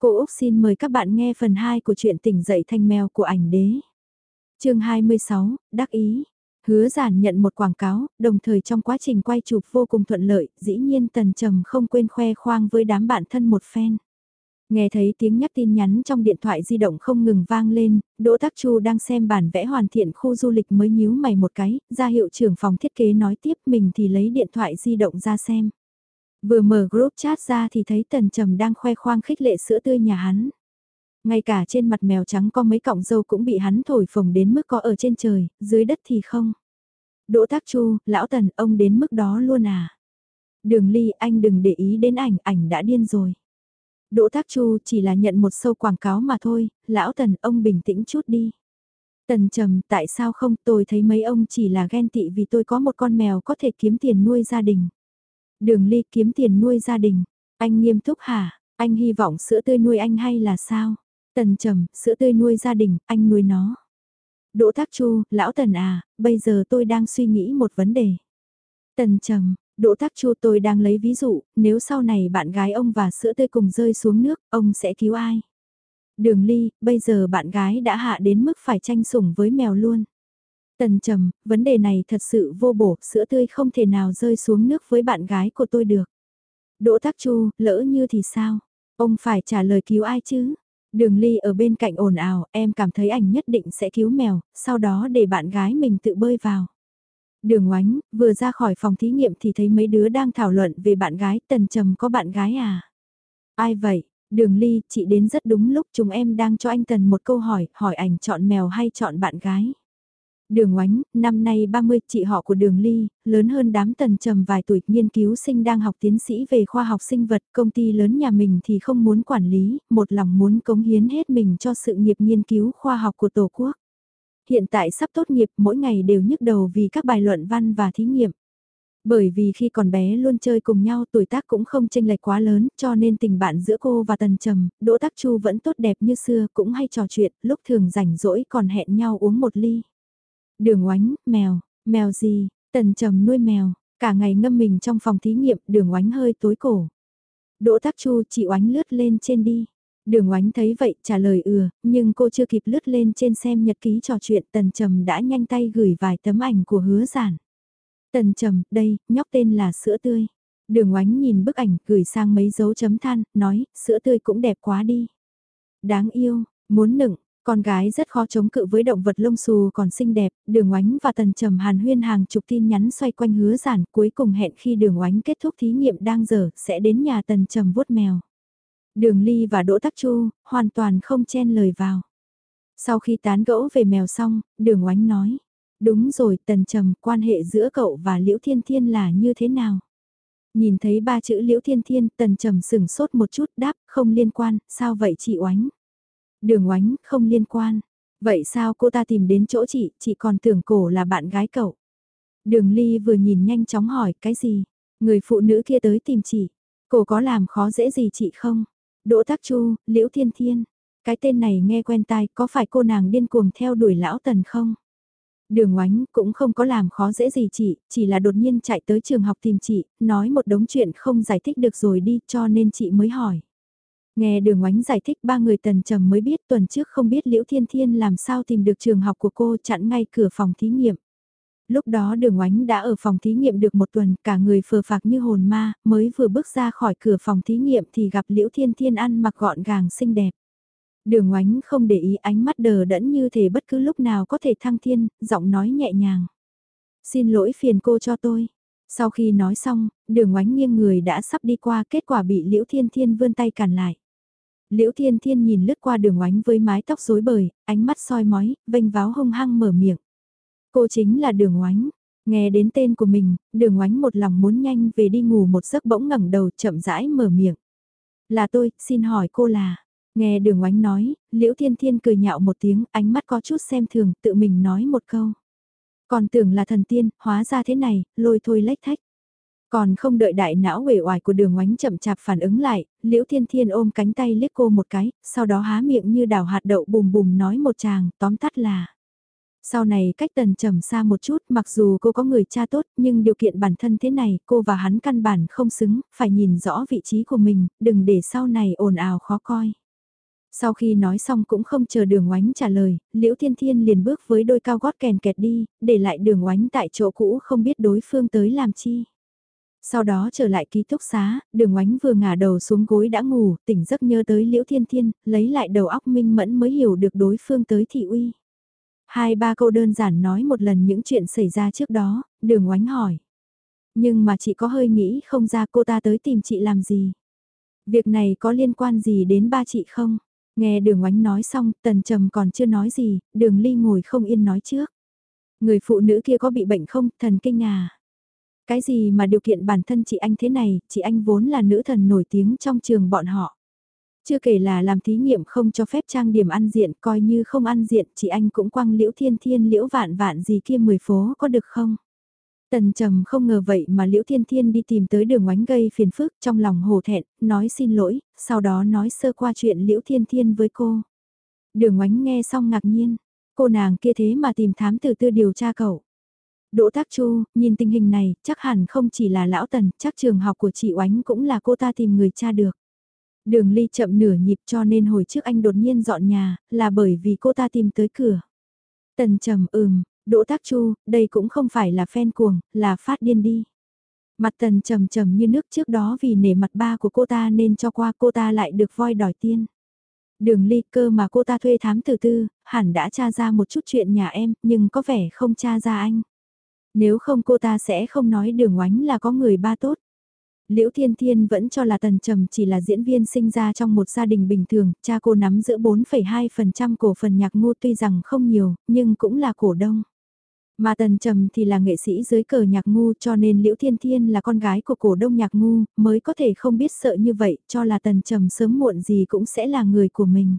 Cô Úc xin mời các bạn nghe phần 2 của truyện tỉnh dậy thanh mèo của ảnh đế. chương 26, đắc ý. Hứa giản nhận một quảng cáo, đồng thời trong quá trình quay chụp vô cùng thuận lợi, dĩ nhiên tần trầm không quên khoe khoang với đám bạn thân một phen. Nghe thấy tiếng nhắc tin nhắn trong điện thoại di động không ngừng vang lên, Đỗ Tắc Chu đang xem bản vẽ hoàn thiện khu du lịch mới nhíu mày một cái, ra hiệu trưởng phòng thiết kế nói tiếp mình thì lấy điện thoại di động ra xem. Vừa mở group chat ra thì thấy Tần Trầm đang khoe khoang khích lệ sữa tươi nhà hắn. Ngay cả trên mặt mèo trắng có mấy cọng dâu cũng bị hắn thổi phồng đến mức có ở trên trời, dưới đất thì không. Đỗ Tác Chu, lão Tần, ông đến mức đó luôn à? Đường Ly, anh đừng để ý đến ảnh, ảnh đã điên rồi. Đỗ Tác Chu chỉ là nhận một sâu quảng cáo mà thôi, lão Tần, ông bình tĩnh chút đi. Tần trầm, tại sao không, tôi thấy mấy ông chỉ là ghen tị vì tôi có một con mèo có thể kiếm tiền nuôi gia đình. Đường ly kiếm tiền nuôi gia đình. Anh nghiêm túc hả? Anh hy vọng sữa tươi nuôi anh hay là sao? Tần trầm, sữa tươi nuôi gia đình, anh nuôi nó. Đỗ Thác Chu, lão Tần à, bây giờ tôi đang suy nghĩ một vấn đề. Tần trầm, Đỗ Thác Chu tôi đang lấy ví dụ, nếu sau này bạn gái ông và sữa tươi cùng rơi xuống nước, ông sẽ cứu ai? Đường Ly, bây giờ bạn gái đã hạ đến mức phải tranh sủng với mèo luôn. Tần trầm, vấn đề này thật sự vô bổ, sữa tươi không thể nào rơi xuống nước với bạn gái của tôi được. Đỗ Thác Chu, lỡ như thì sao? Ông phải trả lời cứu ai chứ? Đường Ly ở bên cạnh ồn ào, em cảm thấy ảnh nhất định sẽ cứu mèo, sau đó để bạn gái mình tự bơi vào. Đường oánh, vừa ra khỏi phòng thí nghiệm thì thấy mấy đứa đang thảo luận về bạn gái, tần trầm có bạn gái à? Ai vậy? Đường Ly, chị đến rất đúng lúc chúng em đang cho anh Tần một câu hỏi, hỏi ảnh chọn mèo hay chọn bạn gái. Đường oánh, năm nay 30, chị họ của đường ly, lớn hơn đám tần trầm vài tuổi, nghiên cứu sinh đang học tiến sĩ về khoa học sinh vật, công ty lớn nhà mình thì không muốn quản lý, một lòng muốn cống hiến hết mình cho sự nghiệp nghiên cứu khoa học của Tổ quốc. Hiện tại sắp tốt nghiệp, mỗi ngày đều nhức đầu vì các bài luận văn và thí nghiệm. Bởi vì khi còn bé luôn chơi cùng nhau tuổi tác cũng không chênh lệch quá lớn cho nên tình bạn giữa cô và Tần Trầm, Đỗ Tắc Chu vẫn tốt đẹp như xưa cũng hay trò chuyện, lúc thường rảnh rỗi còn hẹn nhau uống một ly. Đường oánh, mèo, mèo gì, tần trầm nuôi mèo, cả ngày ngâm mình trong phòng thí nghiệm, đường oánh hơi tối cổ. Đỗ tác Chu chị oánh lướt lên trên đi. Đường oánh thấy vậy trả lời ừa, nhưng cô chưa kịp lướt lên trên xem nhật ký trò chuyện tần trầm đã nhanh tay gửi vài tấm ảnh của hứa giản. Tần trầm, đây, nhóc tên là sữa tươi. Đường oánh nhìn bức ảnh gửi sang mấy dấu chấm than, nói, sữa tươi cũng đẹp quá đi. Đáng yêu, muốn nựng, con gái rất khó chống cự với động vật lông xù còn xinh đẹp, đường oánh và tần trầm hàn huyên hàng chục tin nhắn xoay quanh hứa giản cuối cùng hẹn khi đường oánh kết thúc thí nghiệm đang dở sẽ đến nhà tần trầm vuốt mèo. Đường ly và đỗ tắc chu, hoàn toàn không chen lời vào. Sau khi tán gẫu về mèo xong, đường oánh nói. Đúng rồi tần trầm quan hệ giữa cậu và liễu thiên thiên là như thế nào? Nhìn thấy ba chữ liễu thiên thiên tần trầm sửng sốt một chút đáp không liên quan, sao vậy chị oánh? Đường oánh, không liên quan. Vậy sao cô ta tìm đến chỗ chị, chị còn tưởng cổ là bạn gái cậu. Đường ly vừa nhìn nhanh chóng hỏi, cái gì? Người phụ nữ kia tới tìm chị. Cổ có làm khó dễ gì chị không? Đỗ Tác Chu, Liễu Thiên Thiên. Cái tên này nghe quen tai, có phải cô nàng điên cuồng theo đuổi lão tần không? Đường oánh cũng không có làm khó dễ gì chị, chỉ là đột nhiên chạy tới trường học tìm chị, nói một đống chuyện không giải thích được rồi đi cho nên chị mới hỏi. Nghe đường oánh giải thích ba người tần trầm mới biết tuần trước không biết Liễu Thiên Thiên làm sao tìm được trường học của cô chặn ngay cửa phòng thí nghiệm. Lúc đó đường oánh đã ở phòng thí nghiệm được một tuần, cả người phờ phạc như hồn ma, mới vừa bước ra khỏi cửa phòng thí nghiệm thì gặp Liễu Thiên Thiên ăn mặc gọn gàng xinh đẹp. Đường oánh không để ý ánh mắt đờ đẫn như thể bất cứ lúc nào có thể thăng thiên, giọng nói nhẹ nhàng. Xin lỗi phiền cô cho tôi. Sau khi nói xong, đường oánh nghiêng người đã sắp đi qua kết quả bị Liễu Thiên Thiên vươn tay cản lại. Liễu Thiên Thiên nhìn lướt qua đường oánh với mái tóc rối bời, ánh mắt soi mói, vênh váo hung hăng mở miệng. Cô chính là đường oánh. Nghe đến tên của mình, đường oánh một lòng muốn nhanh về đi ngủ một giấc bỗng ngẩng đầu chậm rãi mở miệng. Là tôi, xin hỏi cô là... Nghe đường oánh nói, Liễu Thiên Thiên cười nhạo một tiếng, ánh mắt có chút xem thường, tự mình nói một câu. Còn tưởng là thần tiên, hóa ra thế này, lôi thôi lách thách. Còn không đợi đại não uể oải của đường oánh chậm chạp phản ứng lại, liễu thiên thiên ôm cánh tay liếc cô một cái, sau đó há miệng như đào hạt đậu bùm bùm nói một chàng, tóm tắt là. Sau này cách tần trầm xa một chút, mặc dù cô có người cha tốt, nhưng điều kiện bản thân thế này, cô và hắn căn bản không xứng, phải nhìn rõ vị trí của mình, đừng để sau này ồn ào khó coi. Sau khi nói xong cũng không chờ đường oánh trả lời, Liễu Thiên Thiên liền bước với đôi cao gót kèn kẹt đi, để lại đường oánh tại chỗ cũ không biết đối phương tới làm chi. Sau đó trở lại ký túc xá, đường oánh vừa ngả đầu xuống gối đã ngủ, tỉnh giấc nhớ tới Liễu Thiên Thiên, lấy lại đầu óc minh mẫn mới hiểu được đối phương tới thị uy. Hai ba câu đơn giản nói một lần những chuyện xảy ra trước đó, đường oánh hỏi. Nhưng mà chị có hơi nghĩ không ra cô ta tới tìm chị làm gì. Việc này có liên quan gì đến ba chị không? Nghe đường oánh nói xong, tần trầm còn chưa nói gì, đường ly ngồi không yên nói trước. Người phụ nữ kia có bị bệnh không, thần kinh à? Cái gì mà điều kiện bản thân chị anh thế này, chị anh vốn là nữ thần nổi tiếng trong trường bọn họ. Chưa kể là làm thí nghiệm không cho phép trang điểm ăn diện, coi như không ăn diện, chị anh cũng quăng liễu thiên thiên liễu vạn vạn gì kia mười phố có được không? Tần trầm không ngờ vậy mà Liễu Thiên Thiên đi tìm tới đường oánh gây phiền phức trong lòng hồ thẹn, nói xin lỗi, sau đó nói sơ qua chuyện Liễu Thiên Thiên với cô. Đường oánh nghe xong ngạc nhiên, cô nàng kia thế mà tìm thám từ tư điều tra cậu. Đỗ Tác Chu, nhìn tình hình này, chắc hẳn không chỉ là lão tần, chắc trường học của chị oánh cũng là cô ta tìm người cha được. Đường ly chậm nửa nhịp cho nên hồi trước anh đột nhiên dọn nhà, là bởi vì cô ta tìm tới cửa. Tần trầm ừm, Đỗ Tác Chu, đây cũng không phải là fan cuồng, là phát điên đi. Mặt tần trầm trầm như nước trước đó vì nể mặt ba của cô ta nên cho qua cô ta lại được voi đòi tiên. Đường ly cơ mà cô ta thuê thám từ tư, hẳn đã tra ra một chút chuyện nhà em, nhưng có vẻ không tra ra anh. Nếu không cô ta sẽ không nói đường oánh là có người ba tốt. Liễu Thiên Thiên vẫn cho là Tần Trầm chỉ là diễn viên sinh ra trong một gia đình bình thường, cha cô nắm giữ 4,2% cổ phần nhạc ngu tuy rằng không nhiều, nhưng cũng là cổ đông. Mà Tần Trầm thì là nghệ sĩ dưới cờ nhạc ngu cho nên Liễu Thiên Thiên là con gái của cổ đông nhạc ngu, mới có thể không biết sợ như vậy, cho là Tần Trầm sớm muộn gì cũng sẽ là người của mình.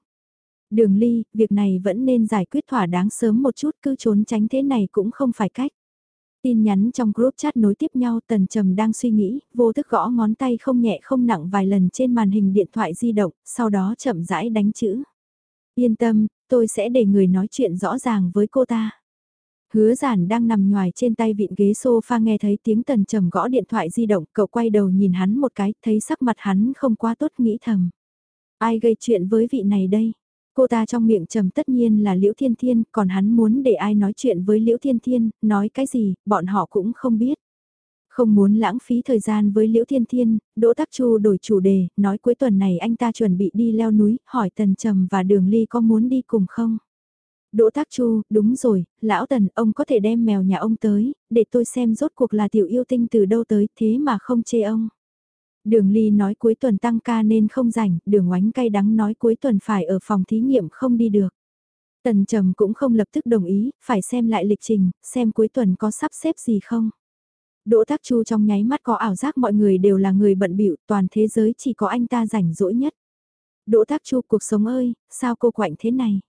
Đường ly, việc này vẫn nên giải quyết thỏa đáng sớm một chút, cứ trốn tránh thế này cũng không phải cách. Tin nhắn trong group chat nối tiếp nhau Tần Trầm đang suy nghĩ, vô thức gõ ngón tay không nhẹ không nặng vài lần trên màn hình điện thoại di động, sau đó chậm rãi đánh chữ. Yên tâm, tôi sẽ để người nói chuyện rõ ràng với cô ta. Hứa giản đang nằm ngoài trên tay vịn ghế sofa nghe thấy tiếng tần trầm gõ điện thoại di động, cậu quay đầu nhìn hắn một cái, thấy sắc mặt hắn không quá tốt nghĩ thầm. Ai gây chuyện với vị này đây? Cô ta trong miệng trầm tất nhiên là Liễu Thiên Thiên, còn hắn muốn để ai nói chuyện với Liễu Thiên Thiên, nói cái gì, bọn họ cũng không biết. Không muốn lãng phí thời gian với Liễu Thiên Thiên, Đỗ Tắc Chu đổi chủ đề, nói cuối tuần này anh ta chuẩn bị đi leo núi, hỏi Tần Trầm và Đường Ly có muốn đi cùng không? Đỗ Tác Chu, đúng rồi, lão Tần, ông có thể đem mèo nhà ông tới, để tôi xem rốt cuộc là tiểu yêu tinh từ đâu tới, thế mà không chê ông. Đường Ly nói cuối tuần tăng ca nên không rảnh, đường oánh cay đắng nói cuối tuần phải ở phòng thí nghiệm không đi được. Tần Trầm cũng không lập tức đồng ý, phải xem lại lịch trình, xem cuối tuần có sắp xếp gì không. Đỗ Tác Chu trong nháy mắt có ảo giác mọi người đều là người bận bịu, toàn thế giới chỉ có anh ta rảnh rỗi nhất. Đỗ Tác Chu cuộc sống ơi, sao cô quạnh thế này?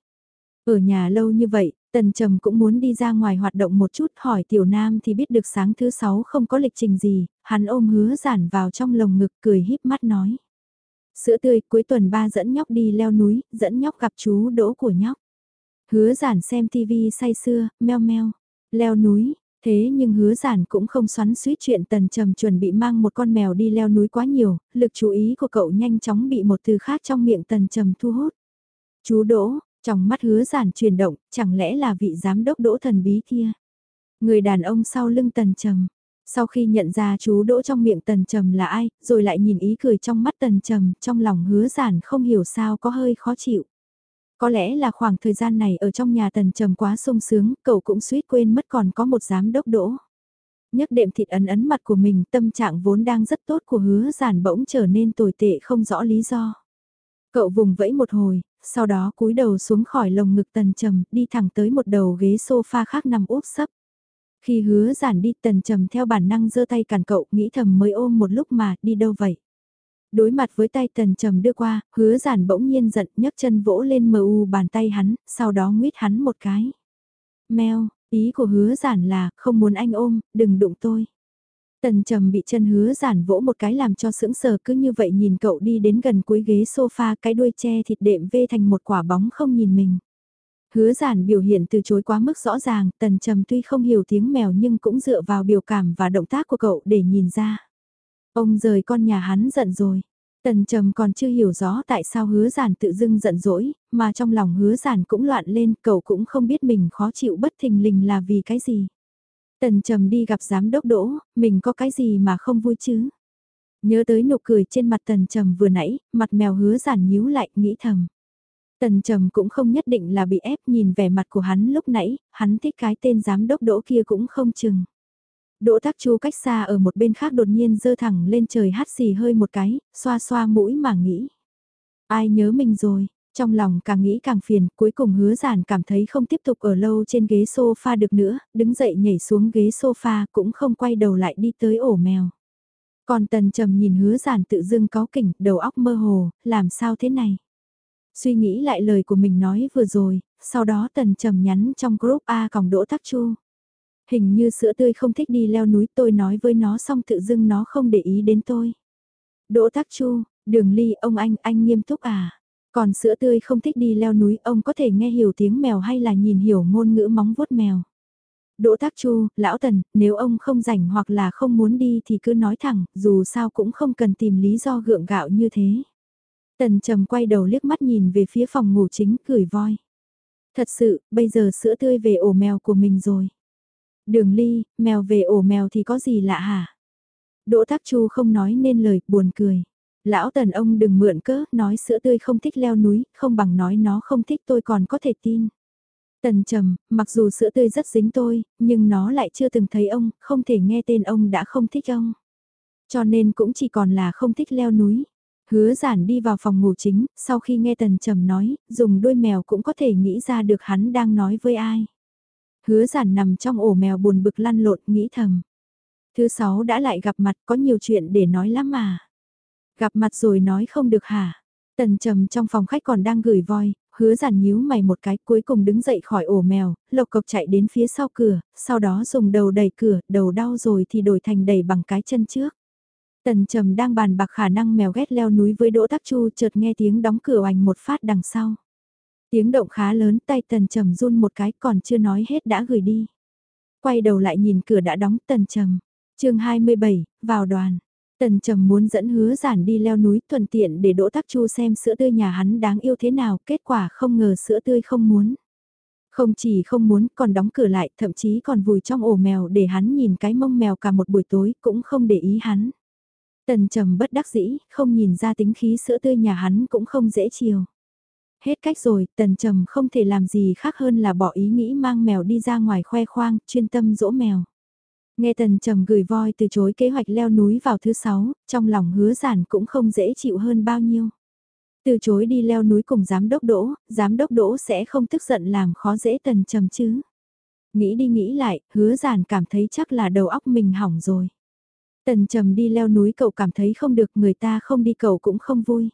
Ở nhà lâu như vậy, Tần Trầm cũng muốn đi ra ngoài hoạt động một chút hỏi Tiểu Nam thì biết được sáng thứ sáu không có lịch trình gì, hắn ôm hứa giản vào trong lồng ngực cười híp mắt nói. Sữa tươi cuối tuần ba dẫn nhóc đi leo núi, dẫn nhóc gặp chú đỗ của nhóc. Hứa giản xem tivi say sưa, meo meo, leo núi, thế nhưng hứa giản cũng không xoắn suýt chuyện tần trầm chuẩn bị mang một con mèo đi leo núi quá nhiều, lực chú ý của cậu nhanh chóng bị một từ khác trong miệng tần trầm thu hút. Chú đỗ, trong mắt hứa giản chuyển động, chẳng lẽ là vị giám đốc đỗ thần bí kia? Người đàn ông sau lưng tần trầm. Sau khi nhận ra chú đỗ trong miệng tần trầm là ai, rồi lại nhìn ý cười trong mắt tần trầm, trong lòng hứa giản không hiểu sao có hơi khó chịu. Có lẽ là khoảng thời gian này ở trong nhà tần trầm quá sung sướng, cậu cũng suýt quên mất còn có một giám đốc đỗ. Nhấc đệm thịt ấn ấn mặt của mình, tâm trạng vốn đang rất tốt của hứa giản bỗng trở nên tồi tệ không rõ lý do. Cậu vùng vẫy một hồi, sau đó cúi đầu xuống khỏi lồng ngực tần trầm, đi thẳng tới một đầu ghế sofa khác nằm úp sấp. Khi hứa giản đi tần trầm theo bản năng giơ tay cản cậu, nghĩ thầm mới ôm một lúc mà, đi đâu vậy? Đối mặt với tay tần trầm đưa qua, hứa giản bỗng nhiên giận nhấc chân vỗ lên mờ u bàn tay hắn, sau đó nguyết hắn một cái. Mèo, ý của hứa giản là, không muốn anh ôm, đừng đụng tôi. Tần trầm bị chân hứa giản vỗ một cái làm cho sững sờ cứ như vậy nhìn cậu đi đến gần cuối ghế sofa cái đuôi che thịt đệm vê thành một quả bóng không nhìn mình. Hứa giản biểu hiện từ chối quá mức rõ ràng, tần trầm tuy không hiểu tiếng mèo nhưng cũng dựa vào biểu cảm và động tác của cậu để nhìn ra. Ông rời con nhà hắn giận rồi. Tần trầm còn chưa hiểu rõ tại sao hứa giản tự dưng giận dỗi, mà trong lòng hứa giản cũng loạn lên, cậu cũng không biết mình khó chịu bất thình lình là vì cái gì. Tần trầm đi gặp giám đốc đỗ, mình có cái gì mà không vui chứ? Nhớ tới nụ cười trên mặt tần trầm vừa nãy, mặt mèo hứa giản nhíu lại, nghĩ thầm. Tần trầm cũng không nhất định là bị ép nhìn vẻ mặt của hắn lúc nãy, hắn thích cái tên giám đốc đỗ kia cũng không chừng. Đỗ Tắc Chu cách xa ở một bên khác đột nhiên dơ thẳng lên trời hát xì hơi một cái, xoa xoa mũi mà nghĩ. Ai nhớ mình rồi, trong lòng càng nghĩ càng phiền, cuối cùng hứa giản cảm thấy không tiếp tục ở lâu trên ghế sofa được nữa, đứng dậy nhảy xuống ghế sofa cũng không quay đầu lại đi tới ổ mèo. Còn tần trầm nhìn hứa giản tự dưng có kỉnh, đầu óc mơ hồ, làm sao thế này? Suy nghĩ lại lời của mình nói vừa rồi, sau đó tần trầm nhắn trong group A còng đỗ tắc chu. Hình như sữa tươi không thích đi leo núi tôi nói với nó xong tự dưng nó không để ý đến tôi. Đỗ tắc chu, đường ly ông anh, anh nghiêm túc à? Còn sữa tươi không thích đi leo núi ông có thể nghe hiểu tiếng mèo hay là nhìn hiểu ngôn ngữ móng vuốt mèo. Đỗ Tác Chu, lão Tần, nếu ông không rảnh hoặc là không muốn đi thì cứ nói thẳng, dù sao cũng không cần tìm lý do gượng gạo như thế. Tần Trầm quay đầu liếc mắt nhìn về phía phòng ngủ chính, cười voi. Thật sự, bây giờ sữa tươi về ổ mèo của mình rồi. Đường ly, mèo về ổ mèo thì có gì lạ hả? Đỗ Tác Chu không nói nên lời, buồn cười. Lão Tần ông đừng mượn cớ, nói sữa tươi không thích leo núi, không bằng nói nó không thích tôi còn có thể tin. Tần trầm, mặc dù sữa tươi rất dính tôi, nhưng nó lại chưa từng thấy ông, không thể nghe tên ông đã không thích ông. Cho nên cũng chỉ còn là không thích leo núi. Hứa giản đi vào phòng ngủ chính, sau khi nghe tần trầm nói, dùng đôi mèo cũng có thể nghĩ ra được hắn đang nói với ai. Hứa giản nằm trong ổ mèo buồn bực lăn lộn, nghĩ thầm. Thứ sáu đã lại gặp mặt có nhiều chuyện để nói lắm mà. Gặp mặt rồi nói không được hả? Tần trầm trong phòng khách còn đang gửi voi, hứa giản nhíu mày một cái cuối cùng đứng dậy khỏi ổ mèo, lộc cộc chạy đến phía sau cửa, sau đó dùng đầu đẩy cửa, đầu đau rồi thì đổi thành đẩy bằng cái chân trước. Tần trầm đang bàn bạc khả năng mèo ghét leo núi với Đỗ Tắc Chu chợt nghe tiếng đóng cửa oành một phát đằng sau. Tiếng động khá lớn tay tần trầm run một cái còn chưa nói hết đã gửi đi. Quay đầu lại nhìn cửa đã đóng tần trầm. chương 27, vào đoàn. Tần Trầm muốn dẫn hứa giản đi leo núi thuận tiện để Đỗ Tắc Chu xem sữa tươi nhà hắn đáng yêu thế nào, kết quả không ngờ sữa tươi không muốn. Không chỉ không muốn còn đóng cửa lại, thậm chí còn vùi trong ổ mèo để hắn nhìn cái mông mèo cả một buổi tối cũng không để ý hắn. Tần Trầm bất đắc dĩ, không nhìn ra tính khí sữa tươi nhà hắn cũng không dễ chiều. Hết cách rồi, Tần Trầm không thể làm gì khác hơn là bỏ ý nghĩ mang mèo đi ra ngoài khoe khoang, chuyên tâm dỗ mèo. Nghe tần trầm gửi voi từ chối kế hoạch leo núi vào thứ sáu, trong lòng hứa giản cũng không dễ chịu hơn bao nhiêu. Từ chối đi leo núi cùng giám đốc đỗ, giám đốc đỗ sẽ không tức giận làm khó dễ tần trầm chứ. Nghĩ đi nghĩ lại, hứa giản cảm thấy chắc là đầu óc mình hỏng rồi. Tần trầm đi leo núi cậu cảm thấy không được người ta không đi cậu cũng không vui.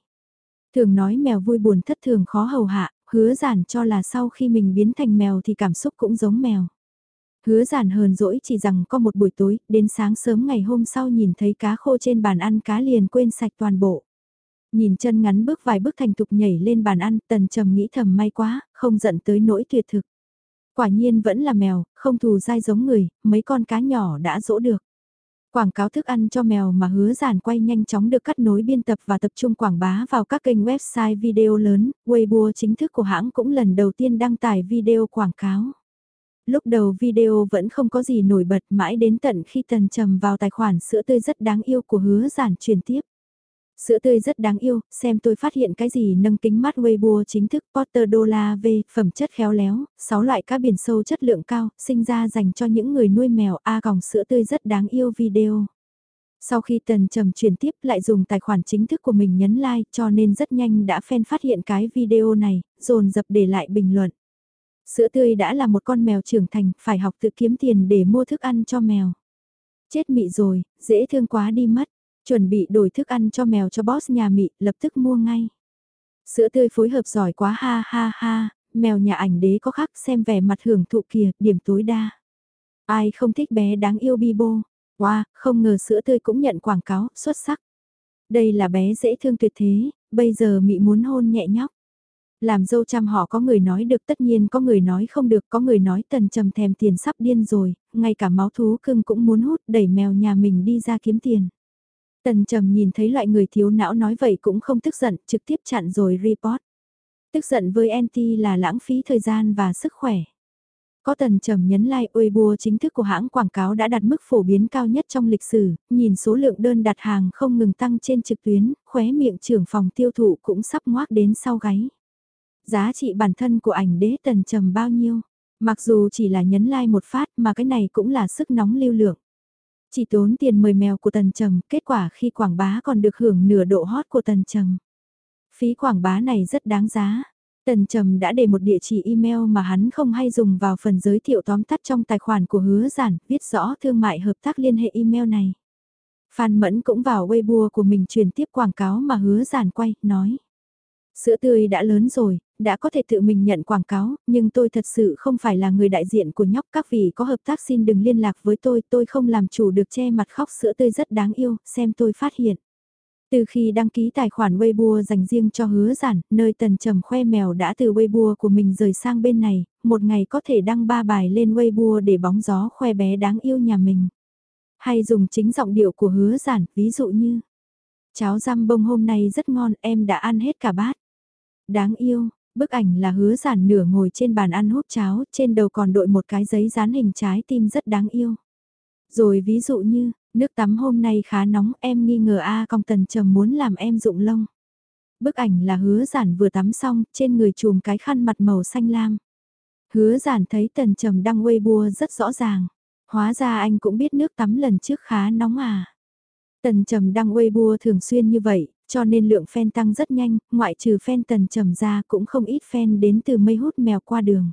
Thường nói mèo vui buồn thất thường khó hầu hạ, hứa giản cho là sau khi mình biến thành mèo thì cảm xúc cũng giống mèo. Hứa giản hờn dỗi chỉ rằng có một buổi tối, đến sáng sớm ngày hôm sau nhìn thấy cá khô trên bàn ăn cá liền quên sạch toàn bộ. Nhìn chân ngắn bước vài bước thành thục nhảy lên bàn ăn, tần trầm nghĩ thầm may quá, không giận tới nỗi tuyệt thực. Quả nhiên vẫn là mèo, không thù dai giống người, mấy con cá nhỏ đã dỗ được. Quảng cáo thức ăn cho mèo mà hứa giản quay nhanh chóng được cắt nối biên tập và tập trung quảng bá vào các kênh website video lớn, Weibo chính thức của hãng cũng lần đầu tiên đăng tải video quảng cáo lúc đầu video vẫn không có gì nổi bật mãi đến tận khi tần trầm vào tài khoản sữa tươi rất đáng yêu của hứa giản truyền tiếp. Sữa tươi rất đáng yêu, xem tôi phát hiện cái gì nâng kính mắt Weibo chính thức Potter đô la V, phẩm chất khéo léo, 6 loại cá biển sâu chất lượng cao, sinh ra dành cho những người nuôi mèo A còng sữa tươi rất đáng yêu video. Sau khi tần trầm truyền tiếp lại dùng tài khoản chính thức của mình nhấn like cho nên rất nhanh đã fan phát hiện cái video này, dồn dập để lại bình luận. Sữa tươi đã là một con mèo trưởng thành, phải học tự kiếm tiền để mua thức ăn cho mèo. Chết mị rồi, dễ thương quá đi mất. Chuẩn bị đổi thức ăn cho mèo cho boss nhà mị, lập tức mua ngay. Sữa tươi phối hợp giỏi quá ha ha ha, mèo nhà ảnh đế có khác xem vẻ mặt hưởng thụ kìa, điểm tối đa. Ai không thích bé đáng yêu Bibo. Wow, không ngờ sữa tươi cũng nhận quảng cáo, xuất sắc. Đây là bé dễ thương tuyệt thế, bây giờ mị muốn hôn nhẹ nhóc. Làm dâu trăm họ có người nói được tất nhiên có người nói không được, có người nói tần trầm thèm tiền sắp điên rồi, ngay cả máu thú cưng cũng muốn hút đẩy mèo nhà mình đi ra kiếm tiền. Tần Trầm nhìn thấy loại người thiếu não nói vậy cũng không tức giận, trực tiếp chặn rồi report. Tức giận với NT là lãng phí thời gian và sức khỏe. Có tần trầm nhấn like Weibo chính thức của hãng quảng cáo đã đạt mức phổ biến cao nhất trong lịch sử, nhìn số lượng đơn đặt hàng không ngừng tăng trên trực tuyến, khóe miệng trưởng phòng tiêu thụ cũng sắp ngoác đến sau gáy. Giá trị bản thân của ảnh đế tần trầm bao nhiêu? Mặc dù chỉ là nhấn like một phát mà cái này cũng là sức nóng lưu lượng. Chỉ tốn tiền mời mèo của tần trầm, kết quả khi quảng bá còn được hưởng nửa độ hot của tần trầm. Phí quảng bá này rất đáng giá. Tần Trầm đã để một địa chỉ email mà hắn không hay dùng vào phần giới thiệu tóm tắt trong tài khoản của hứa giản, viết rõ thương mại hợp tác liên hệ email này. Phan Mẫn cũng vào Weibo của mình truyền tiếp quảng cáo mà hứa giản quay, nói. Sữa tươi đã lớn rồi, đã có thể tự mình nhận quảng cáo, nhưng tôi thật sự không phải là người đại diện của nhóc các vị có hợp tác xin đừng liên lạc với tôi, tôi không làm chủ được che mặt khóc sữa tươi rất đáng yêu, xem tôi phát hiện. Từ khi đăng ký tài khoản Weibo dành riêng cho hứa giản, nơi tần trầm khoe mèo đã từ Weibo của mình rời sang bên này, một ngày có thể đăng ba bài lên Weibo để bóng gió khoe bé đáng yêu nhà mình. Hay dùng chính giọng điệu của hứa giản, ví dụ như Cháo răm bông hôm nay rất ngon, em đã ăn hết cả bát. Đáng yêu, bức ảnh là hứa giản nửa ngồi trên bàn ăn hút cháo, trên đầu còn đội một cái giấy dán hình trái tim rất đáng yêu. Rồi ví dụ như, Nước tắm hôm nay khá nóng em nghi ngờ A cong tần trầm muốn làm em rụng lông. Bức ảnh là hứa giản vừa tắm xong, trên người chùm cái khăn mặt màu xanh lam. Hứa giản thấy tần trầm đăng Weibo rất rõ ràng. Hóa ra anh cũng biết nước tắm lần trước khá nóng à. Tần trầm đăng Weibo thường xuyên như vậy, cho nên lượng fan tăng rất nhanh, ngoại trừ fan tần trầm ra cũng không ít fan đến từ mây hút mèo qua đường.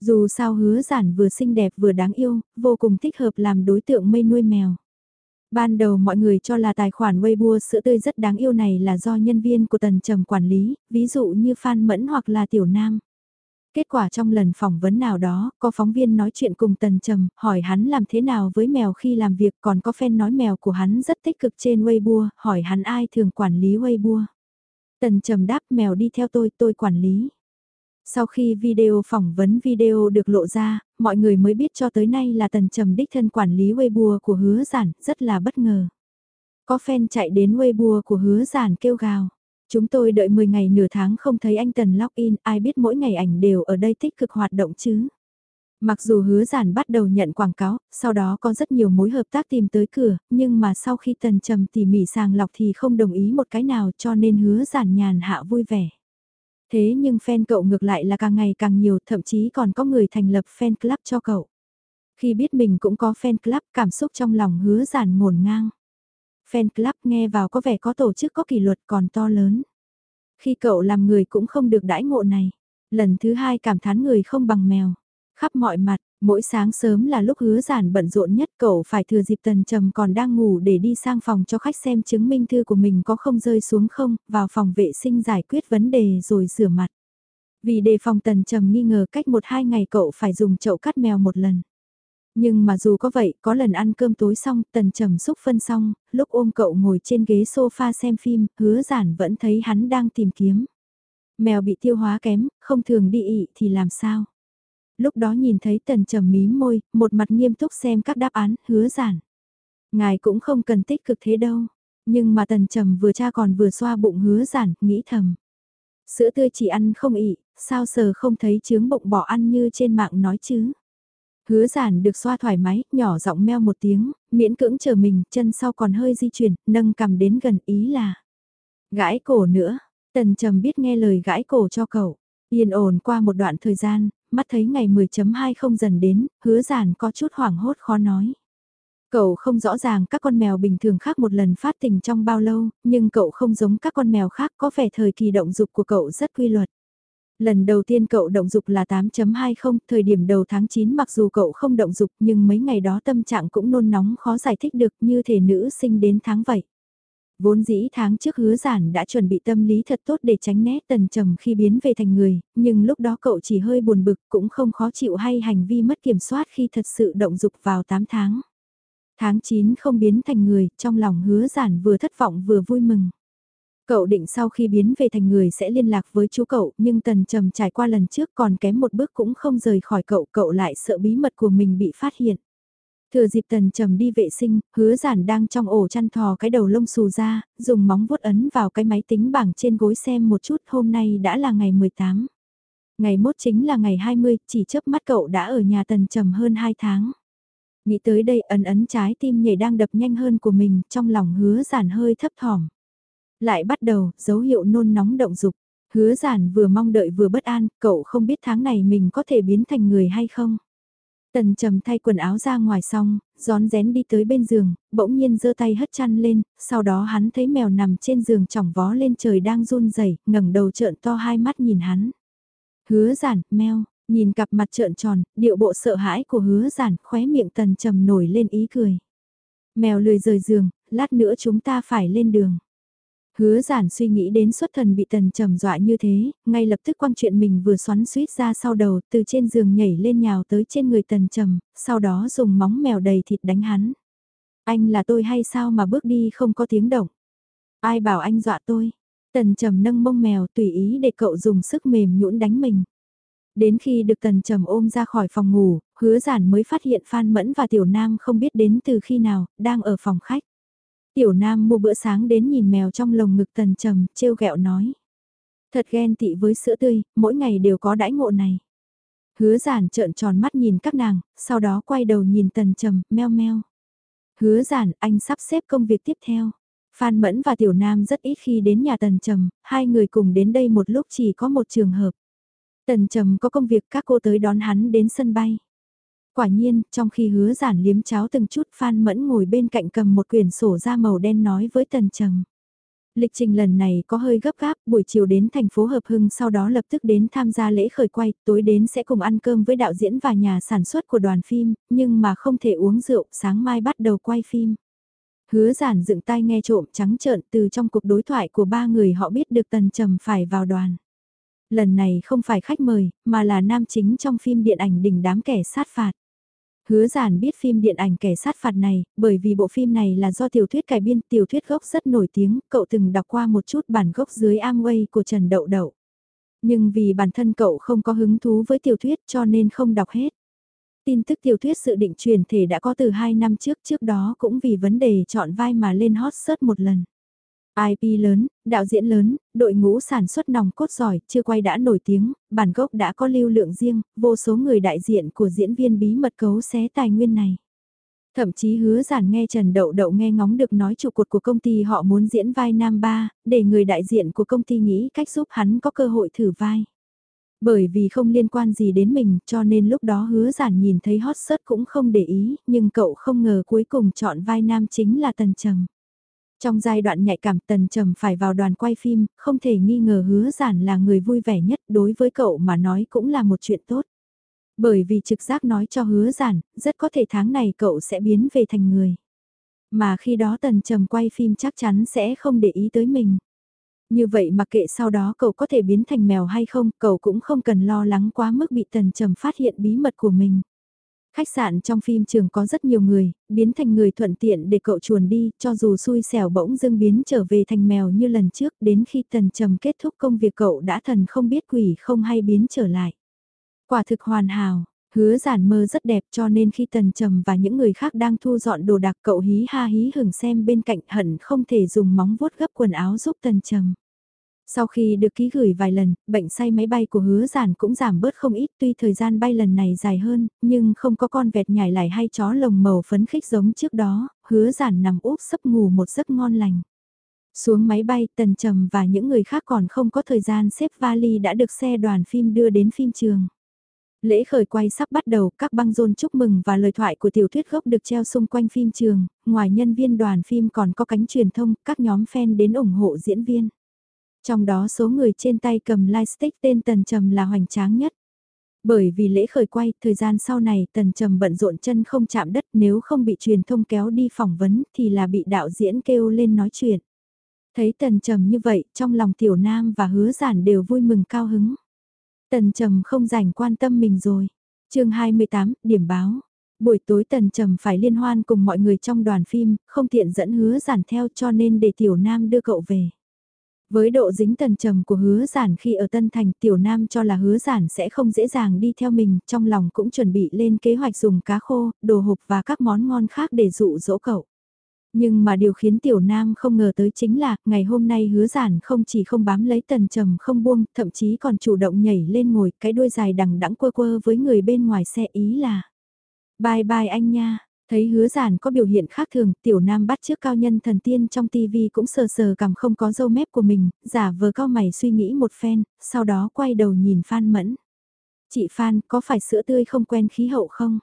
Dù sao hứa giản vừa xinh đẹp vừa đáng yêu, vô cùng thích hợp làm đối tượng mây nuôi mèo. Ban đầu mọi người cho là tài khoản Weibo sữa tươi rất đáng yêu này là do nhân viên của Tần Trầm quản lý, ví dụ như Phan Mẫn hoặc là Tiểu Nam. Kết quả trong lần phỏng vấn nào đó, có phóng viên nói chuyện cùng Tần Trầm, hỏi hắn làm thế nào với mèo khi làm việc, còn có fan nói mèo của hắn rất tích cực trên Weibo, hỏi hắn ai thường quản lý Weibo. Tần Trầm đáp mèo đi theo tôi, tôi quản lý. Sau khi video phỏng vấn video được lộ ra, mọi người mới biết cho tới nay là tần trầm đích thân quản lý Weibo của hứa giản, rất là bất ngờ. Có fan chạy đến Weibo của hứa giản kêu gào. Chúng tôi đợi 10 ngày nửa tháng không thấy anh Tần login, ai biết mỗi ngày ảnh đều ở đây tích cực hoạt động chứ. Mặc dù hứa giản bắt đầu nhận quảng cáo, sau đó có rất nhiều mối hợp tác tìm tới cửa, nhưng mà sau khi tần trầm tỉ mỉ sàng lọc thì không đồng ý một cái nào cho nên hứa giản nhàn hạ vui vẻ. Thế nhưng fan cậu ngược lại là càng ngày càng nhiều, thậm chí còn có người thành lập fan club cho cậu. Khi biết mình cũng có fan club, cảm xúc trong lòng hứa giản ngổn ngang. Fan club nghe vào có vẻ có tổ chức có kỷ luật còn to lớn. Khi cậu làm người cũng không được đãi ngộ này. Lần thứ hai cảm thán người không bằng mèo. Khắp mọi mặt, Mỗi sáng sớm là lúc hứa giản bận rộn nhất cậu phải thừa dịp tần trầm còn đang ngủ để đi sang phòng cho khách xem chứng minh thư của mình có không rơi xuống không, vào phòng vệ sinh giải quyết vấn đề rồi rửa mặt. Vì đề phòng tần trầm nghi ngờ cách một hai ngày cậu phải dùng chậu cắt mèo một lần. Nhưng mà dù có vậy, có lần ăn cơm tối xong, tần trầm xúc phân xong, lúc ôm cậu ngồi trên ghế sofa xem phim, hứa giản vẫn thấy hắn đang tìm kiếm. Mèo bị tiêu hóa kém, không thường đi ị thì làm sao? lúc đó nhìn thấy tần trầm mí môi, một mặt nghiêm túc xem các đáp án, hứa giản. Ngài cũng không cần tích cực thế đâu, nhưng mà tần trầm vừa cha còn vừa xoa bụng hứa giản, nghĩ thầm. Sữa tươi chỉ ăn không ị, sao sờ không thấy chướng bụng bỏ ăn như trên mạng nói chứ. Hứa giản được xoa thoải mái, nhỏ giọng meo một tiếng, miễn cưỡng chờ mình, chân sau còn hơi di chuyển, nâng cầm đến gần ý là. Gãi cổ nữa, tần trầm biết nghe lời gãi cổ cho cậu. Yên ổn qua một đoạn thời gian, mắt thấy ngày 10.20 dần đến, hứa giản có chút hoảng hốt khó nói. Cậu không rõ ràng các con mèo bình thường khác một lần phát tình trong bao lâu, nhưng cậu không giống các con mèo khác có vẻ thời kỳ động dục của cậu rất quy luật. Lần đầu tiên cậu động dục là 8.20, thời điểm đầu tháng 9 mặc dù cậu không động dục nhưng mấy ngày đó tâm trạng cũng nôn nóng khó giải thích được như thể nữ sinh đến tháng vậy. Vốn dĩ tháng trước hứa giản đã chuẩn bị tâm lý thật tốt để tránh né tần trầm khi biến về thành người, nhưng lúc đó cậu chỉ hơi buồn bực cũng không khó chịu hay hành vi mất kiểm soát khi thật sự động dục vào 8 tháng. Tháng 9 không biến thành người, trong lòng hứa giản vừa thất vọng vừa vui mừng. Cậu định sau khi biến về thành người sẽ liên lạc với chú cậu, nhưng tần trầm trải qua lần trước còn kém một bước cũng không rời khỏi cậu, cậu lại sợ bí mật của mình bị phát hiện. Thừa dịp tần trầm đi vệ sinh, hứa giản đang trong ổ chăn thò cái đầu lông xù ra, dùng móng vuốt ấn vào cái máy tính bảng trên gối xem một chút hôm nay đã là ngày 18. Ngày mốt chính là ngày 20, chỉ chớp mắt cậu đã ở nhà tần trầm hơn 2 tháng. Nghĩ tới đây ấn ấn trái tim nhảy đang đập nhanh hơn của mình, trong lòng hứa giản hơi thấp thỏm. Lại bắt đầu, dấu hiệu nôn nóng động dục. Hứa giản vừa mong đợi vừa bất an, cậu không biết tháng này mình có thể biến thành người hay không. Tần trầm thay quần áo ra ngoài xong, gión rén đi tới bên giường, bỗng nhiên giơ tay hất chăn lên, sau đó hắn thấy mèo nằm trên giường chỏng vó lên trời đang run rẩy, ngẩng đầu trợn to hai mắt nhìn hắn. Hứa giản, mèo, nhìn cặp mặt trợn tròn, điệu bộ sợ hãi của hứa giản, khóe miệng tần trầm nổi lên ý cười. Mèo lười rời giường, lát nữa chúng ta phải lên đường. Hứa giản suy nghĩ đến xuất thần bị tần trầm dọa như thế, ngay lập tức quăng chuyện mình vừa xoắn suýt ra sau đầu từ trên giường nhảy lên nhào tới trên người tần trầm, sau đó dùng móng mèo đầy thịt đánh hắn. Anh là tôi hay sao mà bước đi không có tiếng động? Ai bảo anh dọa tôi? Tần trầm nâng mông mèo tùy ý để cậu dùng sức mềm nhũn đánh mình. Đến khi được tần trầm ôm ra khỏi phòng ngủ, hứa giản mới phát hiện Phan Mẫn và Tiểu Nam không biết đến từ khi nào, đang ở phòng khách. Tiểu Nam mua bữa sáng đến nhìn mèo trong lồng ngực tần trầm, trêu ghẹo nói. Thật ghen tị với sữa tươi, mỗi ngày đều có đãi ngộ này. Hứa giản trợn tròn mắt nhìn các nàng, sau đó quay đầu nhìn tần trầm, meo meo. Hứa giản, anh sắp xếp công việc tiếp theo. Phan Mẫn và Tiểu Nam rất ít khi đến nhà Tần Trầm, hai người cùng đến đây một lúc chỉ có một trường hợp. Tần Trầm có công việc các cô tới đón hắn đến sân bay. Quả nhiên, trong khi hứa giản liếm cháo từng chút Phan Mẫn ngồi bên cạnh cầm một quyển sổ da màu đen nói với Tần Trầm. Lịch trình lần này có hơi gấp gáp, buổi chiều đến thành phố Hợp Hưng sau đó lập tức đến tham gia lễ khởi quay, tối đến sẽ cùng ăn cơm với đạo diễn và nhà sản xuất của đoàn phim, nhưng mà không thể uống rượu, sáng mai bắt đầu quay phim. Hứa giản dựng tai nghe trộm trắng trợn từ trong cuộc đối thoại của ba người họ biết được Tần Trầm phải vào đoàn. Lần này không phải khách mời, mà là nam chính trong phim điện ảnh đỉnh đám kẻ sát phạt. Hứa giản biết phim điện ảnh kẻ sát phạt này, bởi vì bộ phim này là do tiểu thuyết cải biên, tiểu thuyết gốc rất nổi tiếng, cậu từng đọc qua một chút bản gốc dưới Amway của Trần Đậu Đậu. Nhưng vì bản thân cậu không có hứng thú với tiểu thuyết cho nên không đọc hết. Tin tức tiểu thuyết sự định truyền thể đã có từ 2 năm trước, trước đó cũng vì vấn đề chọn vai mà lên hot search một lần. IP lớn, đạo diễn lớn, đội ngũ sản xuất nòng cốt giỏi, chưa quay đã nổi tiếng, bản gốc đã có lưu lượng riêng, vô số người đại diện của diễn viên bí mật cấu xé tài nguyên này. Thậm chí hứa giản nghe Trần Đậu Đậu nghe ngóng được nói trụ cột của công ty họ muốn diễn vai nam ba, để người đại diện của công ty nghĩ cách giúp hắn có cơ hội thử vai. Bởi vì không liên quan gì đến mình cho nên lúc đó hứa giản nhìn thấy hot search cũng không để ý, nhưng cậu không ngờ cuối cùng chọn vai nam chính là Tần Trầm. Trong giai đoạn nhạy cảm Tần Trầm phải vào đoàn quay phim, không thể nghi ngờ hứa giản là người vui vẻ nhất đối với cậu mà nói cũng là một chuyện tốt. Bởi vì trực giác nói cho hứa giản, rất có thể tháng này cậu sẽ biến về thành người. Mà khi đó Tần Trầm quay phim chắc chắn sẽ không để ý tới mình. Như vậy mặc kệ sau đó cậu có thể biến thành mèo hay không, cậu cũng không cần lo lắng quá mức bị Tần Trầm phát hiện bí mật của mình. Khách sạn trong phim trường có rất nhiều người, biến thành người thuận tiện để cậu chuồn đi, cho dù xui xẻo bỗng dưng biến trở về thành mèo như lần trước, đến khi tần trầm kết thúc công việc cậu đã thần không biết quỷ không hay biến trở lại. Quả thực hoàn hảo, hứa giản mơ rất đẹp cho nên khi tần trầm và những người khác đang thu dọn đồ đạc cậu hí ha hí hưởng xem bên cạnh hận không thể dùng móng vuốt gấp quần áo giúp tần trầm. Sau khi được ký gửi vài lần, bệnh say máy bay của hứa giản cũng giảm bớt không ít tuy thời gian bay lần này dài hơn, nhưng không có con vẹt nhảy lại hay chó lồng màu phấn khích giống trước đó, hứa giản nằm úp sấp ngủ một giấc ngon lành. Xuống máy bay, Tần Trầm và những người khác còn không có thời gian xếp vali đã được xe đoàn phim đưa đến phim trường. Lễ khởi quay sắp bắt đầu, các băng rôn chúc mừng và lời thoại của tiểu thuyết gốc được treo xung quanh phim trường, ngoài nhân viên đoàn phim còn có cánh truyền thông, các nhóm fan đến ủng hộ diễn viên. Trong đó số người trên tay cầm lightstick tên Tần Trầm là hoành tráng nhất. Bởi vì lễ khởi quay, thời gian sau này Tần Trầm bận rộn chân không chạm đất nếu không bị truyền thông kéo đi phỏng vấn thì là bị đạo diễn kêu lên nói chuyện. Thấy Tần Trầm như vậy, trong lòng Tiểu Nam và Hứa Giản đều vui mừng cao hứng. Tần Trầm không rảnh quan tâm mình rồi. chương 28, điểm báo. Buổi tối Tần Trầm phải liên hoan cùng mọi người trong đoàn phim, không tiện dẫn Hứa Giản theo cho nên để Tiểu Nam đưa cậu về. Với độ dính tần trầm của hứa giản khi ở Tân Thành tiểu nam cho là hứa giản sẽ không dễ dàng đi theo mình, trong lòng cũng chuẩn bị lên kế hoạch dùng cá khô, đồ hộp và các món ngon khác để dụ dỗ cậu. Nhưng mà điều khiến tiểu nam không ngờ tới chính là, ngày hôm nay hứa giản không chỉ không bám lấy tần trầm không buông, thậm chí còn chủ động nhảy lên ngồi, cái đuôi dài đằng đẵng quơ quơ với người bên ngoài xe ý là. Bye bye anh nha, thấy hứa giản có biểu hiện khác thường, tiểu nam bắt trước cao nhân thần tiên trong tivi cũng sờ sờ cảm không có dâu mép của mình, giả vờ cao mày suy nghĩ một phen, sau đó quay đầu nhìn Phan Mẫn. Chị Phan, có phải sữa tươi không quen khí hậu không?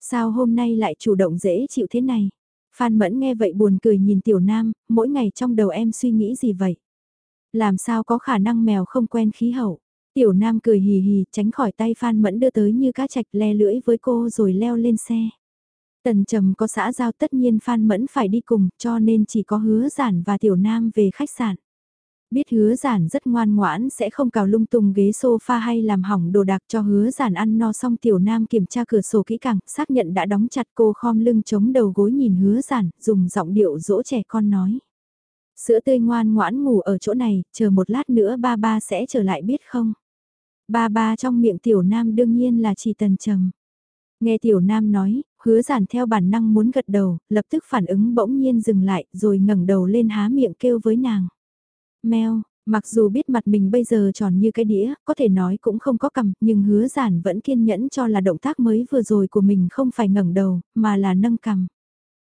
Sao hôm nay lại chủ động dễ chịu thế này? Phan Mẫn nghe vậy buồn cười nhìn tiểu nam, mỗi ngày trong đầu em suy nghĩ gì vậy? Làm sao có khả năng mèo không quen khí hậu? Tiểu nam cười hì hì tránh khỏi tay Phan Mẫn đưa tới như cá chạch le lưỡi với cô rồi leo lên xe. Tần trầm có xã giao tất nhiên Phan Mẫn phải đi cùng cho nên chỉ có hứa giản và tiểu nam về khách sạn. Biết hứa giản rất ngoan ngoãn sẽ không cào lung tung ghế sofa hay làm hỏng đồ đạc cho hứa giản ăn no xong tiểu nam kiểm tra cửa sổ kỹ càng, xác nhận đã đóng chặt cô khom lưng chống đầu gối nhìn hứa giản, dùng giọng điệu dỗ trẻ con nói. Sữa tươi ngoan ngoãn ngủ ở chỗ này, chờ một lát nữa ba ba sẽ trở lại biết không? Ba ba trong miệng tiểu nam đương nhiên là chỉ tần trầm. Nghe tiểu nam nói, hứa giản theo bản năng muốn gật đầu, lập tức phản ứng bỗng nhiên dừng lại rồi ngẩng đầu lên há miệng kêu với nàng. Mèo, mặc dù biết mặt mình bây giờ tròn như cái đĩa, có thể nói cũng không có cầm, nhưng hứa giản vẫn kiên nhẫn cho là động tác mới vừa rồi của mình không phải ngẩng đầu, mà là nâng cầm.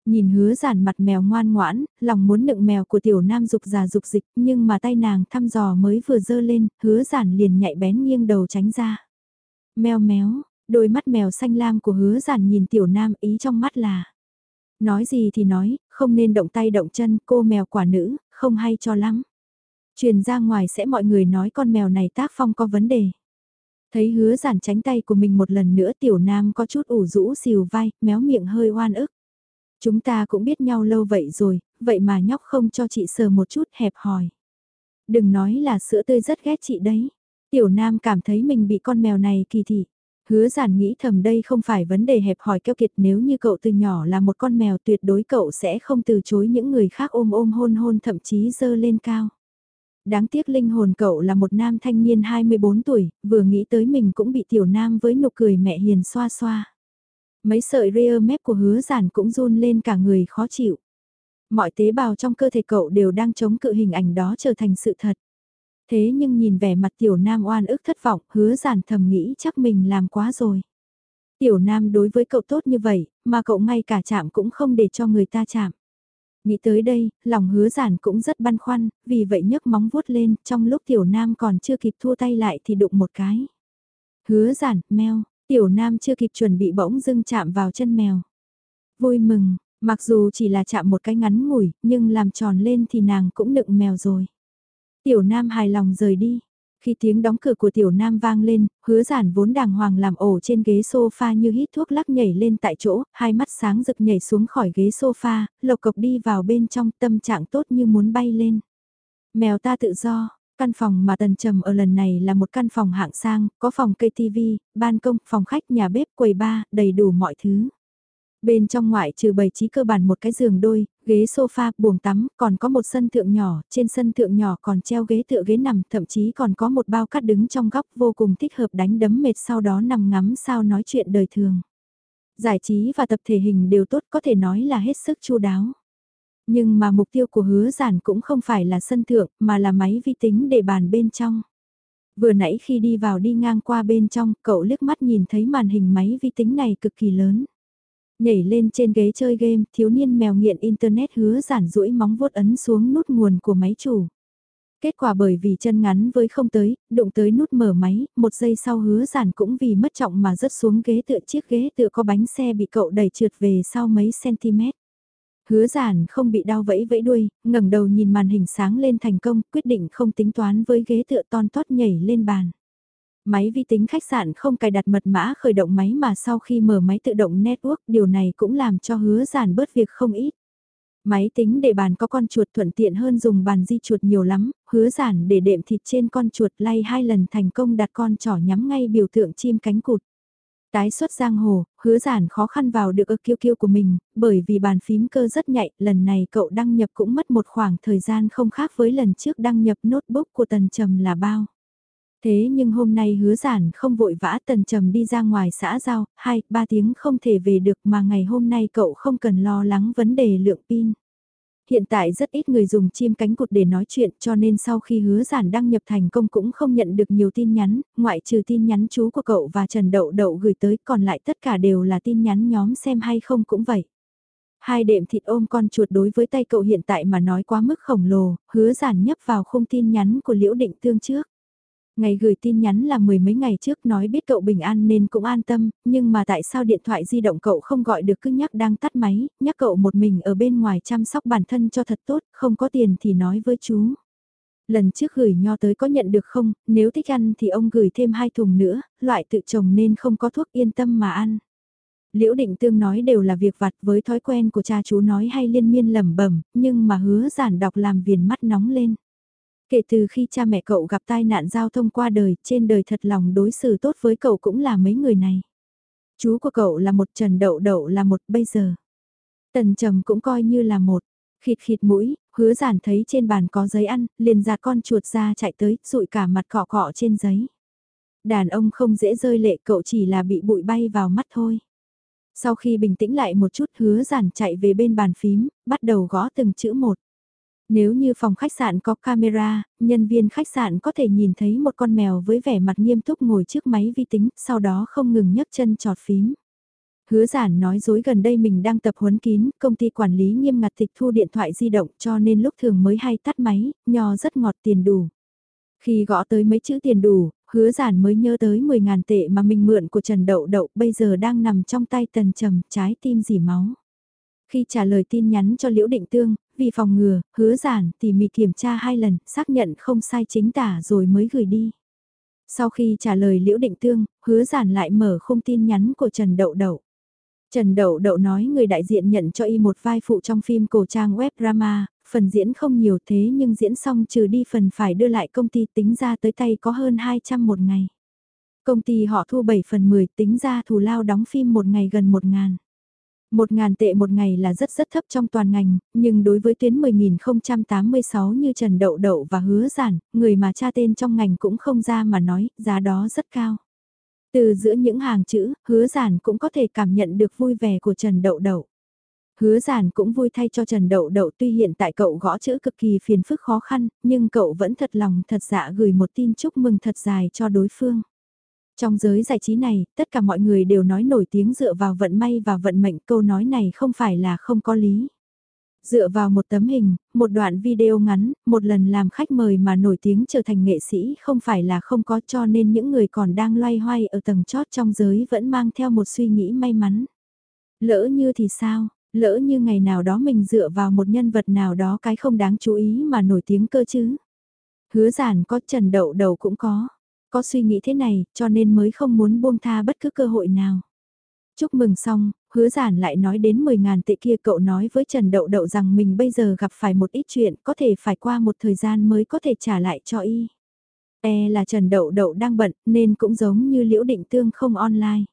Nhìn hứa giản mặt mèo ngoan ngoãn, lòng muốn nựng mèo của tiểu nam dục già dục dịch, nhưng mà tay nàng thăm dò mới vừa dơ lên, hứa giản liền nhạy bén nghiêng đầu tránh ra. Mèo méo, đôi mắt mèo xanh lam của hứa giản nhìn tiểu nam ý trong mắt là. Nói gì thì nói, không nên động tay động chân, cô mèo quả nữ, không hay cho lắm. Truyền ra ngoài sẽ mọi người nói con mèo này tác phong có vấn đề. Thấy hứa giản tránh tay của mình một lần nữa tiểu nam có chút ủ rũ xìu vai, méo miệng hơi oan ức. Chúng ta cũng biết nhau lâu vậy rồi, vậy mà nhóc không cho chị sờ một chút hẹp hòi. Đừng nói là sữa tươi rất ghét chị đấy. Tiểu nam cảm thấy mình bị con mèo này kỳ thị. Hứa giản nghĩ thầm đây không phải vấn đề hẹp hòi keo kiệt nếu như cậu từ nhỏ là một con mèo tuyệt đối cậu sẽ không từ chối những người khác ôm ôm hôn hôn thậm chí dơ lên cao. Đáng tiếc linh hồn cậu là một nam thanh niên 24 tuổi, vừa nghĩ tới mình cũng bị tiểu nam với nụ cười mẹ hiền xoa xoa. Mấy sợi rear mép của hứa giản cũng run lên cả người khó chịu. Mọi tế bào trong cơ thể cậu đều đang chống cự hình ảnh đó trở thành sự thật. Thế nhưng nhìn vẻ mặt tiểu nam oan ức thất vọng, hứa giản thầm nghĩ chắc mình làm quá rồi. Tiểu nam đối với cậu tốt như vậy, mà cậu ngay cả chạm cũng không để cho người ta chạm. Nghĩ tới đây, lòng hứa giản cũng rất băn khoăn, vì vậy nhấc móng vuốt lên, trong lúc tiểu nam còn chưa kịp thua tay lại thì đụng một cái. Hứa giản, mèo, tiểu nam chưa kịp chuẩn bị bỗng dưng chạm vào chân mèo. Vui mừng, mặc dù chỉ là chạm một cái ngắn ngủi, nhưng làm tròn lên thì nàng cũng nựng mèo rồi. Tiểu nam hài lòng rời đi, khi tiếng đóng cửa của tiểu nam vang lên, hứa giản vốn đàng hoàng làm ổ trên ghế sofa như hít thuốc lắc nhảy lên tại chỗ, hai mắt sáng rực nhảy xuống khỏi ghế sofa, lộc cộc đi vào bên trong tâm trạng tốt như muốn bay lên. Mèo ta tự do, căn phòng mà tần trầm ở lần này là một căn phòng hạng sang, có phòng cây tivi, ban công, phòng khách, nhà bếp, quầy bar, đầy đủ mọi thứ. Bên trong ngoại trừ bày trí cơ bản một cái giường đôi, ghế sofa, buồng tắm, còn có một sân thượng nhỏ, trên sân thượng nhỏ còn treo ghế tựa ghế nằm, thậm chí còn có một bao cát đứng trong góc vô cùng thích hợp đánh đấm mệt sau đó nằm ngắm sao nói chuyện đời thường. Giải trí và tập thể hình đều tốt có thể nói là hết sức chu đáo. Nhưng mà mục tiêu của hứa giản cũng không phải là sân thượng mà là máy vi tính để bàn bên trong. Vừa nãy khi đi vào đi ngang qua bên trong, cậu liếc mắt nhìn thấy màn hình máy vi tính này cực kỳ lớn. Nhảy lên trên ghế chơi game, thiếu niên mèo nghiện internet hứa giản duỗi móng vuốt ấn xuống nút nguồn của máy chủ. Kết quả bởi vì chân ngắn với không tới, đụng tới nút mở máy, một giây sau hứa giản cũng vì mất trọng mà rớt xuống ghế tựa chiếc ghế tựa có bánh xe bị cậu đẩy trượt về sau mấy cm. Hứa giản không bị đau vẫy vẫy đuôi, ngẩng đầu nhìn màn hình sáng lên thành công, quyết định không tính toán với ghế tựa ton tót nhảy lên bàn. Máy vi tính khách sạn không cài đặt mật mã khởi động máy mà sau khi mở máy tự động network điều này cũng làm cho hứa giản bớt việc không ít. Máy tính để bàn có con chuột thuận tiện hơn dùng bàn di chuột nhiều lắm, hứa giản để đệm thịt trên con chuột lay hai lần thành công đặt con trỏ nhắm ngay biểu tượng chim cánh cụt. Tái xuất giang hồ, hứa giản khó khăn vào được ơ kiêu kiêu của mình, bởi vì bàn phím cơ rất nhạy, lần này cậu đăng nhập cũng mất một khoảng thời gian không khác với lần trước đăng nhập notebook của Tần Trầm là bao. Thế nhưng hôm nay hứa giản không vội vã Tần Trầm đi ra ngoài xã giao, hai, ba tiếng không thể về được mà ngày hôm nay cậu không cần lo lắng vấn đề lượng pin. Hiện tại rất ít người dùng chim cánh cụt để nói chuyện cho nên sau khi hứa giản đăng nhập thành công cũng không nhận được nhiều tin nhắn, ngoại trừ tin nhắn chú của cậu và Trần Đậu Đậu gửi tới còn lại tất cả đều là tin nhắn nhóm xem hay không cũng vậy. Hai đệm thịt ôm con chuột đối với tay cậu hiện tại mà nói quá mức khổng lồ, hứa giản nhấp vào khung tin nhắn của Liễu Định Tương trước. Ngày gửi tin nhắn là mười mấy ngày trước nói biết cậu bình an nên cũng an tâm, nhưng mà tại sao điện thoại di động cậu không gọi được cứ nhắc đang tắt máy, nhắc cậu một mình ở bên ngoài chăm sóc bản thân cho thật tốt, không có tiền thì nói với chú. Lần trước gửi nho tới có nhận được không, nếu thích ăn thì ông gửi thêm hai thùng nữa, loại tự trồng nên không có thuốc yên tâm mà ăn. Liễu Định Tương nói đều là việc vặt với thói quen của cha chú nói hay liên miên lẩm bẩm, nhưng mà hứa giản đọc làm viền mắt nóng lên. Kể từ khi cha mẹ cậu gặp tai nạn giao thông qua đời, trên đời thật lòng đối xử tốt với cậu cũng là mấy người này. Chú của cậu là một Trần Đậu Đậu là một bây giờ. Tần Trầm cũng coi như là một. Khịt khịt mũi, hứa giản thấy trên bàn có giấy ăn, liền giạt con chuột ra chạy tới, rụi cả mặt cọ cọ trên giấy. Đàn ông không dễ rơi lệ cậu chỉ là bị bụi bay vào mắt thôi. Sau khi bình tĩnh lại một chút hứa giản chạy về bên bàn phím, bắt đầu gõ từng chữ một. Nếu như phòng khách sạn có camera, nhân viên khách sạn có thể nhìn thấy một con mèo với vẻ mặt nghiêm túc ngồi trước máy vi tính, sau đó không ngừng nhấc chân trọt phím. Hứa giản nói dối gần đây mình đang tập huấn kín, công ty quản lý nghiêm ngặt tịch thu điện thoại di động cho nên lúc thường mới hay tắt máy, nho rất ngọt tiền đủ. Khi gõ tới mấy chữ tiền đủ, hứa giản mới nhớ tới 10.000 tệ mà mình mượn của Trần Đậu Đậu bây giờ đang nằm trong tay tần trầm, trái tim dỉ máu. Khi trả lời tin nhắn cho Liễu Định Tương, vì phòng ngừa, hứa giản tỉ mỉ kiểm tra hai lần, xác nhận không sai chính tả rồi mới gửi đi. Sau khi trả lời Liễu Định Tương, hứa giản lại mở khung tin nhắn của Trần Đậu Đậu. Trần Đậu Đậu nói người đại diện nhận cho y một vai phụ trong phim cổ trang web drama, phần diễn không nhiều thế nhưng diễn xong trừ đi phần phải đưa lại công ty tính ra tới tay có hơn 200 một ngày. Công ty họ thu 7 phần 10 tính ra thù lao đóng phim một ngày gần 1 ngàn. Một ngàn tệ một ngày là rất rất thấp trong toàn ngành, nhưng đối với tuyến 10.086 như Trần Đậu Đậu và Hứa Giản, người mà tra tên trong ngành cũng không ra mà nói, giá đó rất cao. Từ giữa những hàng chữ, Hứa Giản cũng có thể cảm nhận được vui vẻ của Trần Đậu Đậu. Hứa giản cũng vui thay cho Trần Đậu Đậu tuy hiện tại cậu gõ chữ cực kỳ phiền phức khó khăn, nhưng cậu vẫn thật lòng thật dạ gửi một tin chúc mừng thật dài cho đối phương. Trong giới giải trí này, tất cả mọi người đều nói nổi tiếng dựa vào vận may và vận mệnh câu nói này không phải là không có lý. Dựa vào một tấm hình, một đoạn video ngắn, một lần làm khách mời mà nổi tiếng trở thành nghệ sĩ không phải là không có cho nên những người còn đang loay hoay ở tầng chót trong giới vẫn mang theo một suy nghĩ may mắn. Lỡ như thì sao, lỡ như ngày nào đó mình dựa vào một nhân vật nào đó cái không đáng chú ý mà nổi tiếng cơ chứ. Hứa giản có trần đậu đầu cũng có có suy nghĩ thế này, cho nên mới không muốn buông tha bất cứ cơ hội nào. Chúc mừng xong, hứa giản lại nói đến 10.000 tệ kia cậu nói với Trần Đậu Đậu rằng mình bây giờ gặp phải một ít chuyện có thể phải qua một thời gian mới có thể trả lại cho y. E là Trần Đậu Đậu đang bận nên cũng giống như Liễu Định Tương không online.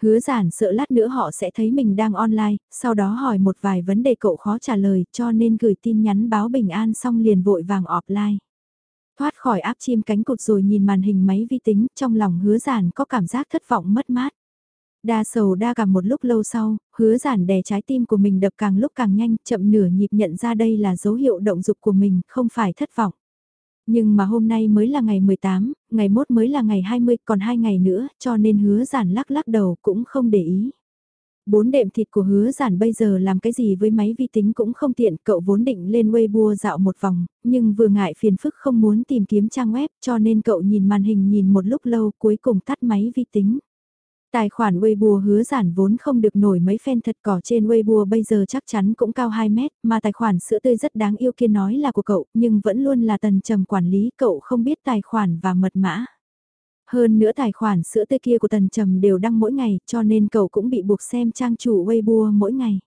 Hứa giản sợ lát nữa họ sẽ thấy mình đang online, sau đó hỏi một vài vấn đề cậu khó trả lời cho nên gửi tin nhắn báo bình an xong liền vội vàng offline. Thoát khỏi áp chim cánh cụt rồi nhìn màn hình máy vi tính, trong lòng hứa giản có cảm giác thất vọng mất mát. Đa sầu đa cảm một lúc lâu sau, hứa giản đè trái tim của mình đập càng lúc càng nhanh, chậm nửa nhịp nhận ra đây là dấu hiệu động dục của mình, không phải thất vọng. Nhưng mà hôm nay mới là ngày 18, ngày mốt mới là ngày 20, còn hai ngày nữa, cho nên hứa giản lắc lắc đầu cũng không để ý. Bốn đệm thịt của hứa giản bây giờ làm cái gì với máy vi tính cũng không tiện, cậu vốn định lên Weibo dạo một vòng, nhưng vừa ngại phiền phức không muốn tìm kiếm trang web cho nên cậu nhìn màn hình nhìn một lúc lâu cuối cùng tắt máy vi tính. Tài khoản Weibo hứa giản vốn không được nổi mấy fan thật cỏ trên Weibo bây giờ chắc chắn cũng cao 2 mét, mà tài khoản sữa tươi rất đáng yêu kia nói là của cậu, nhưng vẫn luôn là tần trầm quản lý, cậu không biết tài khoản và mật mã. Hơn nữa tài khoản sữa tươi kia của Tần Trầm đều đăng mỗi ngày cho nên cậu cũng bị buộc xem trang chủ Weibo mỗi ngày.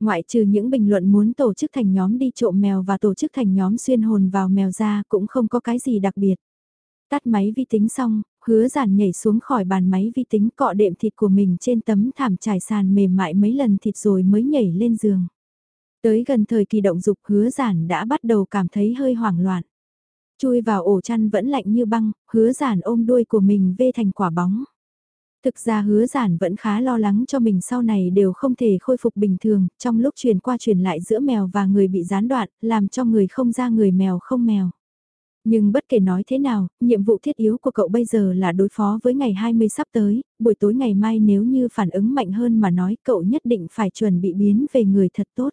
Ngoại trừ những bình luận muốn tổ chức thành nhóm đi trộm mèo và tổ chức thành nhóm xuyên hồn vào mèo ra cũng không có cái gì đặc biệt. Tắt máy vi tính xong, hứa giản nhảy xuống khỏi bàn máy vi tính cọ đệm thịt của mình trên tấm thảm trải sàn mềm mại mấy lần thịt rồi mới nhảy lên giường. Tới gần thời kỳ động dục hứa giản đã bắt đầu cảm thấy hơi hoảng loạn. Chui vào ổ chăn vẫn lạnh như băng, hứa giản ôm đuôi của mình vê thành quả bóng. Thực ra hứa giản vẫn khá lo lắng cho mình sau này đều không thể khôi phục bình thường, trong lúc truyền qua truyền lại giữa mèo và người bị gián đoạn, làm cho người không ra người mèo không mèo. Nhưng bất kể nói thế nào, nhiệm vụ thiết yếu của cậu bây giờ là đối phó với ngày 20 sắp tới, buổi tối ngày mai nếu như phản ứng mạnh hơn mà nói cậu nhất định phải chuẩn bị biến về người thật tốt.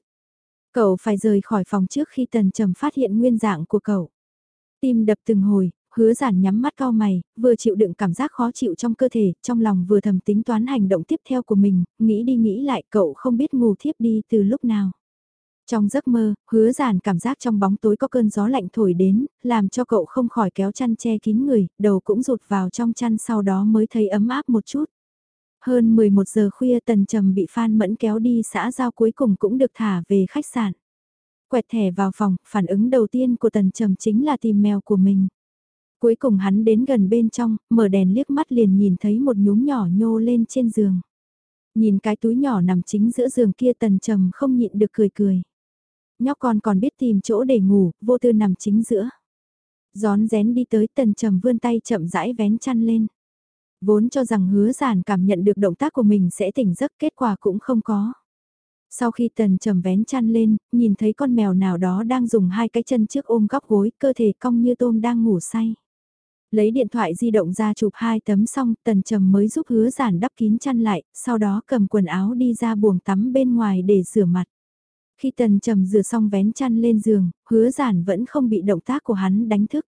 Cậu phải rời khỏi phòng trước khi tần trầm phát hiện nguyên dạng của cậu. Tim đập từng hồi, hứa giản nhắm mắt cao mày, vừa chịu đựng cảm giác khó chịu trong cơ thể, trong lòng vừa thầm tính toán hành động tiếp theo của mình, nghĩ đi nghĩ lại cậu không biết ngủ thiếp đi từ lúc nào. Trong giấc mơ, hứa giản cảm giác trong bóng tối có cơn gió lạnh thổi đến, làm cho cậu không khỏi kéo chăn che kín người, đầu cũng rụt vào trong chăn sau đó mới thấy ấm áp một chút. Hơn 11 giờ khuya tần trầm bị Phan Mẫn kéo đi xã giao cuối cùng cũng được thả về khách sạn. Quẹt thẻ vào phòng, phản ứng đầu tiên của tần trầm chính là tìm mèo của mình. Cuối cùng hắn đến gần bên trong, mở đèn liếc mắt liền nhìn thấy một nhúm nhỏ nhô lên trên giường. Nhìn cái túi nhỏ nằm chính giữa giường kia tần trầm không nhịn được cười cười. Nhóc con còn biết tìm chỗ để ngủ, vô tư nằm chính giữa. Gión rén đi tới tần trầm vươn tay chậm rãi vén chăn lên. Vốn cho rằng hứa giản cảm nhận được động tác của mình sẽ tỉnh giấc kết quả cũng không có. Sau khi tần trầm vén chăn lên, nhìn thấy con mèo nào đó đang dùng hai cái chân trước ôm góc gối, cơ thể cong như tôm đang ngủ say. Lấy điện thoại di động ra chụp hai tấm xong, tần trầm mới giúp hứa giản đắp kín chăn lại, sau đó cầm quần áo đi ra buồng tắm bên ngoài để rửa mặt. Khi tần trầm rửa xong vén chăn lên giường, hứa giản vẫn không bị động tác của hắn đánh thức.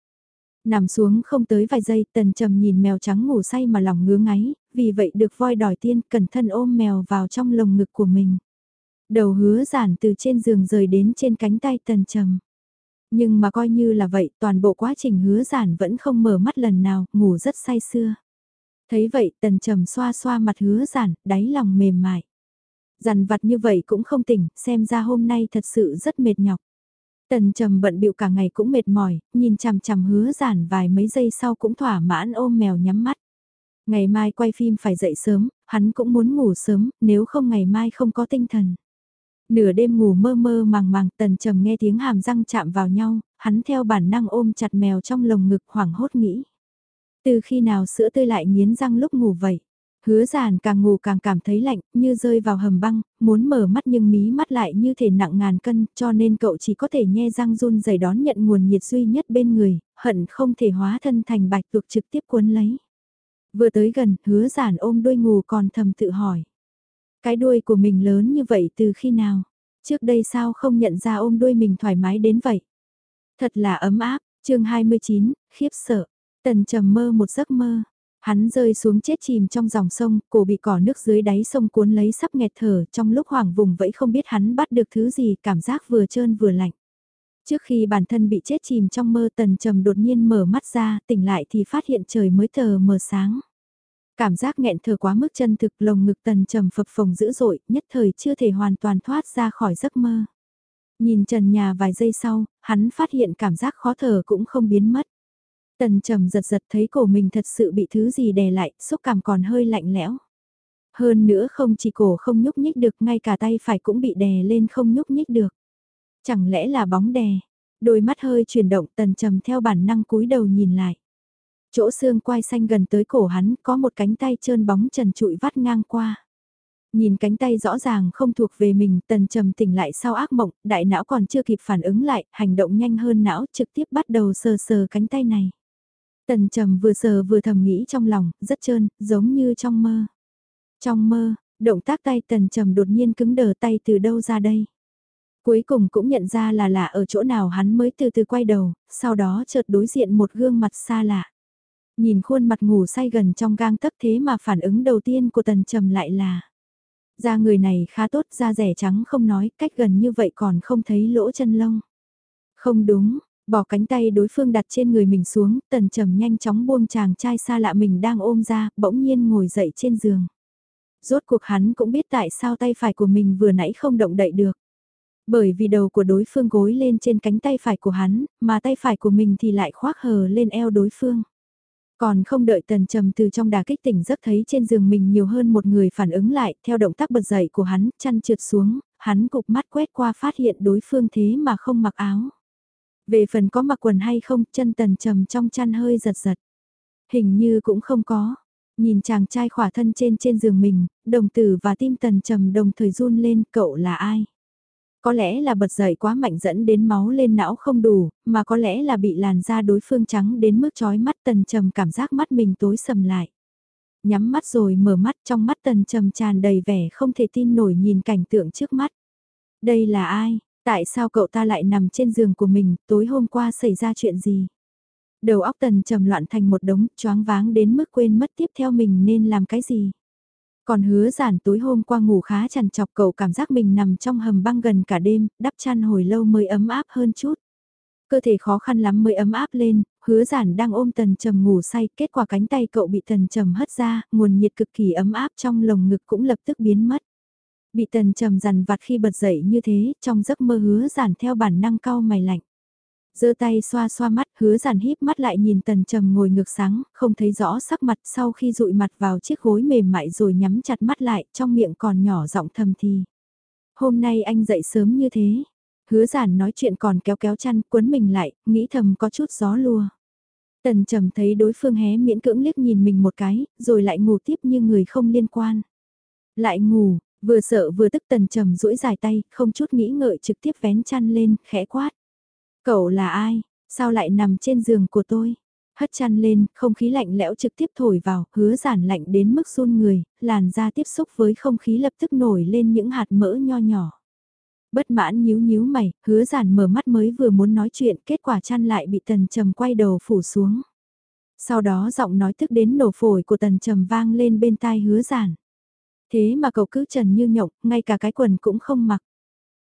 Nằm xuống không tới vài giây tần trầm nhìn mèo trắng ngủ say mà lòng ngứa ngáy, vì vậy được voi đòi tiên cẩn thân ôm mèo vào trong lồng ngực của mình. Đầu hứa giản từ trên giường rời đến trên cánh tay tần trầm. Nhưng mà coi như là vậy, toàn bộ quá trình hứa giản vẫn không mở mắt lần nào, ngủ rất say sưa. Thấy vậy, tần trầm xoa xoa mặt hứa giản, đáy lòng mềm mại. Dằn vặt như vậy cũng không tỉnh, xem ra hôm nay thật sự rất mệt nhọc. Tần trầm bận bịu cả ngày cũng mệt mỏi, nhìn chằm chằm hứa giản vài mấy giây sau cũng thỏa mãn ôm mèo nhắm mắt. Ngày mai quay phim phải dậy sớm, hắn cũng muốn ngủ sớm, nếu không ngày mai không có tinh thần. Nửa đêm ngủ mơ mơ màng màng tần trầm nghe tiếng hàm răng chạm vào nhau, hắn theo bản năng ôm chặt mèo trong lồng ngực hoảng hốt nghĩ. Từ khi nào sữa tươi lại nghiến răng lúc ngủ vậy? Hứa giản càng ngủ càng cảm thấy lạnh, như rơi vào hầm băng, muốn mở mắt nhưng mí mắt lại như thể nặng ngàn cân, cho nên cậu chỉ có thể nhe răng run rẩy đón nhận nguồn nhiệt duy nhất bên người, hận không thể hóa thân thành bạch tuộc trực tiếp cuốn lấy. Vừa tới gần, hứa giản ôm đôi ngủ còn thầm tự hỏi. Cái đuôi của mình lớn như vậy từ khi nào? Trước đây sao không nhận ra ôm đuôi mình thoải mái đến vậy? Thật là ấm áp, chương 29, khiếp sợ. Tần trầm mơ một giấc mơ. Hắn rơi xuống chết chìm trong dòng sông, cổ bị cỏ nước dưới đáy sông cuốn lấy sắp nghẹt thở, trong lúc hoảng vùng vẫy không biết hắn bắt được thứ gì, cảm giác vừa trơn vừa lạnh. Trước khi bản thân bị chết chìm trong mơ tần trầm đột nhiên mở mắt ra, tỉnh lại thì phát hiện trời mới tờ mờ sáng. Cảm giác nghẹn thở quá mức chân thực lồng ngực tần trầm phập phồng dữ dội, nhất thời chưa thể hoàn toàn thoát ra khỏi giấc mơ. Nhìn trần nhà vài giây sau, hắn phát hiện cảm giác khó thở cũng không biến mất. Tần trầm giật giật thấy cổ mình thật sự bị thứ gì đè lại, xúc cảm còn hơi lạnh lẽo. Hơn nữa không chỉ cổ không nhúc nhích được, ngay cả tay phải cũng bị đè lên không nhúc nhích được. Chẳng lẽ là bóng đè? Đôi mắt hơi chuyển động tần trầm theo bản năng cúi đầu nhìn lại. Chỗ xương quai xanh gần tới cổ hắn có một cánh tay trơn bóng trần trụi vắt ngang qua. Nhìn cánh tay rõ ràng không thuộc về mình, tần trầm tỉnh lại sau ác mộng, đại não còn chưa kịp phản ứng lại, hành động nhanh hơn não trực tiếp bắt đầu sờ sờ cánh tay này. Tần trầm vừa sờ vừa thầm nghĩ trong lòng, rất trơn, giống như trong mơ. Trong mơ, động tác tay tần trầm đột nhiên cứng đờ tay từ đâu ra đây. Cuối cùng cũng nhận ra là lạ ở chỗ nào hắn mới từ từ quay đầu, sau đó chợt đối diện một gương mặt xa lạ. Nhìn khuôn mặt ngủ say gần trong gang tấc thế mà phản ứng đầu tiên của tần trầm lại là. Da người này khá tốt, da rẻ trắng không nói, cách gần như vậy còn không thấy lỗ chân lông. Không đúng, bỏ cánh tay đối phương đặt trên người mình xuống, tần trầm nhanh chóng buông chàng trai xa lạ mình đang ôm ra, bỗng nhiên ngồi dậy trên giường. Rốt cuộc hắn cũng biết tại sao tay phải của mình vừa nãy không động đậy được. Bởi vì đầu của đối phương gối lên trên cánh tay phải của hắn, mà tay phải của mình thì lại khoác hờ lên eo đối phương. Còn không đợi tần trầm từ trong đà kích tỉnh giấc thấy trên giường mình nhiều hơn một người phản ứng lại, theo động tác bật dậy của hắn, chăn trượt xuống, hắn cục mắt quét qua phát hiện đối phương thế mà không mặc áo. Về phần có mặc quần hay không, chân tần trầm trong chăn hơi giật giật. Hình như cũng không có. Nhìn chàng trai khỏa thân trên trên giường mình, đồng tử và tim tần trầm đồng thời run lên, cậu là ai? Có lẽ là bật dậy quá mạnh dẫn đến máu lên não không đủ, mà có lẽ là bị làn da đối phương trắng đến mức chói mắt tần trầm cảm giác mắt mình tối sầm lại. Nhắm mắt rồi mở mắt trong mắt tần trầm tràn đầy vẻ không thể tin nổi nhìn cảnh tượng trước mắt. Đây là ai? Tại sao cậu ta lại nằm trên giường của mình, tối hôm qua xảy ra chuyện gì? Đầu óc tần trầm loạn thành một đống, choáng váng đến mức quên mất tiếp theo mình nên làm cái gì? Còn hứa giản tối hôm qua ngủ khá chằn chọc cậu cảm giác mình nằm trong hầm băng gần cả đêm, đắp chăn hồi lâu mới ấm áp hơn chút. Cơ thể khó khăn lắm mới ấm áp lên, hứa giản đang ôm tần trầm ngủ say, kết quả cánh tay cậu bị tần trầm hất ra, nguồn nhiệt cực kỳ ấm áp trong lồng ngực cũng lập tức biến mất. Bị tần trầm dằn vặt khi bật dậy như thế, trong giấc mơ hứa giản theo bản năng cau mày lạnh giơ tay xoa xoa mắt, hứa giản híp mắt lại nhìn tần trầm ngồi ngược sáng, không thấy rõ sắc mặt sau khi dụi mặt vào chiếc gối mềm mại rồi nhắm chặt mắt lại, trong miệng còn nhỏ giọng thầm thì. Hôm nay anh dậy sớm như thế. Hứa giản nói chuyện còn kéo kéo chăn, quấn mình lại, nghĩ thầm có chút gió lùa. Tần trầm thấy đối phương hé miễn cưỡng liếc nhìn mình một cái, rồi lại ngủ tiếp như người không liên quan. Lại ngủ, vừa sợ vừa tức tần trầm duỗi dài tay, không chút nghĩ ngợi trực tiếp vén chăn lên, khẽ quát. Cậu là ai? Sao lại nằm trên giường của tôi? Hất chăn lên, không khí lạnh lẽo trực tiếp thổi vào, hứa giản lạnh đến mức run người, làn da tiếp xúc với không khí lập tức nổi lên những hạt mỡ nho nhỏ. Bất mãn nhíu nhíu mày, hứa giản mở mắt mới vừa muốn nói chuyện, kết quả chăn lại bị tần trầm quay đầu phủ xuống. Sau đó giọng nói tức đến nổ phổi của tần trầm vang lên bên tai hứa giản. Thế mà cậu cứ trần như nhộng, ngay cả cái quần cũng không mặc.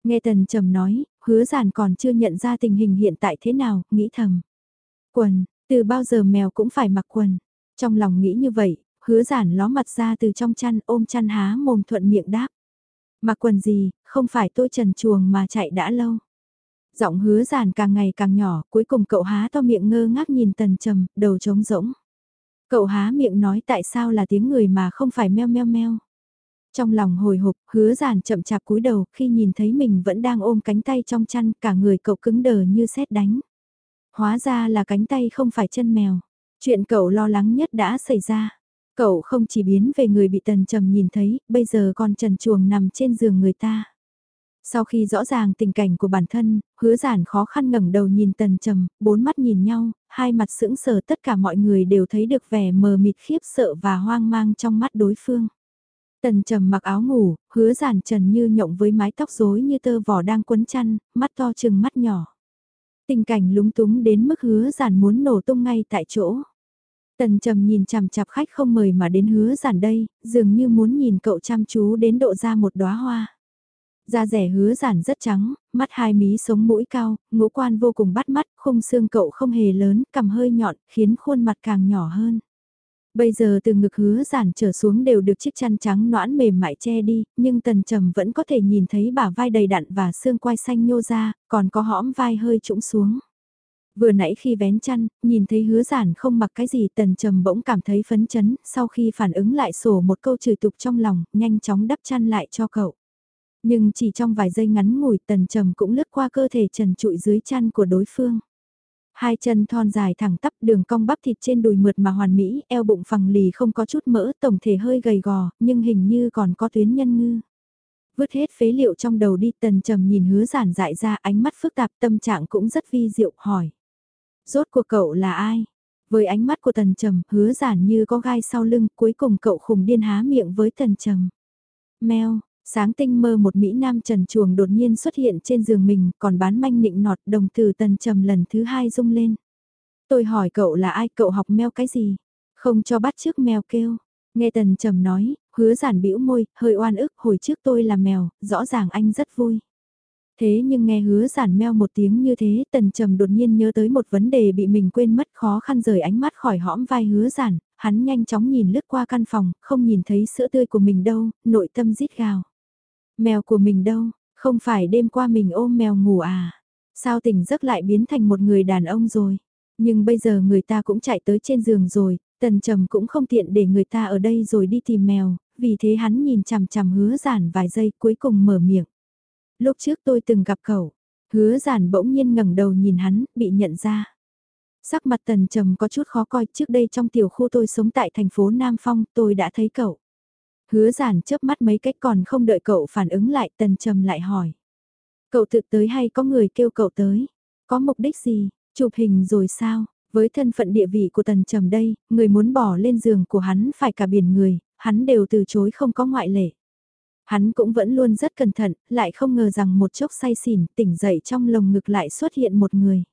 Nghe tần trầm nói, hứa giản còn chưa nhận ra tình hình hiện tại thế nào, nghĩ thầm. Quần, từ bao giờ mèo cũng phải mặc quần. Trong lòng nghĩ như vậy, hứa giản ló mặt ra từ trong chăn ôm chăn há mồm thuận miệng đáp. Mặc quần gì, không phải tôi trần chuồng mà chạy đã lâu. Giọng hứa giản càng ngày càng nhỏ, cuối cùng cậu há to miệng ngơ ngác nhìn tần trầm, đầu trống rỗng. Cậu há miệng nói tại sao là tiếng người mà không phải meo meo meo. Trong lòng hồi hộp, hứa giản chậm chạp cúi đầu khi nhìn thấy mình vẫn đang ôm cánh tay trong chăn cả người cậu cứng đờ như sét đánh. Hóa ra là cánh tay không phải chân mèo. Chuyện cậu lo lắng nhất đã xảy ra. Cậu không chỉ biến về người bị tần trầm nhìn thấy, bây giờ còn trần chuồng nằm trên giường người ta. Sau khi rõ ràng tình cảnh của bản thân, hứa giản khó khăn ngẩng đầu nhìn tần trầm, bốn mắt nhìn nhau, hai mặt sững sờ tất cả mọi người đều thấy được vẻ mờ mịt khiếp sợ và hoang mang trong mắt đối phương. Tần trầm mặc áo ngủ, hứa giản trần như nhộng với mái tóc rối như tơ vỏ đang quấn chăn, mắt to chừng mắt nhỏ. Tình cảnh lúng túng đến mức hứa giản muốn nổ tung ngay tại chỗ. Tần trầm nhìn chằm chặp khách không mời mà đến hứa giản đây, dường như muốn nhìn cậu chăm chú đến độ ra một đóa hoa. Da rẻ hứa giản rất trắng, mắt hai mí sống mũi cao, ngũ quan vô cùng bắt mắt, khung xương cậu không hề lớn, cầm hơi nhọn, khiến khuôn mặt càng nhỏ hơn. Bây giờ từ ngực hứa giản trở xuống đều được chiếc chăn trắng noãn mềm mại che đi, nhưng tần trầm vẫn có thể nhìn thấy bả vai đầy đặn và xương quai xanh nhô ra, còn có hõm vai hơi trũng xuống. Vừa nãy khi vén chăn, nhìn thấy hứa giản không mặc cái gì tần trầm bỗng cảm thấy phấn chấn, sau khi phản ứng lại sổ một câu trừ tục trong lòng, nhanh chóng đắp chăn lại cho cậu. Nhưng chỉ trong vài giây ngắn ngủi tần trầm cũng lướt qua cơ thể trần trụi dưới chăn của đối phương. Hai chân thon dài thẳng tắp đường cong bắp thịt trên đùi mượt mà hoàn mỹ, eo bụng phẳng lì không có chút mỡ, tổng thể hơi gầy gò, nhưng hình như còn có tuyến nhân ngư. Vứt hết phế liệu trong đầu đi tần trầm nhìn hứa giản dại ra ánh mắt phức tạp tâm trạng cũng rất vi diệu, hỏi. Rốt của cậu là ai? Với ánh mắt của tần trầm, hứa giản như có gai sau lưng, cuối cùng cậu khùng điên há miệng với tần trầm. Mèo, Sáng tinh mơ một Mỹ Nam trần chuồng đột nhiên xuất hiện trên giường mình, còn bán manh nịnh nọt đồng từ tần trầm lần thứ hai rung lên. Tôi hỏi cậu là ai, cậu học meo cái gì? Không cho bắt trước mèo kêu. Nghe tần trầm nói, hứa giản bĩu môi, hơi oan ức, hồi trước tôi là mèo, rõ ràng anh rất vui. Thế nhưng nghe hứa giản meo một tiếng như thế, tần trầm đột nhiên nhớ tới một vấn đề bị mình quên mất khó khăn rời ánh mắt khỏi hõm vai hứa giản, hắn nhanh chóng nhìn lướt qua căn phòng, không nhìn thấy sữa tươi của mình đâu, nội tâm rít gào. Mèo của mình đâu, không phải đêm qua mình ôm mèo ngủ à? Sao tỉnh giấc lại biến thành một người đàn ông rồi? Nhưng bây giờ người ta cũng chạy tới trên giường rồi, Tần trầm cũng không tiện để người ta ở đây rồi đi tìm mèo, vì thế hắn nhìn chằm chằm hứa giản vài giây cuối cùng mở miệng. Lúc trước tôi từng gặp cậu, hứa giản bỗng nhiên ngẩng đầu nhìn hắn, bị nhận ra. Sắc mặt tần trầm có chút khó coi, trước đây trong tiểu khu tôi sống tại thành phố Nam Phong, tôi đã thấy cậu. Hứa giản chớp mắt mấy cách còn không đợi cậu phản ứng lại, tần trầm lại hỏi. Cậu tự tới hay có người kêu cậu tới? Có mục đích gì? Chụp hình rồi sao? Với thân phận địa vị của tần trầm đây, người muốn bỏ lên giường của hắn phải cả biển người, hắn đều từ chối không có ngoại lệ. Hắn cũng vẫn luôn rất cẩn thận, lại không ngờ rằng một chốc say xỉn tỉnh dậy trong lồng ngực lại xuất hiện một người.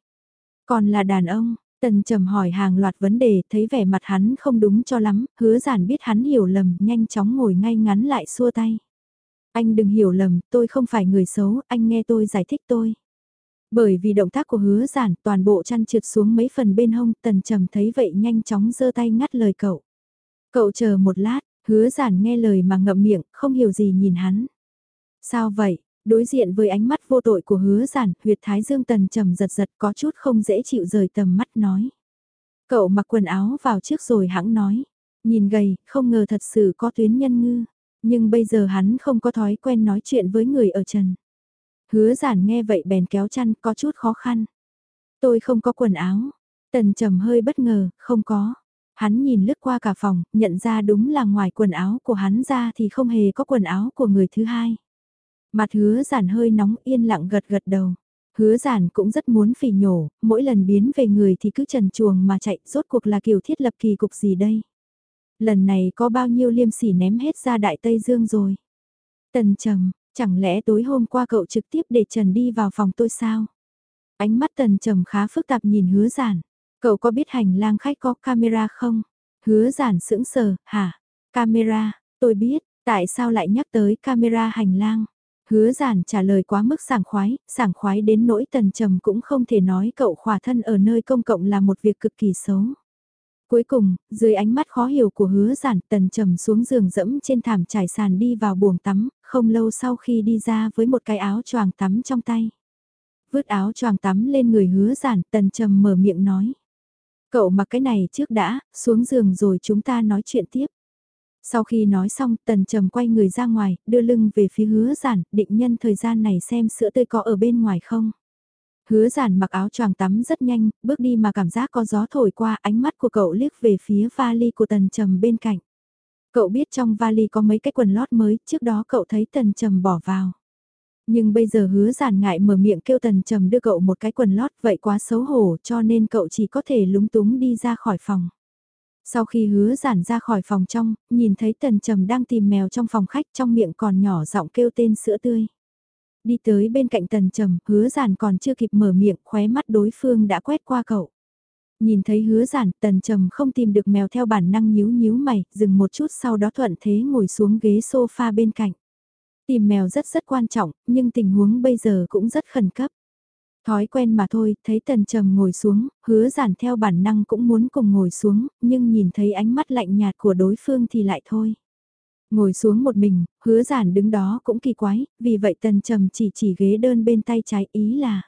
Còn là đàn ông, Tần trầm hỏi hàng loạt vấn đề, thấy vẻ mặt hắn không đúng cho lắm, hứa giản biết hắn hiểu lầm, nhanh chóng ngồi ngay ngắn lại xua tay. Anh đừng hiểu lầm, tôi không phải người xấu, anh nghe tôi giải thích tôi. Bởi vì động tác của hứa giản, toàn bộ chăn trượt xuống mấy phần bên hông, tần trầm thấy vậy nhanh chóng giơ tay ngắt lời cậu. Cậu chờ một lát, hứa giản nghe lời mà ngậm miệng, không hiểu gì nhìn hắn. Sao vậy, Đối diện với ánh mắt vô tội của hứa giản, huyệt thái dương tần trầm giật giật có chút không dễ chịu rời tầm mắt nói. Cậu mặc quần áo vào trước rồi hãng nói. Nhìn gầy, không ngờ thật sự có tuyến nhân ngư. Nhưng bây giờ hắn không có thói quen nói chuyện với người ở trần. Hứa giản nghe vậy bèn kéo chăn có chút khó khăn. Tôi không có quần áo. Tần trầm hơi bất ngờ, không có. Hắn nhìn lướt qua cả phòng, nhận ra đúng là ngoài quần áo của hắn ra thì không hề có quần áo của người thứ hai. Mặt hứa giản hơi nóng yên lặng gật gật đầu. Hứa giản cũng rất muốn phỉ nhổ, mỗi lần biến về người thì cứ trần chuồng mà chạy, rốt cuộc là kiểu thiết lập kỳ cục gì đây. Lần này có bao nhiêu liêm sỉ ném hết ra Đại Tây Dương rồi. Tần trầm, chẳng lẽ tối hôm qua cậu trực tiếp để Trần đi vào phòng tôi sao? Ánh mắt tần trầm khá phức tạp nhìn hứa giản. Cậu có biết hành lang khách có camera không? Hứa giản sững sờ, hả? Camera, tôi biết, tại sao lại nhắc tới camera hành lang? Hứa giản trả lời quá mức sảng khoái, sảng khoái đến nỗi tần trầm cũng không thể nói cậu khỏa thân ở nơi công cộng là một việc cực kỳ xấu. Cuối cùng, dưới ánh mắt khó hiểu của hứa giản tần trầm xuống giường dẫm trên thảm trải sàn đi vào buồng tắm, không lâu sau khi đi ra với một cái áo choàng tắm trong tay. Vứt áo choàng tắm lên người hứa giản tần trầm mở miệng nói. Cậu mặc cái này trước đã, xuống giường rồi chúng ta nói chuyện tiếp. Sau khi nói xong, tần trầm quay người ra ngoài, đưa lưng về phía hứa giản, định nhân thời gian này xem sữa tươi có ở bên ngoài không. Hứa giản mặc áo choàng tắm rất nhanh, bước đi mà cảm giác có gió thổi qua ánh mắt của cậu liếc về phía vali của tần trầm bên cạnh. Cậu biết trong vali có mấy cái quần lót mới, trước đó cậu thấy tần trầm bỏ vào. Nhưng bây giờ hứa giản ngại mở miệng kêu tần trầm đưa cậu một cái quần lót vậy quá xấu hổ cho nên cậu chỉ có thể lúng túng đi ra khỏi phòng. Sau khi hứa giản ra khỏi phòng trong, nhìn thấy tần trầm đang tìm mèo trong phòng khách trong miệng còn nhỏ giọng kêu tên sữa tươi. Đi tới bên cạnh tần trầm, hứa giản còn chưa kịp mở miệng, khóe mắt đối phương đã quét qua cậu. Nhìn thấy hứa giản, tần trầm không tìm được mèo theo bản năng nhíu nhíu mày, dừng một chút sau đó thuận thế ngồi xuống ghế sofa bên cạnh. Tìm mèo rất rất quan trọng, nhưng tình huống bây giờ cũng rất khẩn cấp. Thói quen mà thôi, thấy tần trầm ngồi xuống, hứa giản theo bản năng cũng muốn cùng ngồi xuống, nhưng nhìn thấy ánh mắt lạnh nhạt của đối phương thì lại thôi. Ngồi xuống một mình, hứa giản đứng đó cũng kỳ quái, vì vậy tần trầm chỉ chỉ ghế đơn bên tay trái ý là.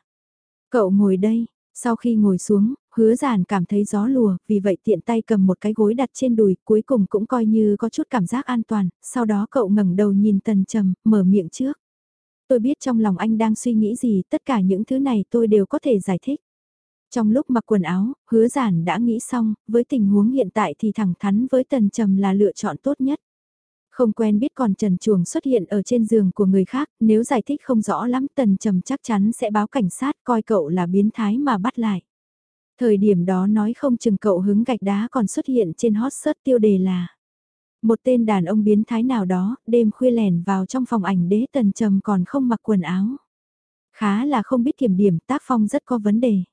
Cậu ngồi đây, sau khi ngồi xuống, hứa giản cảm thấy gió lùa, vì vậy tiện tay cầm một cái gối đặt trên đùi, cuối cùng cũng coi như có chút cảm giác an toàn, sau đó cậu ngẩng đầu nhìn tần trầm, mở miệng trước. Tôi biết trong lòng anh đang suy nghĩ gì, tất cả những thứ này tôi đều có thể giải thích. Trong lúc mặc quần áo, hứa giản đã nghĩ xong, với tình huống hiện tại thì thẳng thắn với tần trầm là lựa chọn tốt nhất. Không quen biết còn trần chuồng xuất hiện ở trên giường của người khác, nếu giải thích không rõ lắm tần trầm chắc chắn sẽ báo cảnh sát coi cậu là biến thái mà bắt lại. Thời điểm đó nói không chừng cậu hứng gạch đá còn xuất hiện trên hot search tiêu đề là một tên đàn ông biến thái nào đó, đêm khuya lẻn vào trong phòng ảnh đế tần trầm còn không mặc quần áo. Khá là không biết kiểm điểm tác phong rất có vấn đề.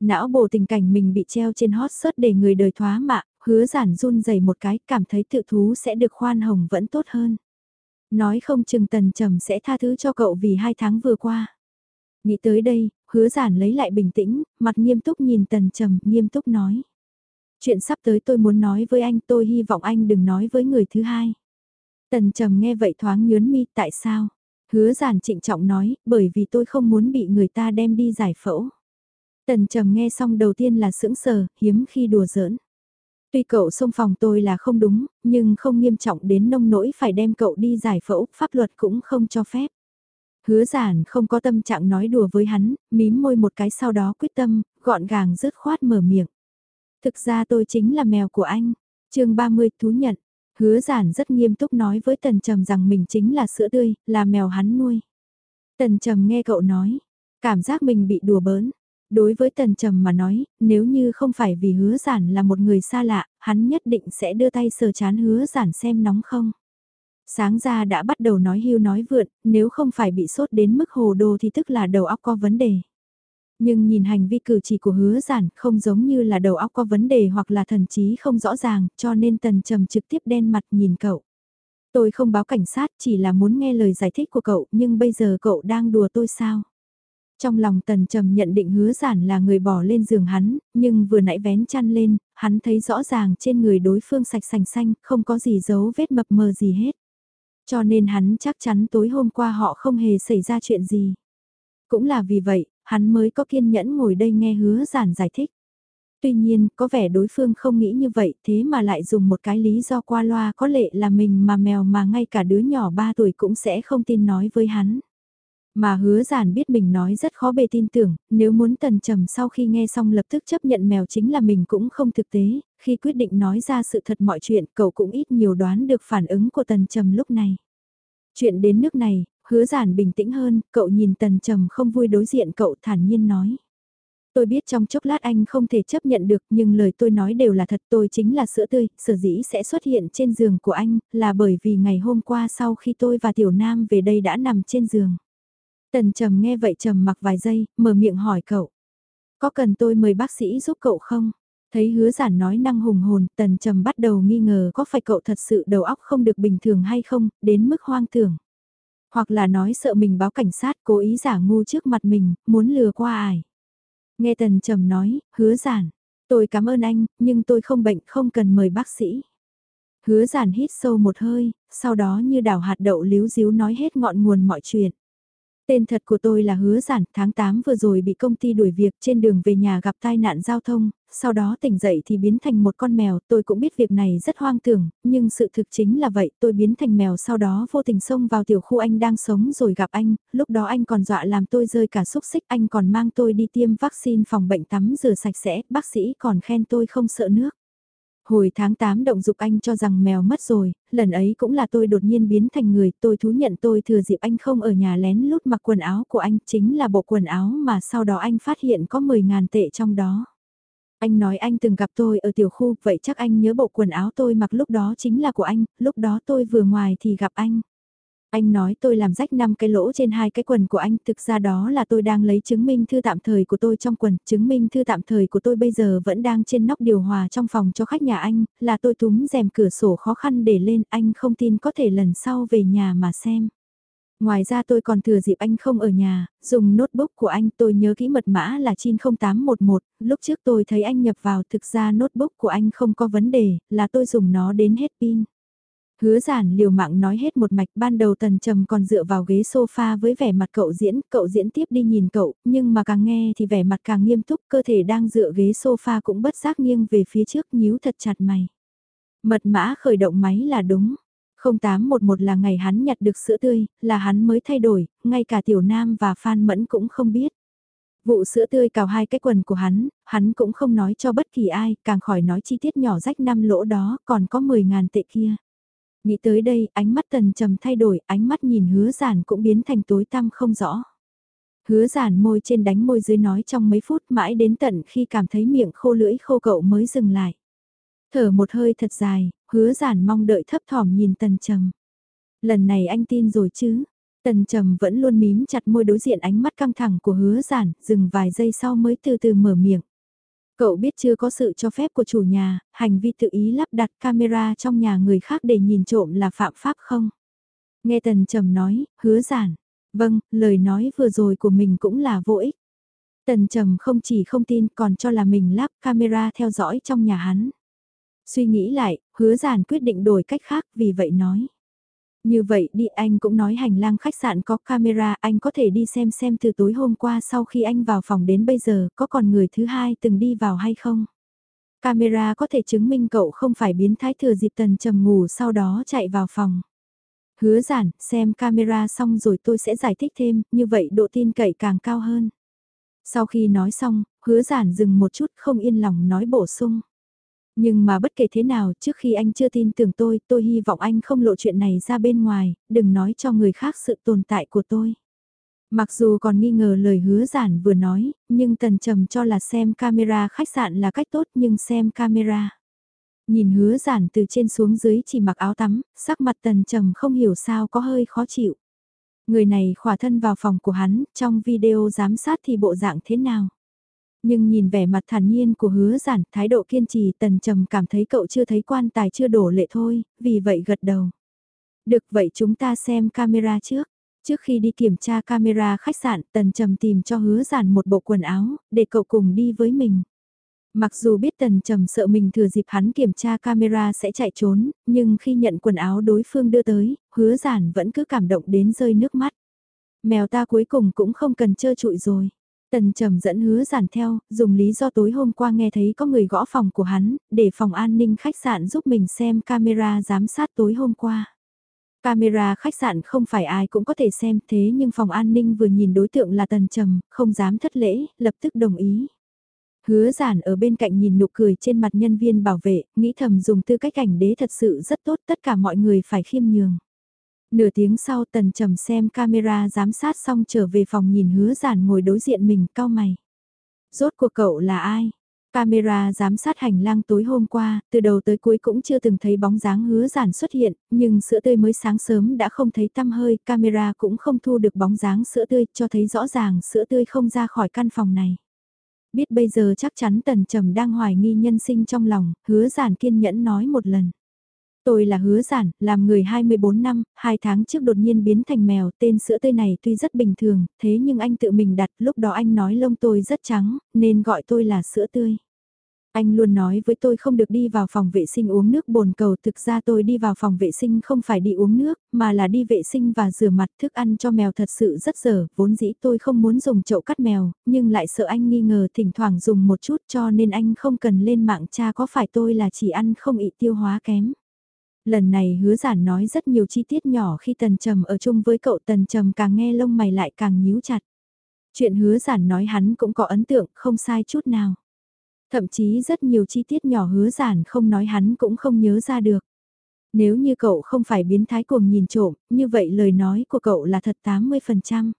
Não bộ tình cảnh mình bị treo trên hot search để người đời thoá mạ, hứa giản run dày một cái cảm thấy tự thú sẽ được khoan hồng vẫn tốt hơn. Nói không chừng tần trầm sẽ tha thứ cho cậu vì hai tháng vừa qua. Nghĩ tới đây, hứa giản lấy lại bình tĩnh, mặt nghiêm túc nhìn tần trầm, nghiêm túc nói. Chuyện sắp tới tôi muốn nói với anh tôi hy vọng anh đừng nói với người thứ hai. Tần trầm nghe vậy thoáng nhớn mi tại sao? Hứa giản trịnh trọng nói, bởi vì tôi không muốn bị người ta đem đi giải phẫu. Tần trầm nghe xong đầu tiên là sững sờ, hiếm khi đùa giỡn. Tuy cậu xông phòng tôi là không đúng, nhưng không nghiêm trọng đến nông nỗi phải đem cậu đi giải phẫu, pháp luật cũng không cho phép. Hứa giản không có tâm trạng nói đùa với hắn, mím môi một cái sau đó quyết tâm, gọn gàng dứt khoát mở miệng. Thực ra tôi chính là mèo của anh. chương 30 thú nhận. Hứa giản rất nghiêm túc nói với Tần Trầm rằng mình chính là sữa tươi, là mèo hắn nuôi. Tần Trầm nghe cậu nói, cảm giác mình bị đùa bỡn. Đối với Tần Trầm mà nói, nếu như không phải vì hứa giản là một người xa lạ, hắn nhất định sẽ đưa tay sờ chán hứa giản xem nóng không. Sáng ra đã bắt đầu nói hưu nói vượn, nếu không phải bị sốt đến mức hồ đồ thì tức là đầu óc có vấn đề. Nhưng nhìn hành vi cử chỉ của hứa giản không giống như là đầu óc có vấn đề hoặc là thần trí không rõ ràng cho nên tần trầm trực tiếp đen mặt nhìn cậu. Tôi không báo cảnh sát chỉ là muốn nghe lời giải thích của cậu nhưng bây giờ cậu đang đùa tôi sao? Trong lòng tần trầm nhận định hứa giản là người bỏ lên giường hắn, nhưng vừa nãy vén chăn lên, hắn thấy rõ ràng trên người đối phương sạch sành xanh, không có gì dấu vết mập mờ gì hết. Cho nên hắn chắc chắn tối hôm qua họ không hề xảy ra chuyện gì. Cũng là vì vậy, hắn mới có kiên nhẫn ngồi đây nghe hứa giản giải thích. Tuy nhiên, có vẻ đối phương không nghĩ như vậy thế mà lại dùng một cái lý do qua loa có lệ là mình mà mèo mà ngay cả đứa nhỏ 3 tuổi cũng sẽ không tin nói với hắn. Mà hứa giản biết mình nói rất khó bề tin tưởng, nếu muốn tần trầm sau khi nghe xong lập tức chấp nhận mèo chính là mình cũng không thực tế, khi quyết định nói ra sự thật mọi chuyện cậu cũng ít nhiều đoán được phản ứng của tần trầm lúc này. Chuyện đến nước này, hứa giản bình tĩnh hơn, cậu nhìn tần trầm không vui đối diện cậu thản nhiên nói. Tôi biết trong chốc lát anh không thể chấp nhận được nhưng lời tôi nói đều là thật tôi chính là sữa tươi, sở dĩ sẽ xuất hiện trên giường của anh là bởi vì ngày hôm qua sau khi tôi và Tiểu Nam về đây đã nằm trên giường. Tần trầm nghe vậy trầm mặc vài giây, mở miệng hỏi cậu. Có cần tôi mời bác sĩ giúp cậu không? Thấy hứa giản nói năng hùng hồn, tần trầm bắt đầu nghi ngờ có phải cậu thật sự đầu óc không được bình thường hay không, đến mức hoang tưởng. Hoặc là nói sợ mình báo cảnh sát cố ý giả ngu trước mặt mình, muốn lừa qua ải. Nghe tần trầm nói, hứa giản, tôi cảm ơn anh, nhưng tôi không bệnh không cần mời bác sĩ. Hứa giản hít sâu một hơi, sau đó như đảo hạt đậu líu díu nói hết ngọn nguồn mọi chuyện. Tên thật của tôi là Hứa Giản, tháng 8 vừa rồi bị công ty đuổi việc trên đường về nhà gặp tai nạn giao thông, sau đó tỉnh dậy thì biến thành một con mèo, tôi cũng biết việc này rất hoang tưởng, nhưng sự thực chính là vậy, tôi biến thành mèo sau đó vô tình xông vào tiểu khu anh đang sống rồi gặp anh, lúc đó anh còn dọa làm tôi rơi cả xúc xích, anh còn mang tôi đi tiêm vaccine phòng bệnh tắm rửa sạch sẽ, bác sĩ còn khen tôi không sợ nước. Hồi tháng 8 động dục anh cho rằng mèo mất rồi, lần ấy cũng là tôi đột nhiên biến thành người, tôi thú nhận tôi thừa dịp anh không ở nhà lén lút mặc quần áo của anh, chính là bộ quần áo mà sau đó anh phát hiện có 10.000 tệ trong đó. Anh nói anh từng gặp tôi ở tiểu khu, vậy chắc anh nhớ bộ quần áo tôi mặc lúc đó chính là của anh, lúc đó tôi vừa ngoài thì gặp anh. Anh nói tôi làm rách 5 cái lỗ trên hai cái quần của anh, thực ra đó là tôi đang lấy chứng minh thư tạm thời của tôi trong quần, chứng minh thư tạm thời của tôi bây giờ vẫn đang trên nóc điều hòa trong phòng cho khách nhà anh, là tôi túm rèm cửa sổ khó khăn để lên, anh không tin có thể lần sau về nhà mà xem. Ngoài ra tôi còn thừa dịp anh không ở nhà, dùng notebook của anh tôi nhớ kỹ mật mã là 90811, lúc trước tôi thấy anh nhập vào thực ra notebook của anh không có vấn đề, là tôi dùng nó đến hết pin. Hứa giản liều mạng nói hết một mạch ban đầu tần trầm còn dựa vào ghế sofa với vẻ mặt cậu diễn, cậu diễn tiếp đi nhìn cậu, nhưng mà càng nghe thì vẻ mặt càng nghiêm túc, cơ thể đang dựa ghế sofa cũng bất giác nghiêng về phía trước nhíu thật chặt mày. Mật mã khởi động máy là đúng. 0811 là ngày hắn nhặt được sữa tươi, là hắn mới thay đổi, ngay cả Tiểu Nam và Phan Mẫn cũng không biết. Vụ sữa tươi cào hai cái quần của hắn, hắn cũng không nói cho bất kỳ ai, càng khỏi nói chi tiết nhỏ rách năm lỗ đó, còn có 10.000 tệ kia. Nghĩ tới đây, ánh mắt tần trầm thay đổi, ánh mắt nhìn hứa giản cũng biến thành tối tăm không rõ. Hứa giản môi trên đánh môi dưới nói trong mấy phút mãi đến tận khi cảm thấy miệng khô lưỡi khô cậu mới dừng lại. Thở một hơi thật dài, hứa giản mong đợi thấp thỏm nhìn tần trầm. Lần này anh tin rồi chứ? Tần trầm vẫn luôn mím chặt môi đối diện ánh mắt căng thẳng của hứa giản, dừng vài giây sau mới từ từ mở miệng. Cậu biết chưa có sự cho phép của chủ nhà, hành vi tự ý lắp đặt camera trong nhà người khác để nhìn trộm là phạm pháp không? Nghe Tần Trầm nói, hứa giản. Vâng, lời nói vừa rồi của mình cũng là vô ích. Tần Trầm không chỉ không tin còn cho là mình lắp camera theo dõi trong nhà hắn. Suy nghĩ lại, hứa giản quyết định đổi cách khác vì vậy nói. Như vậy đi anh cũng nói hành lang khách sạn có camera anh có thể đi xem xem từ tối hôm qua sau khi anh vào phòng đến bây giờ có còn người thứ hai từng đi vào hay không. Camera có thể chứng minh cậu không phải biến thái thừa dịp tần trầm ngủ sau đó chạy vào phòng. Hứa giản, xem camera xong rồi tôi sẽ giải thích thêm, như vậy độ tin cậy càng cao hơn. Sau khi nói xong, hứa giản dừng một chút không yên lòng nói bổ sung. Nhưng mà bất kể thế nào, trước khi anh chưa tin tưởng tôi, tôi hy vọng anh không lộ chuyện này ra bên ngoài, đừng nói cho người khác sự tồn tại của tôi. Mặc dù còn nghi ngờ lời hứa giản vừa nói, nhưng tần trầm cho là xem camera khách sạn là cách tốt nhưng xem camera. Nhìn hứa giản từ trên xuống dưới chỉ mặc áo tắm, sắc mặt tần trầm không hiểu sao có hơi khó chịu. Người này khỏa thân vào phòng của hắn, trong video giám sát thì bộ dạng thế nào? Nhưng nhìn vẻ mặt thản nhiên của hứa giản, thái độ kiên trì tần trầm cảm thấy cậu chưa thấy quan tài chưa đổ lệ thôi, vì vậy gật đầu. Được vậy chúng ta xem camera trước. Trước khi đi kiểm tra camera khách sạn, tần trầm tìm cho hứa giản một bộ quần áo, để cậu cùng đi với mình. Mặc dù biết tần trầm sợ mình thừa dịp hắn kiểm tra camera sẽ chạy trốn, nhưng khi nhận quần áo đối phương đưa tới, hứa giản vẫn cứ cảm động đến rơi nước mắt. Mèo ta cuối cùng cũng không cần chơi trụi rồi. Tần trầm dẫn hứa giản theo, dùng lý do tối hôm qua nghe thấy có người gõ phòng của hắn, để phòng an ninh khách sạn giúp mình xem camera giám sát tối hôm qua. Camera khách sạn không phải ai cũng có thể xem thế nhưng phòng an ninh vừa nhìn đối tượng là tần trầm, không dám thất lễ, lập tức đồng ý. Hứa giản ở bên cạnh nhìn nụ cười trên mặt nhân viên bảo vệ, nghĩ thầm dùng tư cách cảnh đế thật sự rất tốt tất cả mọi người phải khiêm nhường. Nửa tiếng sau tần trầm xem camera giám sát xong trở về phòng nhìn hứa giản ngồi đối diện mình cao mày. Rốt cuộc cậu là ai? Camera giám sát hành lang tối hôm qua, từ đầu tới cuối cũng chưa từng thấy bóng dáng hứa giản xuất hiện, nhưng sữa tươi mới sáng sớm đã không thấy tăm hơi, camera cũng không thu được bóng dáng sữa tươi, cho thấy rõ ràng sữa tươi không ra khỏi căn phòng này. Biết bây giờ chắc chắn tần trầm đang hoài nghi nhân sinh trong lòng, hứa giản kiên nhẫn nói một lần. Tôi là hứa giản, làm người 24 năm, 2 tháng trước đột nhiên biến thành mèo, tên sữa tươi này tuy rất bình thường, thế nhưng anh tự mình đặt, lúc đó anh nói lông tôi rất trắng, nên gọi tôi là sữa tươi. Anh luôn nói với tôi không được đi vào phòng vệ sinh uống nước bồn cầu, thực ra tôi đi vào phòng vệ sinh không phải đi uống nước, mà là đi vệ sinh và rửa mặt thức ăn cho mèo thật sự rất dở, vốn dĩ tôi không muốn dùng chậu cắt mèo, nhưng lại sợ anh nghi ngờ thỉnh thoảng dùng một chút cho nên anh không cần lên mạng tra có phải tôi là chỉ ăn không ị tiêu hóa kém. Lần này hứa giản nói rất nhiều chi tiết nhỏ khi tần trầm ở chung với cậu tần trầm càng nghe lông mày lại càng nhíu chặt. Chuyện hứa giản nói hắn cũng có ấn tượng không sai chút nào. Thậm chí rất nhiều chi tiết nhỏ hứa giản không nói hắn cũng không nhớ ra được. Nếu như cậu không phải biến thái cuồng nhìn trộm, như vậy lời nói của cậu là thật 80%.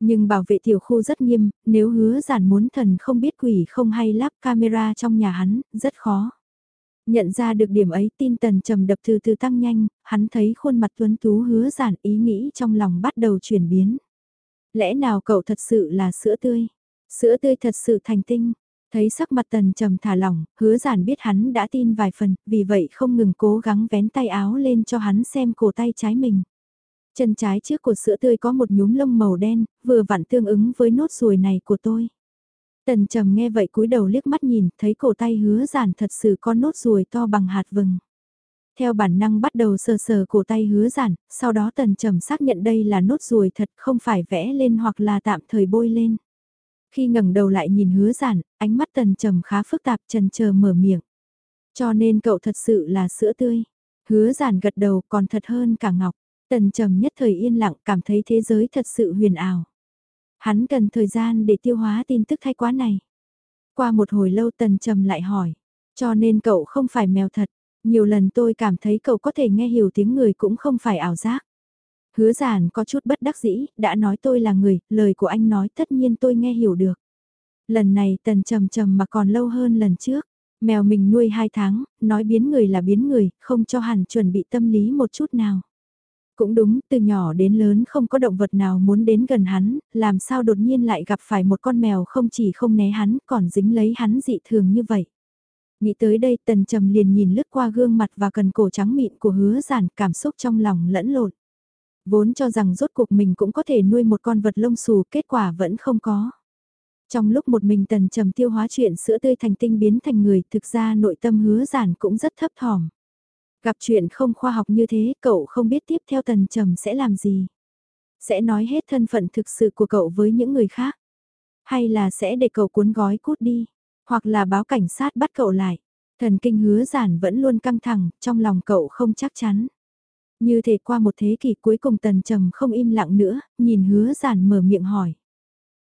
Nhưng bảo vệ tiểu khu rất nghiêm, nếu hứa giản muốn thần không biết quỷ không hay lắp camera trong nhà hắn, rất khó. Nhận ra được điểm ấy tin tần trầm đập từ từ tăng nhanh, hắn thấy khuôn mặt tuấn tú hứa giản ý nghĩ trong lòng bắt đầu chuyển biến. Lẽ nào cậu thật sự là sữa tươi? Sữa tươi thật sự thành tinh, Thấy sắc mặt tần trầm thả lỏng, hứa giản biết hắn đã tin vài phần, vì vậy không ngừng cố gắng vén tay áo lên cho hắn xem cổ tay trái mình. Chân trái trước của sữa tươi có một nhúm lông màu đen, vừa vặn tương ứng với nốt ruồi này của tôi. Tần trầm nghe vậy cúi đầu liếc mắt nhìn, thấy cổ tay hứa giản thật sự có nốt ruồi to bằng hạt vừng. Theo bản năng bắt đầu sờ sờ cổ tay hứa giản, sau đó tần trầm xác nhận đây là nốt ruồi thật không phải vẽ lên hoặc là tạm thời bôi lên. Khi ngẩng đầu lại nhìn hứa giản, ánh mắt tần trầm khá phức tạp trần chờ mở miệng. Cho nên cậu thật sự là sữa tươi. Hứa giản gật đầu còn thật hơn cả ngọc. Tần trầm nhất thời yên lặng cảm thấy thế giới thật sự huyền ảo. Hắn cần thời gian để tiêu hóa tin tức thay quá này. Qua một hồi lâu tần trầm lại hỏi. Cho nên cậu không phải mèo thật. Nhiều lần tôi cảm thấy cậu có thể nghe hiểu tiếng người cũng không phải ảo giác. Hứa giản có chút bất đắc dĩ, đã nói tôi là người, lời của anh nói tất nhiên tôi nghe hiểu được. Lần này tần trầm trầm mà còn lâu hơn lần trước. Mèo mình nuôi 2 tháng, nói biến người là biến người, không cho hẳn chuẩn bị tâm lý một chút nào. Cũng đúng, từ nhỏ đến lớn không có động vật nào muốn đến gần hắn, làm sao đột nhiên lại gặp phải một con mèo không chỉ không né hắn, còn dính lấy hắn dị thường như vậy. Nghĩ tới đây tần trầm liền nhìn lướt qua gương mặt và cần cổ trắng mịn của hứa giản cảm xúc trong lòng lẫn lộn. Vốn cho rằng rốt cuộc mình cũng có thể nuôi một con vật lông xù, kết quả vẫn không có. Trong lúc một mình tần trầm tiêu hóa chuyện sữa tươi thành tinh biến thành người, thực ra nội tâm hứa giản cũng rất thấp thỏm. Gặp chuyện không khoa học như thế, cậu không biết tiếp theo tần trầm sẽ làm gì. Sẽ nói hết thân phận thực sự của cậu với những người khác. Hay là sẽ để cậu cuốn gói cút đi. Hoặc là báo cảnh sát bắt cậu lại. Thần kinh hứa giản vẫn luôn căng thẳng, trong lòng cậu không chắc chắn. Như thể qua một thế kỷ cuối cùng tần trầm không im lặng nữa, nhìn hứa giản mở miệng hỏi.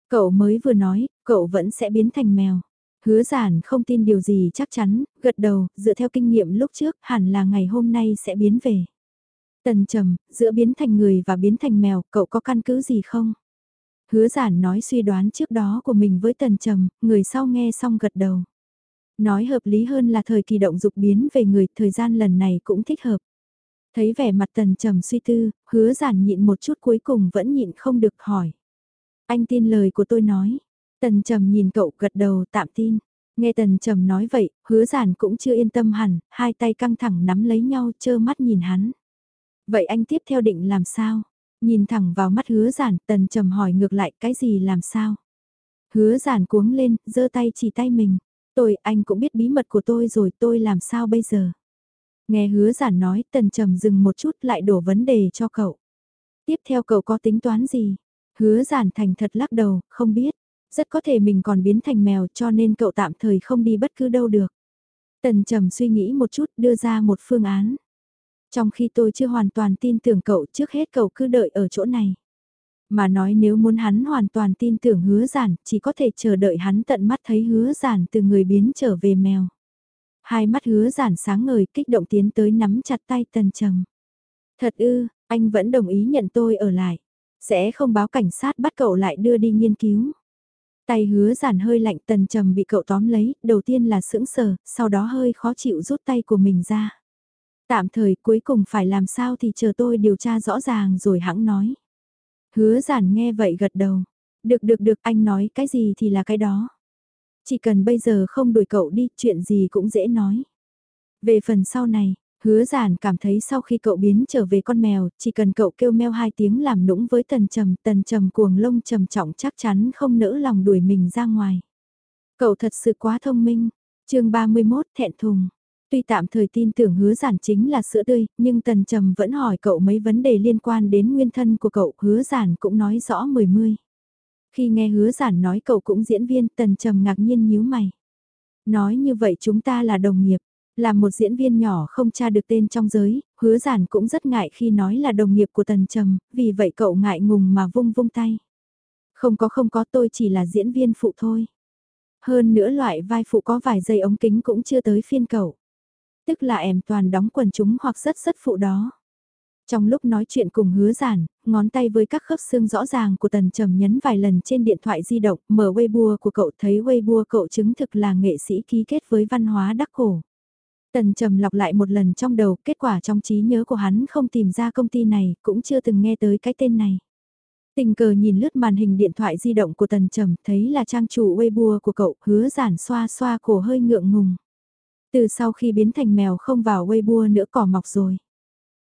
Cậu mới vừa nói, cậu vẫn sẽ biến thành mèo. Hứa giản không tin điều gì chắc chắn, gật đầu, dựa theo kinh nghiệm lúc trước, hẳn là ngày hôm nay sẽ biến về. Tần trầm, giữa biến thành người và biến thành mèo, cậu có căn cứ gì không? Hứa giản nói suy đoán trước đó của mình với tần trầm, người sau nghe xong gật đầu. Nói hợp lý hơn là thời kỳ động dục biến về người, thời gian lần này cũng thích hợp. Thấy vẻ mặt tần trầm suy tư, hứa giản nhịn một chút cuối cùng vẫn nhịn không được hỏi. Anh tin lời của tôi nói. Tần trầm nhìn cậu gật đầu tạm tin. Nghe tần trầm nói vậy, hứa giản cũng chưa yên tâm hẳn, hai tay căng thẳng nắm lấy nhau chơ mắt nhìn hắn. Vậy anh tiếp theo định làm sao? Nhìn thẳng vào mắt hứa giản, tần trầm hỏi ngược lại cái gì làm sao? Hứa giản cuống lên, giơ tay chỉ tay mình. Tôi, anh cũng biết bí mật của tôi rồi, tôi làm sao bây giờ? Nghe hứa giản nói, tần trầm dừng một chút lại đổ vấn đề cho cậu. Tiếp theo cậu có tính toán gì? Hứa giản thành thật lắc đầu, không biết. Rất có thể mình còn biến thành mèo cho nên cậu tạm thời không đi bất cứ đâu được. Tần trầm suy nghĩ một chút đưa ra một phương án. Trong khi tôi chưa hoàn toàn tin tưởng cậu trước hết cậu cứ đợi ở chỗ này. Mà nói nếu muốn hắn hoàn toàn tin tưởng hứa giản, chỉ có thể chờ đợi hắn tận mắt thấy hứa giản từ người biến trở về mèo. Hai mắt hứa giản sáng ngời kích động tiến tới nắm chặt tay tần trầm. Thật ư, anh vẫn đồng ý nhận tôi ở lại. Sẽ không báo cảnh sát bắt cậu lại đưa đi nghiên cứu. Tay hứa giản hơi lạnh tần trầm bị cậu tóm lấy, đầu tiên là sững sờ, sau đó hơi khó chịu rút tay của mình ra. Tạm thời cuối cùng phải làm sao thì chờ tôi điều tra rõ ràng rồi hãng nói. Hứa giản nghe vậy gật đầu. Được được được anh nói cái gì thì là cái đó. Chỉ cần bây giờ không đuổi cậu đi chuyện gì cũng dễ nói. Về phần sau này, hứa giản cảm thấy sau khi cậu biến trở về con mèo, chỉ cần cậu kêu meo hai tiếng làm nũng với tần trầm, tần trầm cuồng lông trầm trọng chắc chắn không nỡ lòng đuổi mình ra ngoài. Cậu thật sự quá thông minh. chương 31 thẹn thùng. Tuy tạm thời tin tưởng hứa giản chính là sữa tươi, nhưng tần trầm vẫn hỏi cậu mấy vấn đề liên quan đến nguyên thân của cậu, hứa giản cũng nói rõ mười mươi. Khi nghe hứa giản nói cậu cũng diễn viên, tần trầm ngạc nhiên nhíu mày. Nói như vậy chúng ta là đồng nghiệp. Là một diễn viên nhỏ không tra được tên trong giới, hứa giản cũng rất ngại khi nói là đồng nghiệp của Tần Trầm, vì vậy cậu ngại ngùng mà vung vung tay. Không có không có tôi chỉ là diễn viên phụ thôi. Hơn nữa loại vai phụ có vài giây ống kính cũng chưa tới phiên cậu. Tức là em toàn đóng quần chúng hoặc rất rất phụ đó. Trong lúc nói chuyện cùng hứa giản, ngón tay với các khớp xương rõ ràng của tần trầm nhấn vài lần trên điện thoại di động, mở Weibo của cậu thấy Weibo cậu chứng thực là nghệ sĩ ký kết với văn hóa đắc cổ. Tần trầm lọc lại một lần trong đầu, kết quả trong trí nhớ của hắn không tìm ra công ty này, cũng chưa từng nghe tới cái tên này. Tình cờ nhìn lướt màn hình điện thoại di động của tần trầm, thấy là trang chủ Weibo của cậu, hứa giản xoa xoa cổ hơi ngượng ngùng. Từ sau khi biến thành mèo không vào Weibo nữa cỏ mọc rồi.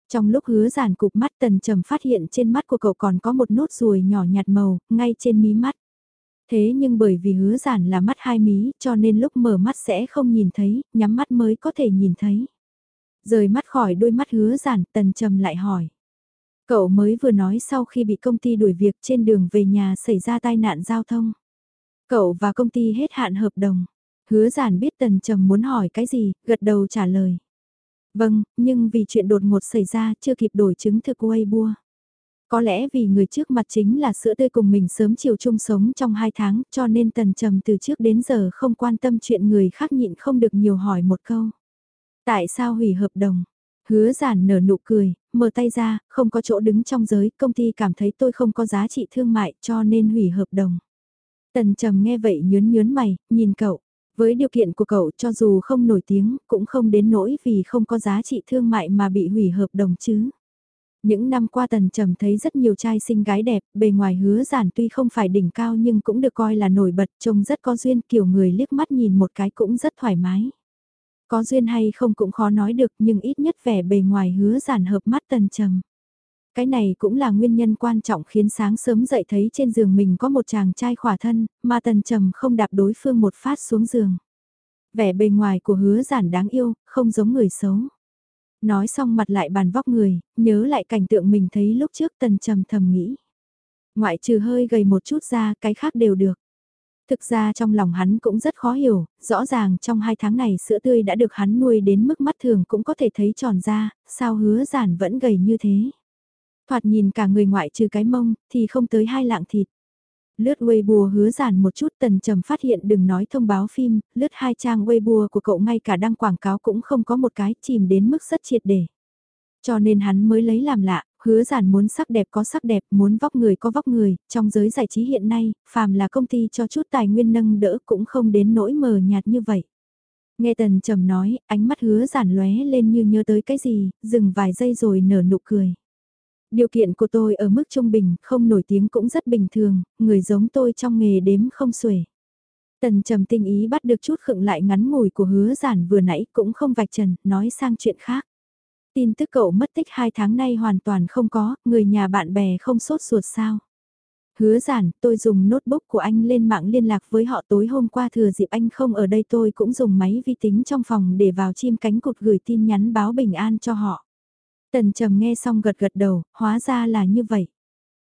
Trong lúc hứa giản cục mắt tần trầm phát hiện trên mắt của cậu còn có một nốt ruồi nhỏ nhạt màu, ngay trên mí mắt. Thế nhưng bởi vì hứa giản là mắt hai mí, cho nên lúc mở mắt sẽ không nhìn thấy, nhắm mắt mới có thể nhìn thấy. Rời mắt khỏi đôi mắt hứa giản, tần trầm lại hỏi. Cậu mới vừa nói sau khi bị công ty đuổi việc trên đường về nhà xảy ra tai nạn giao thông. Cậu và công ty hết hạn hợp đồng. Hứa giản biết tần trầm muốn hỏi cái gì, gật đầu trả lời. Vâng, nhưng vì chuyện đột ngột xảy ra chưa kịp đổi chứng thực Weibo. Có lẽ vì người trước mặt chính là sữa tươi cùng mình sớm chiều chung sống trong hai tháng cho nên tần trầm từ trước đến giờ không quan tâm chuyện người khác nhịn không được nhiều hỏi một câu. Tại sao hủy hợp đồng? Hứa giản nở nụ cười, mở tay ra, không có chỗ đứng trong giới, công ty cảm thấy tôi không có giá trị thương mại cho nên hủy hợp đồng. Tần trầm nghe vậy nhớn nhớn mày, nhìn cậu. Với điều kiện của cậu cho dù không nổi tiếng, cũng không đến nỗi vì không có giá trị thương mại mà bị hủy hợp đồng chứ. Những năm qua tần trầm thấy rất nhiều trai xinh gái đẹp, bề ngoài hứa giản tuy không phải đỉnh cao nhưng cũng được coi là nổi bật, trông rất có duyên kiểu người liếc mắt nhìn một cái cũng rất thoải mái. Có duyên hay không cũng khó nói được nhưng ít nhất vẻ bề ngoài hứa giản hợp mắt tần trầm. Cái này cũng là nguyên nhân quan trọng khiến sáng sớm dậy thấy trên giường mình có một chàng trai khỏa thân, mà tần trầm không đạp đối phương một phát xuống giường. Vẻ bề ngoài của hứa giản đáng yêu, không giống người xấu. Nói xong mặt lại bàn vóc người, nhớ lại cảnh tượng mình thấy lúc trước tần trầm thầm nghĩ. Ngoại trừ hơi gầy một chút ra, cái khác đều được. Thực ra trong lòng hắn cũng rất khó hiểu, rõ ràng trong hai tháng này sữa tươi đã được hắn nuôi đến mức mắt thường cũng có thể thấy tròn ra, sao hứa giản vẫn gầy như thế. Thoạt nhìn cả người ngoại trừ cái mông, thì không tới hai lạng thịt. Lướt Weibo hứa giản một chút tần trầm phát hiện đừng nói thông báo phim, lướt hai trang Weibo của cậu ngay cả đăng quảng cáo cũng không có một cái chìm đến mức rất triệt để. Cho nên hắn mới lấy làm lạ, hứa giản muốn sắc đẹp có sắc đẹp, muốn vóc người có vóc người, trong giới giải trí hiện nay, phàm là công ty cho chút tài nguyên nâng đỡ cũng không đến nỗi mờ nhạt như vậy. Nghe tần trầm nói, ánh mắt hứa giản lóe lên như nhớ tới cái gì, dừng vài giây rồi nở nụ cười. Điều kiện của tôi ở mức trung bình, không nổi tiếng cũng rất bình thường, người giống tôi trong nghề đếm không xuể. Tần trầm tinh ý bắt được chút khựng lại ngắn ngủi của hứa giản vừa nãy cũng không vạch trần, nói sang chuyện khác. Tin tức cậu mất tích hai tháng nay hoàn toàn không có, người nhà bạn bè không sốt ruột sao. Hứa giản, tôi dùng notebook của anh lên mạng liên lạc với họ tối hôm qua thừa dịp anh không ở đây tôi cũng dùng máy vi tính trong phòng để vào chim cánh cụt gửi tin nhắn báo bình an cho họ. Tần trầm nghe xong gật gật đầu, hóa ra là như vậy.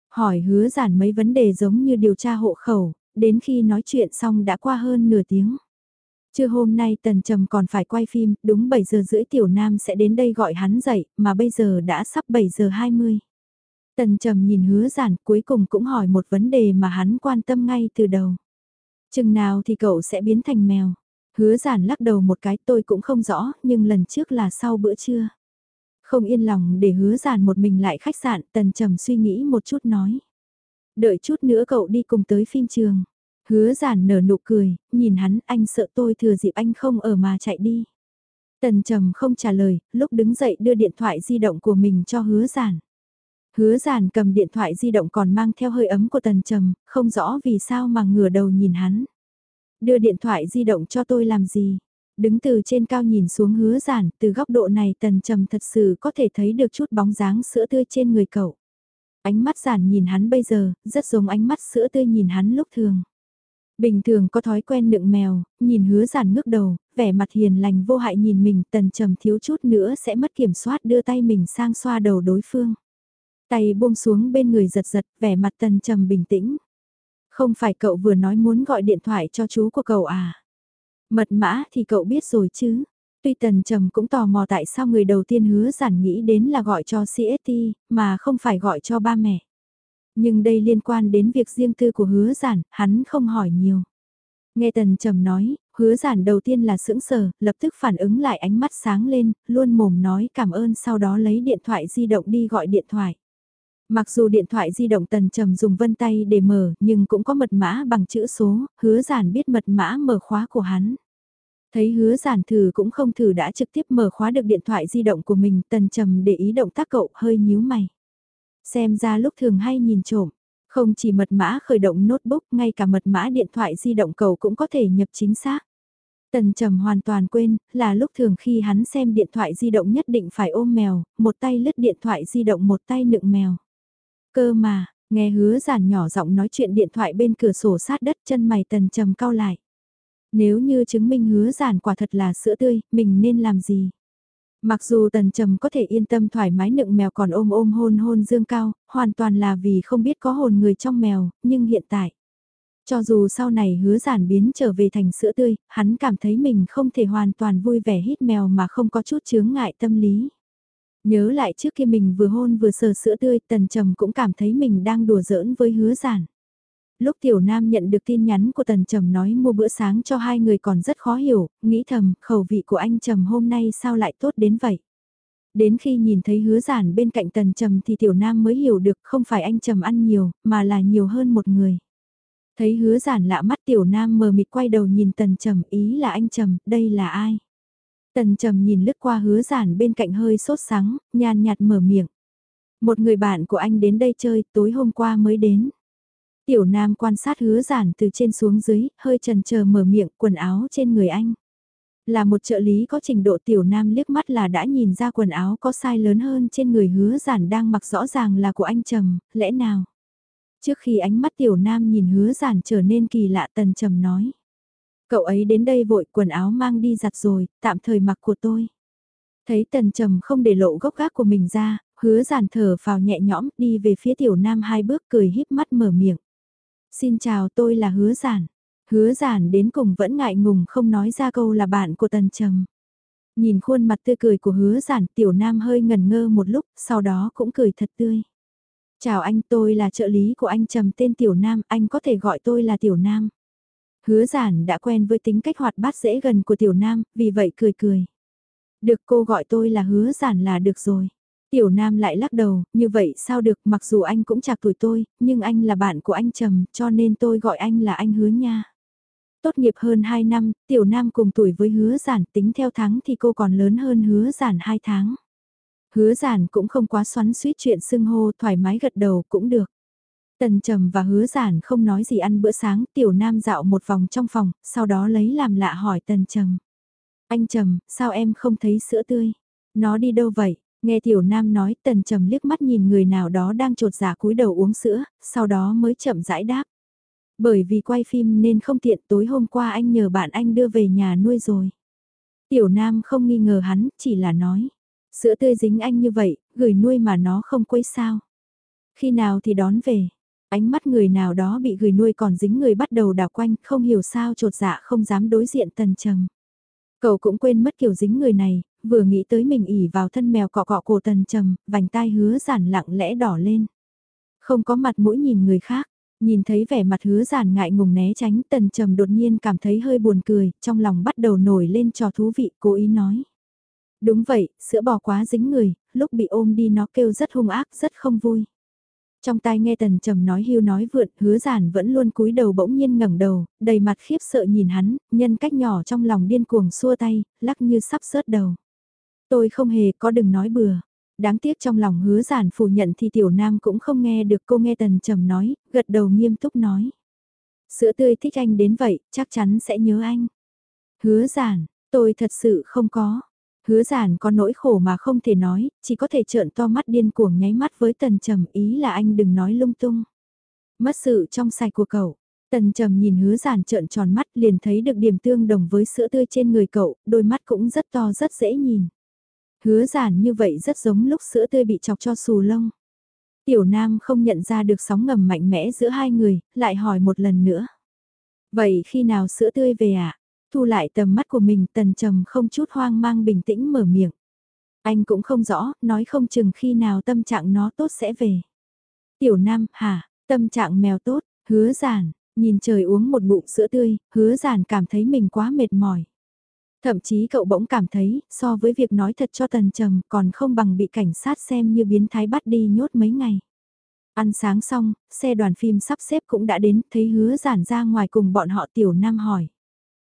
Hỏi hứa giản mấy vấn đề giống như điều tra hộ khẩu, đến khi nói chuyện xong đã qua hơn nửa tiếng. Trưa hôm nay Tần Trầm còn phải quay phim, đúng 7 giờ rưỡi Tiểu Nam sẽ đến đây gọi hắn dậy, mà bây giờ đã sắp 7 giờ 20. Tần Trầm nhìn hứa giản cuối cùng cũng hỏi một vấn đề mà hắn quan tâm ngay từ đầu. Chừng nào thì cậu sẽ biến thành mèo? Hứa giản lắc đầu một cái tôi cũng không rõ, nhưng lần trước là sau bữa trưa. Không yên lòng để hứa giản một mình lại khách sạn, Tần Trầm suy nghĩ một chút nói. Đợi chút nữa cậu đi cùng tới phim trường. Hứa giản nở nụ cười, nhìn hắn anh sợ tôi thừa dịp anh không ở mà chạy đi. Tần trầm không trả lời, lúc đứng dậy đưa điện thoại di động của mình cho hứa giản. Hứa giản cầm điện thoại di động còn mang theo hơi ấm của tần trầm, không rõ vì sao mà ngửa đầu nhìn hắn. Đưa điện thoại di động cho tôi làm gì? Đứng từ trên cao nhìn xuống hứa giản, từ góc độ này tần trầm thật sự có thể thấy được chút bóng dáng sữa tươi trên người cậu. Ánh mắt giản nhìn hắn bây giờ, rất giống ánh mắt sữa tươi nhìn hắn lúc thường. Bình thường có thói quen nựng mèo, nhìn hứa giản ngước đầu, vẻ mặt hiền lành vô hại nhìn mình tần trầm thiếu chút nữa sẽ mất kiểm soát đưa tay mình sang xoa đầu đối phương. Tay buông xuống bên người giật giật, vẻ mặt tần trầm bình tĩnh. Không phải cậu vừa nói muốn gọi điện thoại cho chú của cậu à? Mật mã thì cậu biết rồi chứ. Tuy tần trầm cũng tò mò tại sao người đầu tiên hứa giản nghĩ đến là gọi cho CST, mà không phải gọi cho ba mẹ. Nhưng đây liên quan đến việc riêng tư của hứa giản, hắn không hỏi nhiều. Nghe tần trầm nói, hứa giản đầu tiên là sững sờ, lập tức phản ứng lại ánh mắt sáng lên, luôn mồm nói cảm ơn sau đó lấy điện thoại di động đi gọi điện thoại. Mặc dù điện thoại di động tần trầm dùng vân tay để mở, nhưng cũng có mật mã bằng chữ số, hứa giản biết mật mã mở khóa của hắn. Thấy hứa giản thử cũng không thử đã trực tiếp mở khóa được điện thoại di động của mình, tần trầm để ý động tác cậu hơi nhíu mày. Xem ra lúc thường hay nhìn trộm, không chỉ mật mã khởi động notebook, ngay cả mật mã điện thoại di động cậu cũng có thể nhập chính xác. Tần trầm hoàn toàn quên, là lúc thường khi hắn xem điện thoại di động nhất định phải ôm mèo, một tay lướt điện thoại di động một tay nựng mèo. Cơ mà, nghe hứa giản nhỏ giọng nói chuyện điện thoại bên cửa sổ sát đất chân mày tần trầm cao lại. Nếu như chứng minh hứa giản quả thật là sữa tươi, mình nên làm gì? Mặc dù tần trầm có thể yên tâm thoải mái nựng mèo còn ôm ôm hôn hôn dương cao, hoàn toàn là vì không biết có hồn người trong mèo, nhưng hiện tại. Cho dù sau này hứa giản biến trở về thành sữa tươi, hắn cảm thấy mình không thể hoàn toàn vui vẻ hít mèo mà không có chút chướng ngại tâm lý. Nhớ lại trước khi mình vừa hôn vừa sờ sữa tươi, tần trầm cũng cảm thấy mình đang đùa giỡn với hứa giản. Lúc Tiểu Nam nhận được tin nhắn của Tần Trầm nói mua bữa sáng cho hai người còn rất khó hiểu, nghĩ thầm, khẩu vị của anh Trầm hôm nay sao lại tốt đến vậy. Đến khi nhìn thấy hứa giản bên cạnh Tần Trầm thì Tiểu Nam mới hiểu được không phải anh Trầm ăn nhiều, mà là nhiều hơn một người. Thấy hứa giản lạ mắt Tiểu Nam mờ mịt quay đầu nhìn Tần Trầm ý là anh Trầm, đây là ai? Tần Trầm nhìn lướt qua hứa giản bên cạnh hơi sốt sắng, nhàn nhạt mở miệng. Một người bạn của anh đến đây chơi, tối hôm qua mới đến. Tiểu Nam quan sát hứa giản từ trên xuống dưới, hơi trần chờ mở miệng quần áo trên người anh. Là một trợ lý có trình độ Tiểu Nam liếc mắt là đã nhìn ra quần áo có sai lớn hơn trên người hứa giản đang mặc rõ ràng là của anh Trầm, lẽ nào? Trước khi ánh mắt Tiểu Nam nhìn hứa giản trở nên kỳ lạ Tần Trầm nói. Cậu ấy đến đây vội quần áo mang đi giặt rồi, tạm thời mặc của tôi. Thấy Tần Trầm không để lộ gốc gác của mình ra, hứa giản thở vào nhẹ nhõm đi về phía Tiểu Nam hai bước cười híp mắt mở miệng. Xin chào tôi là Hứa Giản. Hứa giản đến cùng vẫn ngại ngùng không nói ra câu là bạn của tần trầm. Nhìn khuôn mặt tươi cười của hứa giản tiểu nam hơi ngần ngơ một lúc, sau đó cũng cười thật tươi. Chào anh tôi là trợ lý của anh trầm tên tiểu nam, anh có thể gọi tôi là tiểu nam. Hứa giản đã quen với tính cách hoạt bát dễ gần của tiểu nam, vì vậy cười cười. Được cô gọi tôi là hứa giản là được rồi. Tiểu Nam lại lắc đầu, như vậy sao được, mặc dù anh cũng chạc tuổi tôi, nhưng anh là bạn của anh Trầm, cho nên tôi gọi anh là anh hứa nha. Tốt nghiệp hơn 2 năm, Tiểu Nam cùng tuổi với hứa giản tính theo tháng thì cô còn lớn hơn hứa giản 2 tháng. Hứa giản cũng không quá xoắn suýt chuyện xưng hô thoải mái gật đầu cũng được. Tần Trầm và hứa giản không nói gì ăn bữa sáng, Tiểu Nam dạo một vòng trong phòng, sau đó lấy làm lạ hỏi Tần Trầm. Anh Trầm, sao em không thấy sữa tươi? Nó đi đâu vậy? Nghe Tiểu Nam nói Tần Trầm liếc mắt nhìn người nào đó đang trột giả cúi đầu uống sữa, sau đó mới chậm rãi đáp. Bởi vì quay phim nên không tiện tối hôm qua anh nhờ bạn anh đưa về nhà nuôi rồi. Tiểu Nam không nghi ngờ hắn, chỉ là nói. Sữa tươi dính anh như vậy, gửi nuôi mà nó không quấy sao. Khi nào thì đón về. Ánh mắt người nào đó bị gửi nuôi còn dính người bắt đầu đảo quanh, không hiểu sao trột dạ không dám đối diện tần trầm. Cậu cũng quên mất kiểu dính người này, vừa nghĩ tới mình ỉ vào thân mèo cọ cọ cổ tần trầm, vành tai hứa giản lặng lẽ đỏ lên. Không có mặt mũi nhìn người khác, nhìn thấy vẻ mặt hứa giản ngại ngùng né tránh tần trầm đột nhiên cảm thấy hơi buồn cười, trong lòng bắt đầu nổi lên trò thú vị, cố ý nói. Đúng vậy, sữa bò quá dính người, lúc bị ôm đi nó kêu rất hung ác, rất không vui. Trong tai nghe tần trầm nói hưu nói vượn, hứa giản vẫn luôn cúi đầu bỗng nhiên ngẩng đầu, đầy mặt khiếp sợ nhìn hắn, nhân cách nhỏ trong lòng điên cuồng xua tay, lắc như sắp rớt đầu. Tôi không hề có đừng nói bừa. Đáng tiếc trong lòng hứa giản phủ nhận thì tiểu nam cũng không nghe được cô nghe tần trầm nói, gật đầu nghiêm túc nói. Sữa tươi thích anh đến vậy, chắc chắn sẽ nhớ anh. Hứa giản, tôi thật sự không có. Hứa giản có nỗi khổ mà không thể nói, chỉ có thể trợn to mắt điên cuồng nháy mắt với tần trầm ý là anh đừng nói lung tung. Mất sự trong sạch của cậu. Tần trầm nhìn hứa giản trợn tròn mắt liền thấy được điểm tương đồng với sữa tươi trên người cậu, đôi mắt cũng rất to rất dễ nhìn. Hứa giản như vậy rất giống lúc sữa tươi bị chọc cho xù lông. Tiểu Nam không nhận ra được sóng ngầm mạnh mẽ giữa hai người, lại hỏi một lần nữa. Vậy khi nào sữa tươi về ạ? À? Thu lại tầm mắt của mình tần trầm không chút hoang mang bình tĩnh mở miệng. Anh cũng không rõ, nói không chừng khi nào tâm trạng nó tốt sẽ về. Tiểu Nam, hả, tâm trạng mèo tốt, hứa giản, nhìn trời uống một bụng sữa tươi, hứa giản cảm thấy mình quá mệt mỏi. Thậm chí cậu bỗng cảm thấy, so với việc nói thật cho tần trầm còn không bằng bị cảnh sát xem như biến thái bắt đi nhốt mấy ngày. Ăn sáng xong, xe đoàn phim sắp xếp cũng đã đến, thấy hứa giản ra ngoài cùng bọn họ tiểu nam hỏi.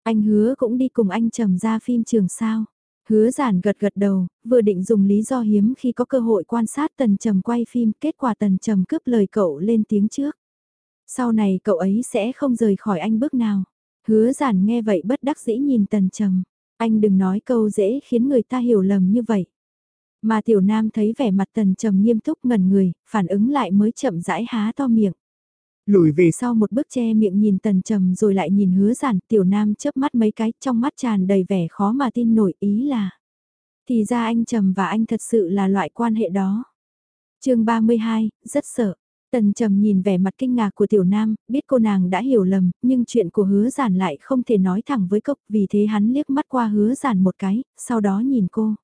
Anh hứa cũng đi cùng anh trầm ra phim trường sao. Hứa giản gật gật đầu, vừa định dùng lý do hiếm khi có cơ hội quan sát tần trầm quay phim, kết quả tần trầm cướp lời cậu lên tiếng trước. Sau này cậu ấy sẽ không rời khỏi anh bước nào. Hứa giản nghe vậy bất đắc dĩ nhìn tần trầm. Anh đừng nói câu dễ khiến người ta hiểu lầm như vậy. Mà tiểu nam thấy vẻ mặt tần trầm nghiêm túc ngẩn người, phản ứng lại mới chậm rãi há to miệng. Lùi về sau một bước che miệng nhìn tần trầm rồi lại nhìn hứa giản tiểu nam chớp mắt mấy cái trong mắt tràn đầy vẻ khó mà tin nổi ý là. Thì ra anh trầm và anh thật sự là loại quan hệ đó. chương 32, rất sợ. Tần trầm nhìn vẻ mặt kinh ngạc của tiểu nam, biết cô nàng đã hiểu lầm, nhưng chuyện của hứa giản lại không thể nói thẳng với cốc, vì thế hắn liếc mắt qua hứa giản một cái, sau đó nhìn cô.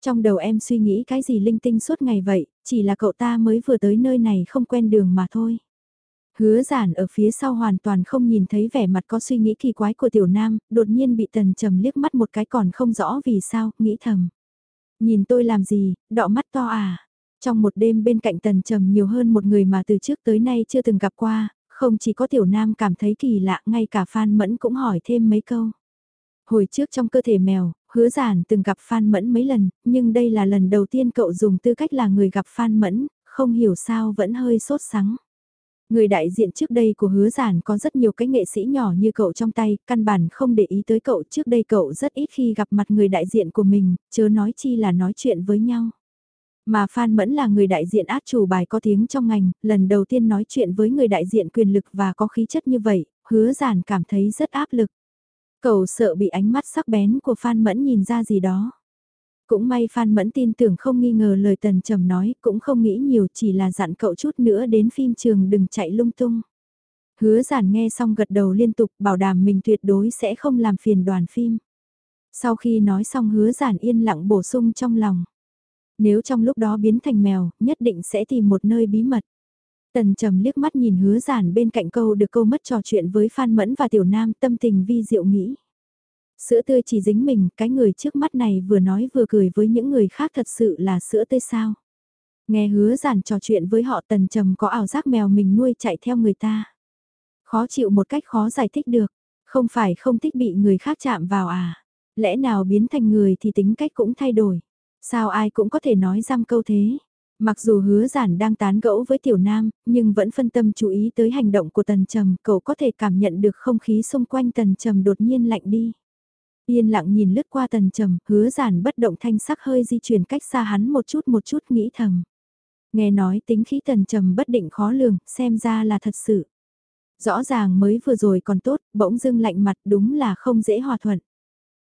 Trong đầu em suy nghĩ cái gì linh tinh suốt ngày vậy, chỉ là cậu ta mới vừa tới nơi này không quen đường mà thôi. Hứa giản ở phía sau hoàn toàn không nhìn thấy vẻ mặt có suy nghĩ kỳ quái của tiểu nam, đột nhiên bị tần trầm liếc mắt một cái còn không rõ vì sao, nghĩ thầm. Nhìn tôi làm gì, đọ mắt to à. Trong một đêm bên cạnh tần trầm nhiều hơn một người mà từ trước tới nay chưa từng gặp qua, không chỉ có tiểu nam cảm thấy kỳ lạ, ngay cả Phan Mẫn cũng hỏi thêm mấy câu. Hồi trước trong cơ thể mèo, hứa giản từng gặp Phan Mẫn mấy lần, nhưng đây là lần đầu tiên cậu dùng tư cách là người gặp Phan Mẫn, không hiểu sao vẫn hơi sốt sắng. Người đại diện trước đây của hứa giản có rất nhiều cái nghệ sĩ nhỏ như cậu trong tay, căn bản không để ý tới cậu trước đây cậu rất ít khi gặp mặt người đại diện của mình, chớ nói chi là nói chuyện với nhau. Mà Phan Mẫn là người đại diện át chủ bài có tiếng trong ngành, lần đầu tiên nói chuyện với người đại diện quyền lực và có khí chất như vậy, hứa giản cảm thấy rất áp lực. Cậu sợ bị ánh mắt sắc bén của Phan Mẫn nhìn ra gì đó. Cũng may Phan Mẫn tin tưởng không nghi ngờ lời Tần Trầm nói, cũng không nghĩ nhiều chỉ là dặn cậu chút nữa đến phim trường đừng chạy lung tung. Hứa giản nghe xong gật đầu liên tục bảo đảm mình tuyệt đối sẽ không làm phiền đoàn phim. Sau khi nói xong hứa giản yên lặng bổ sung trong lòng. Nếu trong lúc đó biến thành mèo, nhất định sẽ tìm một nơi bí mật. Tần trầm liếc mắt nhìn hứa giản bên cạnh câu được câu mất trò chuyện với Phan Mẫn và Tiểu Nam tâm tình vi diệu nghĩ. Sữa tươi chỉ dính mình, cái người trước mắt này vừa nói vừa cười với những người khác thật sự là sữa tươi sao. Nghe hứa giản trò chuyện với họ tần trầm có ảo giác mèo mình nuôi chạy theo người ta. Khó chịu một cách khó giải thích được, không phải không thích bị người khác chạm vào à. Lẽ nào biến thành người thì tính cách cũng thay đổi. Sao ai cũng có thể nói giam câu thế. Mặc dù hứa giản đang tán gẫu với tiểu nam, nhưng vẫn phân tâm chú ý tới hành động của tần trầm, cậu có thể cảm nhận được không khí xung quanh tần trầm đột nhiên lạnh đi. Yên lặng nhìn lướt qua tần trầm, hứa giản bất động thanh sắc hơi di chuyển cách xa hắn một chút một chút nghĩ thầm. Nghe nói tính khí tần trầm bất định khó lường, xem ra là thật sự. Rõ ràng mới vừa rồi còn tốt, bỗng dưng lạnh mặt đúng là không dễ hòa thuận.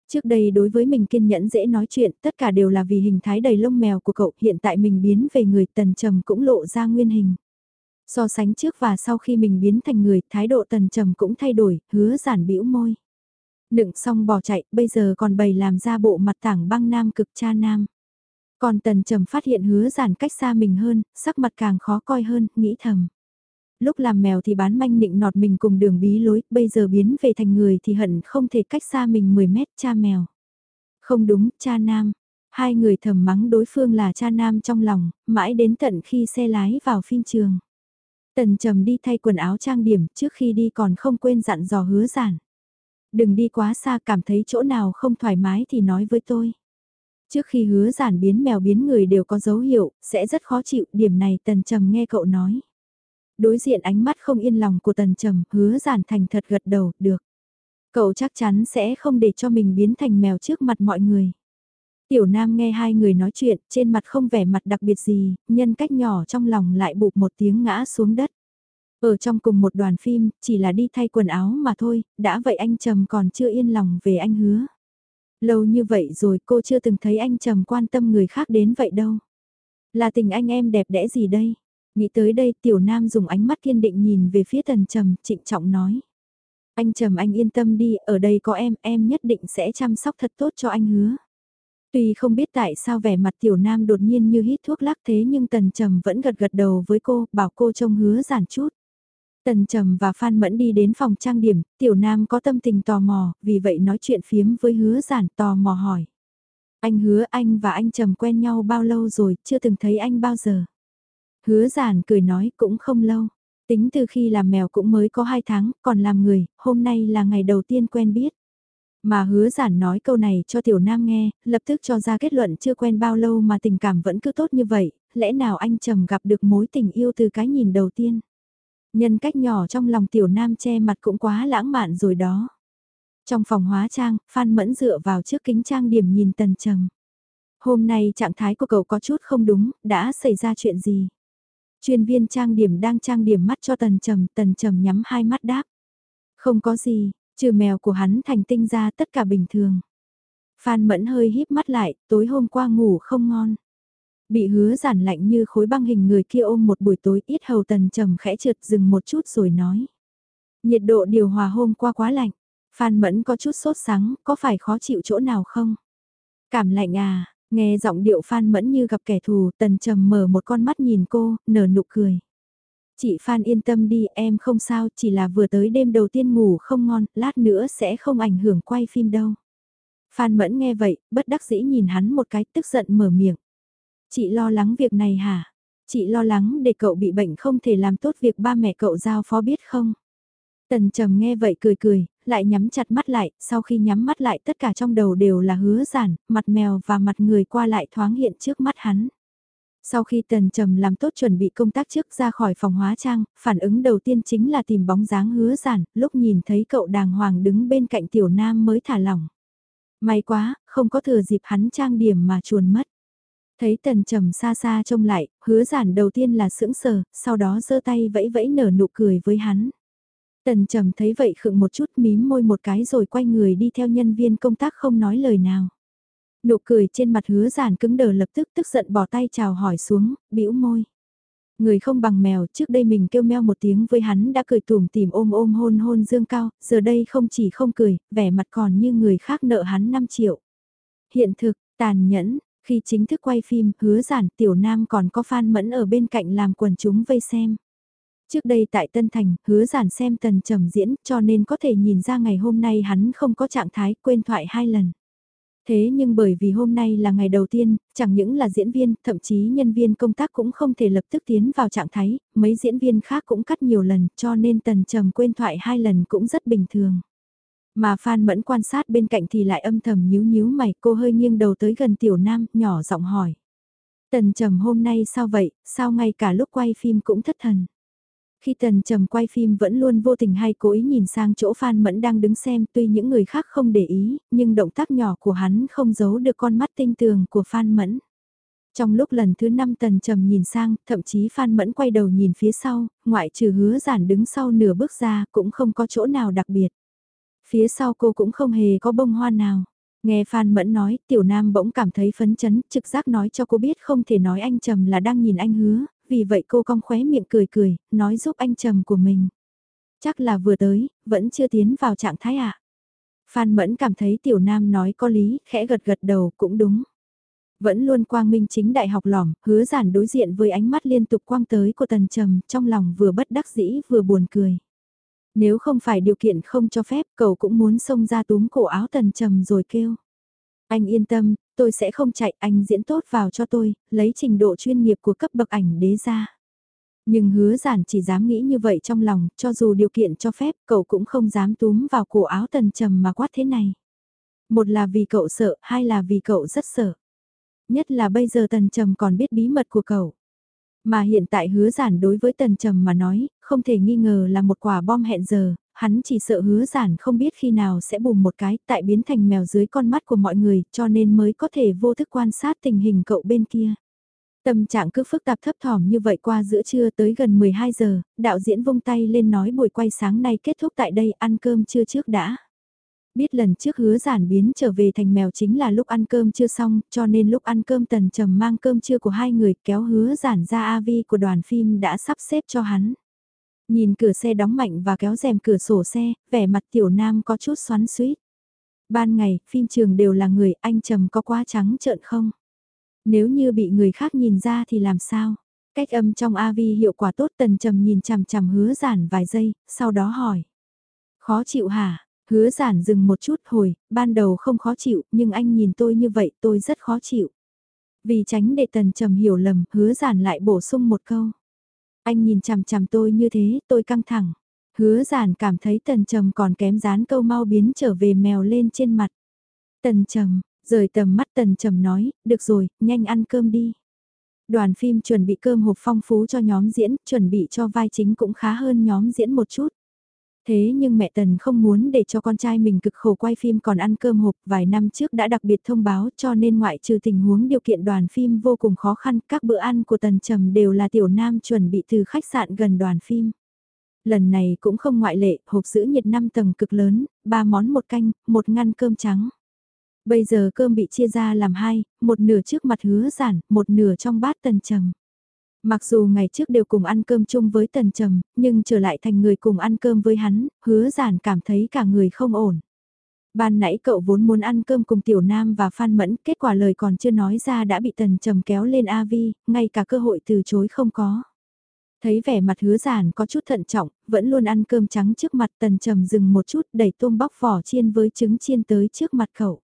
Trước đây đối với mình kiên nhẫn dễ nói chuyện, tất cả đều là vì hình thái đầy lông mèo của cậu, hiện tại mình biến về người tần trầm cũng lộ ra nguyên hình. So sánh trước và sau khi mình biến thành người, thái độ tần trầm cũng thay đổi, hứa giản bĩu môi đựng xong bỏ chạy, bây giờ còn bày làm ra bộ mặt tảng băng nam cực cha nam. Còn tần trầm phát hiện hứa giản cách xa mình hơn, sắc mặt càng khó coi hơn, nghĩ thầm. Lúc làm mèo thì bán manh nịnh nọt mình cùng đường bí lối, bây giờ biến về thành người thì hận không thể cách xa mình 10 mét cha mèo. Không đúng, cha nam. Hai người thầm mắng đối phương là cha nam trong lòng, mãi đến tận khi xe lái vào phim trường. Tần trầm đi thay quần áo trang điểm trước khi đi còn không quên dặn dò hứa giản. Đừng đi quá xa cảm thấy chỗ nào không thoải mái thì nói với tôi. Trước khi hứa giản biến mèo biến người đều có dấu hiệu, sẽ rất khó chịu, điểm này tần trầm nghe cậu nói. Đối diện ánh mắt không yên lòng của tần trầm, hứa giản thành thật gật đầu, được. Cậu chắc chắn sẽ không để cho mình biến thành mèo trước mặt mọi người. Tiểu Nam nghe hai người nói chuyện, trên mặt không vẻ mặt đặc biệt gì, nhân cách nhỏ trong lòng lại bụp một tiếng ngã xuống đất. Ở trong cùng một đoàn phim, chỉ là đi thay quần áo mà thôi, đã vậy anh Trầm còn chưa yên lòng về anh hứa. Lâu như vậy rồi cô chưa từng thấy anh Trầm quan tâm người khác đến vậy đâu. Là tình anh em đẹp đẽ gì đây? Nghĩ tới đây tiểu nam dùng ánh mắt kiên định nhìn về phía tần trầm, trịnh trọng nói. Anh trầm anh yên tâm đi, ở đây có em, em nhất định sẽ chăm sóc thật tốt cho anh hứa. Tuy không biết tại sao vẻ mặt tiểu nam đột nhiên như hít thuốc lắc thế nhưng tần trầm vẫn gật gật đầu với cô, bảo cô trông hứa giản chút. Tần Trầm và Phan Mẫn đi đến phòng trang điểm, Tiểu Nam có tâm tình tò mò, vì vậy nói chuyện phiếm với hứa giản tò mò hỏi. Anh hứa anh và anh Trầm quen nhau bao lâu rồi, chưa từng thấy anh bao giờ. Hứa giản cười nói cũng không lâu. Tính từ khi làm mèo cũng mới có 2 tháng, còn làm người, hôm nay là ngày đầu tiên quen biết. Mà hứa giản nói câu này cho tiểu nam nghe, lập tức cho ra kết luận chưa quen bao lâu mà tình cảm vẫn cứ tốt như vậy, lẽ nào anh trầm gặp được mối tình yêu từ cái nhìn đầu tiên. Nhân cách nhỏ trong lòng tiểu nam che mặt cũng quá lãng mạn rồi đó. Trong phòng hóa trang, Phan Mẫn dựa vào trước kính trang điểm nhìn tần trầm. Hôm nay trạng thái của cậu có chút không đúng, đã xảy ra chuyện gì? Chuyên viên trang điểm đang trang điểm mắt cho tần trầm, tần trầm nhắm hai mắt đáp. Không có gì, trừ mèo của hắn thành tinh ra tất cả bình thường. Phan Mẫn hơi híp mắt lại, tối hôm qua ngủ không ngon. Bị hứa giản lạnh như khối băng hình người kia ôm một buổi tối ít hầu tần trầm khẽ trượt dừng một chút rồi nói. Nhiệt độ điều hòa hôm qua quá lạnh. Phan Mẫn có chút sốt sắng, có phải khó chịu chỗ nào không? Cảm lạnh à, nghe giọng điệu Phan Mẫn như gặp kẻ thù, tần trầm mở một con mắt nhìn cô, nở nụ cười. Chị Phan yên tâm đi, em không sao, chỉ là vừa tới đêm đầu tiên ngủ không ngon, lát nữa sẽ không ảnh hưởng quay phim đâu. Phan Mẫn nghe vậy, bất đắc dĩ nhìn hắn một cái tức giận mở miệng. Chị lo lắng việc này hả? Chị lo lắng để cậu bị bệnh không thể làm tốt việc ba mẹ cậu giao phó biết không? Tần trầm nghe vậy cười cười, lại nhắm chặt mắt lại, sau khi nhắm mắt lại tất cả trong đầu đều là hứa giản, mặt mèo và mặt người qua lại thoáng hiện trước mắt hắn. Sau khi tần trầm làm tốt chuẩn bị công tác trước ra khỏi phòng hóa trang, phản ứng đầu tiên chính là tìm bóng dáng hứa giản, lúc nhìn thấy cậu đàng hoàng đứng bên cạnh tiểu nam mới thả lỏng. May quá, không có thừa dịp hắn trang điểm mà chuồn mất. Thấy tần trầm xa xa trông lại, hứa giản đầu tiên là sững sờ, sau đó giơ tay vẫy vẫy nở nụ cười với hắn. Tần trầm thấy vậy khựng một chút mím môi một cái rồi quay người đi theo nhân viên công tác không nói lời nào. Nụ cười trên mặt hứa giản cứng đờ lập tức tức giận bỏ tay chào hỏi xuống, bĩu môi. Người không bằng mèo, trước đây mình kêu meo một tiếng với hắn đã cười tùm tìm ôm ôm hôn hôn dương cao, giờ đây không chỉ không cười, vẻ mặt còn như người khác nợ hắn 5 triệu. Hiện thực, tàn nhẫn, khi chính thức quay phim, hứa giản tiểu nam còn có fan mẫn ở bên cạnh làm quần chúng vây xem. Trước đây tại Tân Thành, hứa giản xem tần trầm diễn cho nên có thể nhìn ra ngày hôm nay hắn không có trạng thái quên thoại hai lần. Thế nhưng bởi vì hôm nay là ngày đầu tiên, chẳng những là diễn viên, thậm chí nhân viên công tác cũng không thể lập tức tiến vào trạng thái, mấy diễn viên khác cũng cắt nhiều lần cho nên tần trầm quên thoại hai lần cũng rất bình thường. Mà Phan Mẫn quan sát bên cạnh thì lại âm thầm nhíu nhíu mày, cô hơi nghiêng đầu tới gần tiểu nam, nhỏ giọng hỏi. Tần trầm hôm nay sao vậy, sao ngay cả lúc quay phim cũng thất thần. Khi Tần Trầm quay phim vẫn luôn vô tình hay cố ý nhìn sang chỗ Phan Mẫn đang đứng xem tuy những người khác không để ý, nhưng động tác nhỏ của hắn không giấu được con mắt tinh tường của Phan Mẫn. Trong lúc lần thứ năm Tần Trầm nhìn sang, thậm chí Phan Mẫn quay đầu nhìn phía sau, ngoại trừ hứa giản đứng sau nửa bước ra cũng không có chỗ nào đặc biệt. Phía sau cô cũng không hề có bông hoa nào. Nghe Phan Mẫn nói, Tiểu Nam bỗng cảm thấy phấn chấn, trực giác nói cho cô biết không thể nói anh Trầm là đang nhìn anh hứa, vì vậy cô cong khóe miệng cười cười, nói giúp anh trầm của mình. Chắc là vừa tới, vẫn chưa tiến vào trạng thái ạ. À. Phan Mẫn cảm thấy tiểu nam nói có lý, khẽ gật gật đầu cũng đúng. Vẫn luôn quang minh chính đại học lỏm, hứa giản đối diện với ánh mắt liên tục quang tới của tần trầm, trong lòng vừa bất đắc dĩ vừa buồn cười. Nếu không phải điều kiện không cho phép, cậu cũng muốn xông ra túm cổ áo tần trầm rồi kêu. Anh yên tâm, tôi sẽ không chạy, anh diễn tốt vào cho tôi, lấy trình độ chuyên nghiệp của cấp bậc ảnh đế ra. Nhưng hứa giản chỉ dám nghĩ như vậy trong lòng, cho dù điều kiện cho phép, cậu cũng không dám túm vào cổ áo tần trầm mà quát thế này. Một là vì cậu sợ, hai là vì cậu rất sợ. Nhất là bây giờ tần trầm còn biết bí mật của cậu. Mà hiện tại hứa giản đối với tần trầm mà nói, không thể nghi ngờ là một quả bom hẹn giờ, hắn chỉ sợ hứa giản không biết khi nào sẽ bùng một cái tại biến thành mèo dưới con mắt của mọi người cho nên mới có thể vô thức quan sát tình hình cậu bên kia. Tâm trạng cứ phức tạp thấp thỏm như vậy qua giữa trưa tới gần 12 giờ, đạo diễn vung tay lên nói buổi quay sáng nay kết thúc tại đây ăn cơm trưa trước đã. Biết lần trước hứa giản biến trở về thành mèo chính là lúc ăn cơm chưa xong, cho nên lúc ăn cơm tần trầm mang cơm trưa của hai người kéo hứa giản ra AV của đoàn phim đã sắp xếp cho hắn. Nhìn cửa xe đóng mạnh và kéo rèm cửa sổ xe, vẻ mặt tiểu nam có chút xoắn suýt. Ban ngày, phim trường đều là người, anh trầm có quá trắng trợn không? Nếu như bị người khác nhìn ra thì làm sao? Cách âm trong AV hiệu quả tốt tần trầm nhìn chằm chằm hứa giản vài giây, sau đó hỏi. Khó chịu hả? Hứa giản dừng một chút hồi, ban đầu không khó chịu, nhưng anh nhìn tôi như vậy tôi rất khó chịu. Vì tránh để tần trầm hiểu lầm, hứa giản lại bổ sung một câu. Anh nhìn chằm chằm tôi như thế, tôi căng thẳng. Hứa giản cảm thấy tần trầm còn kém dán câu mau biến trở về mèo lên trên mặt. Tần trầm, rời tầm mắt tần trầm nói, được rồi, nhanh ăn cơm đi. Đoàn phim chuẩn bị cơm hộp phong phú cho nhóm diễn, chuẩn bị cho vai chính cũng khá hơn nhóm diễn một chút. Thế nhưng mẹ Tần không muốn để cho con trai mình cực khổ quay phim còn ăn cơm hộp vài năm trước đã đặc biệt thông báo cho nên ngoại trừ tình huống điều kiện đoàn phim vô cùng khó khăn các bữa ăn của Tần Trầm đều là tiểu nam chuẩn bị từ khách sạn gần đoàn phim. Lần này cũng không ngoại lệ, hộp giữ nhiệt 5 tầng cực lớn, ba món một canh, một ngăn cơm trắng. Bây giờ cơm bị chia ra làm hai, một nửa trước mặt hứa giản, một nửa trong bát Tần Trầm. Mặc dù ngày trước đều cùng ăn cơm chung với Tần Trầm, nhưng trở lại thành người cùng ăn cơm với hắn, hứa giản cảm thấy cả người không ổn. Ban nãy cậu vốn muốn ăn cơm cùng Tiểu Nam và Phan Mẫn, kết quả lời còn chưa nói ra đã bị Tần Trầm kéo lên AV, ngay cả cơ hội từ chối không có. Thấy vẻ mặt hứa giản có chút thận trọng, vẫn luôn ăn cơm trắng trước mặt Tần Trầm dừng một chút đẩy tôm bóc vỏ chiên với trứng chiên tới trước mặt cậu.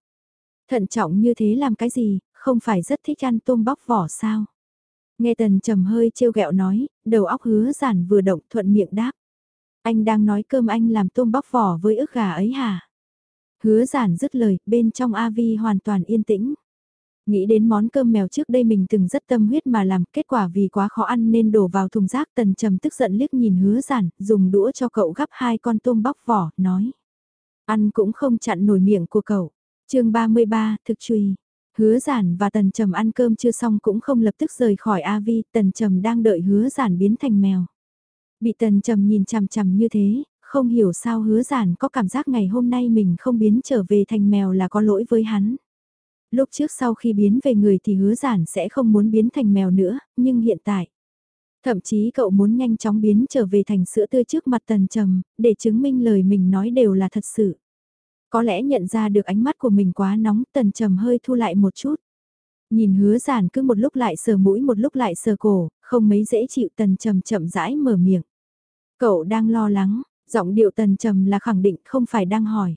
Thận trọng như thế làm cái gì, không phải rất thích ăn tôm bóc vỏ sao? Nghe tần trầm hơi trêu ghẹo nói, đầu óc hứa giản vừa động thuận miệng đáp. Anh đang nói cơm anh làm tôm bóc vỏ với ức gà ấy hả? Hứa giản dứt lời, bên trong AV hoàn toàn yên tĩnh. Nghĩ đến món cơm mèo trước đây mình từng rất tâm huyết mà làm, kết quả vì quá khó ăn nên đổ vào thùng rác tần trầm tức giận liếc nhìn hứa giản, dùng đũa cho cậu gắp hai con tôm bóc vỏ, nói. Ăn cũng không chặn nổi miệng của cậu. chương 33, thực truy. Hứa giản và tần trầm ăn cơm chưa xong cũng không lập tức rời khỏi A Vi, tần trầm đang đợi hứa giản biến thành mèo. Bị tần trầm nhìn chằm chằm như thế, không hiểu sao hứa giản có cảm giác ngày hôm nay mình không biến trở về thành mèo là có lỗi với hắn. Lúc trước sau khi biến về người thì hứa giản sẽ không muốn biến thành mèo nữa, nhưng hiện tại. Thậm chí cậu muốn nhanh chóng biến trở về thành sữa tươi trước mặt tần trầm, để chứng minh lời mình nói đều là thật sự. Có lẽ nhận ra được ánh mắt của mình quá nóng, tần trầm hơi thu lại một chút. Nhìn hứa giản cứ một lúc lại sờ mũi một lúc lại sờ cổ, không mấy dễ chịu tần trầm chậm rãi mở miệng. Cậu đang lo lắng, giọng điệu tần trầm là khẳng định không phải đang hỏi.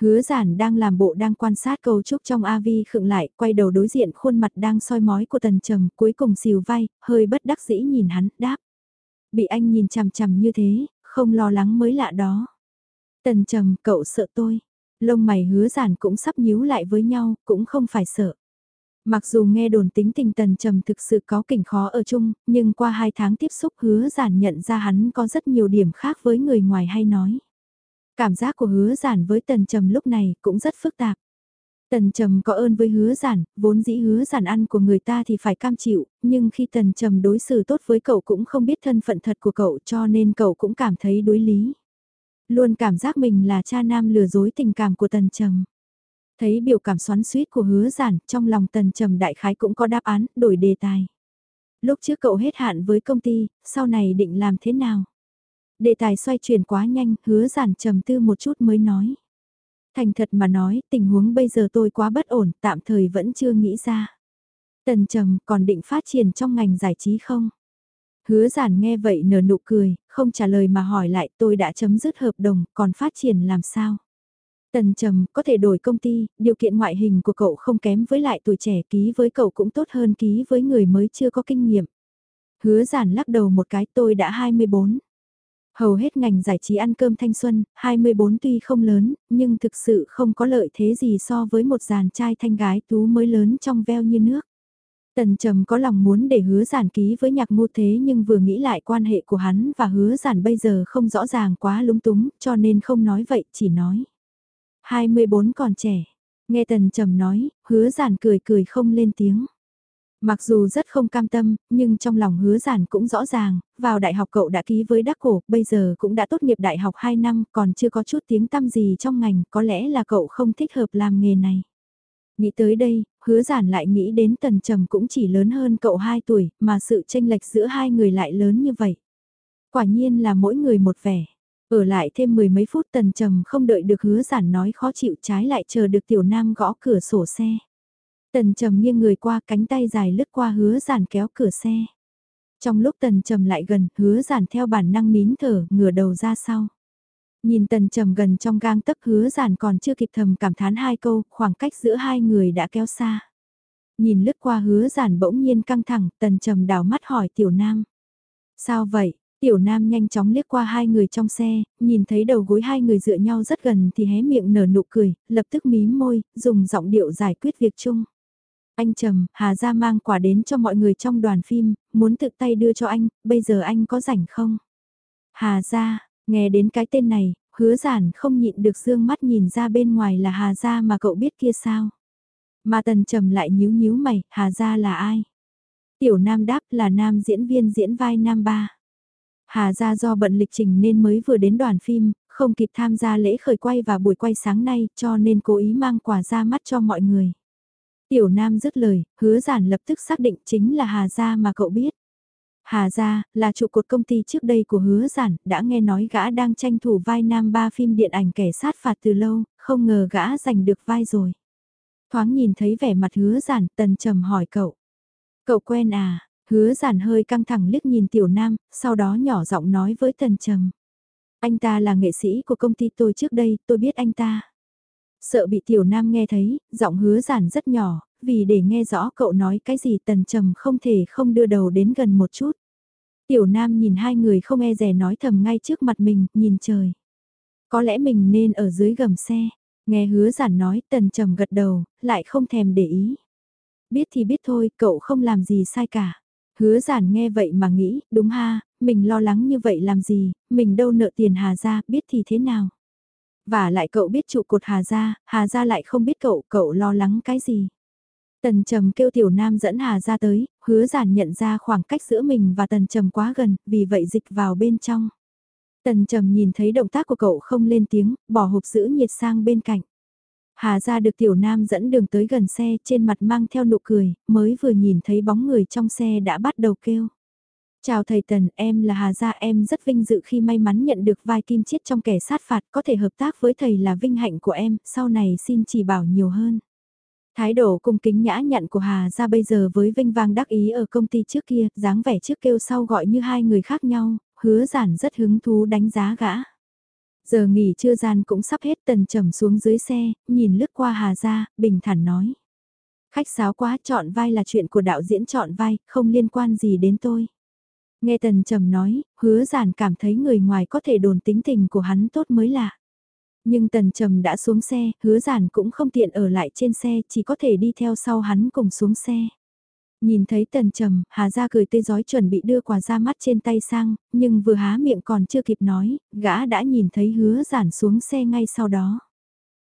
Hứa giản đang làm bộ đang quan sát cấu trúc trong AV khựng lại, quay đầu đối diện khuôn mặt đang soi mói của tần trầm, cuối cùng xìu vai, hơi bất đắc dĩ nhìn hắn, đáp. Bị anh nhìn chằm chằm như thế, không lo lắng mới lạ đó. Tần trầm, cậu sợ tôi. Lông mày hứa giản cũng sắp nhíu lại với nhau, cũng không phải sợ. Mặc dù nghe đồn tính tình tần trầm thực sự có kỉnh khó ở chung, nhưng qua hai tháng tiếp xúc hứa giản nhận ra hắn có rất nhiều điểm khác với người ngoài hay nói. Cảm giác của hứa giản với tần trầm lúc này cũng rất phức tạp. Tần trầm có ơn với hứa giản, vốn dĩ hứa giản ăn của người ta thì phải cam chịu, nhưng khi tần trầm đối xử tốt với cậu cũng không biết thân phận thật của cậu cho nên cậu cũng cảm thấy đối lý. Luôn cảm giác mình là cha nam lừa dối tình cảm của tần trầm. Thấy biểu cảm xoắn suýt của hứa giản, trong lòng tần trầm đại khái cũng có đáp án, đổi đề tài. Lúc trước cậu hết hạn với công ty, sau này định làm thế nào? Đề tài xoay chuyển quá nhanh, hứa giản trầm tư một chút mới nói. Thành thật mà nói, tình huống bây giờ tôi quá bất ổn, tạm thời vẫn chưa nghĩ ra. Tần trầm còn định phát triển trong ngành giải trí không? Hứa giản nghe vậy nở nụ cười, không trả lời mà hỏi lại tôi đã chấm dứt hợp đồng, còn phát triển làm sao? Tần trầm có thể đổi công ty, điều kiện ngoại hình của cậu không kém với lại tuổi trẻ ký với cậu cũng tốt hơn ký với người mới chưa có kinh nghiệm. Hứa giản lắc đầu một cái tôi đã 24. Hầu hết ngành giải trí ăn cơm thanh xuân, 24 tuy không lớn, nhưng thực sự không có lợi thế gì so với một dàn trai thanh gái tú mới lớn trong veo như nước. Tần Trầm có lòng muốn để hứa giản ký với nhạc ngô thế nhưng vừa nghĩ lại quan hệ của hắn và hứa giản bây giờ không rõ ràng quá lúng túng cho nên không nói vậy chỉ nói. 24 còn trẻ, nghe Tần Trầm nói, hứa giản cười cười không lên tiếng. Mặc dù rất không cam tâm, nhưng trong lòng hứa giản cũng rõ ràng, vào đại học cậu đã ký với Đắc Cổ, bây giờ cũng đã tốt nghiệp đại học 2 năm, còn chưa có chút tiếng tăm gì trong ngành, có lẽ là cậu không thích hợp làm nghề này. Nghĩ tới đây, hứa giản lại nghĩ đến tần trầm cũng chỉ lớn hơn cậu 2 tuổi, mà sự tranh lệch giữa hai người lại lớn như vậy. Quả nhiên là mỗi người một vẻ. Ở lại thêm mười mấy phút tần trầm không đợi được hứa giản nói khó chịu trái lại chờ được tiểu nam gõ cửa sổ xe. Tần trầm nghiêng người qua cánh tay dài lướt qua hứa giản kéo cửa xe. Trong lúc tần trầm lại gần, hứa giản theo bản năng nín thở, ngửa đầu ra sau. Nhìn tần trầm gần trong gang tấc hứa giản còn chưa kịp thầm cảm thán hai câu, khoảng cách giữa hai người đã kéo xa. Nhìn lướt qua hứa giản bỗng nhiên căng thẳng, tần trầm đảo mắt hỏi tiểu nam. Sao vậy? Tiểu Nam nhanh chóng liếc qua hai người trong xe, nhìn thấy đầu gối hai người dựa nhau rất gần thì hé miệng nở nụ cười, lập tức mím môi, dùng giọng điệu giải quyết việc chung. Anh Trầm, Hà Gia mang quà đến cho mọi người trong đoàn phim, muốn tự tay đưa cho anh, bây giờ anh có rảnh không? Hà Gia, nghe đến cái tên này, hứa giản không nhịn được dương mắt nhìn ra bên ngoài là Hà Gia mà cậu biết kia sao? Mà Tần Trầm lại nhíu nhíu mày, Hà Gia là ai? Tiểu Nam đáp là nam diễn viên diễn vai Nam Ba. Hà Gia do bận lịch trình nên mới vừa đến đoàn phim, không kịp tham gia lễ khởi quay và buổi quay sáng nay cho nên cố ý mang quà ra mắt cho mọi người. Tiểu Nam dứt lời, hứa giản lập tức xác định chính là Hà Gia mà cậu biết. Hà Gia, là trụ cột công ty trước đây của hứa giản, đã nghe nói gã đang tranh thủ vai nam ba phim điện ảnh kẻ sát phạt từ lâu, không ngờ gã giành được vai rồi. Thoáng nhìn thấy vẻ mặt hứa giản, tần trầm hỏi cậu. Cậu quen à, hứa giản hơi căng thẳng liếc nhìn tiểu nam, sau đó nhỏ giọng nói với tần trầm. Anh ta là nghệ sĩ của công ty tôi trước đây, tôi biết anh ta. Sợ bị tiểu nam nghe thấy, giọng hứa giản rất nhỏ, vì để nghe rõ cậu nói cái gì tần trầm không thể không đưa đầu đến gần một chút. Tiểu nam nhìn hai người không e rè nói thầm ngay trước mặt mình, nhìn trời. Có lẽ mình nên ở dưới gầm xe, nghe hứa giản nói tần trầm gật đầu, lại không thèm để ý. Biết thì biết thôi, cậu không làm gì sai cả. Hứa giản nghe vậy mà nghĩ, đúng ha, mình lo lắng như vậy làm gì, mình đâu nợ tiền Hà ra, biết thì thế nào. Và lại cậu biết trụ cột Hà Gia, Hà Gia lại không biết cậu, cậu lo lắng cái gì. Tần Trầm kêu Tiểu Nam dẫn Hà Gia tới, hứa giản nhận ra khoảng cách giữa mình và Tần Trầm quá gần, vì vậy dịch vào bên trong. Tần Trầm nhìn thấy động tác của cậu không lên tiếng, bỏ hộp giữ nhiệt sang bên cạnh. Hà Gia được Tiểu Nam dẫn đường tới gần xe trên mặt mang theo nụ cười, mới vừa nhìn thấy bóng người trong xe đã bắt đầu kêu. Chào thầy Tần, em là Hà Gia, em rất vinh dự khi may mắn nhận được vai kim chiết trong kẻ sát phạt, có thể hợp tác với thầy là vinh hạnh của em, sau này xin chỉ bảo nhiều hơn. Thái độ cung kính nhã nhặn của Hà Gia bây giờ với vinh vang đắc ý ở công ty trước kia, dáng vẻ trước kêu sau gọi như hai người khác nhau, hứa giản rất hứng thú đánh giá gã. Giờ nghỉ trưa gian cũng sắp hết tần trầm xuống dưới xe, nhìn lướt qua Hà Gia, bình thản nói. Khách sáo quá chọn vai là chuyện của đạo diễn chọn vai, không liên quan gì đến tôi. Nghe tần trầm nói, hứa giản cảm thấy người ngoài có thể đồn tính tình của hắn tốt mới lạ. Nhưng tần trầm đã xuống xe, hứa giản cũng không tiện ở lại trên xe, chỉ có thể đi theo sau hắn cùng xuống xe. Nhìn thấy tần trầm, Hà Gia cười tươi giói chuẩn bị đưa quà ra mắt trên tay sang, nhưng vừa há miệng còn chưa kịp nói, gã đã nhìn thấy hứa giản xuống xe ngay sau đó.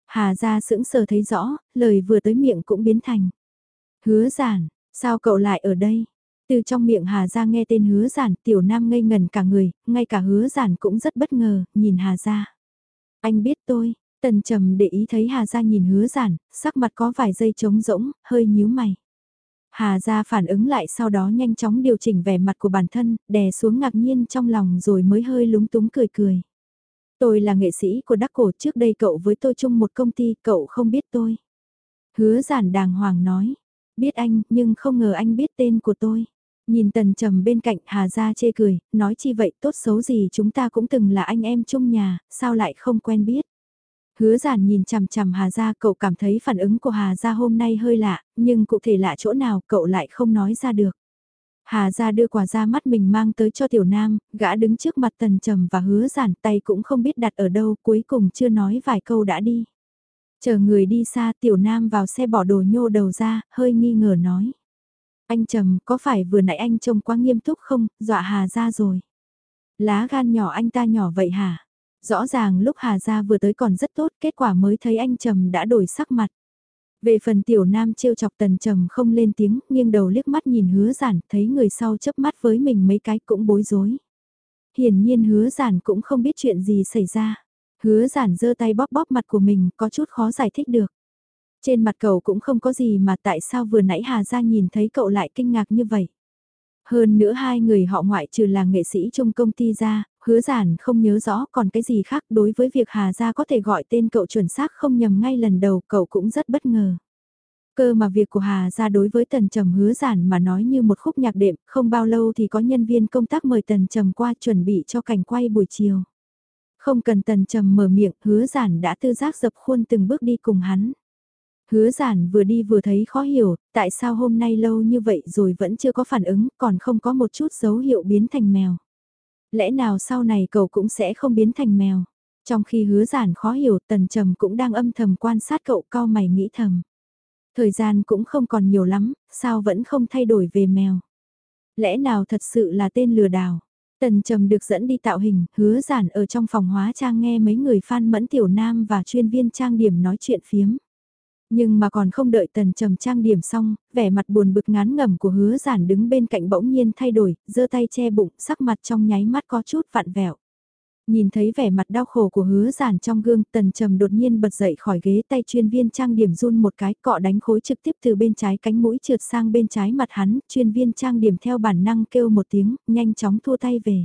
Hà Gia sững sờ thấy rõ, lời vừa tới miệng cũng biến thành. Hứa giản, sao cậu lại ở đây? Từ trong miệng Hà Gia nghe tên hứa giản, tiểu nam ngây ngần cả người, ngay cả hứa giản cũng rất bất ngờ, nhìn Hà Gia. Anh biết tôi, tần trầm để ý thấy Hà Gia nhìn hứa giản, sắc mặt có vài giây trống rỗng, hơi nhíu mày. Hà Gia phản ứng lại sau đó nhanh chóng điều chỉnh vẻ mặt của bản thân, đè xuống ngạc nhiên trong lòng rồi mới hơi lúng túng cười cười. Tôi là nghệ sĩ của Đắc Cổ trước đây cậu với tôi chung một công ty, cậu không biết tôi. Hứa giản đàng hoàng nói, biết anh nhưng không ngờ anh biết tên của tôi. Nhìn tần trầm bên cạnh Hà Gia chê cười, nói chi vậy tốt xấu gì chúng ta cũng từng là anh em chung nhà, sao lại không quen biết. Hứa giản nhìn chằm chằm Hà Gia cậu cảm thấy phản ứng của Hà Gia hôm nay hơi lạ, nhưng cụ thể lạ chỗ nào cậu lại không nói ra được. Hà Gia đưa quà ra mắt mình mang tới cho tiểu nam, gã đứng trước mặt tần trầm và hứa giản tay cũng không biết đặt ở đâu cuối cùng chưa nói vài câu đã đi. Chờ người đi xa tiểu nam vào xe bỏ đồ nhô đầu ra, hơi nghi ngờ nói. Anh Trầm, có phải vừa nãy anh trông quá nghiêm túc không, dọa Hà ra rồi. Lá gan nhỏ anh ta nhỏ vậy hả? Rõ ràng lúc Hà Gia vừa tới còn rất tốt, kết quả mới thấy anh Trầm đã đổi sắc mặt. Về phần tiểu nam trêu chọc tần trầm không lên tiếng, nghiêng đầu liếc mắt nhìn hứa giản, thấy người sau chớp mắt với mình mấy cái cũng bối rối. Hiển nhiên hứa giản cũng không biết chuyện gì xảy ra. Hứa giản giơ tay bóp bóp mặt của mình, có chút khó giải thích được. Trên mặt cậu cũng không có gì mà tại sao vừa nãy Hà Gia nhìn thấy cậu lại kinh ngạc như vậy. Hơn nữa hai người họ ngoại trừ là nghệ sĩ trong công ty ra, hứa giản không nhớ rõ còn cái gì khác đối với việc Hà Gia có thể gọi tên cậu chuẩn xác không nhầm ngay lần đầu cậu cũng rất bất ngờ. Cơ mà việc của Hà Gia đối với Tần Trầm hứa giản mà nói như một khúc nhạc đệm, không bao lâu thì có nhân viên công tác mời Tần Trầm qua chuẩn bị cho cảnh quay buổi chiều. Không cần Tần Trầm mở miệng, hứa giản đã tư giác dập khuôn từng bước đi cùng hắn. Hứa giản vừa đi vừa thấy khó hiểu, tại sao hôm nay lâu như vậy rồi vẫn chưa có phản ứng, còn không có một chút dấu hiệu biến thành mèo. Lẽ nào sau này cậu cũng sẽ không biến thành mèo? Trong khi hứa giản khó hiểu, tần trầm cũng đang âm thầm quan sát cậu cao mày nghĩ thầm. Thời gian cũng không còn nhiều lắm, sao vẫn không thay đổi về mèo? Lẽ nào thật sự là tên lừa đảo? Tần Trầm được dẫn đi tạo hình, hứa giản ở trong phòng hóa trang nghe mấy người fan mẫn tiểu nam và chuyên viên trang điểm nói chuyện phiếm. Nhưng mà còn không đợi tần trầm trang điểm xong, vẻ mặt buồn bực ngán ngẩm của hứa giản đứng bên cạnh bỗng nhiên thay đổi, giơ tay che bụng, sắc mặt trong nháy mắt có chút vặn vẹo. Nhìn thấy vẻ mặt đau khổ của hứa giản trong gương, tần trầm đột nhiên bật dậy khỏi ghế tay chuyên viên trang điểm run một cái cọ đánh khối trực tiếp từ bên trái cánh mũi trượt sang bên trái mặt hắn, chuyên viên trang điểm theo bản năng kêu một tiếng, nhanh chóng thua tay về.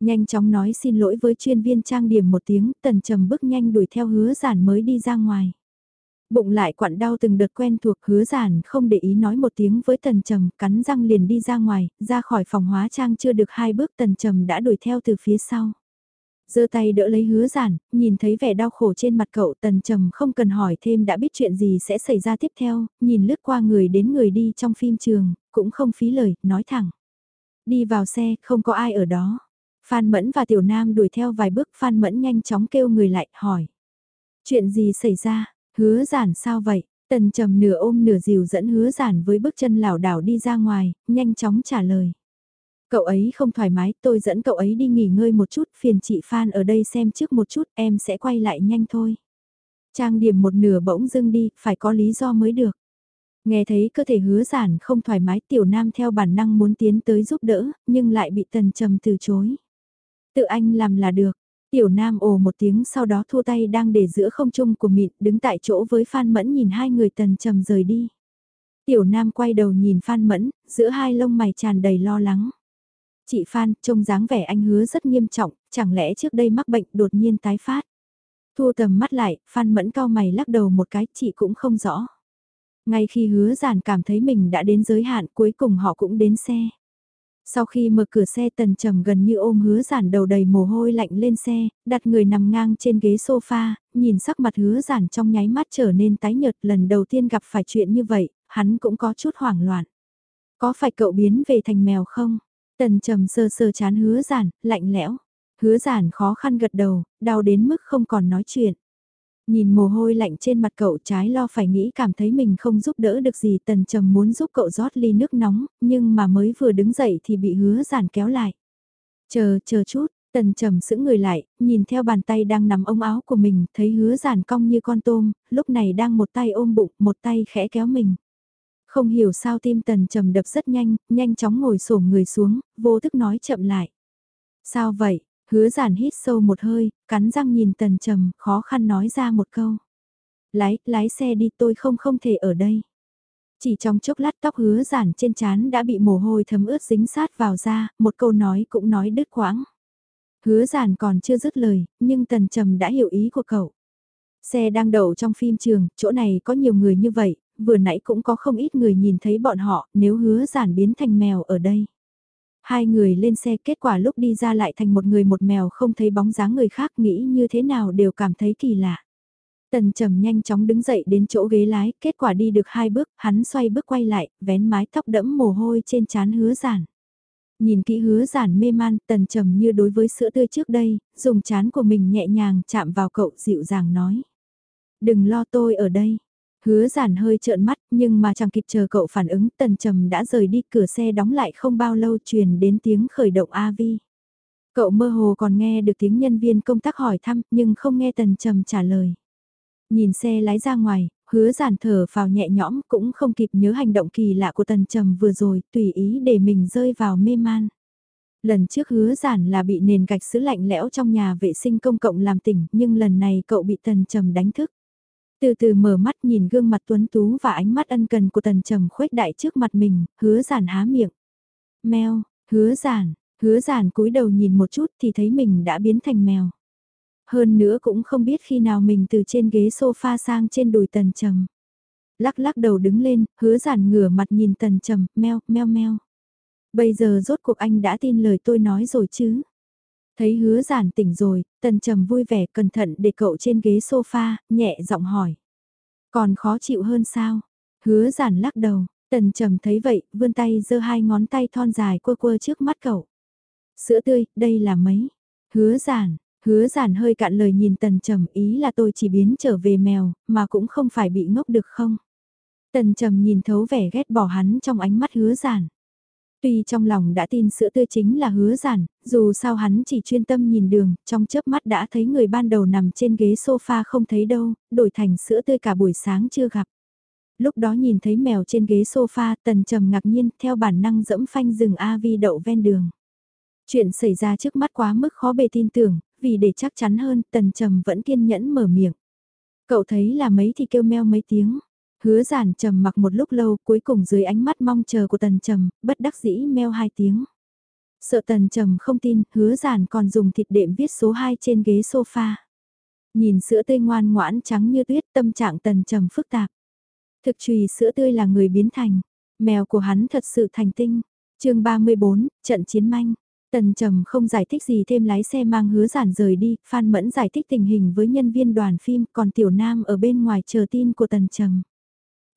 Nhanh chóng nói xin lỗi với chuyên viên trang điểm một tiếng, tần trầm bước nhanh đuổi theo hứa giản mới đi ra ngoài. Bụng lại quặn đau từng đợt quen thuộc hứa giản không để ý nói một tiếng với tần trầm cắn răng liền đi ra ngoài, ra khỏi phòng hóa trang chưa được hai bước tần trầm đã đuổi theo từ phía sau. giơ tay đỡ lấy hứa giản, nhìn thấy vẻ đau khổ trên mặt cậu tần trầm không cần hỏi thêm đã biết chuyện gì sẽ xảy ra tiếp theo, nhìn lướt qua người đến người đi trong phim trường, cũng không phí lời, nói thẳng. Đi vào xe, không có ai ở đó. Phan Mẫn và Tiểu Nam đuổi theo vài bước Phan Mẫn nhanh chóng kêu người lại, hỏi. Chuyện gì xảy ra? Hứa giản sao vậy? Tần trầm nửa ôm nửa dìu dẫn hứa giản với bước chân lảo đảo đi ra ngoài, nhanh chóng trả lời. Cậu ấy không thoải mái, tôi dẫn cậu ấy đi nghỉ ngơi một chút, phiền chị Phan ở đây xem trước một chút, em sẽ quay lại nhanh thôi. Trang điểm một nửa bỗng dưng đi, phải có lý do mới được. Nghe thấy cơ thể hứa giản không thoải mái tiểu nam theo bản năng muốn tiến tới giúp đỡ, nhưng lại bị tần trầm từ chối. Tự anh làm là được, Tiểu Nam ồ một tiếng sau đó thua tay đang để giữa không trung của mịn đứng tại chỗ với Phan Mẫn nhìn hai người tần trầm rời đi. Tiểu Nam quay đầu nhìn Phan Mẫn, giữa hai lông mày tràn đầy lo lắng. Chị Phan, trông dáng vẻ anh hứa rất nghiêm trọng, chẳng lẽ trước đây mắc bệnh đột nhiên tái phát. Thu tầm mắt lại, Phan mẫn cao mày lắc đầu một cái, chị cũng không rõ. Ngay khi hứa giản cảm thấy mình đã đến giới hạn cuối cùng họ cũng đến xe. Sau khi mở cửa xe tần trầm gần như ôm hứa giản đầu đầy mồ hôi lạnh lên xe, đặt người nằm ngang trên ghế sofa, nhìn sắc mặt hứa giản trong nháy mắt trở nên tái nhợt lần đầu tiên gặp phải chuyện như vậy, hắn cũng có chút hoảng loạn. Có phải cậu biến về thành mèo không? Tần trầm sơ sơ chán hứa giản, lạnh lẽo. Hứa giản khó khăn gật đầu, đau đến mức không còn nói chuyện. Nhìn mồ hôi lạnh trên mặt cậu trái lo phải nghĩ cảm thấy mình không giúp đỡ được gì tần trầm muốn giúp cậu rót ly nước nóng, nhưng mà mới vừa đứng dậy thì bị hứa giản kéo lại. Chờ, chờ chút, tần trầm sững người lại, nhìn theo bàn tay đang nắm ông áo của mình, thấy hứa giản cong như con tôm, lúc này đang một tay ôm bụng, một tay khẽ kéo mình. Không hiểu sao tim tần trầm đập rất nhanh, nhanh chóng ngồi xổm người xuống, vô thức nói chậm lại. Sao vậy, Hứa giản hít sâu một hơi, cắn răng nhìn tần trầm, khó khăn nói ra một câu. Lái, lái xe đi tôi không không thể ở đây. Chỉ trong chốc lát tóc hứa giản trên trán đã bị mồ hôi thấm ướt dính sát vào da, một câu nói cũng nói đứt quãng. Hứa giản còn chưa dứt lời, nhưng tần trầm đã hiểu ý của cậu. Xe đang đậu trong phim trường, chỗ này có nhiều người như vậy, vừa nãy cũng có không ít người nhìn thấy bọn họ, nếu hứa giản biến thành mèo ở đây. Hai người lên xe kết quả lúc đi ra lại thành một người một mèo không thấy bóng dáng người khác nghĩ như thế nào đều cảm thấy kỳ lạ. Tần trầm nhanh chóng đứng dậy đến chỗ ghế lái, kết quả đi được hai bước, hắn xoay bước quay lại, vén mái tóc đẫm mồ hôi trên trán hứa giản. Nhìn kỹ hứa giản mê man, tần trầm như đối với sữa tươi trước đây, dùng chán của mình nhẹ nhàng chạm vào cậu dịu dàng nói. Đừng lo tôi ở đây. Hứa giản hơi trợn mắt nhưng mà chẳng kịp chờ cậu phản ứng tần trầm đã rời đi cửa xe đóng lại không bao lâu truyền đến tiếng khởi động AV. Cậu mơ hồ còn nghe được tiếng nhân viên công tác hỏi thăm nhưng không nghe tần trầm trả lời. Nhìn xe lái ra ngoài, hứa giản thở vào nhẹ nhõm cũng không kịp nhớ hành động kỳ lạ của tần trầm vừa rồi tùy ý để mình rơi vào mê man. Lần trước hứa giản là bị nền gạch sứ lạnh lẽo trong nhà vệ sinh công cộng làm tỉnh nhưng lần này cậu bị tần trầm đánh thức. Từ từ mở mắt nhìn gương mặt tuấn tú và ánh mắt ân cần của tần trầm khuếch đại trước mặt mình, hứa giản há miệng. Mèo, hứa giản, hứa giản cúi đầu nhìn một chút thì thấy mình đã biến thành mèo. Hơn nữa cũng không biết khi nào mình từ trên ghế sofa sang trên đùi tần trầm. Lắc lắc đầu đứng lên, hứa giản ngửa mặt nhìn tần trầm, meo, meo meo. Bây giờ rốt cuộc anh đã tin lời tôi nói rồi chứ? Thấy hứa giản tỉnh rồi, tần trầm vui vẻ cẩn thận để cậu trên ghế sofa, nhẹ giọng hỏi. Còn khó chịu hơn sao? Hứa giản lắc đầu, tần trầm thấy vậy, vươn tay giơ hai ngón tay thon dài quơ quơ trước mắt cậu. Sữa tươi, đây là mấy? Hứa giản, hứa giản hơi cạn lời nhìn tần trầm ý là tôi chỉ biến trở về mèo, mà cũng không phải bị ngốc được không? Tần trầm nhìn thấu vẻ ghét bỏ hắn trong ánh mắt hứa giản. Tuy trong lòng đã tin sữa tươi chính là hứa giản, dù sao hắn chỉ chuyên tâm nhìn đường, trong chớp mắt đã thấy người ban đầu nằm trên ghế sofa không thấy đâu, đổi thành sữa tươi cả buổi sáng chưa gặp. Lúc đó nhìn thấy mèo trên ghế sofa, tần trầm ngạc nhiên theo bản năng dẫm phanh rừng AV đậu ven đường. Chuyện xảy ra trước mắt quá mức khó bề tin tưởng, vì để chắc chắn hơn, tần trầm vẫn kiên nhẫn mở miệng. Cậu thấy là mấy thì kêu meo mấy tiếng. Hứa giản trầm mặc một lúc lâu cuối cùng dưới ánh mắt mong chờ của tần trầm, bất đắc dĩ meo hai tiếng. Sợ tần trầm không tin, hứa giản còn dùng thịt đệm viết số 2 trên ghế sofa. Nhìn sữa tươi ngoan ngoãn trắng như tuyết tâm trạng tần trầm phức tạp. Thực trùy sữa tươi là người biến thành, mèo của hắn thật sự thành tinh. chương 34, trận chiến manh. Tần Trầm không giải thích gì thêm lái xe mang hứa giản rời đi, Phan Mẫn giải thích tình hình với nhân viên đoàn phim, còn Tiểu Nam ở bên ngoài chờ tin của Tần Trầm.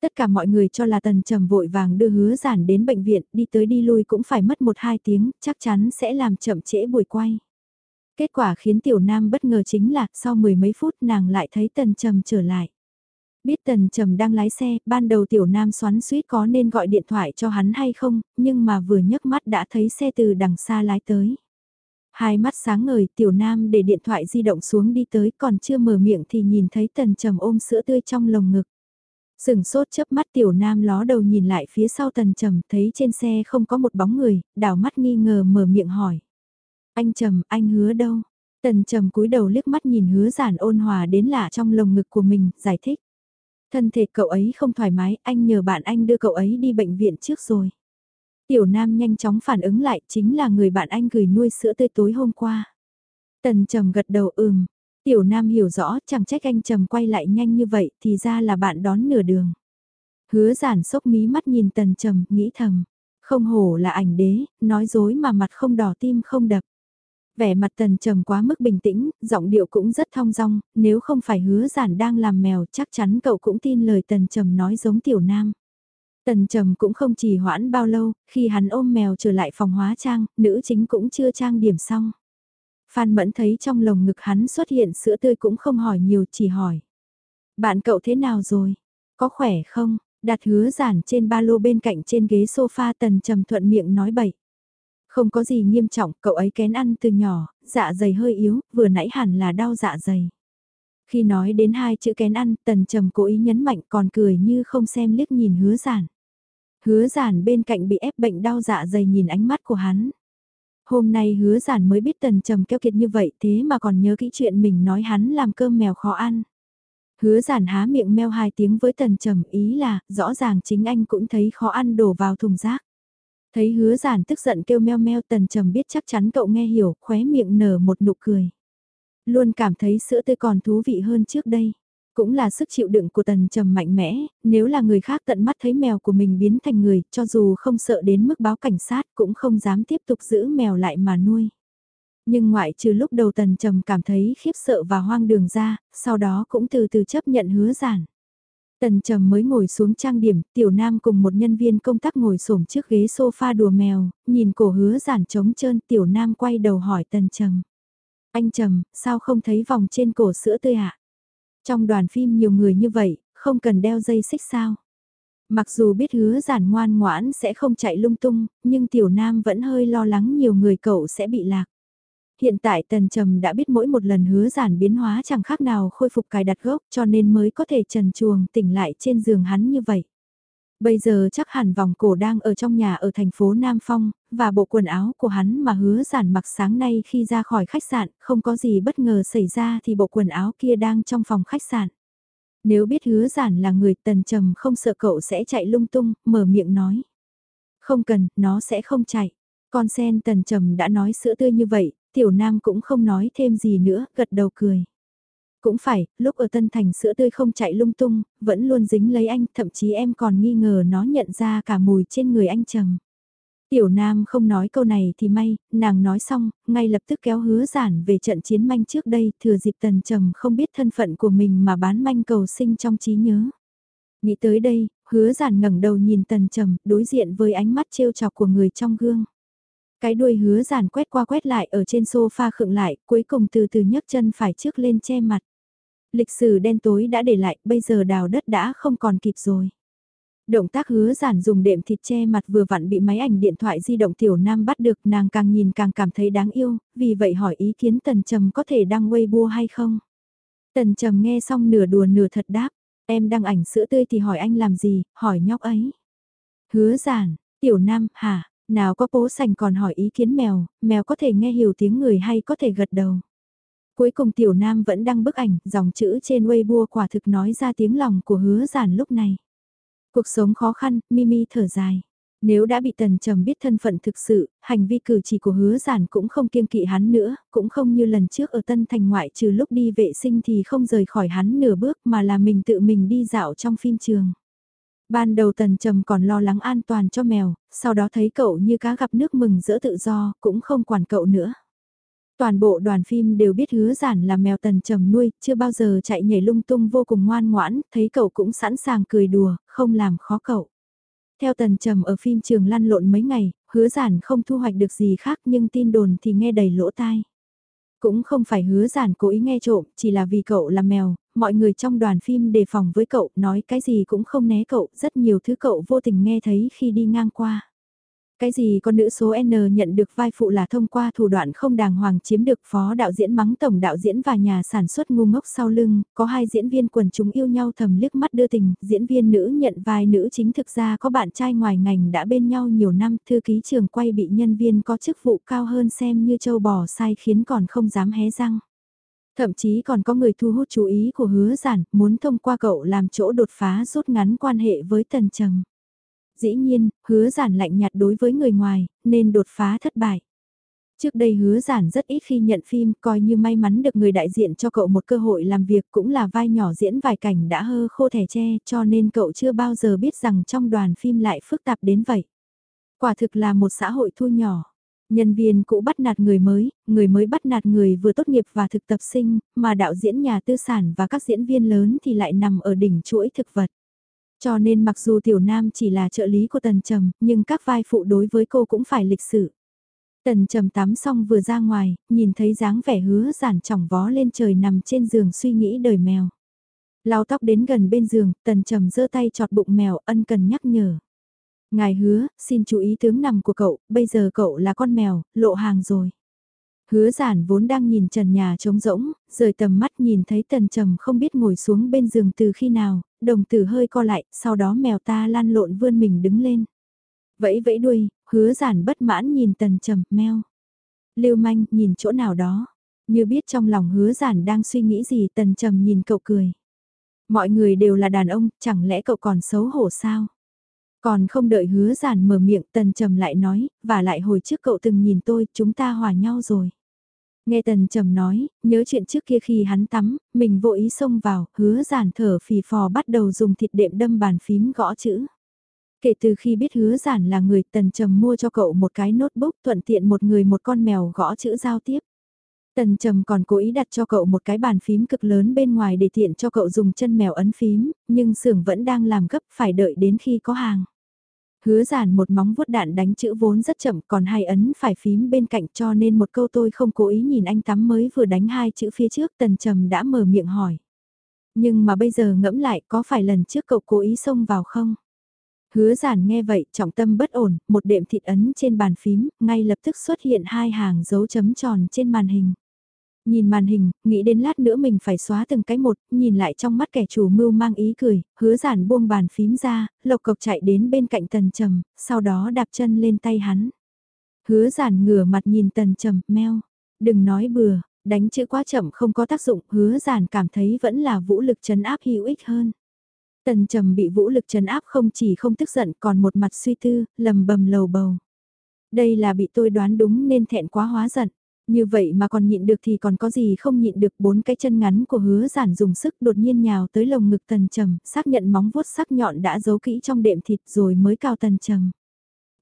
Tất cả mọi người cho là tần trầm vội vàng đưa hứa giản đến bệnh viện, đi tới đi lui cũng phải mất một hai tiếng, chắc chắn sẽ làm chậm trễ buổi quay. Kết quả khiến tiểu nam bất ngờ chính là sau mười mấy phút nàng lại thấy tần trầm trở lại. Biết tần trầm đang lái xe, ban đầu tiểu nam xoắn suýt có nên gọi điện thoại cho hắn hay không, nhưng mà vừa nhấc mắt đã thấy xe từ đằng xa lái tới. Hai mắt sáng ngời tiểu nam để điện thoại di động xuống đi tới còn chưa mở miệng thì nhìn thấy tần trầm ôm sữa tươi trong lồng ngực. Sừng sốt chớp mắt tiểu nam ló đầu nhìn lại phía sau tần trầm thấy trên xe không có một bóng người, đảo mắt nghi ngờ mở miệng hỏi. Anh trầm, anh hứa đâu? Tần trầm cúi đầu liếc mắt nhìn hứa giản ôn hòa đến lạ trong lồng ngực của mình, giải thích. Thân thể cậu ấy không thoải mái, anh nhờ bạn anh đưa cậu ấy đi bệnh viện trước rồi. Tiểu Nam nhanh chóng phản ứng lại chính là người bạn anh gửi nuôi sữa tươi tối hôm qua. Tần Trầm gật đầu ừm. Tiểu Nam hiểu rõ chẳng trách anh Trầm quay lại nhanh như vậy thì ra là bạn đón nửa đường. Hứa giản sốc mí mắt nhìn Tần Trầm nghĩ thầm. Không hổ là ảnh đế, nói dối mà mặt không đỏ tim không đập. Vẻ mặt tần trầm quá mức bình tĩnh, giọng điệu cũng rất thong dong, nếu không phải hứa giản đang làm mèo chắc chắn cậu cũng tin lời tần trầm nói giống tiểu nam. Tần trầm cũng không chỉ hoãn bao lâu, khi hắn ôm mèo trở lại phòng hóa trang, nữ chính cũng chưa trang điểm xong. Phan Mẫn thấy trong lồng ngực hắn xuất hiện sữa tươi cũng không hỏi nhiều chỉ hỏi. Bạn cậu thế nào rồi? Có khỏe không? Đặt hứa giản trên ba lô bên cạnh trên ghế sofa tần trầm thuận miệng nói bậy. Không có gì nghiêm trọng, cậu ấy kén ăn từ nhỏ, dạ dày hơi yếu, vừa nãy hẳn là đau dạ dày. Khi nói đến hai chữ kén ăn, tần trầm cố ý nhấn mạnh còn cười như không xem liếc nhìn hứa giản. Hứa giản bên cạnh bị ép bệnh đau dạ dày nhìn ánh mắt của hắn. Hôm nay hứa giản mới biết tần trầm keo kiệt như vậy thế mà còn nhớ kỹ chuyện mình nói hắn làm cơm mèo khó ăn. Hứa giản há miệng meo hai tiếng với tần trầm ý là rõ ràng chính anh cũng thấy khó ăn đổ vào thùng rác. Thấy hứa giản tức giận kêu meo meo tần trầm biết chắc chắn cậu nghe hiểu, khóe miệng nở một nụ cười. Luôn cảm thấy sữa tươi còn thú vị hơn trước đây. Cũng là sức chịu đựng của tần trầm mạnh mẽ, nếu là người khác tận mắt thấy mèo của mình biến thành người, cho dù không sợ đến mức báo cảnh sát cũng không dám tiếp tục giữ mèo lại mà nuôi. Nhưng ngoại trừ lúc đầu tần trầm cảm thấy khiếp sợ và hoang đường ra, sau đó cũng từ từ chấp nhận hứa giản. Tần trầm mới ngồi xuống trang điểm, tiểu nam cùng một nhân viên công tác ngồi xổm trước ghế sofa đùa mèo, nhìn cổ hứa giản trống trơn tiểu nam quay đầu hỏi tần trầm. Anh trầm, sao không thấy vòng trên cổ sữa tươi ạ? Trong đoàn phim nhiều người như vậy, không cần đeo dây xích sao? Mặc dù biết hứa giản ngoan ngoãn sẽ không chạy lung tung, nhưng tiểu nam vẫn hơi lo lắng nhiều người cậu sẽ bị lạc. Hiện tại Tần Trầm đã biết mỗi một lần hứa giản biến hóa chẳng khác nào khôi phục cài đặt gốc cho nên mới có thể trần chuồng tỉnh lại trên giường hắn như vậy. Bây giờ chắc hẳn vòng cổ đang ở trong nhà ở thành phố Nam Phong, và bộ quần áo của hắn mà hứa giản mặc sáng nay khi ra khỏi khách sạn, không có gì bất ngờ xảy ra thì bộ quần áo kia đang trong phòng khách sạn. Nếu biết hứa giản là người tần trầm không sợ cậu sẽ chạy lung tung, mở miệng nói. Không cần, nó sẽ không chạy. Con sen tần trầm đã nói sữa tươi như vậy, tiểu nam cũng không nói thêm gì nữa, gật đầu cười. Cũng phải, lúc ở Tân Thành sữa tươi không chạy lung tung, vẫn luôn dính lấy anh, thậm chí em còn nghi ngờ nó nhận ra cả mùi trên người anh trầm. Tiểu Nam không nói câu này thì may, nàng nói xong, ngay lập tức kéo hứa giản về trận chiến manh trước đây, thừa dịp tần trầm không biết thân phận của mình mà bán manh cầu sinh trong trí nhớ. Nghĩ tới đây, hứa giản ngẩng đầu nhìn tần trầm, đối diện với ánh mắt trêu chọc của người trong gương. Cái đuôi hứa giản quét qua quét lại ở trên sofa khựng lại, cuối cùng từ từ nhấc chân phải trước lên che mặt. Lịch sử đen tối đã để lại, bây giờ đào đất đã không còn kịp rồi. Động tác hứa giản dùng đệm thịt che mặt vừa vặn bị máy ảnh điện thoại di động tiểu nam bắt được nàng càng nhìn càng cảm thấy đáng yêu, vì vậy hỏi ý kiến tần trầm có thể đăng Weibo hay không. Tần trầm nghe xong nửa đùa nửa thật đáp, em đăng ảnh sữa tươi thì hỏi anh làm gì, hỏi nhóc ấy. Hứa giản, tiểu nam, hả, nào có bố sành còn hỏi ý kiến mèo, mèo có thể nghe hiểu tiếng người hay có thể gật đầu. Cuối cùng tiểu nam vẫn đăng bức ảnh, dòng chữ trên Weibo quả thực nói ra tiếng lòng của hứa giản lúc này. Cuộc sống khó khăn, Mimi thở dài. Nếu đã bị tần trầm biết thân phận thực sự, hành vi cử chỉ của hứa giản cũng không kiêng kỵ hắn nữa, cũng không như lần trước ở Tân Thành ngoại trừ lúc đi vệ sinh thì không rời khỏi hắn nửa bước mà là mình tự mình đi dạo trong phim trường. Ban đầu tần trầm còn lo lắng an toàn cho mèo, sau đó thấy cậu như cá gặp nước mừng giữa tự do, cũng không quản cậu nữa. Toàn bộ đoàn phim đều biết hứa giản là mèo tần trầm nuôi, chưa bao giờ chạy nhảy lung tung vô cùng ngoan ngoãn, thấy cậu cũng sẵn sàng cười đùa, không làm khó cậu. Theo tần trầm ở phim trường lăn lộn mấy ngày, hứa giản không thu hoạch được gì khác nhưng tin đồn thì nghe đầy lỗ tai. Cũng không phải hứa giản cố ý nghe trộm, chỉ là vì cậu là mèo, mọi người trong đoàn phim đề phòng với cậu, nói cái gì cũng không né cậu, rất nhiều thứ cậu vô tình nghe thấy khi đi ngang qua. Cái gì con nữ số N nhận được vai phụ là thông qua thủ đoạn không đàng hoàng chiếm được phó đạo diễn mắng tổng đạo diễn và nhà sản xuất ngu ngốc sau lưng, có hai diễn viên quần chúng yêu nhau thầm liếc mắt đưa tình, diễn viên nữ nhận vai nữ chính thực ra có bạn trai ngoài ngành đã bên nhau nhiều năm, thư ký trường quay bị nhân viên có chức vụ cao hơn xem như châu bò sai khiến còn không dám hé răng. Thậm chí còn có người thu hút chú ý của hứa giản, muốn thông qua cậu làm chỗ đột phá rút ngắn quan hệ với tần trầm. Dĩ nhiên, hứa giản lạnh nhạt đối với người ngoài, nên đột phá thất bại. Trước đây hứa giản rất ít khi nhận phim, coi như may mắn được người đại diện cho cậu một cơ hội làm việc cũng là vai nhỏ diễn vài cảnh đã hơ khô thẻ tre cho nên cậu chưa bao giờ biết rằng trong đoàn phim lại phức tạp đến vậy. Quả thực là một xã hội thu nhỏ. Nhân viên cũ bắt nạt người mới, người mới bắt nạt người vừa tốt nghiệp và thực tập sinh, mà đạo diễn nhà tư sản và các diễn viên lớn thì lại nằm ở đỉnh chuỗi thực vật. Cho nên mặc dù Tiểu Nam chỉ là trợ lý của Tần Trầm, nhưng các vai phụ đối với cô cũng phải lịch sự. Tần Trầm tắm xong vừa ra ngoài, nhìn thấy dáng vẻ hứa giản chỏng vó lên trời nằm trên giường suy nghĩ đời mèo. Lao tóc đến gần bên giường, Tần Trầm giơ tay chọt bụng mèo ân cần nhắc nhở. Ngài hứa, xin chú ý tướng nằm của cậu, bây giờ cậu là con mèo, lộ hàng rồi. Hứa giản vốn đang nhìn trần nhà trống rỗng, rời tầm mắt nhìn thấy tần trầm không biết ngồi xuống bên giường từ khi nào, đồng tử hơi co lại, sau đó mèo ta lan lộn vươn mình đứng lên. Vẫy vẫy đuôi, hứa giản bất mãn nhìn tần trầm, meo. Lưu manh, nhìn chỗ nào đó. Như biết trong lòng hứa giản đang suy nghĩ gì tần trầm nhìn cậu cười. Mọi người đều là đàn ông, chẳng lẽ cậu còn xấu hổ sao? Còn không đợi hứa giản mở miệng tần trầm lại nói, và lại hồi trước cậu từng nhìn tôi, chúng ta hòa nhau rồi. Nghe tần trầm nói, nhớ chuyện trước kia khi hắn tắm, mình vô ý xông vào, hứa giản thở phì phò bắt đầu dùng thịt đệm đâm bàn phím gõ chữ. Kể từ khi biết hứa giản là người tần trầm mua cho cậu một cái notebook thuận tiện một người một con mèo gõ chữ giao tiếp. Tần trầm còn cố ý đặt cho cậu một cái bàn phím cực lớn bên ngoài để tiện cho cậu dùng chân mèo ấn phím, nhưng xưởng vẫn đang làm gấp phải đợi đến khi có hàng. Hứa giản một móng vuốt đạn đánh chữ vốn rất chậm còn hai ấn phải phím bên cạnh cho nên một câu tôi không cố ý nhìn anh tắm mới vừa đánh hai chữ phía trước tần trầm đã mở miệng hỏi. Nhưng mà bây giờ ngẫm lại có phải lần trước cậu cố ý xông vào không? Hứa giản nghe vậy, trọng tâm bất ổn, một đệm thịt ấn trên bàn phím, ngay lập tức xuất hiện hai hàng dấu chấm tròn trên màn hình. Nhìn màn hình, nghĩ đến lát nữa mình phải xóa từng cái một, nhìn lại trong mắt kẻ chủ mưu mang ý cười, hứa giản buông bàn phím ra, lộc cộc chạy đến bên cạnh tần trầm, sau đó đạp chân lên tay hắn. Hứa giản ngửa mặt nhìn tần trầm, meo, đừng nói bừa, đánh chữ quá chậm không có tác dụng, hứa giản cảm thấy vẫn là vũ lực chấn áp hữu ích hơn. Tần trầm bị vũ lực chấn áp không chỉ không tức giận còn một mặt suy tư, lầm bầm lầu bầu. Đây là bị tôi đoán đúng nên thẹn quá hóa giận. Như vậy mà còn nhịn được thì còn có gì không nhịn được bốn cái chân ngắn của hứa giản dùng sức đột nhiên nhào tới lồng ngực tần trầm, xác nhận móng vuốt sắc nhọn đã giấu kỹ trong đệm thịt rồi mới cao tần trầm.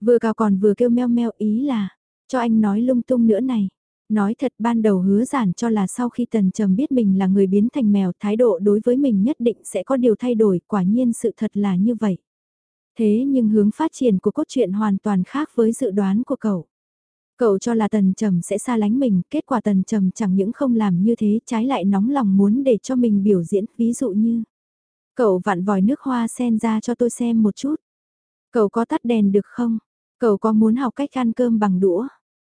Vừa cao còn vừa kêu meo meo ý là, cho anh nói lung tung nữa này. Nói thật ban đầu hứa giản cho là sau khi tần trầm biết mình là người biến thành mèo thái độ đối với mình nhất định sẽ có điều thay đổi, quả nhiên sự thật là như vậy. Thế nhưng hướng phát triển của cốt truyện hoàn toàn khác với dự đoán của cậu. Cậu cho là tần trầm sẽ xa lánh mình, kết quả tần trầm chẳng những không làm như thế trái lại nóng lòng muốn để cho mình biểu diễn, ví dụ như Cậu vặn vòi nước hoa sen ra cho tôi xem một chút. Cậu có tắt đèn được không? Cậu có muốn học cách ăn cơm bằng đũa?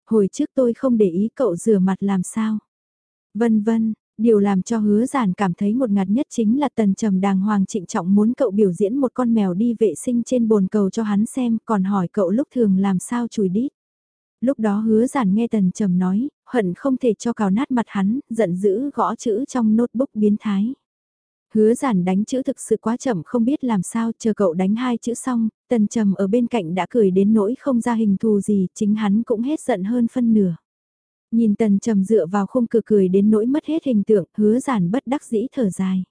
Hồi trước tôi không để ý cậu rửa mặt làm sao? Vân vân, điều làm cho hứa giản cảm thấy một ngạt nhất chính là tần trầm đàng hoàng trịnh trọng muốn cậu biểu diễn một con mèo đi vệ sinh trên bồn cầu cho hắn xem còn hỏi cậu lúc thường làm sao chùi đít lúc đó hứa giản nghe tần trầm nói, hận không thể cho cào nát mặt hắn, giận dữ gõ chữ trong notebook biến thái. Hứa giản đánh chữ thực sự quá chậm không biết làm sao, chờ cậu đánh hai chữ xong, tần trầm ở bên cạnh đã cười đến nỗi không ra hình thù gì, chính hắn cũng hết giận hơn phân nửa. Nhìn tần trầm dựa vào khung cửa cười đến nỗi mất hết hình tượng, hứa giản bất đắc dĩ thở dài.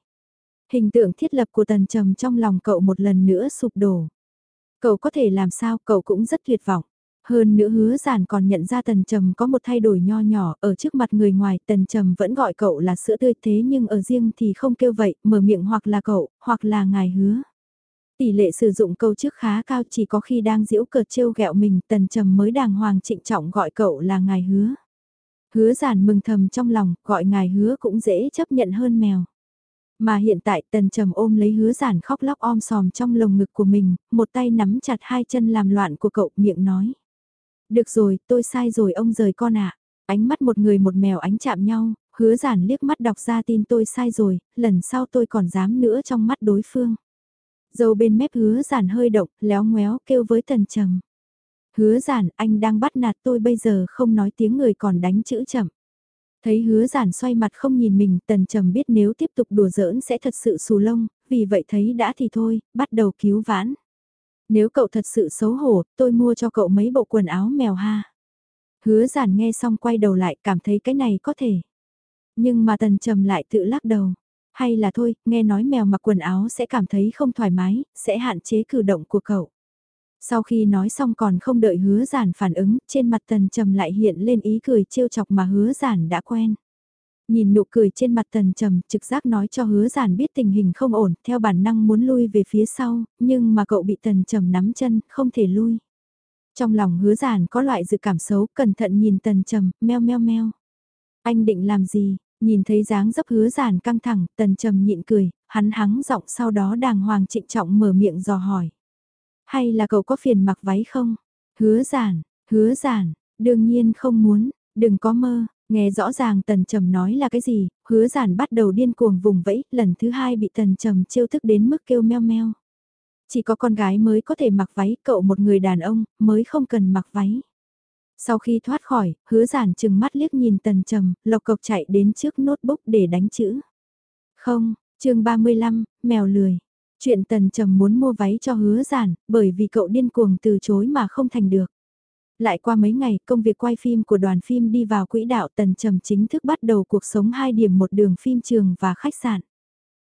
Hình tượng thiết lập của tần trầm trong lòng cậu một lần nữa sụp đổ. Cậu có thể làm sao, cậu cũng rất tuyệt vọng. Hơn nữa hứa giản còn nhận ra tần trầm có một thay đổi nho nhỏ ở trước mặt người ngoài tần trầm vẫn gọi cậu là sữa tươi thế nhưng ở riêng thì không kêu vậy, mở miệng hoặc là cậu, hoặc là ngài hứa. Tỷ lệ sử dụng câu trước khá cao chỉ có khi đang diễu cợt trêu ghẹo mình tần trầm mới đàng hoàng trịnh trọng gọi cậu là ngài hứa. Hứa giản mừng thầm trong lòng, gọi ngài hứa cũng dễ chấp nhận hơn mèo. Mà hiện tại tần trầm ôm lấy hứa giản khóc lóc om sòm trong lồng ngực của mình, một tay nắm chặt hai chân làm loạn của cậu miệng nói. Được rồi, tôi sai rồi ông rời con ạ. Ánh mắt một người một mèo ánh chạm nhau, hứa giản liếc mắt đọc ra tin tôi sai rồi, lần sau tôi còn dám nữa trong mắt đối phương. Dầu bên mép hứa giản hơi động, léo ngoéo kêu với tần trầm. Hứa giản, anh đang bắt nạt tôi bây giờ không nói tiếng người còn đánh chữ chậm. Thấy hứa giản xoay mặt không nhìn mình, tần trầm biết nếu tiếp tục đùa giỡn sẽ thật sự xù lông, vì vậy thấy đã thì thôi, bắt đầu cứu vãn. Nếu cậu thật sự xấu hổ, tôi mua cho cậu mấy bộ quần áo mèo ha. Hứa giản nghe xong quay đầu lại cảm thấy cái này có thể. Nhưng mà tần trầm lại tự lắc đầu. Hay là thôi, nghe nói mèo mặc quần áo sẽ cảm thấy không thoải mái, sẽ hạn chế cử động của cậu. Sau khi nói xong còn không đợi hứa giản phản ứng, trên mặt tần trầm lại hiện lên ý cười trêu chọc mà hứa giản đã quen. Nhìn nụ cười trên mặt tần trầm, trực giác nói cho hứa giản biết tình hình không ổn, theo bản năng muốn lui về phía sau, nhưng mà cậu bị tần trầm nắm chân, không thể lui. Trong lòng hứa giản có loại dự cảm xấu, cẩn thận nhìn tần trầm, meo meo meo. Anh định làm gì? Nhìn thấy dáng dấp hứa giản căng thẳng, tần trầm nhịn cười, hắn hắng giọng sau đó đàng hoàng trịnh trọng mở miệng dò hỏi. Hay là cậu có phiền mặc váy không? Hứa giản, hứa giản, đương nhiên không muốn, đừng có mơ, nghe rõ ràng tần trầm nói là cái gì, hứa giản bắt đầu điên cuồng vùng vẫy, lần thứ hai bị tần trầm trêu thức đến mức kêu meo meo. Chỉ có con gái mới có thể mặc váy, cậu một người đàn ông, mới không cần mặc váy. Sau khi thoát khỏi, hứa giản chừng mắt liếc nhìn tần trầm, lộc cộc chạy đến trước notebook để đánh chữ. Không, chương 35, mèo lười. Chuyện tần trầm muốn mua váy cho hứa giản, bởi vì cậu điên cuồng từ chối mà không thành được. Lại qua mấy ngày, công việc quay phim của đoàn phim đi vào quỹ đạo tần trầm chính thức bắt đầu cuộc sống hai điểm một đường phim trường và khách sạn.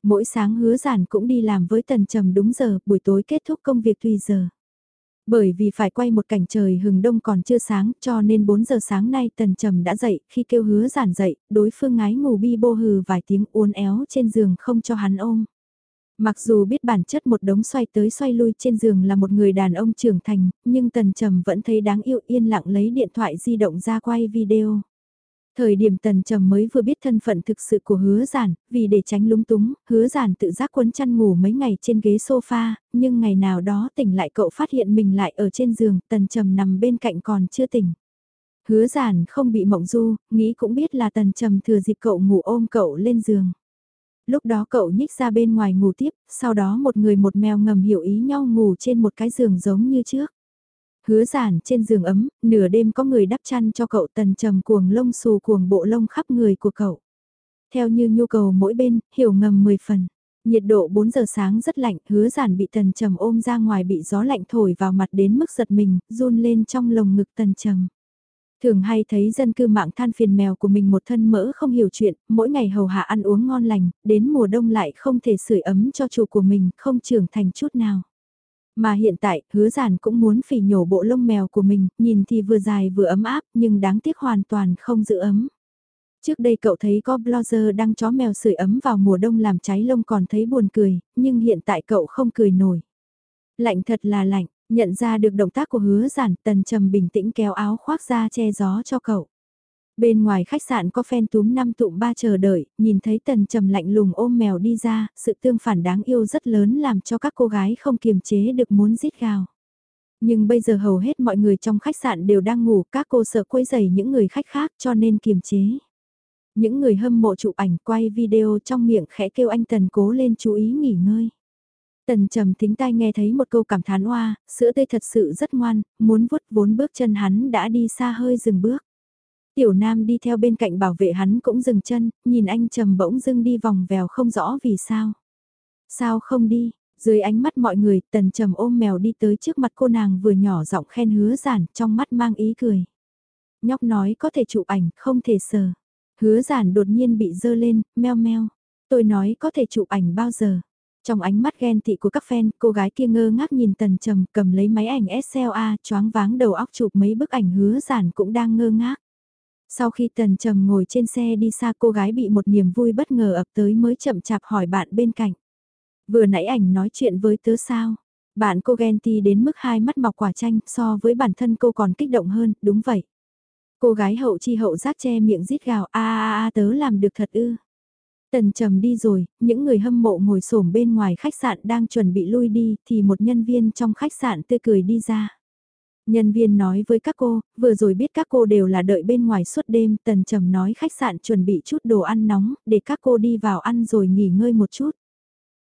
Mỗi sáng hứa giản cũng đi làm với tần trầm đúng giờ, buổi tối kết thúc công việc tùy giờ. Bởi vì phải quay một cảnh trời hừng đông còn chưa sáng cho nên 4 giờ sáng nay tần trầm đã dậy, khi kêu hứa giản dậy, đối phương ngái ngủ bi bô hừ vài tiếng uốn éo trên giường không cho hắn ôm. Mặc dù biết bản chất một đống xoay tới xoay lui trên giường là một người đàn ông trưởng thành, nhưng tần trầm vẫn thấy đáng yêu yên lặng lấy điện thoại di động ra quay video. Thời điểm tần trầm mới vừa biết thân phận thực sự của hứa giản, vì để tránh lúng túng, hứa giản tự giác quấn chăn ngủ mấy ngày trên ghế sofa, nhưng ngày nào đó tỉnh lại cậu phát hiện mình lại ở trên giường, tần trầm nằm bên cạnh còn chưa tỉnh. Hứa giản không bị mộng du, nghĩ cũng biết là tần trầm thừa dịp cậu ngủ ôm cậu lên giường. Lúc đó cậu nhích ra bên ngoài ngủ tiếp, sau đó một người một mèo ngầm hiểu ý nhau ngủ trên một cái giường giống như trước. Hứa giản trên giường ấm, nửa đêm có người đắp chăn cho cậu tần trầm cuồng lông xù cuồng bộ lông khắp người của cậu. Theo như nhu cầu mỗi bên, hiểu ngầm 10 phần. Nhiệt độ 4 giờ sáng rất lạnh, hứa giản bị tần trầm ôm ra ngoài bị gió lạnh thổi vào mặt đến mức giật mình, run lên trong lồng ngực tần trầm. Thường hay thấy dân cư mạng than phiền mèo của mình một thân mỡ không hiểu chuyện, mỗi ngày hầu hạ ăn uống ngon lành, đến mùa đông lại không thể sưởi ấm cho chủ của mình, không trưởng thành chút nào. Mà hiện tại, hứa giản cũng muốn phỉ nhổ bộ lông mèo của mình, nhìn thì vừa dài vừa ấm áp, nhưng đáng tiếc hoàn toàn không giữ ấm. Trước đây cậu thấy có blogger đăng chó mèo sưởi ấm vào mùa đông làm cháy lông còn thấy buồn cười, nhưng hiện tại cậu không cười nổi. Lạnh thật là lạnh, nhận ra được động tác của hứa giản, tần trầm bình tĩnh kéo áo khoác ra che gió cho cậu. Bên ngoài khách sạn có phen túm năm tụm ba chờ đợi, nhìn thấy tần trầm lạnh lùng ôm mèo đi ra, sự tương phản đáng yêu rất lớn làm cho các cô gái không kiềm chế được muốn rít gào. Nhưng bây giờ hầu hết mọi người trong khách sạn đều đang ngủ, các cô sợ quấy rầy những người khách khác cho nên kiềm chế. Những người hâm mộ chụp ảnh quay video trong miệng khẽ kêu anh Tần cố lên chú ý nghỉ ngơi. Tần trầm thính tai nghe thấy một câu cảm thán oa, sữa tê thật sự rất ngoan, muốn vuốt vốn bước chân hắn đã đi xa hơi dừng bước. Tiểu Nam đi theo bên cạnh bảo vệ hắn cũng dừng chân, nhìn anh trầm bỗng dưng đi vòng vèo không rõ vì sao. Sao không đi? Dưới ánh mắt mọi người, tần trầm ôm mèo đi tới trước mặt cô nàng vừa nhỏ giọng khen hứa giản, trong mắt mang ý cười. Nhóc nói có thể chụp ảnh, không thể sờ. Hứa giản đột nhiên bị dơ lên, meo meo. Tôi nói có thể chụp ảnh bao giờ. Trong ánh mắt ghen tị của các fan, cô gái kia ngơ ngác nhìn tần trầm cầm lấy máy ảnh SLA choáng váng đầu óc chụp mấy bức ảnh hứa giản cũng đang ngơ ngác. Sau khi tần trầm ngồi trên xe đi xa cô gái bị một niềm vui bất ngờ ập tới mới chậm chạp hỏi bạn bên cạnh. Vừa nãy ảnh nói chuyện với tớ sao? Bạn cô ghen tị đến mức hai mắt mọc quả chanh so với bản thân cô còn kích động hơn, đúng vậy. Cô gái hậu chi hậu giác che miệng rít gào a a a tớ làm được thật ư. Tần trầm đi rồi, những người hâm mộ ngồi xổm bên ngoài khách sạn đang chuẩn bị lui đi thì một nhân viên trong khách sạn tươi cười đi ra. Nhân viên nói với các cô, vừa rồi biết các cô đều là đợi bên ngoài suốt đêm, tần trầm nói khách sạn chuẩn bị chút đồ ăn nóng, để các cô đi vào ăn rồi nghỉ ngơi một chút.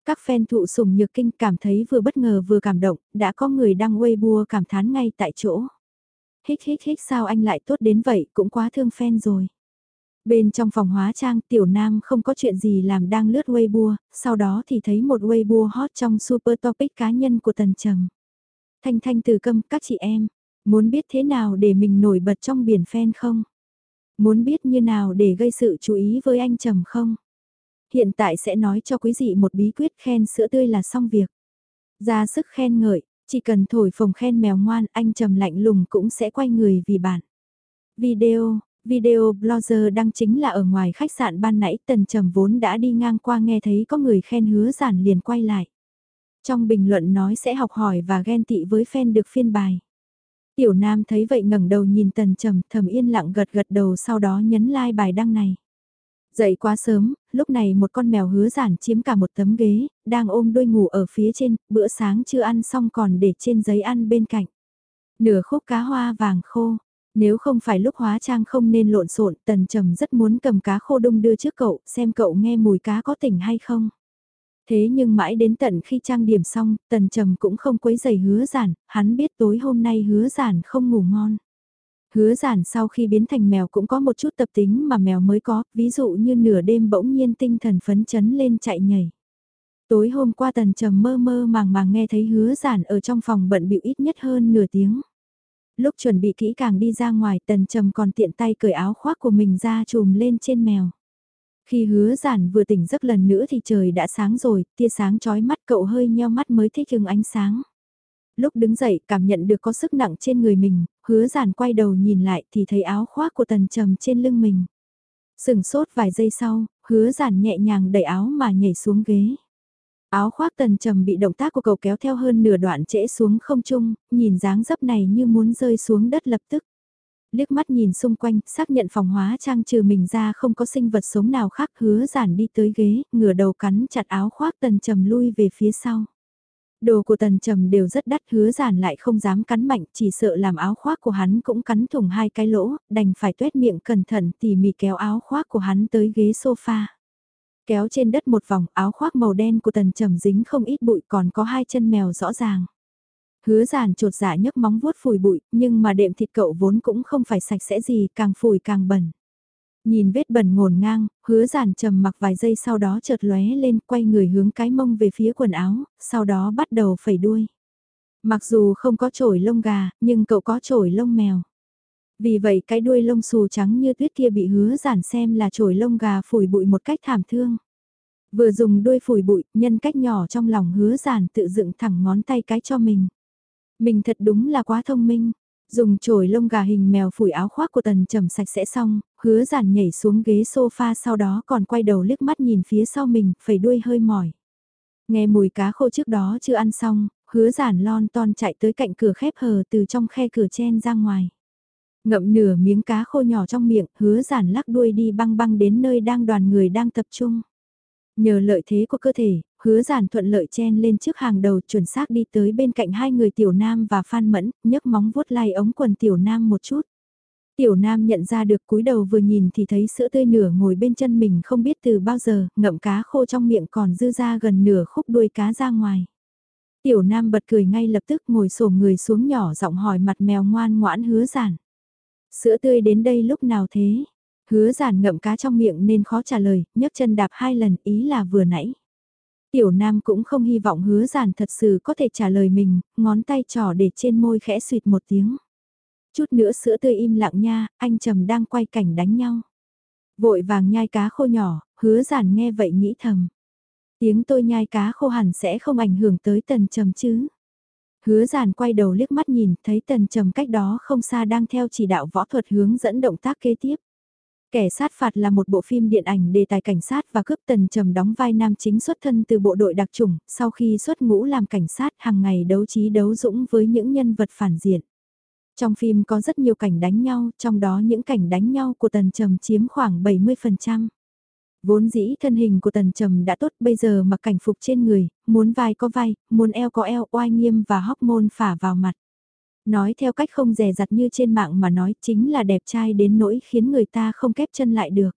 Các fan thụ sùng nhược kinh cảm thấy vừa bất ngờ vừa cảm động, đã có người đăng Weibo cảm thán ngay tại chỗ. Hích hích hích sao anh lại tốt đến vậy, cũng quá thương fan rồi. Bên trong phòng hóa trang, tiểu nam không có chuyện gì làm đang lướt Weibo, sau đó thì thấy một Weibo hot trong super topic cá nhân của tần trầm. Thanh thanh từ câm các chị em, muốn biết thế nào để mình nổi bật trong biển fan không? Muốn biết như nào để gây sự chú ý với anh Trầm không? Hiện tại sẽ nói cho quý dị một bí quyết khen sữa tươi là xong việc. Ra sức khen ngợi, chỉ cần thổi phồng khen mèo ngoan anh Trầm lạnh lùng cũng sẽ quay người vì bạn. Video, video blogger đăng chính là ở ngoài khách sạn ban nãy Tần Trầm vốn đã đi ngang qua nghe thấy có người khen hứa giản liền quay lại. Trong bình luận nói sẽ học hỏi và ghen tị với fan được phiên bài. Tiểu Nam thấy vậy ngẩng đầu nhìn Tần Trầm thầm yên lặng gật gật đầu sau đó nhấn like bài đăng này. Dậy quá sớm, lúc này một con mèo hứa giản chiếm cả một tấm ghế, đang ôm đôi ngủ ở phía trên, bữa sáng chưa ăn xong còn để trên giấy ăn bên cạnh. Nửa khúc cá hoa vàng khô, nếu không phải lúc hóa trang không nên lộn xộn, tần trầm rất muốn cầm cá khô đông đưa trước cậu, xem cậu nghe mùi cá có tỉnh hay không. Thế nhưng mãi đến tận khi trang điểm xong, tần trầm cũng không quấy giày hứa giản, hắn biết tối hôm nay hứa giản không ngủ ngon. Hứa giản sau khi biến thành mèo cũng có một chút tập tính mà mèo mới có, ví dụ như nửa đêm bỗng nhiên tinh thần phấn chấn lên chạy nhảy. Tối hôm qua tần trầm mơ mơ màng màng nghe thấy hứa giản ở trong phòng bận bịu ít nhất hơn nửa tiếng. Lúc chuẩn bị kỹ càng đi ra ngoài tần trầm còn tiện tay cởi áo khoác của mình ra trùm lên trên mèo. Khi hứa giản vừa tỉnh giấc lần nữa thì trời đã sáng rồi, tia sáng chói mắt cậu hơi nheo mắt mới thích ứng ánh sáng. Lúc đứng dậy cảm nhận được có sức nặng trên người mình, hứa giản quay đầu nhìn lại thì thấy áo khoác của tần trầm trên lưng mình. Sừng sốt vài giây sau, hứa giản nhẹ nhàng đẩy áo mà nhảy xuống ghế. Áo khoác tần trầm bị động tác của cậu kéo theo hơn nửa đoạn trễ xuống không trung, nhìn dáng dấp này như muốn rơi xuống đất lập tức. Liếc mắt nhìn xung quanh, xác nhận phòng hóa trang trừ mình ra không có sinh vật sống nào khác hứa giản đi tới ghế, ngửa đầu cắn chặt áo khoác tần trầm lui về phía sau. Đồ của tần trầm đều rất đắt hứa giản lại không dám cắn mạnh chỉ sợ làm áo khoác của hắn cũng cắn thủng hai cái lỗ, đành phải tuét miệng cẩn thận tỉ mỉ kéo áo khoác của hắn tới ghế sofa. Kéo trên đất một vòng áo khoác màu đen của tần trầm dính không ít bụi còn có hai chân mèo rõ ràng. Hứa giản trột dạ nhấc móng vuốt phủi bụi, nhưng mà đệm thịt cậu vốn cũng không phải sạch sẽ gì, càng phủi càng bẩn. Nhìn vết bẩn ngổn ngang, hứa giản trầm mặc vài giây sau đó chợt lóe lên quay người hướng cái mông về phía quần áo, sau đó bắt đầu phẩy đuôi. Mặc dù không có chổi lông gà, nhưng cậu có chổi lông mèo. Vì vậy cái đuôi lông xù trắng như tuyết kia bị hứa giản xem là chổi lông gà phủi bụi một cách thảm thương. Vừa dùng đuôi phủi bụi, nhân cách nhỏ trong lòng hứa giản tự dựng thẳng ngón tay cái cho mình. Mình thật đúng là quá thông minh. Dùng chổi lông gà hình mèo phủi áo khoác của tần trầm sạch sẽ xong, hứa giản nhảy xuống ghế sofa sau đó còn quay đầu liếc mắt nhìn phía sau mình, phẩy đuôi hơi mỏi. Nghe mùi cá khô trước đó chưa ăn xong, hứa giản lon ton chạy tới cạnh cửa khép hờ từ trong khe cửa chen ra ngoài. Ngậm nửa miếng cá khô nhỏ trong miệng, hứa giản lắc đuôi đi băng băng đến nơi đang đoàn người đang tập trung. Nhờ lợi thế của cơ thể, hứa giản thuận lợi chen lên trước hàng đầu chuẩn xác đi tới bên cạnh hai người tiểu nam và phan mẫn, nhấc móng vuốt lai ống quần tiểu nam một chút. Tiểu nam nhận ra được cúi đầu vừa nhìn thì thấy sữa tươi nửa ngồi bên chân mình không biết từ bao giờ, ngậm cá khô trong miệng còn dư ra gần nửa khúc đuôi cá ra ngoài. Tiểu nam bật cười ngay lập tức ngồi xổm người xuống nhỏ giọng hỏi mặt mèo ngoan ngoãn hứa giản. Sữa tươi đến đây lúc nào thế? Hứa giản ngậm cá trong miệng nên khó trả lời, nhấc chân đạp hai lần ý là vừa nãy. Tiểu Nam cũng không hy vọng hứa giản thật sự có thể trả lời mình, ngón tay trỏ để trên môi khẽ suyệt một tiếng. Chút nữa sữa tươi im lặng nha, anh Trầm đang quay cảnh đánh nhau. Vội vàng nhai cá khô nhỏ, hứa giản nghe vậy nghĩ thầm. Tiếng tôi nhai cá khô hẳn sẽ không ảnh hưởng tới tần Trầm chứ. Hứa giản quay đầu liếc mắt nhìn, thấy tần Trầm cách đó không xa đang theo chỉ đạo võ thuật hướng dẫn động tác kế tiếp. Kẻ sát phạt là một bộ phim điện ảnh đề tài cảnh sát và cướp tần trầm đóng vai nam chính xuất thân từ bộ đội đặc chủng, sau khi xuất ngũ làm cảnh sát hàng ngày đấu trí đấu dũng với những nhân vật phản diện. Trong phim có rất nhiều cảnh đánh nhau, trong đó những cảnh đánh nhau của tần trầm chiếm khoảng 70%. Vốn dĩ thân hình của tần trầm đã tốt bây giờ mặc cảnh phục trên người, muốn vai có vai, muốn eo có eo oai nghiêm và hormone phả vào mặt. Nói theo cách không rẻ rặt như trên mạng mà nói chính là đẹp trai đến nỗi khiến người ta không kép chân lại được.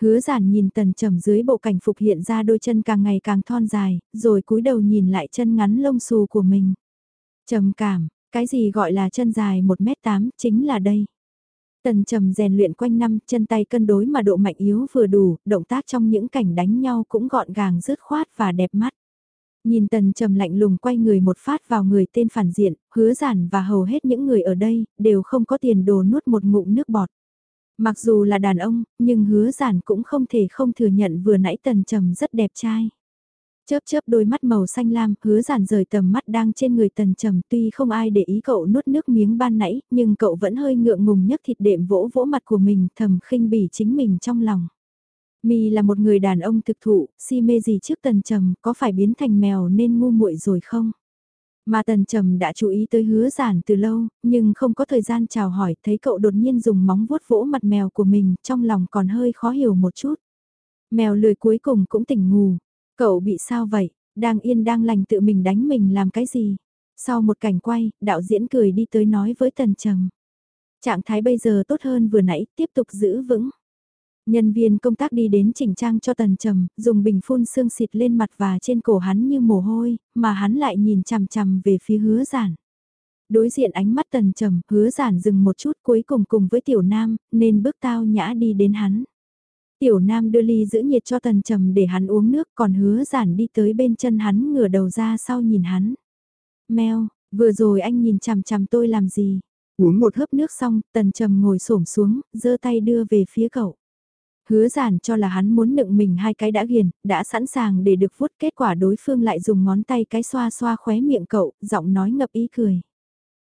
Hứa giản nhìn tần trầm dưới bộ cảnh phục hiện ra đôi chân càng ngày càng thon dài, rồi cúi đầu nhìn lại chân ngắn lông xù của mình. Trầm cảm, cái gì gọi là chân dài 1m8 chính là đây. Tần trầm rèn luyện quanh năm, chân tay cân đối mà độ mạnh yếu vừa đủ, động tác trong những cảnh đánh nhau cũng gọn gàng dứt khoát và đẹp mắt. Nhìn tần trầm lạnh lùng quay người một phát vào người tên phản diện, hứa giản và hầu hết những người ở đây, đều không có tiền đồ nuốt một ngụm nước bọt. Mặc dù là đàn ông, nhưng hứa giản cũng không thể không thừa nhận vừa nãy tần trầm rất đẹp trai. Chớp chớp đôi mắt màu xanh lam, hứa giản rời tầm mắt đang trên người tần trầm tuy không ai để ý cậu nuốt nước miếng ban nãy, nhưng cậu vẫn hơi ngượng ngùng nhấc thịt đệm vỗ vỗ mặt của mình thầm khinh bỉ chính mình trong lòng. Mi là một người đàn ông thực thụ, si mê gì trước tần trầm, có phải biến thành mèo nên ngu muội rồi không? Mà tần trầm đã chú ý tới hứa giản từ lâu, nhưng không có thời gian chào hỏi, thấy cậu đột nhiên dùng móng vuốt vỗ mặt mèo của mình, trong lòng còn hơi khó hiểu một chút. Mèo lười cuối cùng cũng tỉnh ngủ, cậu bị sao vậy, đang yên đang lành tự mình đánh mình làm cái gì? Sau một cảnh quay, đạo diễn cười đi tới nói với tần trầm. Trạng thái bây giờ tốt hơn vừa nãy, tiếp tục giữ vững. Nhân viên công tác đi đến chỉnh trang cho tần trầm, dùng bình phun sương xịt lên mặt và trên cổ hắn như mồ hôi, mà hắn lại nhìn chằm chằm về phía hứa giản. Đối diện ánh mắt tần trầm, hứa giản dừng một chút cuối cùng cùng với tiểu nam, nên bước tao nhã đi đến hắn. Tiểu nam đưa ly giữ nhiệt cho tần trầm để hắn uống nước còn hứa giản đi tới bên chân hắn ngửa đầu ra sau nhìn hắn. Mèo, vừa rồi anh nhìn chằm chằm tôi làm gì? Uống một hớp nước xong, tần trầm ngồi xổm xuống, giơ tay đưa về phía cậu. Hứa giản cho là hắn muốn nựng mình hai cái đã ghiền, đã sẵn sàng để được vuốt kết quả đối phương lại dùng ngón tay cái xoa xoa khóe miệng cậu, giọng nói ngập ý cười.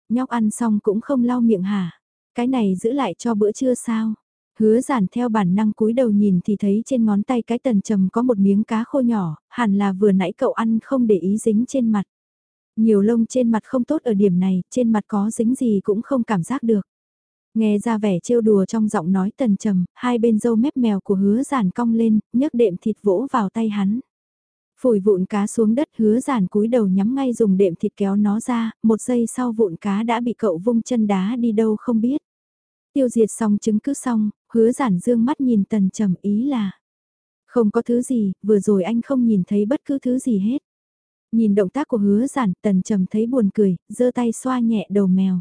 Nhóc ăn xong cũng không lau miệng hả? Cái này giữ lại cho bữa trưa sao? Hứa giản theo bản năng cúi đầu nhìn thì thấy trên ngón tay cái tần trầm có một miếng cá khô nhỏ, hẳn là vừa nãy cậu ăn không để ý dính trên mặt. Nhiều lông trên mặt không tốt ở điểm này, trên mặt có dính gì cũng không cảm giác được. Nghe ra vẻ trêu đùa trong giọng nói tần trầm, hai bên dâu mép mèo của hứa giản cong lên, nhấc đệm thịt vỗ vào tay hắn. Phủi vụn cá xuống đất hứa giản cúi đầu nhắm ngay dùng đệm thịt kéo nó ra, một giây sau vụn cá đã bị cậu vung chân đá đi đâu không biết. Tiêu diệt xong chứng cứ xong, hứa giản dương mắt nhìn tần trầm ý là. Không có thứ gì, vừa rồi anh không nhìn thấy bất cứ thứ gì hết. Nhìn động tác của hứa giản, tần trầm thấy buồn cười, giơ tay xoa nhẹ đầu mèo.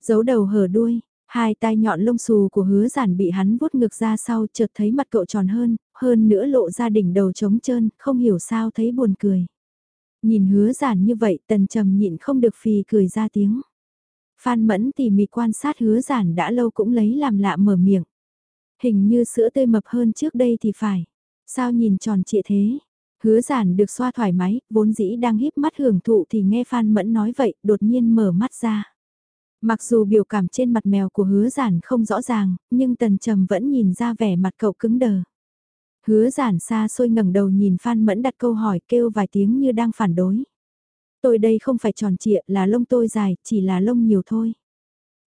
Giấu đầu hở đuôi, Hai tai nhọn lông xù của hứa giản bị hắn vuốt ngược ra sau chợt thấy mặt cậu tròn hơn, hơn nữa lộ ra đỉnh đầu trống trơn, không hiểu sao thấy buồn cười. Nhìn hứa giản như vậy tần trầm nhịn không được phì cười ra tiếng. Phan mẫn tỉ mỉ quan sát hứa giản đã lâu cũng lấy làm lạ mở miệng. Hình như sữa tươi mập hơn trước đây thì phải. Sao nhìn tròn trịa thế? Hứa giản được xoa thoải mái, vốn dĩ đang híp mắt hưởng thụ thì nghe Phan Mẫn nói vậy, đột nhiên mở mắt ra. Mặc dù biểu cảm trên mặt mèo của hứa giản không rõ ràng, nhưng tần trầm vẫn nhìn ra vẻ mặt cậu cứng đờ. Hứa giản xa xôi ngẩng đầu nhìn Phan Mẫn đặt câu hỏi kêu vài tiếng như đang phản đối. Tôi đây không phải tròn trịa là lông tôi dài, chỉ là lông nhiều thôi.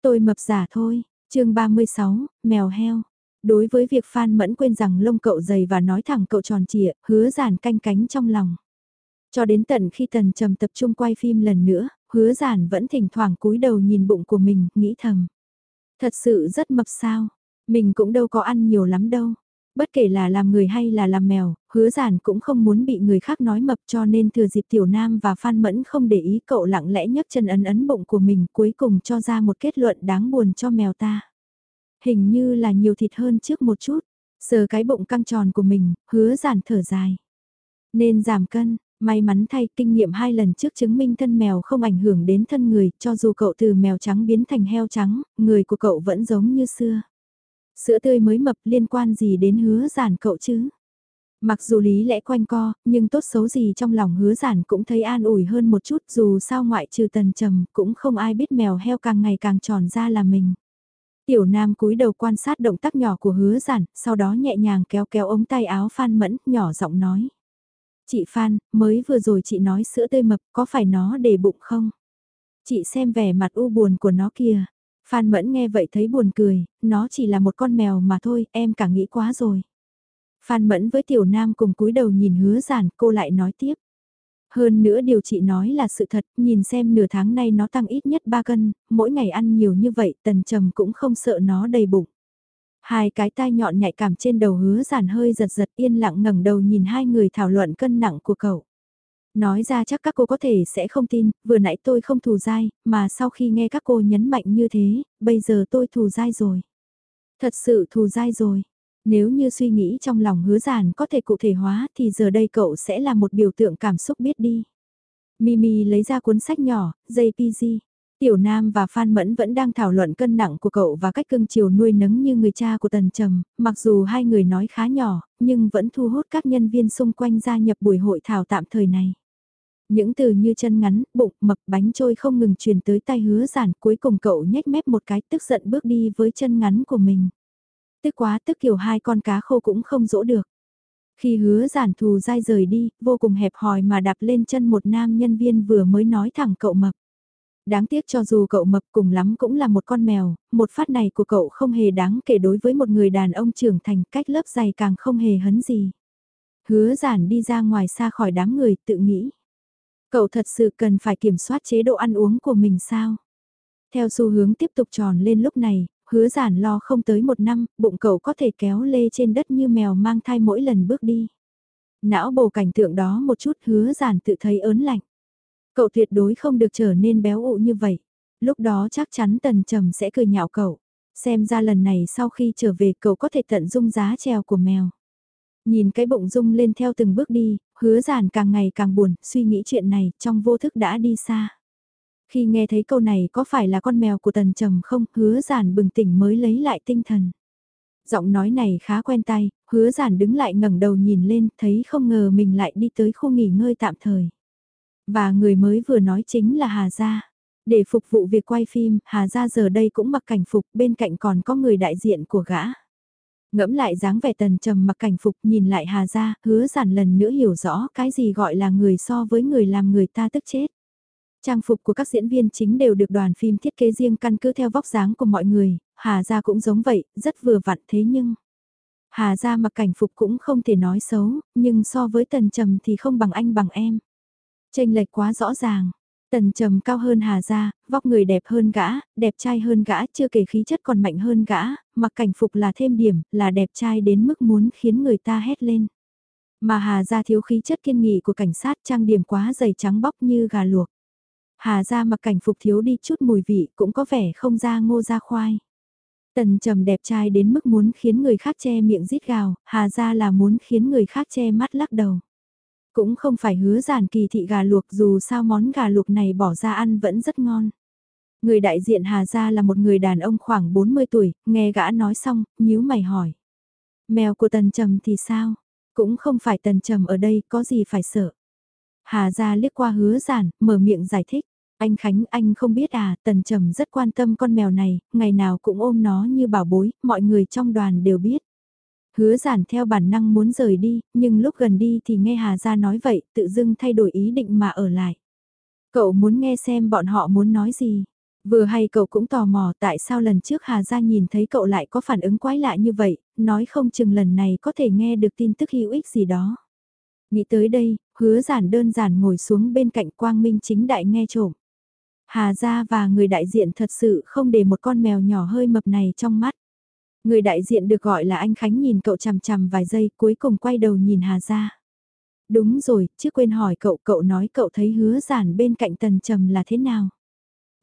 Tôi mập giả thôi, chương 36, mèo heo. Đối với việc Phan Mẫn quên rằng lông cậu dày và nói thẳng cậu tròn trịa, hứa giản canh cánh trong lòng. Cho đến tận khi Tần Trầm tập trung quay phim lần nữa, hứa giản vẫn thỉnh thoảng cúi đầu nhìn bụng của mình, nghĩ thầm. Thật sự rất mập sao, mình cũng đâu có ăn nhiều lắm đâu. Bất kể là làm người hay là làm mèo, hứa giản cũng không muốn bị người khác nói mập cho nên thừa dịp tiểu nam và Phan Mẫn không để ý cậu lặng lẽ nhấc chân ấn ấn bụng của mình cuối cùng cho ra một kết luận đáng buồn cho mèo ta. Hình như là nhiều thịt hơn trước một chút, sờ cái bụng căng tròn của mình, hứa giản thở dài. Nên giảm cân, May mắn thay kinh nghiệm hai lần trước chứng minh thân mèo không ảnh hưởng đến thân người, cho dù cậu từ mèo trắng biến thành heo trắng, người của cậu vẫn giống như xưa. Sữa tươi mới mập liên quan gì đến hứa giản cậu chứ? Mặc dù lý lẽ quanh co, nhưng tốt xấu gì trong lòng hứa giản cũng thấy an ủi hơn một chút dù sao ngoại trừ tần trầm cũng không ai biết mèo heo càng ngày càng tròn ra là mình. Tiểu Nam cúi đầu quan sát động tác nhỏ của hứa giản, sau đó nhẹ nhàng kéo kéo ống tay áo Phan Mẫn, nhỏ giọng nói. Chị Phan, mới vừa rồi chị nói sữa tươi mập có phải nó để bụng không? Chị xem vẻ mặt u buồn của nó kìa. Phan Mẫn nghe vậy thấy buồn cười, nó chỉ là một con mèo mà thôi, em cả nghĩ quá rồi. Phan Mẫn với Tiểu Nam cùng cúi đầu nhìn hứa giản, cô lại nói tiếp. Hơn nữa điều chị nói là sự thật, nhìn xem nửa tháng nay nó tăng ít nhất 3 cân, mỗi ngày ăn nhiều như vậy, tần trầm cũng không sợ nó đầy bụng. Hai cái tai nhọn nhạy cảm trên đầu hứa giản hơi giật giật yên lặng ngẩng đầu nhìn hai người thảo luận cân nặng của cậu. Nói ra chắc các cô có thể sẽ không tin, vừa nãy tôi không thù dai, mà sau khi nghe các cô nhấn mạnh như thế, bây giờ tôi thù dai rồi. Thật sự thù dai rồi. Nếu như suy nghĩ trong lòng hứa giản có thể cụ thể hóa thì giờ đây cậu sẽ là một biểu tượng cảm xúc biết đi. Mimi lấy ra cuốn sách nhỏ, JPG. Tiểu Nam và Phan Mẫn vẫn đang thảo luận cân nặng của cậu và cách cưng chiều nuôi nấng như người cha của Tần Trầm, mặc dù hai người nói khá nhỏ, nhưng vẫn thu hút các nhân viên xung quanh gia nhập buổi hội thảo tạm thời này. Những từ như chân ngắn, bụng, mập, bánh trôi không ngừng truyền tới tay hứa giản, cuối cùng cậu nhếch mép một cái tức giận bước đi với chân ngắn của mình. Tức quá tức kiểu hai con cá khô cũng không dỗ được. Khi hứa giản thù dai rời đi, vô cùng hẹp hòi mà đạp lên chân một nam nhân viên vừa mới nói thẳng cậu mập. Đáng tiếc cho dù cậu mập cùng lắm cũng là một con mèo, một phát này của cậu không hề đáng kể đối với một người đàn ông trưởng thành cách lớp dày càng không hề hấn gì. Hứa giản đi ra ngoài xa khỏi đám người tự nghĩ. Cậu thật sự cần phải kiểm soát chế độ ăn uống của mình sao? Theo xu hướng tiếp tục tròn lên lúc này, hứa giản lo không tới một năm, bụng cậu có thể kéo lê trên đất như mèo mang thai mỗi lần bước đi. Não bồ cảnh tượng đó một chút hứa giản tự thấy ớn lạnh. Cậu tuyệt đối không được trở nên béo ụ như vậy. Lúc đó chắc chắn tần trầm sẽ cười nhạo cậu. Xem ra lần này sau khi trở về cậu có thể tận dung giá treo của mèo. Nhìn cái bụng dung lên theo từng bước đi, hứa giản càng ngày càng buồn, suy nghĩ chuyện này, trong vô thức đã đi xa. Khi nghe thấy câu này có phải là con mèo của tần trầm không, hứa giản bừng tỉnh mới lấy lại tinh thần. Giọng nói này khá quen tay, hứa giản đứng lại ngẩng đầu nhìn lên, thấy không ngờ mình lại đi tới khu nghỉ ngơi tạm thời. Và người mới vừa nói chính là Hà Gia. Để phục vụ việc quay phim, Hà Gia giờ đây cũng mặc cảnh phục, bên cạnh còn có người đại diện của gã. Ngẫm lại dáng vẻ tần trầm mặc cảnh phục nhìn lại Hà Gia, hứa giản lần nữa hiểu rõ cái gì gọi là người so với người làm người ta tức chết. Trang phục của các diễn viên chính đều được đoàn phim thiết kế riêng căn cứ theo vóc dáng của mọi người, Hà Gia cũng giống vậy, rất vừa vặn thế nhưng... Hà Gia mặc cảnh phục cũng không thể nói xấu, nhưng so với tần trầm thì không bằng anh bằng em. Tranh lệch quá rõ ràng. Tần trầm cao hơn Hà Gia, vóc người đẹp hơn gã, đẹp trai hơn gã, chưa kể khí chất còn mạnh hơn gã, mặc cảnh phục là thêm điểm, là đẹp trai đến mức muốn khiến người ta hét lên. Mà Hà Gia thiếu khí chất kiên nghị của cảnh sát trang điểm quá dày trắng bóc như gà luộc. Hà Gia mặc cảnh phục thiếu đi chút mùi vị cũng có vẻ không ra ngô ra khoai. Tần trầm đẹp trai đến mức muốn khiến người khác che miệng rít gào, Hà Gia là muốn khiến người khác che mắt lắc đầu. Cũng không phải hứa giản kỳ thị gà luộc dù sao món gà luộc này bỏ ra ăn vẫn rất ngon. Người đại diện Hà Gia là một người đàn ông khoảng 40 tuổi, nghe gã nói xong, nhíu mày hỏi. Mèo của Tần Trầm thì sao? Cũng không phải Tần Trầm ở đây, có gì phải sợ. Hà Gia liếc qua hứa giản, mở miệng giải thích. Anh Khánh, anh không biết à, Tần Trầm rất quan tâm con mèo này, ngày nào cũng ôm nó như bảo bối, mọi người trong đoàn đều biết. Hứa giản theo bản năng muốn rời đi, nhưng lúc gần đi thì nghe Hà Gia nói vậy, tự dưng thay đổi ý định mà ở lại. Cậu muốn nghe xem bọn họ muốn nói gì. Vừa hay cậu cũng tò mò tại sao lần trước Hà Gia nhìn thấy cậu lại có phản ứng quái lạ như vậy, nói không chừng lần này có thể nghe được tin tức hữu ích gì đó. Nghĩ tới đây, hứa giản đơn giản ngồi xuống bên cạnh quang minh chính đại nghe trộm. Hà Gia và người đại diện thật sự không để một con mèo nhỏ hơi mập này trong mắt. Người đại diện được gọi là anh Khánh nhìn cậu chằm chằm vài giây cuối cùng quay đầu nhìn Hà Gia. Đúng rồi, chứ quên hỏi cậu, cậu nói cậu thấy hứa giản bên cạnh tần trầm là thế nào?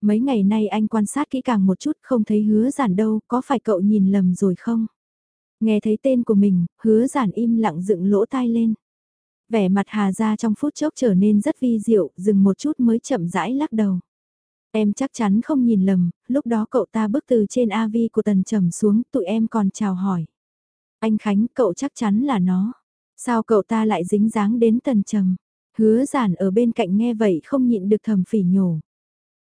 Mấy ngày nay anh quan sát kỹ càng một chút không thấy hứa giản đâu, có phải cậu nhìn lầm rồi không? Nghe thấy tên của mình, hứa giản im lặng dựng lỗ tai lên. Vẻ mặt Hà Gia trong phút chốc trở nên rất vi diệu, dừng một chút mới chậm rãi lắc đầu. Em chắc chắn không nhìn lầm, lúc đó cậu ta bước từ trên AV của tần trầm xuống, tụi em còn chào hỏi. Anh Khánh, cậu chắc chắn là nó. Sao cậu ta lại dính dáng đến tần trầm? Hứa giản ở bên cạnh nghe vậy không nhịn được thầm phỉ nhổ.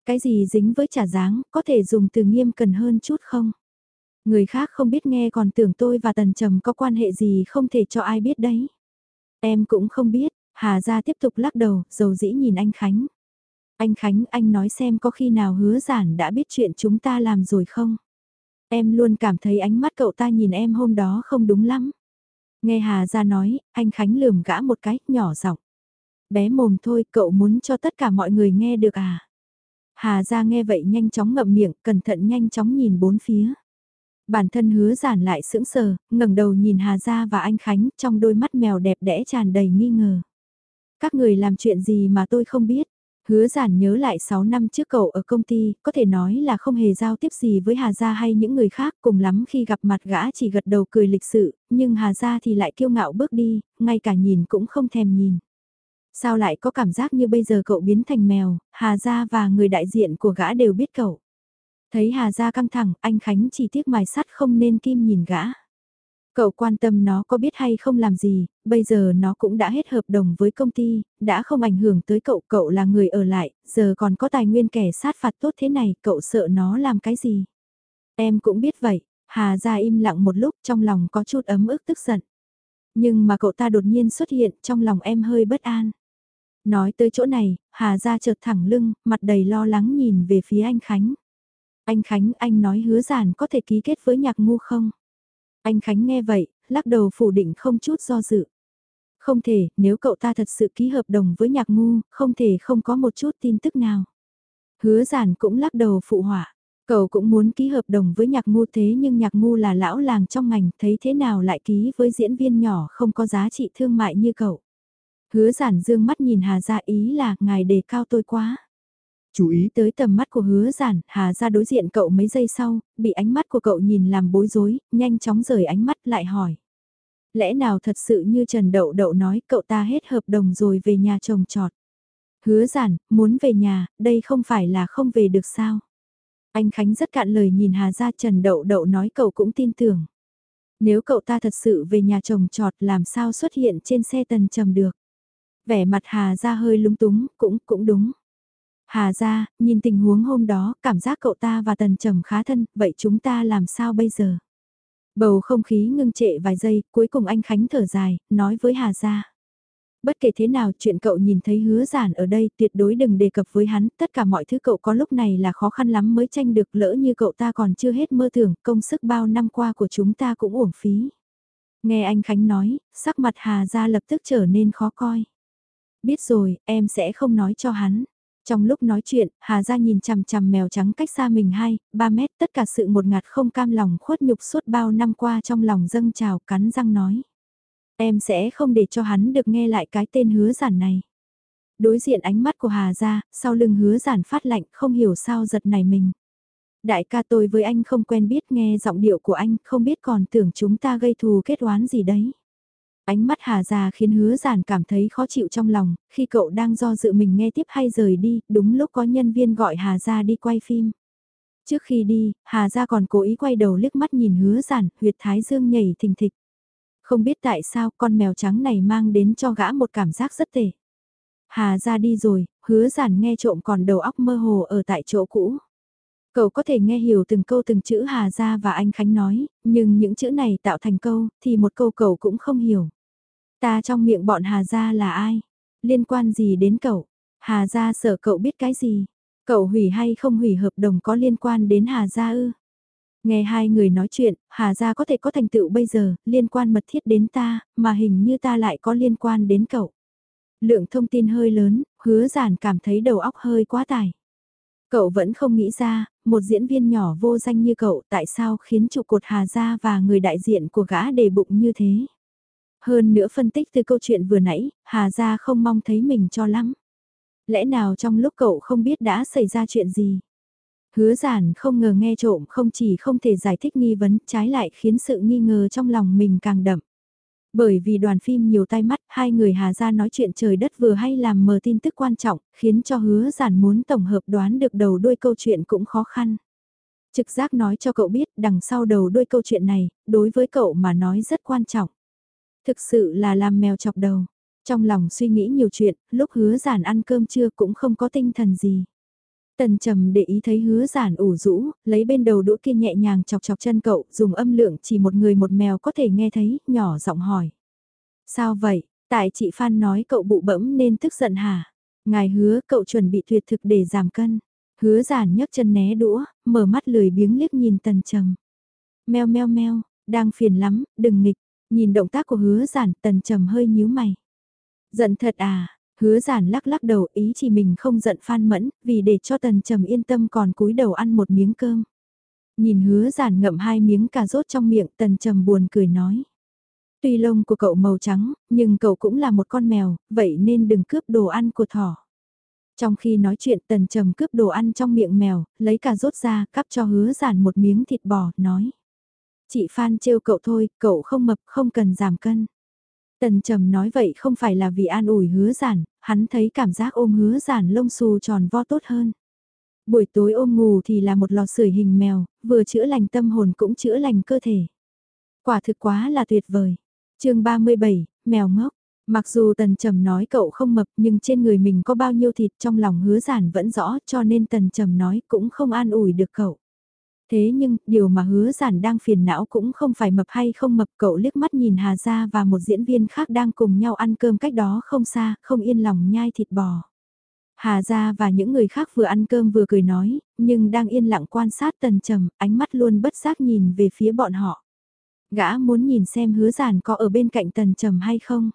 Cái gì dính với trả dáng, có thể dùng từ nghiêm cần hơn chút không? Người khác không biết nghe còn tưởng tôi và tần trầm có quan hệ gì không thể cho ai biết đấy. Em cũng không biết, Hà Gia tiếp tục lắc đầu, dầu dĩ nhìn anh Khánh. Anh Khánh, anh nói xem có khi nào hứa giản đã biết chuyện chúng ta làm rồi không? Em luôn cảm thấy ánh mắt cậu ta nhìn em hôm đó không đúng lắm. Nghe Hà ra nói, anh Khánh lườm gã một cái, nhỏ giọng. Bé mồm thôi, cậu muốn cho tất cả mọi người nghe được à? Hà ra nghe vậy nhanh chóng ngậm miệng, cẩn thận nhanh chóng nhìn bốn phía. Bản thân hứa giản lại sững sờ, ngẩng đầu nhìn Hà Gia và anh Khánh trong đôi mắt mèo đẹp đẽ tràn đầy nghi ngờ. Các người làm chuyện gì mà tôi không biết? Hứa giản nhớ lại 6 năm trước cậu ở công ty, có thể nói là không hề giao tiếp gì với Hà Gia hay những người khác, cùng lắm khi gặp mặt gã chỉ gật đầu cười lịch sự, nhưng Hà Gia thì lại kiêu ngạo bước đi, ngay cả nhìn cũng không thèm nhìn. Sao lại có cảm giác như bây giờ cậu biến thành mèo, Hà Gia và người đại diện của gã đều biết cậu. Thấy Hà Gia căng thẳng, anh Khánh chỉ tiếc mài sắt không nên kim nhìn gã. Cậu quan tâm nó có biết hay không làm gì, bây giờ nó cũng đã hết hợp đồng với công ty, đã không ảnh hưởng tới cậu, cậu là người ở lại, giờ còn có tài nguyên kẻ sát phạt tốt thế này, cậu sợ nó làm cái gì? Em cũng biết vậy, Hà ra im lặng một lúc trong lòng có chút ấm ức tức giận. Nhưng mà cậu ta đột nhiên xuất hiện trong lòng em hơi bất an. Nói tới chỗ này, Hà ra chợt thẳng lưng, mặt đầy lo lắng nhìn về phía anh Khánh. Anh Khánh, anh nói hứa giản có thể ký kết với nhạc ngu không? Anh Khánh nghe vậy, lắc đầu phủ định không chút do dự. Không thể, nếu cậu ta thật sự ký hợp đồng với nhạc ngu, không thể không có một chút tin tức nào. Hứa giản cũng lắc đầu phụ họa. Cậu cũng muốn ký hợp đồng với nhạc ngu thế nhưng nhạc ngu là lão làng trong ngành, thấy thế nào lại ký với diễn viên nhỏ không có giá trị thương mại như cậu. Hứa giản dương mắt nhìn Hà ra ý là ngài đề cao tôi quá. Chú ý tới tầm mắt của hứa giản, Hà ra đối diện cậu mấy giây sau, bị ánh mắt của cậu nhìn làm bối rối, nhanh chóng rời ánh mắt lại hỏi. Lẽ nào thật sự như Trần Đậu Đậu nói cậu ta hết hợp đồng rồi về nhà chồng trọt. Hứa giản, muốn về nhà, đây không phải là không về được sao. Anh Khánh rất cạn lời nhìn Hà ra Trần Đậu Đậu nói cậu cũng tin tưởng. Nếu cậu ta thật sự về nhà chồng trọt làm sao xuất hiện trên xe tần trầm được. Vẻ mặt Hà ra hơi lúng túng, cũng, cũng đúng. Hà ra, nhìn tình huống hôm đó, cảm giác cậu ta và tần trầm khá thân, vậy chúng ta làm sao bây giờ? Bầu không khí ngưng trệ vài giây, cuối cùng anh Khánh thở dài, nói với Hà ra. Bất kể thế nào chuyện cậu nhìn thấy hứa giản ở đây tuyệt đối đừng đề cập với hắn, tất cả mọi thứ cậu có lúc này là khó khăn lắm mới tranh được lỡ như cậu ta còn chưa hết mơ tưởng, công sức bao năm qua của chúng ta cũng uổng phí. Nghe anh Khánh nói, sắc mặt Hà ra lập tức trở nên khó coi. Biết rồi, em sẽ không nói cho hắn. Trong lúc nói chuyện, Hà Gia nhìn chằm chằm mèo trắng cách xa mình 2, 3 mét, tất cả sự một ngạt không cam lòng khuất nhục suốt bao năm qua trong lòng dâng trào cắn răng nói. Em sẽ không để cho hắn được nghe lại cái tên hứa giản này. Đối diện ánh mắt của Hà Gia, sau lưng hứa giản phát lạnh không hiểu sao giật này mình. Đại ca tôi với anh không quen biết nghe giọng điệu của anh, không biết còn tưởng chúng ta gây thù kết oán gì đấy. Ánh mắt Hà già khiến hứa giản cảm thấy khó chịu trong lòng, khi cậu đang do dự mình nghe tiếp hay rời đi, đúng lúc có nhân viên gọi Hà gia đi quay phim. Trước khi đi, Hà gia còn cố ý quay đầu liếc mắt nhìn hứa giản, huyệt thái dương nhảy thình thịch. Không biết tại sao con mèo trắng này mang đến cho gã một cảm giác rất tệ. Hà gia đi rồi, hứa giản nghe trộm còn đầu óc mơ hồ ở tại chỗ cũ. Cậu có thể nghe hiểu từng câu từng chữ Hà Gia và anh Khánh nói, nhưng những chữ này tạo thành câu, thì một câu cậu cũng không hiểu. Ta trong miệng bọn Hà Gia là ai? Liên quan gì đến cậu? Hà Gia sợ cậu biết cái gì? Cậu hủy hay không hủy hợp đồng có liên quan đến Hà Gia ư? Nghe hai người nói chuyện, Hà Gia có thể có thành tựu bây giờ, liên quan mật thiết đến ta, mà hình như ta lại có liên quan đến cậu. Lượng thông tin hơi lớn, hứa giản cảm thấy đầu óc hơi quá tải. Cậu vẫn không nghĩ ra, một diễn viên nhỏ vô danh như cậu tại sao khiến trụ cột Hà Gia và người đại diện của gã đề bụng như thế. Hơn nữa phân tích từ câu chuyện vừa nãy, Hà Gia không mong thấy mình cho lắm. Lẽ nào trong lúc cậu không biết đã xảy ra chuyện gì? Hứa giản không ngờ nghe trộm không chỉ không thể giải thích nghi vấn, trái lại khiến sự nghi ngờ trong lòng mình càng đậm. Bởi vì đoàn phim nhiều tai mắt, hai người Hà Gia nói chuyện trời đất vừa hay làm mờ tin tức quan trọng, khiến cho hứa giản muốn tổng hợp đoán được đầu đuôi câu chuyện cũng khó khăn. Trực giác nói cho cậu biết đằng sau đầu đuôi câu chuyện này, đối với cậu mà nói rất quan trọng. Thực sự là làm mèo chọc đầu. Trong lòng suy nghĩ nhiều chuyện, lúc hứa giản ăn cơm trưa cũng không có tinh thần gì. Tần trầm để ý thấy hứa giản ủ rũ, lấy bên đầu đũa kia nhẹ nhàng chọc chọc chân cậu, dùng âm lượng chỉ một người một mèo có thể nghe thấy, nhỏ giọng hỏi. Sao vậy, tại chị Phan nói cậu bụ bẫm nên tức giận hả? Ngài hứa cậu chuẩn bị tuyệt thực để giảm cân. Hứa giản nhấc chân né đũa, mở mắt lười biếng liếc nhìn tần trầm. mèo meo meo, đang phiền lắm, đừng nghịch. Nhìn động tác của hứa giản tần trầm hơi nhíu mày. Giận thật à, hứa giản lắc lắc đầu ý chỉ mình không giận phan mẫn, vì để cho tần trầm yên tâm còn cúi đầu ăn một miếng cơm. Nhìn hứa giản ngậm hai miếng cà rốt trong miệng tần trầm buồn cười nói. Tuy lông của cậu màu trắng, nhưng cậu cũng là một con mèo, vậy nên đừng cướp đồ ăn của thỏ. Trong khi nói chuyện tần trầm cướp đồ ăn trong miệng mèo, lấy cà rốt ra, cắp cho hứa giản một miếng thịt bò, nói. Chị Phan trêu cậu thôi, cậu không mập, không cần giảm cân. Tần trầm nói vậy không phải là vì an ủi hứa giản, hắn thấy cảm giác ôm hứa giản lông xù tròn vo tốt hơn. Buổi tối ôm ngủ thì là một lò sưởi hình mèo, vừa chữa lành tâm hồn cũng chữa lành cơ thể. Quả thực quá là tuyệt vời. chương 37, mèo ngốc. Mặc dù Tần Trầm nói cậu không mập nhưng trên người mình có bao nhiêu thịt trong lòng hứa giản vẫn rõ cho nên Tần Trầm nói cũng không an ủi được cậu. Thế nhưng, điều mà hứa giản đang phiền não cũng không phải mập hay không mập cậu liếc mắt nhìn Hà Gia và một diễn viên khác đang cùng nhau ăn cơm cách đó không xa, không yên lòng nhai thịt bò. Hà Gia và những người khác vừa ăn cơm vừa cười nói, nhưng đang yên lặng quan sát tần trầm, ánh mắt luôn bất giác nhìn về phía bọn họ. Gã muốn nhìn xem hứa giản có ở bên cạnh tần trầm hay không.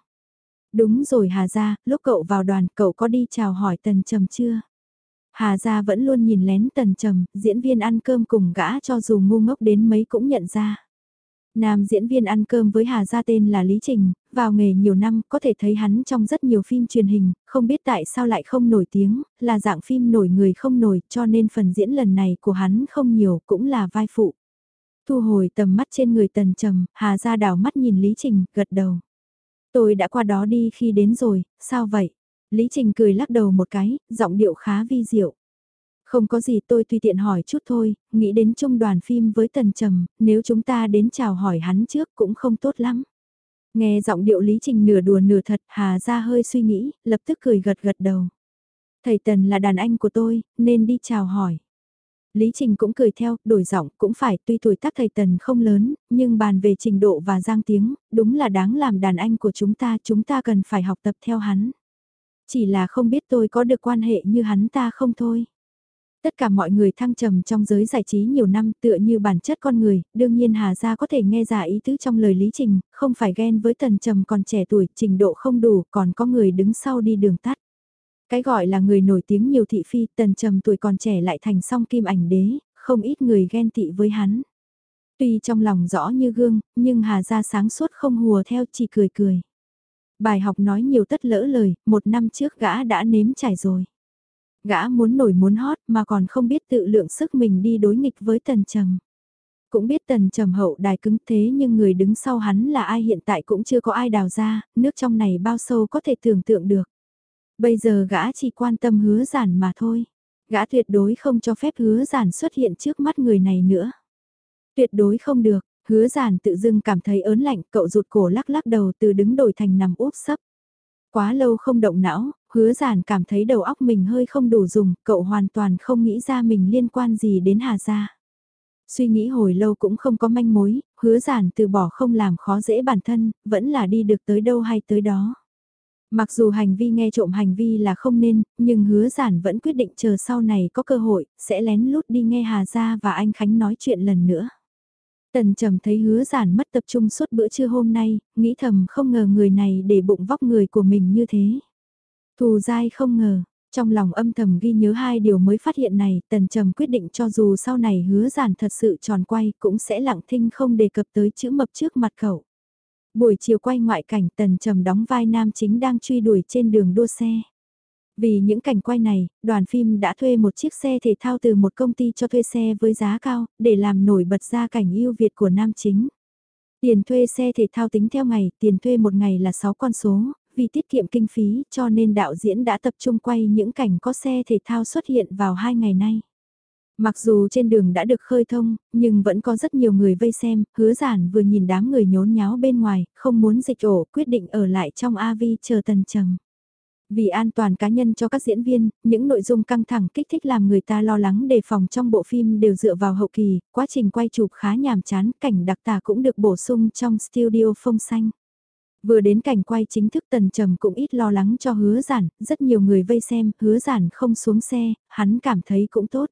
Đúng rồi Hà Gia, lúc cậu vào đoàn cậu có đi chào hỏi tần trầm chưa? Hà Gia vẫn luôn nhìn lén tần trầm, diễn viên ăn cơm cùng gã cho dù ngu ngốc đến mấy cũng nhận ra. Nam diễn viên ăn cơm với Hà Gia tên là Lý Trình, vào nghề nhiều năm có thể thấy hắn trong rất nhiều phim truyền hình, không biết tại sao lại không nổi tiếng, là dạng phim nổi người không nổi cho nên phần diễn lần này của hắn không nhiều cũng là vai phụ. Thu hồi tầm mắt trên người tần trầm, Hà Gia đảo mắt nhìn Lý Trình, gật đầu. Tôi đã qua đó đi khi đến rồi, sao vậy? Lý Trình cười lắc đầu một cái, giọng điệu khá vi diệu. Không có gì tôi tùy tiện hỏi chút thôi, nghĩ đến trung đoàn phim với Tần Trầm, nếu chúng ta đến chào hỏi hắn trước cũng không tốt lắm. Nghe giọng điệu Lý Trình nửa đùa nửa thật, Hà ra hơi suy nghĩ, lập tức cười gật gật đầu. Thầy Tần là đàn anh của tôi, nên đi chào hỏi. Lý Trình cũng cười theo, đổi giọng, cũng phải, tuy tuổi tác thầy Tần không lớn, nhưng bàn về trình độ và giang tiếng, đúng là đáng làm đàn anh của chúng ta, chúng ta cần phải học tập theo hắn. Chỉ là không biết tôi có được quan hệ như hắn ta không thôi. Tất cả mọi người thăng trầm trong giới giải trí nhiều năm tựa như bản chất con người, đương nhiên Hà Gia có thể nghe ra ý tứ trong lời lý trình, không phải ghen với tần trầm còn trẻ tuổi, trình độ không đủ, còn có người đứng sau đi đường tắt. Cái gọi là người nổi tiếng nhiều thị phi, tần trầm tuổi còn trẻ lại thành song kim ảnh đế, không ít người ghen tị với hắn. Tuy trong lòng rõ như gương, nhưng Hà Gia sáng suốt không hùa theo chỉ cười cười. Bài học nói nhiều tất lỡ lời, một năm trước gã đã nếm trải rồi. Gã muốn nổi muốn hót mà còn không biết tự lượng sức mình đi đối nghịch với tần trầm. Cũng biết tần trầm hậu đài cứng thế nhưng người đứng sau hắn là ai hiện tại cũng chưa có ai đào ra, nước trong này bao sâu có thể tưởng tượng được. Bây giờ gã chỉ quan tâm hứa giản mà thôi. Gã tuyệt đối không cho phép hứa giản xuất hiện trước mắt người này nữa. Tuyệt đối không được, hứa giản tự dưng cảm thấy ớn lạnh, cậu rụt cổ lắc lắc đầu từ đứng đổi thành nằm úp sấp. Quá lâu không động não, hứa giản cảm thấy đầu óc mình hơi không đủ dùng, cậu hoàn toàn không nghĩ ra mình liên quan gì đến Hà Gia. Suy nghĩ hồi lâu cũng không có manh mối, hứa giản từ bỏ không làm khó dễ bản thân, vẫn là đi được tới đâu hay tới đó. Mặc dù hành vi nghe trộm hành vi là không nên, nhưng hứa giản vẫn quyết định chờ sau này có cơ hội, sẽ lén lút đi nghe Hà Gia và anh Khánh nói chuyện lần nữa. Tần trầm thấy hứa giản mất tập trung suốt bữa trưa hôm nay, nghĩ thầm không ngờ người này để bụng vóc người của mình như thế. Thù dai không ngờ, trong lòng âm thầm ghi nhớ hai điều mới phát hiện này, tần trầm quyết định cho dù sau này hứa giản thật sự tròn quay cũng sẽ lặng thinh không đề cập tới chữ mập trước mặt cậu. Buổi chiều quay ngoại cảnh tần trầm đóng vai nam chính đang truy đuổi trên đường đua xe. Vì những cảnh quay này, đoàn phim đã thuê một chiếc xe thể thao từ một công ty cho thuê xe với giá cao, để làm nổi bật ra cảnh yêu Việt của nam chính. Tiền thuê xe thể thao tính theo ngày, tiền thuê một ngày là 6 con số, vì tiết kiệm kinh phí cho nên đạo diễn đã tập trung quay những cảnh có xe thể thao xuất hiện vào hai ngày nay. Mặc dù trên đường đã được khơi thông, nhưng vẫn có rất nhiều người vây xem, hứa giản vừa nhìn đám người nhốn nháo bên ngoài, không muốn dịch ổ, quyết định ở lại trong AV chờ tần trầm. Vì an toàn cá nhân cho các diễn viên, những nội dung căng thẳng kích thích làm người ta lo lắng đề phòng trong bộ phim đều dựa vào hậu kỳ, quá trình quay chụp khá nhàm chán, cảnh đặc tả cũng được bổ sung trong studio phong xanh. Vừa đến cảnh quay chính thức tần trầm cũng ít lo lắng cho hứa giản, rất nhiều người vây xem, hứa giản không xuống xe, hắn cảm thấy cũng tốt.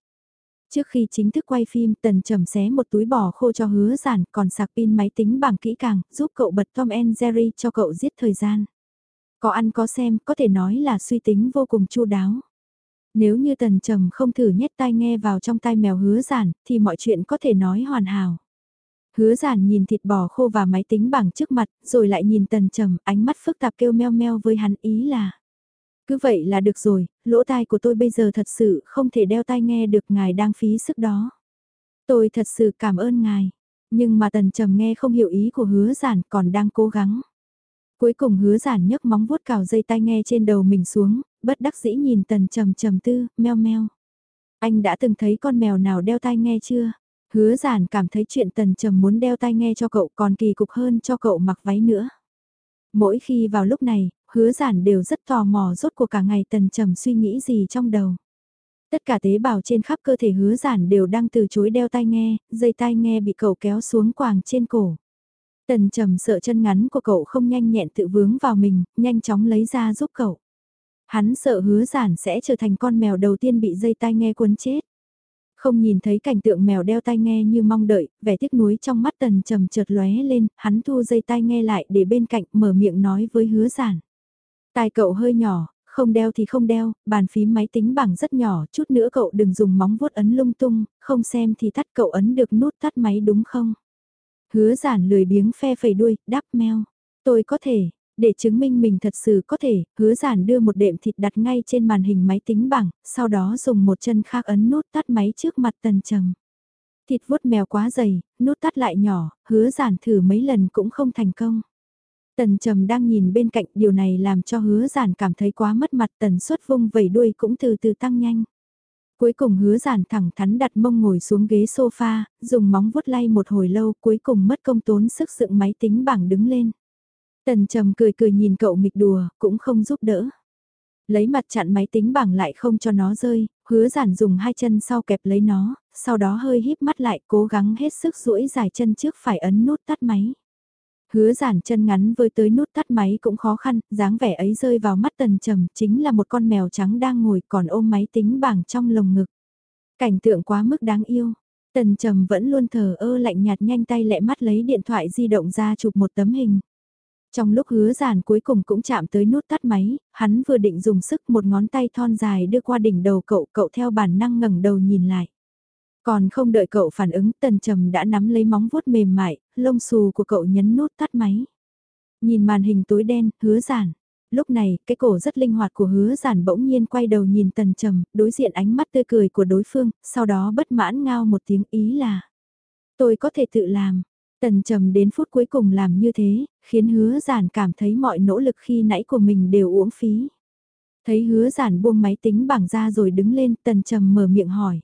Trước khi chính thức quay phim, tần trầm xé một túi bò khô cho hứa giản, còn sạc pin máy tính bằng kỹ càng, giúp cậu bật Tom and Jerry cho cậu giết thời gian. Có ăn có xem, có thể nói là suy tính vô cùng chu đáo. Nếu như tần trầm không thử nhét tai nghe vào trong tai mèo hứa giản, thì mọi chuyện có thể nói hoàn hảo. Hứa giản nhìn thịt bò khô và máy tính bảng trước mặt, rồi lại nhìn tần trầm, ánh mắt phức tạp kêu meo meo với hắn ý là. Cứ vậy là được rồi, lỗ tai của tôi bây giờ thật sự không thể đeo tai nghe được ngài đang phí sức đó. Tôi thật sự cảm ơn ngài. Nhưng mà tần trầm nghe không hiểu ý của hứa giản còn đang cố gắng. Cuối cùng hứa giản nhấc móng vuốt cào dây tai nghe trên đầu mình xuống, bất đắc dĩ nhìn tần trầm trầm tư, meo meo. Anh đã từng thấy con mèo nào đeo tai nghe chưa? Hứa giản cảm thấy chuyện tần trầm muốn đeo tai nghe cho cậu còn kỳ cục hơn cho cậu mặc váy nữa. Mỗi khi vào lúc này, hứa giản đều rất tò mò rốt cuộc cả ngày tần trầm suy nghĩ gì trong đầu. Tất cả tế bào trên khắp cơ thể hứa giản đều đang từ chối đeo tai nghe, dây tai nghe bị cậu kéo xuống quàng trên cổ. Tần trầm sợ chân ngắn của cậu không nhanh nhẹn tự vướng vào mình, nhanh chóng lấy ra giúp cậu. Hắn sợ hứa giản sẽ trở thành con mèo đầu tiên bị dây tai nghe cuốn chết. Không nhìn thấy cảnh tượng mèo đeo tai nghe như mong đợi, vẻ tiếc nuối trong mắt tần trầm chợt lóe lên, hắn thu dây tai nghe lại để bên cạnh mở miệng nói với hứa giản. Tai cậu hơi nhỏ, không đeo thì không đeo, bàn phím máy tính bảng rất nhỏ, chút nữa cậu đừng dùng móng vuốt ấn lung tung, không xem thì tắt cậu ấn được nút tắt máy đúng không? Hứa giản lười biếng phe phẩy đuôi, đáp meo. Tôi có thể, để chứng minh mình thật sự có thể, hứa giản đưa một đệm thịt đặt ngay trên màn hình máy tính bảng, sau đó dùng một chân khác ấn nút tắt máy trước mặt tần trầm. Thịt vuốt mèo quá dày, nút tắt lại nhỏ, hứa giản thử mấy lần cũng không thành công. Tần trầm đang nhìn bên cạnh điều này làm cho hứa giản cảm thấy quá mất mặt tần suất vung vẩy đuôi cũng từ từ tăng nhanh. Cuối cùng hứa giản thẳng thắn đặt mông ngồi xuống ghế sofa, dùng móng vuốt lay một hồi lâu cuối cùng mất công tốn sức dựng máy tính bảng đứng lên. Tần trầm cười cười nhìn cậu nghịch đùa, cũng không giúp đỡ. Lấy mặt chặn máy tính bảng lại không cho nó rơi, hứa giản dùng hai chân sau kẹp lấy nó, sau đó hơi híp mắt lại cố gắng hết sức duỗi dài chân trước phải ấn nút tắt máy. Hứa giản chân ngắn với tới nút tắt máy cũng khó khăn, dáng vẻ ấy rơi vào mắt tần trầm chính là một con mèo trắng đang ngồi còn ôm máy tính bảng trong lồng ngực. Cảnh tượng quá mức đáng yêu. Tần trầm vẫn luôn thờ ơ lạnh nhạt nhanh tay lẹ mắt lấy điện thoại di động ra chụp một tấm hình. Trong lúc hứa giản cuối cùng cũng chạm tới nút tắt máy, hắn vừa định dùng sức một ngón tay thon dài đưa qua đỉnh đầu cậu, cậu theo bản năng ngẩng đầu nhìn lại. Còn không đợi cậu phản ứng tần trầm đã nắm lấy móng vuốt mềm mại, lông xù của cậu nhấn nút tắt máy. Nhìn màn hình tối đen, hứa giản. Lúc này, cái cổ rất linh hoạt của hứa giản bỗng nhiên quay đầu nhìn tần trầm, đối diện ánh mắt tươi cười của đối phương, sau đó bất mãn ngao một tiếng ý là. Tôi có thể tự làm. Tần trầm đến phút cuối cùng làm như thế, khiến hứa giản cảm thấy mọi nỗ lực khi nãy của mình đều uổng phí. Thấy hứa giản buông máy tính bảng ra rồi đứng lên, tần trầm mở miệng hỏi.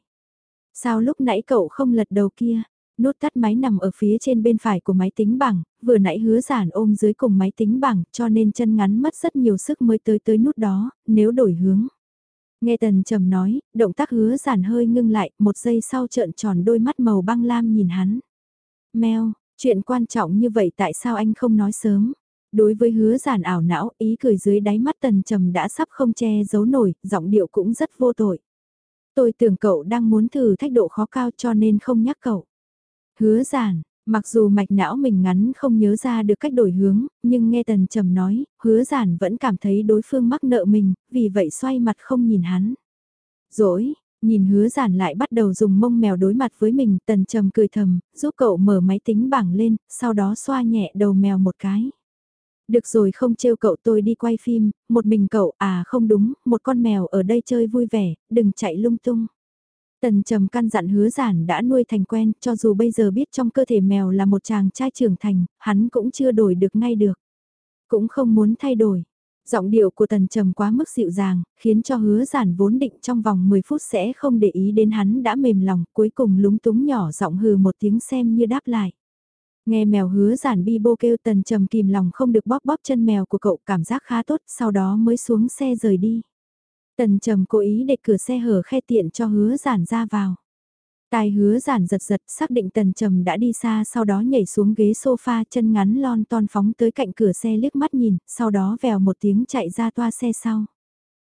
Sao lúc nãy cậu không lật đầu kia? Nút tắt máy nằm ở phía trên bên phải của máy tính bảng, vừa nãy hứa giản ôm dưới cùng máy tính bảng cho nên chân ngắn mất rất nhiều sức mới tới tới nút đó, nếu đổi hướng. Nghe tần trầm nói, động tác hứa giản hơi ngưng lại, một giây sau trợn tròn đôi mắt màu băng lam nhìn hắn. Mèo, chuyện quan trọng như vậy tại sao anh không nói sớm? Đối với hứa giản ảo não, ý cười dưới đáy mắt tần trầm đã sắp không che giấu nổi, giọng điệu cũng rất vô tội. Tôi tưởng cậu đang muốn thử thách độ khó cao cho nên không nhắc cậu. Hứa giản, mặc dù mạch não mình ngắn không nhớ ra được cách đổi hướng, nhưng nghe tần trầm nói, hứa giản vẫn cảm thấy đối phương mắc nợ mình, vì vậy xoay mặt không nhìn hắn. Dỗi, nhìn hứa giản lại bắt đầu dùng mông mèo đối mặt với mình, tần trầm cười thầm, giúp cậu mở máy tính bảng lên, sau đó xoa nhẹ đầu mèo một cái. Được rồi không trêu cậu tôi đi quay phim, một mình cậu à không đúng, một con mèo ở đây chơi vui vẻ, đừng chạy lung tung. Tần trầm căn dặn hứa giản đã nuôi thành quen, cho dù bây giờ biết trong cơ thể mèo là một chàng trai trưởng thành, hắn cũng chưa đổi được ngay được. Cũng không muốn thay đổi. Giọng điệu của tần trầm quá mức dịu dàng, khiến cho hứa giản vốn định trong vòng 10 phút sẽ không để ý đến hắn đã mềm lòng, cuối cùng lúng túng nhỏ giọng hừ một tiếng xem như đáp lại. Nghe mèo hứa giản bi bô kêu tần trầm kìm lòng không được bóp bóp chân mèo của cậu cảm giác khá tốt, sau đó mới xuống xe rời đi. Tần trầm cố ý để cửa xe hở khe tiện cho hứa giản ra vào. Tài hứa giản giật giật xác định tần trầm đã đi xa sau đó nhảy xuống ghế sofa chân ngắn lon ton phóng tới cạnh cửa xe liếc mắt nhìn, sau đó vèo một tiếng chạy ra toa xe sau.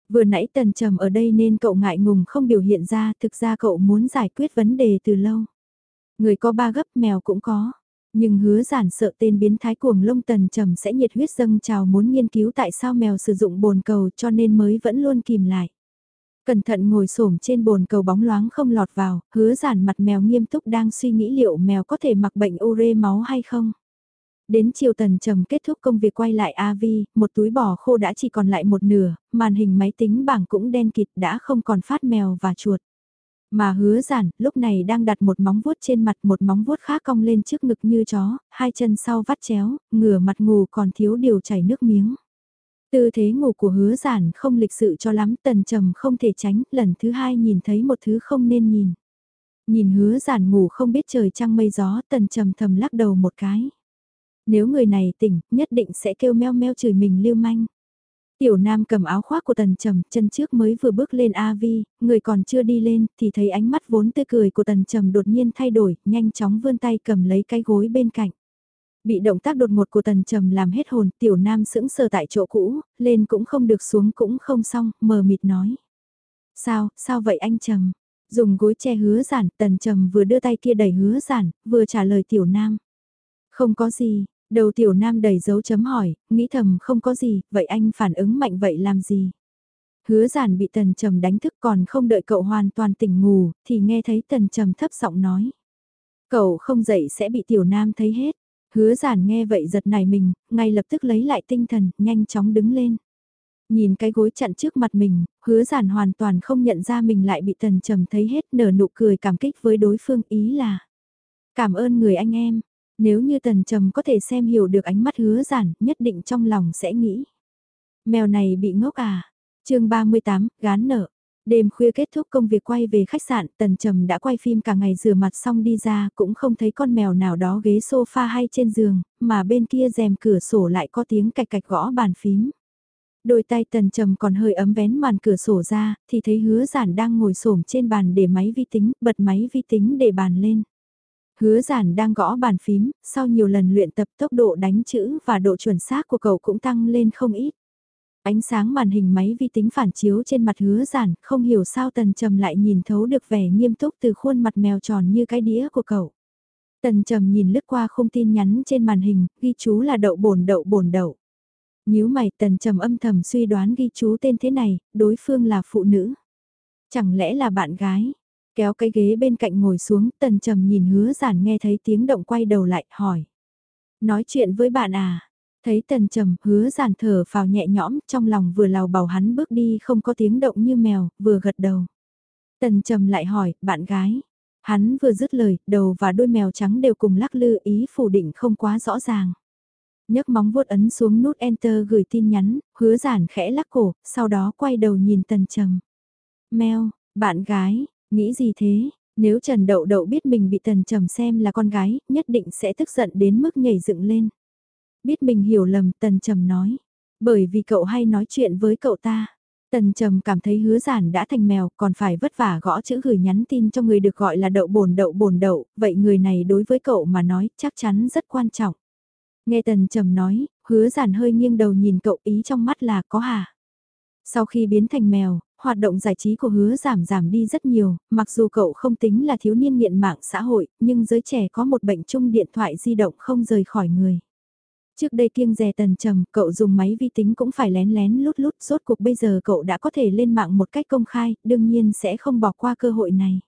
Vừa nãy tần trầm ở đây nên cậu ngại ngùng không biểu hiện ra, thực ra cậu muốn giải quyết vấn đề từ lâu. Người có ba gấp mèo cũng có. Nhưng hứa giản sợ tên biến thái cuồng lông tần trầm sẽ nhiệt huyết dâng trào muốn nghiên cứu tại sao mèo sử dụng bồn cầu cho nên mới vẫn luôn kìm lại. Cẩn thận ngồi xổm trên bồn cầu bóng loáng không lọt vào, hứa giản mặt mèo nghiêm túc đang suy nghĩ liệu mèo có thể mặc bệnh ure máu hay không. Đến chiều tần trầm kết thúc công việc quay lại AV, một túi bò khô đã chỉ còn lại một nửa, màn hình máy tính bảng cũng đen kịt đã không còn phát mèo và chuột. Mà hứa giản, lúc này đang đặt một móng vuốt trên mặt một móng vuốt khác cong lên trước ngực như chó, hai chân sau vắt chéo, ngửa mặt ngủ còn thiếu điều chảy nước miếng. Tư thế ngủ của hứa giản không lịch sự cho lắm, tần trầm không thể tránh, lần thứ hai nhìn thấy một thứ không nên nhìn. Nhìn hứa giản ngủ không biết trời trăng mây gió, tần trầm thầm lắc đầu một cái. Nếu người này tỉnh, nhất định sẽ kêu meo meo chửi mình lưu manh. Tiểu Nam cầm áo khoác của Tần Trầm, chân trước mới vừa bước lên AV, người còn chưa đi lên, thì thấy ánh mắt vốn tươi cười của Tần Trầm đột nhiên thay đổi, nhanh chóng vươn tay cầm lấy cái gối bên cạnh. Bị động tác đột ngột của Tần Trầm làm hết hồn, Tiểu Nam sững sờ tại chỗ cũ, lên cũng không được xuống cũng không xong, mờ mịt nói. Sao, sao vậy anh Trầm? Dùng gối che hứa giản, Tần Trầm vừa đưa tay kia đẩy hứa giản, vừa trả lời Tiểu Nam. Không có gì, Đầu tiểu nam đầy dấu chấm hỏi, nghĩ thầm không có gì, vậy anh phản ứng mạnh vậy làm gì? Hứa giản bị tần trầm đánh thức còn không đợi cậu hoàn toàn tỉnh ngủ, thì nghe thấy tần trầm thấp giọng nói. Cậu không dậy sẽ bị tiểu nam thấy hết. Hứa giản nghe vậy giật nảy mình, ngay lập tức lấy lại tinh thần, nhanh chóng đứng lên. Nhìn cái gối chặn trước mặt mình, hứa giản hoàn toàn không nhận ra mình lại bị tần trầm thấy hết nở nụ cười cảm kích với đối phương ý là. Cảm ơn người anh em, nếu như tần trầm có thể xem hiểu được ánh mắt hứa giản, nhất định trong lòng sẽ nghĩ. Mèo này bị ngốc à? chương 38, gán nợ. Đêm khuya kết thúc công việc quay về khách sạn, Tần Trầm đã quay phim cả ngày rửa mặt xong đi ra, cũng không thấy con mèo nào đó ghế sofa hay trên giường, mà bên kia rèm cửa sổ lại có tiếng cạch cạch gõ bàn phím. Đôi tay Tần Trầm còn hơi ấm vén màn cửa sổ ra, thì thấy hứa giản đang ngồi xổm trên bàn để máy vi tính, bật máy vi tính để bàn lên. Hứa giản đang gõ bàn phím, sau nhiều lần luyện tập tốc độ đánh chữ và độ chuẩn xác của cậu cũng tăng lên không ít. Ánh sáng màn hình máy vi tính phản chiếu trên mặt hứa giản, không hiểu sao tần trầm lại nhìn thấu được vẻ nghiêm túc từ khuôn mặt mèo tròn như cái đĩa của cậu. Tần trầm nhìn lướt qua không tin nhắn trên màn hình, ghi chú là đậu bồn đậu bồn đậu. Nhíu mày tần trầm âm thầm suy đoán ghi chú tên thế này, đối phương là phụ nữ. Chẳng lẽ là bạn gái? Kéo cái ghế bên cạnh ngồi xuống, tần trầm nhìn hứa giản nghe thấy tiếng động quay đầu lại, hỏi. Nói chuyện với bạn à? Thấy tần trầm, hứa giản thở vào nhẹ nhõm, trong lòng vừa lào bảo hắn bước đi không có tiếng động như mèo, vừa gật đầu. Tần trầm lại hỏi, bạn gái. Hắn vừa dứt lời, đầu và đôi mèo trắng đều cùng lắc lư ý phủ định không quá rõ ràng. nhấc móng vuốt ấn xuống nút enter gửi tin nhắn, hứa giản khẽ lắc cổ, sau đó quay đầu nhìn tần trầm. Mèo, bạn gái, Nghĩ gì thế, nếu Trần Đậu Đậu biết mình bị Tần Trầm xem là con gái, nhất định sẽ tức giận đến mức nhảy dựng lên. Biết mình hiểu lầm, Tần Trầm nói. Bởi vì cậu hay nói chuyện với cậu ta. Tần Trầm cảm thấy hứa giản đã thành mèo, còn phải vất vả gõ chữ gửi nhắn tin cho người được gọi là đậu bồn đậu bồn đậu, vậy người này đối với cậu mà nói chắc chắn rất quan trọng. Nghe Tần Trầm nói, hứa giản hơi nghiêng đầu nhìn cậu ý trong mắt là có hả? Sau khi biến thành mèo, hoạt động giải trí của hứa giảm giảm đi rất nhiều, mặc dù cậu không tính là thiếu niên nghiện mạng xã hội, nhưng giới trẻ có một bệnh chung điện thoại di động không rời khỏi người. Trước đây kiêng rè tần trầm, cậu dùng máy vi tính cũng phải lén lén lút lút, rốt cuộc bây giờ cậu đã có thể lên mạng một cách công khai, đương nhiên sẽ không bỏ qua cơ hội này.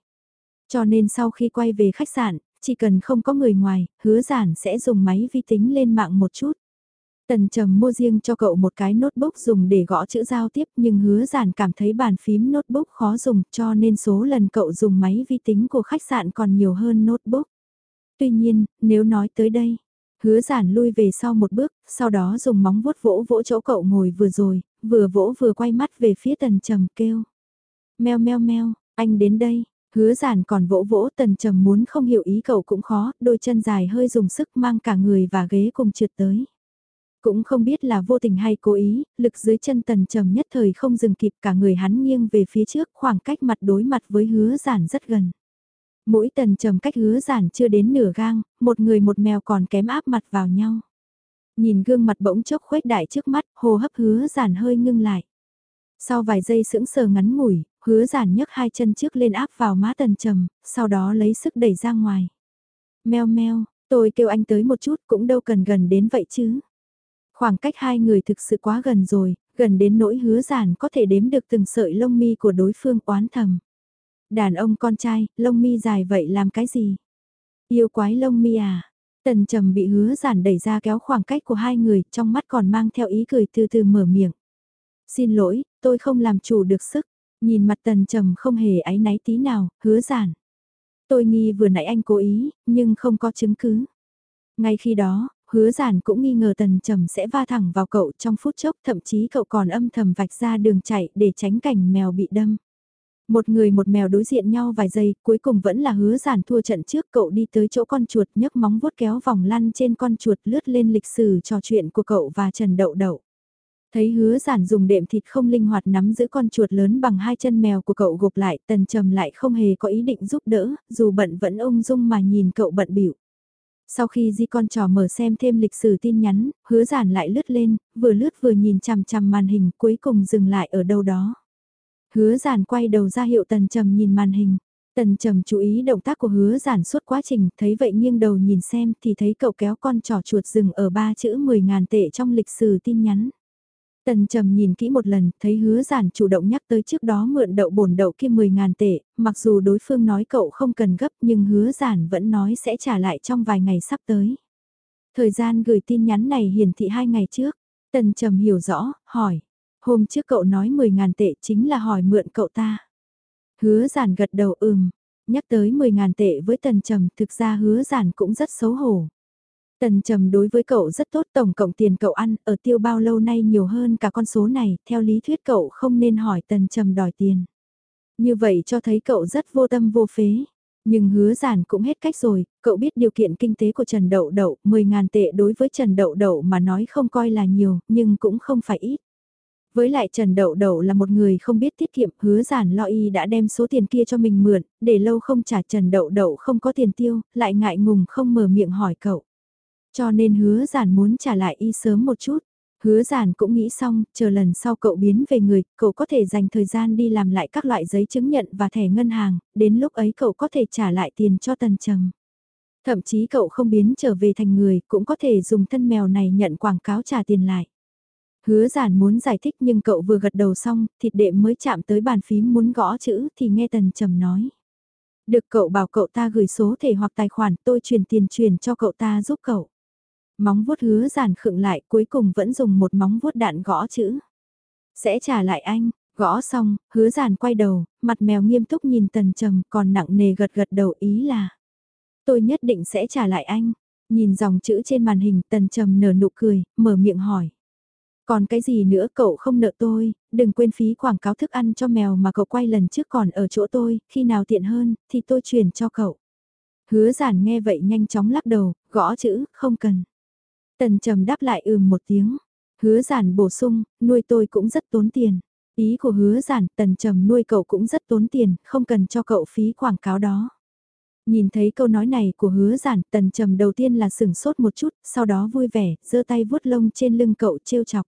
Cho nên sau khi quay về khách sạn, chỉ cần không có người ngoài, hứa giản sẽ dùng máy vi tính lên mạng một chút. Tần Trầm mua riêng cho cậu một cái notebook dùng để gõ chữ giao tiếp nhưng hứa giản cảm thấy bàn phím notebook khó dùng cho nên số lần cậu dùng máy vi tính của khách sạn còn nhiều hơn notebook. Tuy nhiên, nếu nói tới đây, hứa giản lui về sau một bước, sau đó dùng móng vuốt vỗ vỗ chỗ cậu ngồi vừa rồi, vừa vỗ vừa quay mắt về phía tần trầm kêu. Mèo meo meo, anh đến đây, hứa giản còn vỗ vỗ tần trầm muốn không hiểu ý cậu cũng khó, đôi chân dài hơi dùng sức mang cả người và ghế cùng trượt tới. Cũng không biết là vô tình hay cố ý, lực dưới chân tần trầm nhất thời không dừng kịp cả người hắn nghiêng về phía trước khoảng cách mặt đối mặt với hứa giản rất gần. Mỗi tần trầm cách hứa giản chưa đến nửa gang, một người một mèo còn kém áp mặt vào nhau. Nhìn gương mặt bỗng chốc khuếch đại trước mắt, hô hấp hứa giản hơi ngưng lại. Sau vài giây sững sờ ngắn ngủi, hứa giản nhấc hai chân trước lên áp vào má tần trầm, sau đó lấy sức đẩy ra ngoài. Mèo meo, tôi kêu anh tới một chút cũng đâu cần gần đến vậy chứ. Khoảng cách hai người thực sự quá gần rồi, gần đến nỗi hứa giản có thể đếm được từng sợi lông mi của đối phương oán thầm. Đàn ông con trai, lông mi dài vậy làm cái gì? Yêu quái lông mi à? Tần trầm bị hứa giản đẩy ra kéo khoảng cách của hai người, trong mắt còn mang theo ý cười từ từ mở miệng. Xin lỗi, tôi không làm chủ được sức. Nhìn mặt tần trầm không hề áy náy tí nào, hứa giản. Tôi nghi vừa nãy anh cố ý, nhưng không có chứng cứ. Ngay khi đó, hứa giản cũng nghi ngờ tần trầm sẽ va thẳng vào cậu trong phút chốc thậm chí cậu còn âm thầm vạch ra đường chạy để tránh cảnh mèo bị đâm. Một người một mèo đối diện nhau vài giây, cuối cùng vẫn là hứa giản thua trận trước cậu đi tới chỗ con chuột nhấc móng vuốt kéo vòng lăn trên con chuột lướt lên lịch sử trò chuyện của cậu và Trần Đậu Đậu. Thấy hứa giản dùng đệm thịt không linh hoạt nắm giữ con chuột lớn bằng hai chân mèo của cậu gục lại, tần trầm lại không hề có ý định giúp đỡ, dù bận vẫn ung dung mà nhìn cậu bận biểu. Sau khi di con trò mở xem thêm lịch sử tin nhắn, hứa giản lại lướt lên, vừa lướt vừa nhìn chằm chằm màn hình cuối cùng dừng lại ở đâu đó. Hứa giản quay đầu ra hiệu tần trầm nhìn màn hình. Tần trầm chú ý động tác của hứa giản suốt quá trình, thấy vậy nghiêng đầu nhìn xem thì thấy cậu kéo con trò chuột dừng ở ba chữ 10.000 tệ trong lịch sử tin nhắn. Tần trầm nhìn kỹ một lần, thấy hứa giản chủ động nhắc tới trước đó mượn đậu bổn đậu kia 10.000 tệ, mặc dù đối phương nói cậu không cần gấp nhưng hứa giản vẫn nói sẽ trả lại trong vài ngày sắp tới. Thời gian gửi tin nhắn này hiển thị hai ngày trước, tần trầm hiểu rõ, hỏi. Hôm trước cậu nói 10.000 tệ chính là hỏi mượn cậu ta. Hứa giản gật đầu ừm, nhắc tới 10.000 tệ với tần trầm thực ra hứa giản cũng rất xấu hổ. Tần trầm đối với cậu rất tốt tổng cộng tiền cậu ăn ở tiêu bao lâu nay nhiều hơn cả con số này, theo lý thuyết cậu không nên hỏi tần trầm đòi tiền. Như vậy cho thấy cậu rất vô tâm vô phế. Nhưng hứa giản cũng hết cách rồi, cậu biết điều kiện kinh tế của Trần Đậu Đậu, 10.000 tệ đối với Trần Đậu Đậu mà nói không coi là nhiều, nhưng cũng không phải ít. Với lại Trần Đậu Đậu là một người không biết tiết kiệm, hứa giản lo y đã đem số tiền kia cho mình mượn, để lâu không trả Trần Đậu Đậu không có tiền tiêu, lại ngại ngùng không mở miệng hỏi cậu. Cho nên hứa giản muốn trả lại y sớm một chút. Hứa giản cũng nghĩ xong, chờ lần sau cậu biến về người, cậu có thể dành thời gian đi làm lại các loại giấy chứng nhận và thẻ ngân hàng, đến lúc ấy cậu có thể trả lại tiền cho tần trầm. Thậm chí cậu không biến trở về thành người, cũng có thể dùng thân mèo này nhận quảng cáo trả tiền lại. Hứa giản muốn giải thích nhưng cậu vừa gật đầu xong, thịt đệm mới chạm tới bàn phím muốn gõ chữ thì nghe tần trầm nói. Được cậu bảo cậu ta gửi số thể hoặc tài khoản tôi chuyển tiền truyền cho cậu ta giúp cậu. Móng vuốt hứa giản khựng lại cuối cùng vẫn dùng một móng vuốt đạn gõ chữ. Sẽ trả lại anh, gõ xong, hứa giản quay đầu, mặt mèo nghiêm túc nhìn tần trầm còn nặng nề gật gật đầu ý là. Tôi nhất định sẽ trả lại anh. Nhìn dòng chữ trên màn hình tần trầm nở nụ cười, mở miệng hỏi. Còn cái gì nữa cậu không nợ tôi, đừng quên phí quảng cáo thức ăn cho mèo mà cậu quay lần trước còn ở chỗ tôi, khi nào tiện hơn, thì tôi chuyển cho cậu. Hứa giản nghe vậy nhanh chóng lắc đầu, gõ chữ, không cần. Tần trầm đáp lại ừm một tiếng. Hứa giản bổ sung, nuôi tôi cũng rất tốn tiền. Ý của hứa giản, tần trầm nuôi cậu cũng rất tốn tiền, không cần cho cậu phí quảng cáo đó. Nhìn thấy câu nói này của hứa giản, tần trầm đầu tiên là sửng sốt một chút, sau đó vui vẻ, giơ tay vuốt lông trên lưng cậu trêu chọc.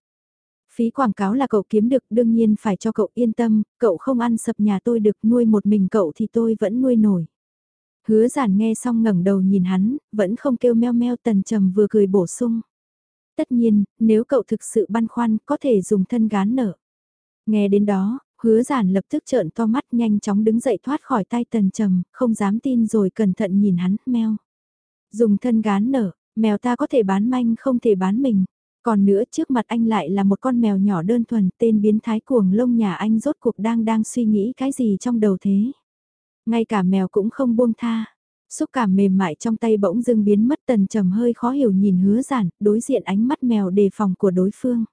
Phí quảng cáo là cậu kiếm được, đương nhiên phải cho cậu yên tâm, cậu không ăn sập nhà tôi được nuôi một mình cậu thì tôi vẫn nuôi nổi. Hứa giản nghe xong ngẩng đầu nhìn hắn, vẫn không kêu meo meo tần trầm vừa cười bổ sung. Tất nhiên, nếu cậu thực sự băn khoăn, có thể dùng thân gán nở. Nghe đến đó, hứa giản lập tức trợn to mắt nhanh chóng đứng dậy thoát khỏi tay tần trầm, không dám tin rồi cẩn thận nhìn hắn, meo. Dùng thân gán nở, mèo ta có thể bán manh không thể bán mình. Còn nữa trước mặt anh lại là một con mèo nhỏ đơn thuần tên biến thái cuồng lông nhà anh rốt cuộc đang đang suy nghĩ cái gì trong đầu thế. Ngay cả mèo cũng không buông tha. Xúc cảm mềm mại trong tay bỗng dưng biến mất tần trầm hơi khó hiểu nhìn hứa giản, đối diện ánh mắt mèo đề phòng của đối phương.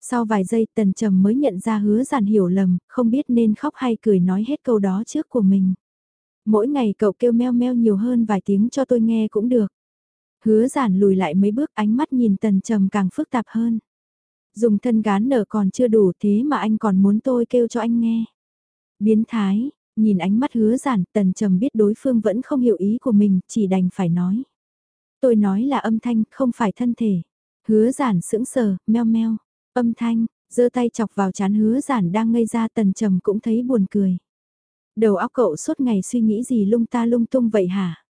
Sau vài giây tần trầm mới nhận ra hứa giản hiểu lầm, không biết nên khóc hay cười nói hết câu đó trước của mình. Mỗi ngày cậu kêu meo meo nhiều hơn vài tiếng cho tôi nghe cũng được. Hứa giản lùi lại mấy bước ánh mắt nhìn tần trầm càng phức tạp hơn. Dùng thân gán nở còn chưa đủ thế mà anh còn muốn tôi kêu cho anh nghe. Biến thái, nhìn ánh mắt hứa giản tần trầm biết đối phương vẫn không hiểu ý của mình chỉ đành phải nói. Tôi nói là âm thanh không phải thân thể. Hứa giản sững sờ, meo meo, âm thanh, giơ tay chọc vào chán hứa giản đang ngây ra tần trầm cũng thấy buồn cười. Đầu óc cậu suốt ngày suy nghĩ gì lung ta lung tung vậy hả?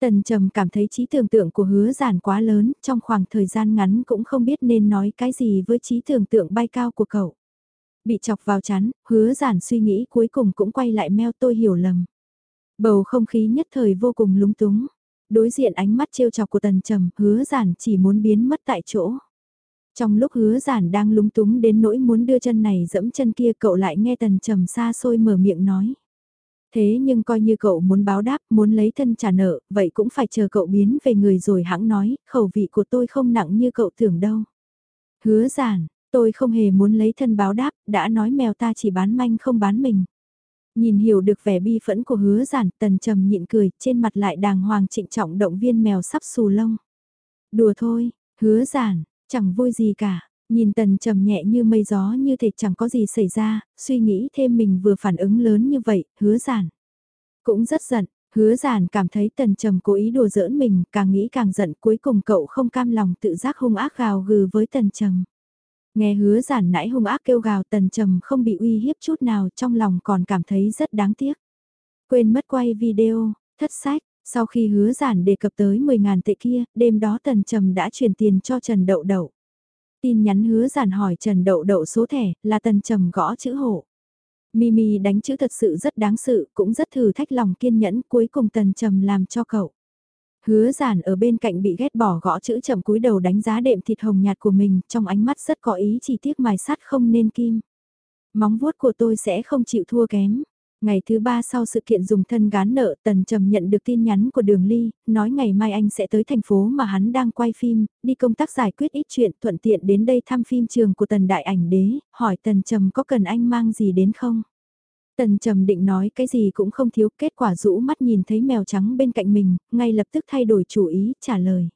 Tần trầm cảm thấy trí tưởng tượng của hứa giản quá lớn, trong khoảng thời gian ngắn cũng không biết nên nói cái gì với trí tưởng tượng bay cao của cậu. Bị chọc vào chán, hứa giản suy nghĩ cuối cùng cũng quay lại meo tôi hiểu lầm. Bầu không khí nhất thời vô cùng lúng túng. Đối diện ánh mắt trêu chọc của tần trầm, hứa giản chỉ muốn biến mất tại chỗ. Trong lúc hứa giản đang lúng túng đến nỗi muốn đưa chân này dẫm chân kia cậu lại nghe tần trầm xa xôi mở miệng nói. Thế nhưng coi như cậu muốn báo đáp, muốn lấy thân trả nợ, vậy cũng phải chờ cậu biến về người rồi hãng nói, khẩu vị của tôi không nặng như cậu tưởng đâu. Hứa giản, tôi không hề muốn lấy thân báo đáp, đã nói mèo ta chỉ bán manh không bán mình. Nhìn hiểu được vẻ bi phẫn của hứa giản, tần trầm nhịn cười, trên mặt lại đàng hoàng trịnh trọng động viên mèo sắp xù lông. Đùa thôi, hứa giản, chẳng vui gì cả. Nhìn tần trầm nhẹ như mây gió như thể chẳng có gì xảy ra, suy nghĩ thêm mình vừa phản ứng lớn như vậy, hứa giản. Cũng rất giận, hứa giản cảm thấy tần trầm cố ý đùa giỡn mình, càng nghĩ càng giận cuối cùng cậu không cam lòng tự giác hung ác gào gừ với tần trầm. Nghe hứa giản nãy hung ác kêu gào tần trầm không bị uy hiếp chút nào trong lòng còn cảm thấy rất đáng tiếc. Quên mất quay video, thất sách, sau khi hứa giản đề cập tới 10.000 tệ kia, đêm đó tần trầm đã chuyển tiền cho Trần Đậu Đậu. Tin nhắn hứa giản hỏi Trần Đậu Đậu số thẻ, là tần trầm gõ chữ hộ. Mimi đánh chữ thật sự rất đáng sự, cũng rất thử thách lòng kiên nhẫn, cuối cùng tần trầm làm cho cậu. Hứa giản ở bên cạnh bị ghét bỏ gõ chữ chậm cúi đầu đánh giá đệm thịt hồng nhạt của mình, trong ánh mắt rất có ý chỉ tiếc mài sắt không nên kim. Móng vuốt của tôi sẽ không chịu thua kém. Ngày thứ ba sau sự kiện dùng thân gán nợ, Tần Trầm nhận được tin nhắn của Đường Ly, nói ngày mai anh sẽ tới thành phố mà hắn đang quay phim, đi công tác giải quyết ít chuyện, thuận tiện đến đây thăm phim trường của Tần Đại Ảnh Đế, hỏi Tần Trầm có cần anh mang gì đến không? Tần Trầm định nói cái gì cũng không thiếu, kết quả rũ mắt nhìn thấy mèo trắng bên cạnh mình, ngay lập tức thay đổi chủ ý, trả lời.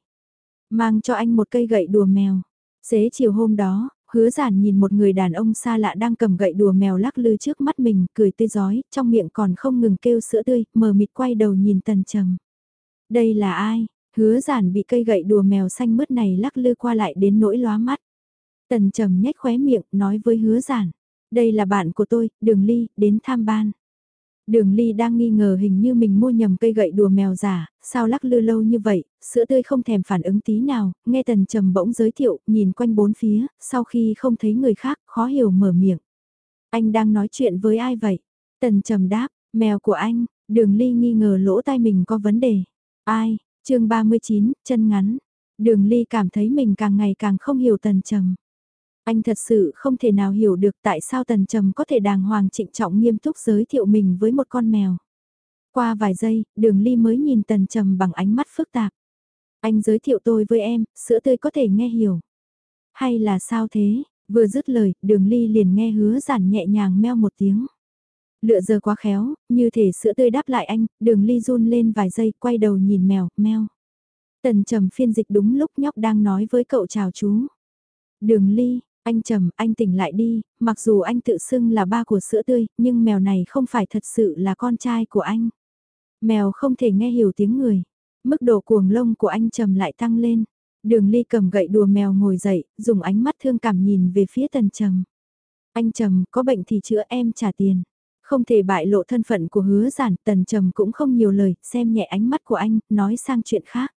Mang cho anh một cây gậy đùa mèo. Xế chiều hôm đó, hứa giản nhìn một người đàn ông xa lạ đang cầm gậy đùa mèo lắc lư trước mắt mình, cười tươi giói, trong miệng còn không ngừng kêu sữa tươi, mờ mịt quay đầu nhìn Tần Trầm. Đây là ai? Hứa giản bị cây gậy đùa mèo xanh mướt này lắc lư qua lại đến nỗi lóa mắt. Tần Trầm nhếch khóe miệng, nói với hứa giản. Đây là bạn của tôi, Đường Ly, đến tham ban. Đường Ly đang nghi ngờ hình như mình mua nhầm cây gậy đùa mèo giả, sao lắc lư lâu như vậy, sữa tươi không thèm phản ứng tí nào, nghe tần trầm bỗng giới thiệu, nhìn quanh bốn phía, sau khi không thấy người khác, khó hiểu mở miệng. Anh đang nói chuyện với ai vậy? Tần trầm đáp, mèo của anh, đường Ly nghi ngờ lỗ tai mình có vấn đề. Ai? chương 39, chân ngắn. Đường Ly cảm thấy mình càng ngày càng không hiểu tần trầm. Anh thật sự không thể nào hiểu được tại sao Tần Trầm có thể đàng hoàng trịnh trọng nghiêm túc giới thiệu mình với một con mèo. Qua vài giây, đường ly mới nhìn Tần Trầm bằng ánh mắt phức tạp. Anh giới thiệu tôi với em, sữa tươi có thể nghe hiểu. Hay là sao thế? Vừa dứt lời, đường ly liền nghe hứa giản nhẹ nhàng meo một tiếng. Lựa giờ quá khéo, như thể sữa tươi đáp lại anh, đường ly run lên vài giây, quay đầu nhìn mèo, meo. Tần trầm phiên dịch đúng lúc nhóc đang nói với cậu chào chú. Đường ly, anh trầm, anh tỉnh lại đi, mặc dù anh tự xưng là ba của sữa tươi, nhưng mèo này không phải thật sự là con trai của anh. Mèo không thể nghe hiểu tiếng người. Mức độ cuồng lông của anh trầm lại tăng lên. Đường ly cầm gậy đùa mèo ngồi dậy, dùng ánh mắt thương cảm nhìn về phía tần trầm. Anh trầm, có bệnh thì chữa em trả tiền. Không thể bại lộ thân phận của hứa giản, tần trầm cũng không nhiều lời, xem nhẹ ánh mắt của anh, nói sang chuyện khác.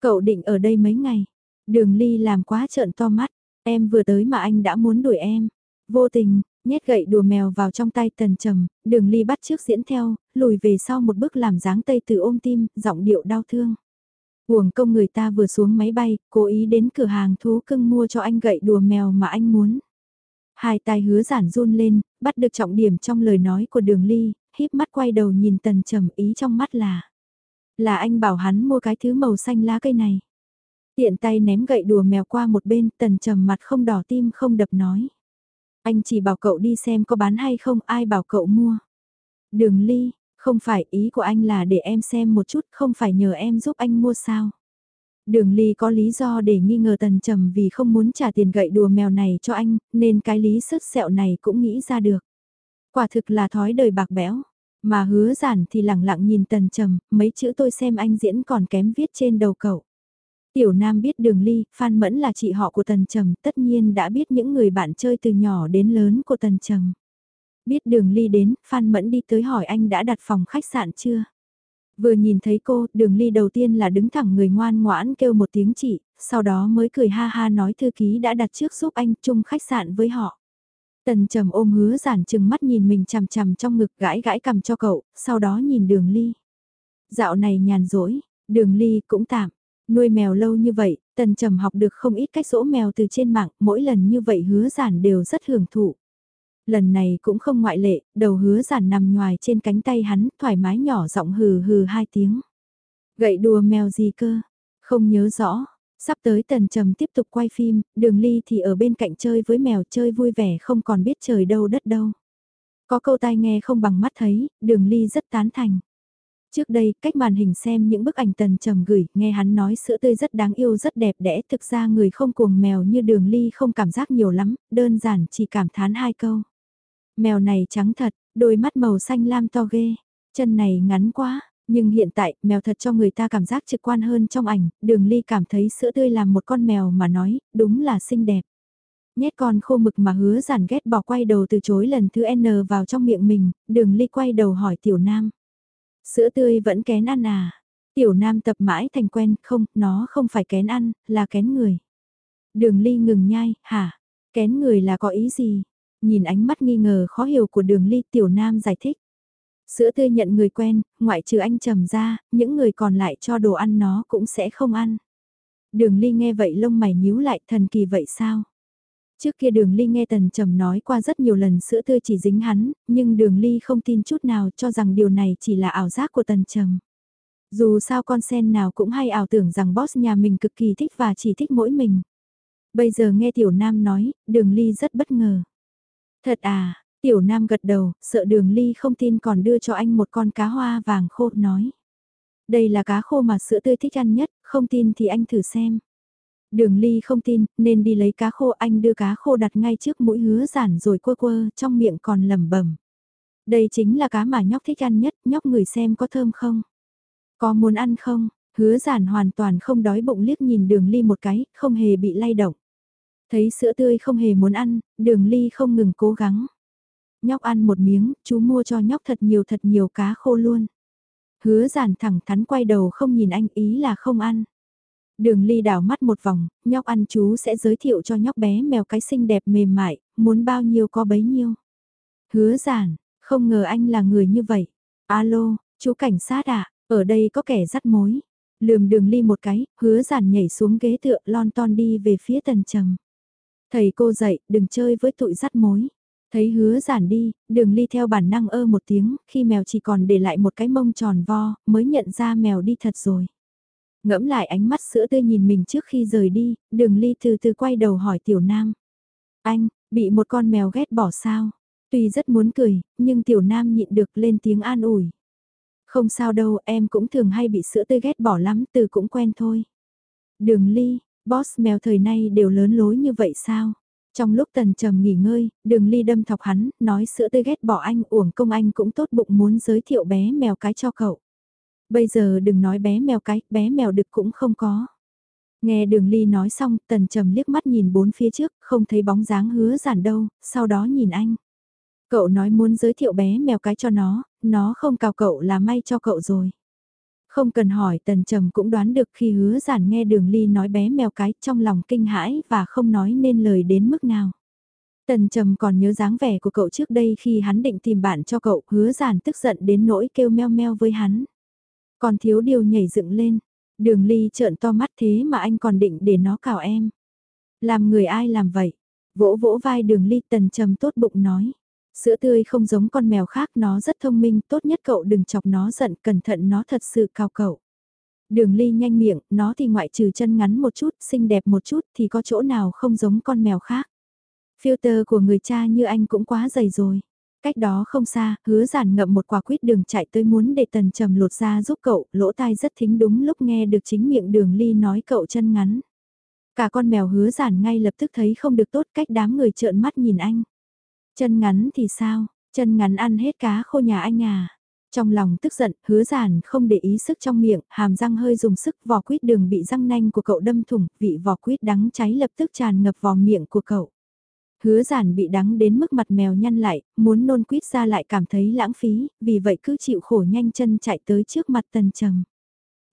Cậu định ở đây mấy ngày. Đường ly làm quá trợn to mắt. Em vừa tới mà anh đã muốn đuổi em. Vô tình, nhét gậy đùa mèo vào trong tay tần trầm, đường ly bắt trước diễn theo, lùi về sau một bước làm dáng tây từ ôm tim, giọng điệu đau thương. Uổng công người ta vừa xuống máy bay, cố ý đến cửa hàng thú cưng mua cho anh gậy đùa mèo mà anh muốn. Hai tay hứa giản run lên, bắt được trọng điểm trong lời nói của đường ly, híp mắt quay đầu nhìn tần trầm ý trong mắt là. Là anh bảo hắn mua cái thứ màu xanh lá cây này. Tiện tay ném gậy đùa mèo qua một bên, tần trầm mặt không đỏ tim không đập nói. Anh chỉ bảo cậu đi xem có bán hay không, ai bảo cậu mua. Đường ly, không phải ý của anh là để em xem một chút, không phải nhờ em giúp anh mua sao. Đường ly có lý do để nghi ngờ tần trầm vì không muốn trả tiền gậy đùa mèo này cho anh, nên cái lý sứt sẹo này cũng nghĩ ra được. Quả thực là thói đời bạc bẽo. Mà hứa giản thì lặng lặng nhìn tần trầm, mấy chữ tôi xem anh diễn còn kém viết trên đầu cậu. Tiểu Nam biết Đường Ly, Phan Mẫn là chị họ của Tần Trầm, tất nhiên đã biết những người bạn chơi từ nhỏ đến lớn của Tần Trầm. Biết Đường Ly đến, Phan Mẫn đi tới hỏi anh đã đặt phòng khách sạn chưa? Vừa nhìn thấy cô, Đường Ly đầu tiên là đứng thẳng người ngoan ngoãn kêu một tiếng chị, sau đó mới cười ha ha nói thư ký đã đặt trước giúp anh chung khách sạn với họ. Tần Trầm ôm hứa giản chừng mắt nhìn mình chằm chằm trong ngực gãi gãi cầm cho cậu, sau đó nhìn Đường Ly. Dạo này nhàn rỗi, Đường ly cũng tạm, nuôi mèo lâu như vậy, tần trầm học được không ít cách dỗ mèo từ trên mạng, mỗi lần như vậy hứa giản đều rất hưởng thụ. Lần này cũng không ngoại lệ, đầu hứa giản nằm ngoài trên cánh tay hắn, thoải mái nhỏ giọng hừ hừ hai tiếng. Gậy đùa mèo gì cơ? Không nhớ rõ. Sắp tới tần trầm tiếp tục quay phim, đường ly thì ở bên cạnh chơi với mèo chơi vui vẻ không còn biết trời đâu đất đâu. Có câu tai nghe không bằng mắt thấy, đường ly rất tán thành. Trước đây, cách màn hình xem những bức ảnh tần trầm gửi, nghe hắn nói sữa tươi rất đáng yêu rất đẹp đẽ, thực ra người không cuồng mèo như đường ly không cảm giác nhiều lắm, đơn giản chỉ cảm thán hai câu. Mèo này trắng thật, đôi mắt màu xanh lam to ghê, chân này ngắn quá, nhưng hiện tại mèo thật cho người ta cảm giác trực quan hơn trong ảnh, đường ly cảm thấy sữa tươi làm một con mèo mà nói, đúng là xinh đẹp. Nhét con khô mực mà hứa giản ghét bỏ quay đầu từ chối lần thứ N vào trong miệng mình, đường ly quay đầu hỏi tiểu nam. Sữa tươi vẫn kén ăn à? Tiểu nam tập mãi thành quen, không, nó không phải kén ăn, là kén người. Đường ly ngừng nhai, hả? Kén người là có ý gì? Nhìn ánh mắt nghi ngờ khó hiểu của đường ly tiểu nam giải thích. Sữa tươi nhận người quen, ngoại trừ anh trầm ra, những người còn lại cho đồ ăn nó cũng sẽ không ăn. Đường ly nghe vậy lông mày nhíu lại thần kỳ vậy sao? Trước kia đường ly nghe tần trầm nói qua rất nhiều lần sữa tươi chỉ dính hắn, nhưng đường ly không tin chút nào cho rằng điều này chỉ là ảo giác của tần trầm. Dù sao con sen nào cũng hay ảo tưởng rằng boss nhà mình cực kỳ thích và chỉ thích mỗi mình. Bây giờ nghe tiểu nam nói, đường ly rất bất ngờ. Thật à, tiểu nam gật đầu, sợ đường ly không tin còn đưa cho anh một con cá hoa vàng khô nói. Đây là cá khô mà sữa tươi thích ăn nhất, không tin thì anh thử xem. Đường ly không tin, nên đi lấy cá khô anh đưa cá khô đặt ngay trước mũi hứa giản rồi quơ quơ, trong miệng còn lẩm bẩm. Đây chính là cá mà nhóc thích ăn nhất, nhóc người xem có thơm không? Có muốn ăn không? Hứa giản hoàn toàn không đói bụng liếc nhìn đường ly một cái, không hề bị lay động. Thấy sữa tươi không hề muốn ăn, đường ly không ngừng cố gắng. Nhóc ăn một miếng, chú mua cho nhóc thật nhiều thật nhiều cá khô luôn. Hứa giản thẳng thắn quay đầu không nhìn anh ý là không ăn. Đường ly đảo mắt một vòng, nhóc ăn chú sẽ giới thiệu cho nhóc bé mèo cái xinh đẹp mềm mại, muốn bao nhiêu có bấy nhiêu. Hứa giản, không ngờ anh là người như vậy. Alo, chú cảnh sát à, ở đây có kẻ dắt mối. Lườm đường ly một cái, hứa giản nhảy xuống ghế tựa lon ton đi về phía tần trầm. Thầy cô dạy, đừng chơi với tụi dắt mối. Thấy hứa giản đi, đường ly theo bản năng ơ một tiếng, khi mèo chỉ còn để lại một cái mông tròn vo, mới nhận ra mèo đi thật rồi. Ngẫm lại ánh mắt sữa tươi nhìn mình trước khi rời đi, đường ly từ từ quay đầu hỏi tiểu nam. Anh, bị một con mèo ghét bỏ sao? Tuy rất muốn cười, nhưng tiểu nam nhịn được lên tiếng an ủi. Không sao đâu, em cũng thường hay bị sữa tươi ghét bỏ lắm, từ cũng quen thôi. Đường ly, boss mèo thời nay đều lớn lối như vậy sao? Trong lúc tần trầm nghỉ ngơi, đường ly đâm thọc hắn, nói sữa tươi ghét bỏ anh, uổng công anh cũng tốt bụng muốn giới thiệu bé mèo cái cho cậu. Bây giờ đừng nói bé mèo cái, bé mèo đực cũng không có. Nghe đường ly nói xong, tần trầm liếc mắt nhìn bốn phía trước, không thấy bóng dáng hứa giản đâu, sau đó nhìn anh. Cậu nói muốn giới thiệu bé mèo cái cho nó, nó không cào cậu là may cho cậu rồi. Không cần hỏi tần trầm cũng đoán được khi hứa giản nghe đường ly nói bé mèo cái trong lòng kinh hãi và không nói nên lời đến mức nào. Tần trầm còn nhớ dáng vẻ của cậu trước đây khi hắn định tìm bạn cho cậu hứa giản tức giận đến nỗi kêu meo meo với hắn. Còn thiếu điều nhảy dựng lên. Đường ly trợn to mắt thế mà anh còn định để nó cào em. Làm người ai làm vậy? Vỗ vỗ vai đường ly tần trầm tốt bụng nói. Sữa tươi không giống con mèo khác nó rất thông minh, tốt nhất cậu đừng chọc nó giận, cẩn thận nó thật sự cao cậu. Đường ly nhanh miệng, nó thì ngoại trừ chân ngắn một chút, xinh đẹp một chút thì có chỗ nào không giống con mèo khác. Filter của người cha như anh cũng quá dày rồi. Cách đó không xa, hứa giản ngậm một quả quýt đường chạy tới muốn để tần trầm lột ra giúp cậu, lỗ tai rất thính đúng lúc nghe được chính miệng đường ly nói cậu chân ngắn. Cả con mèo hứa giản ngay lập tức thấy không được tốt cách đám người trợn mắt nhìn anh. Chân ngắn thì sao, chân ngắn ăn hết cá khô nhà anh à. Trong lòng tức giận, hứa giản không để ý sức trong miệng, hàm răng hơi dùng sức vỏ quýt đường bị răng nanh của cậu đâm thủng, vị vỏ quýt đắng cháy lập tức tràn ngập vào miệng của cậu. Hứa giản bị đắng đến mức mặt mèo nhăn lại, muốn nôn quýt ra lại cảm thấy lãng phí, vì vậy cứ chịu khổ nhanh chân chạy tới trước mặt tần trầm.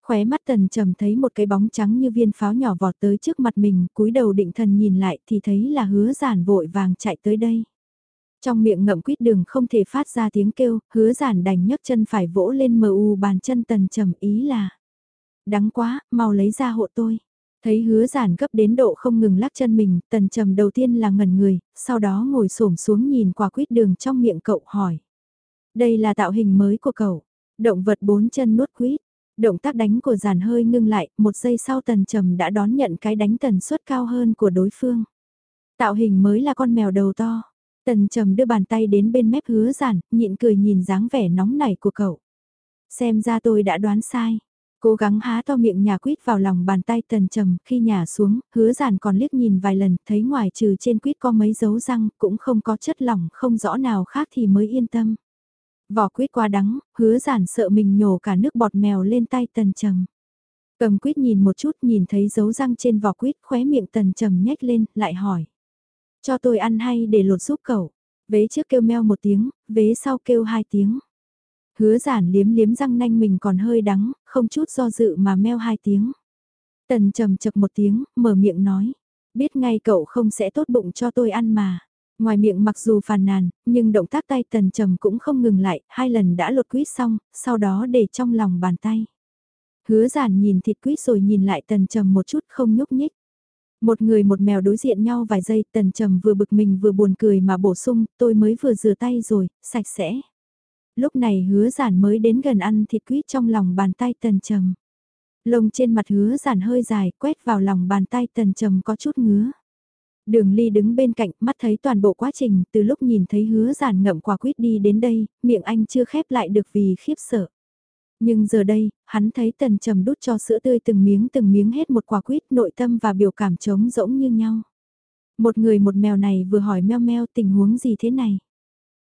Khóe mắt tần trầm thấy một cái bóng trắng như viên pháo nhỏ vọt tới trước mặt mình, cúi đầu định thần nhìn lại thì thấy là hứa giản vội vàng chạy tới đây. Trong miệng ngậm quýt đường không thể phát ra tiếng kêu, hứa giản đành nhấc chân phải vỗ lên mờ u bàn chân tần trầm ý là. đắng quá, mau lấy ra hộ tôi. Thấy hứa giản gấp đến độ không ngừng lắc chân mình, tần trầm đầu tiên là ngẩn người, sau đó ngồi xổm xuống nhìn quả quýt đường trong miệng cậu hỏi. Đây là tạo hình mới của cậu. Động vật bốn chân nuốt quýt. Động tác đánh của giản hơi ngưng lại, một giây sau tần trầm đã đón nhận cái đánh tần suất cao hơn của đối phương. Tạo hình mới là con mèo đầu to. Tần trầm đưa bàn tay đến bên mép hứa giản, nhịn cười nhìn dáng vẻ nóng nảy của cậu. Xem ra tôi đã đoán sai. Cố gắng há to miệng nhà quýt vào lòng bàn tay tần trầm, khi nhà xuống, hứa giản còn liếc nhìn vài lần, thấy ngoài trừ trên quýt có mấy dấu răng, cũng không có chất lỏng không rõ nào khác thì mới yên tâm. Vỏ quýt quá đắng, hứa giản sợ mình nhổ cả nước bọt mèo lên tay tần trầm. Cầm quýt nhìn một chút nhìn thấy dấu răng trên vỏ quýt khóe miệng tần trầm nhếch lên, lại hỏi. Cho tôi ăn hay để lột giúp cậu? Vế trước kêu meo một tiếng, vế sau kêu hai tiếng. Hứa giản liếm liếm răng nanh mình còn hơi đắng, không chút do dự mà meo hai tiếng. Tần trầm chập một tiếng, mở miệng nói. Biết ngay cậu không sẽ tốt bụng cho tôi ăn mà. Ngoài miệng mặc dù phàn nàn, nhưng động tác tay tần trầm cũng không ngừng lại, hai lần đã lột quýt xong, sau đó để trong lòng bàn tay. Hứa giản nhìn thịt quýt rồi nhìn lại tần trầm một chút không nhúc nhích. Một người một mèo đối diện nhau vài giây tần trầm vừa bực mình vừa buồn cười mà bổ sung, tôi mới vừa rửa tay rồi, sạch sẽ. Lúc này hứa giản mới đến gần ăn thịt quýt trong lòng bàn tay tần trầm. Lông trên mặt hứa giản hơi dài, quét vào lòng bàn tay tần trầm có chút ngứa. Đường ly đứng bên cạnh, mắt thấy toàn bộ quá trình, từ lúc nhìn thấy hứa giản ngậm quả quýt đi đến đây, miệng anh chưa khép lại được vì khiếp sợ. Nhưng giờ đây, hắn thấy tần trầm đút cho sữa tươi từng miếng từng miếng hết một quả quýt nội tâm và biểu cảm trống rỗng như nhau. Một người một mèo này vừa hỏi meo meo tình huống gì thế này.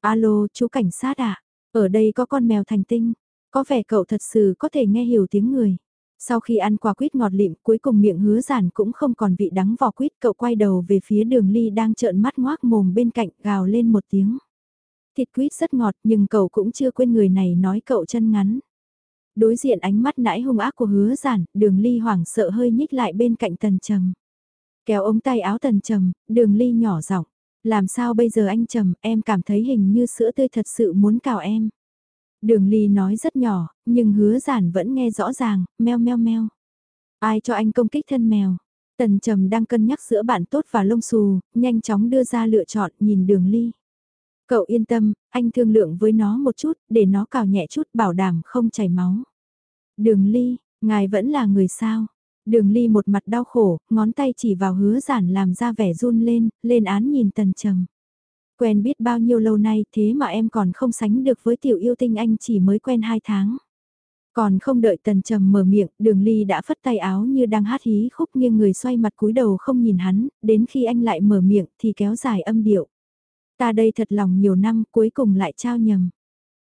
Alo, chú cảnh sát ạ, ở đây có con mèo thành tinh, có vẻ cậu thật sự có thể nghe hiểu tiếng người. Sau khi ăn quả quýt ngọt lịm cuối cùng miệng hứa giản cũng không còn vị đắng vỏ quýt cậu quay đầu về phía đường ly đang trợn mắt ngoác mồm bên cạnh gào lên một tiếng. Thịt quýt rất ngọt nhưng cậu cũng chưa quên người này nói cậu chân ngắn. Đối diện ánh mắt nãi hung ác của hứa giản, đường ly hoảng sợ hơi nhích lại bên cạnh tần trầm. Kéo ống tay áo tần trầm, đường ly nhỏ giọng làm sao bây giờ anh trầm, em cảm thấy hình như sữa tươi thật sự muốn cào em. Đường ly nói rất nhỏ, nhưng hứa giản vẫn nghe rõ ràng, meo meo meo. Ai cho anh công kích thân mèo? Tần trầm đang cân nhắc giữa bạn tốt và lông xù, nhanh chóng đưa ra lựa chọn nhìn đường ly. Cậu yên tâm, anh thương lượng với nó một chút, để nó cào nhẹ chút bảo đảm không chảy máu. Đường ly, ngài vẫn là người sao? Đường ly một mặt đau khổ, ngón tay chỉ vào hứa giản làm ra vẻ run lên, lên án nhìn tần trầm. Quen biết bao nhiêu lâu nay thế mà em còn không sánh được với tiểu yêu tinh anh chỉ mới quen hai tháng. Còn không đợi tần trầm mở miệng, đường ly đã phất tay áo như đang hát hí khúc nghiêng người xoay mặt cúi đầu không nhìn hắn, đến khi anh lại mở miệng thì kéo dài âm điệu. Ta đây thật lòng nhiều năm cuối cùng lại trao nhầm.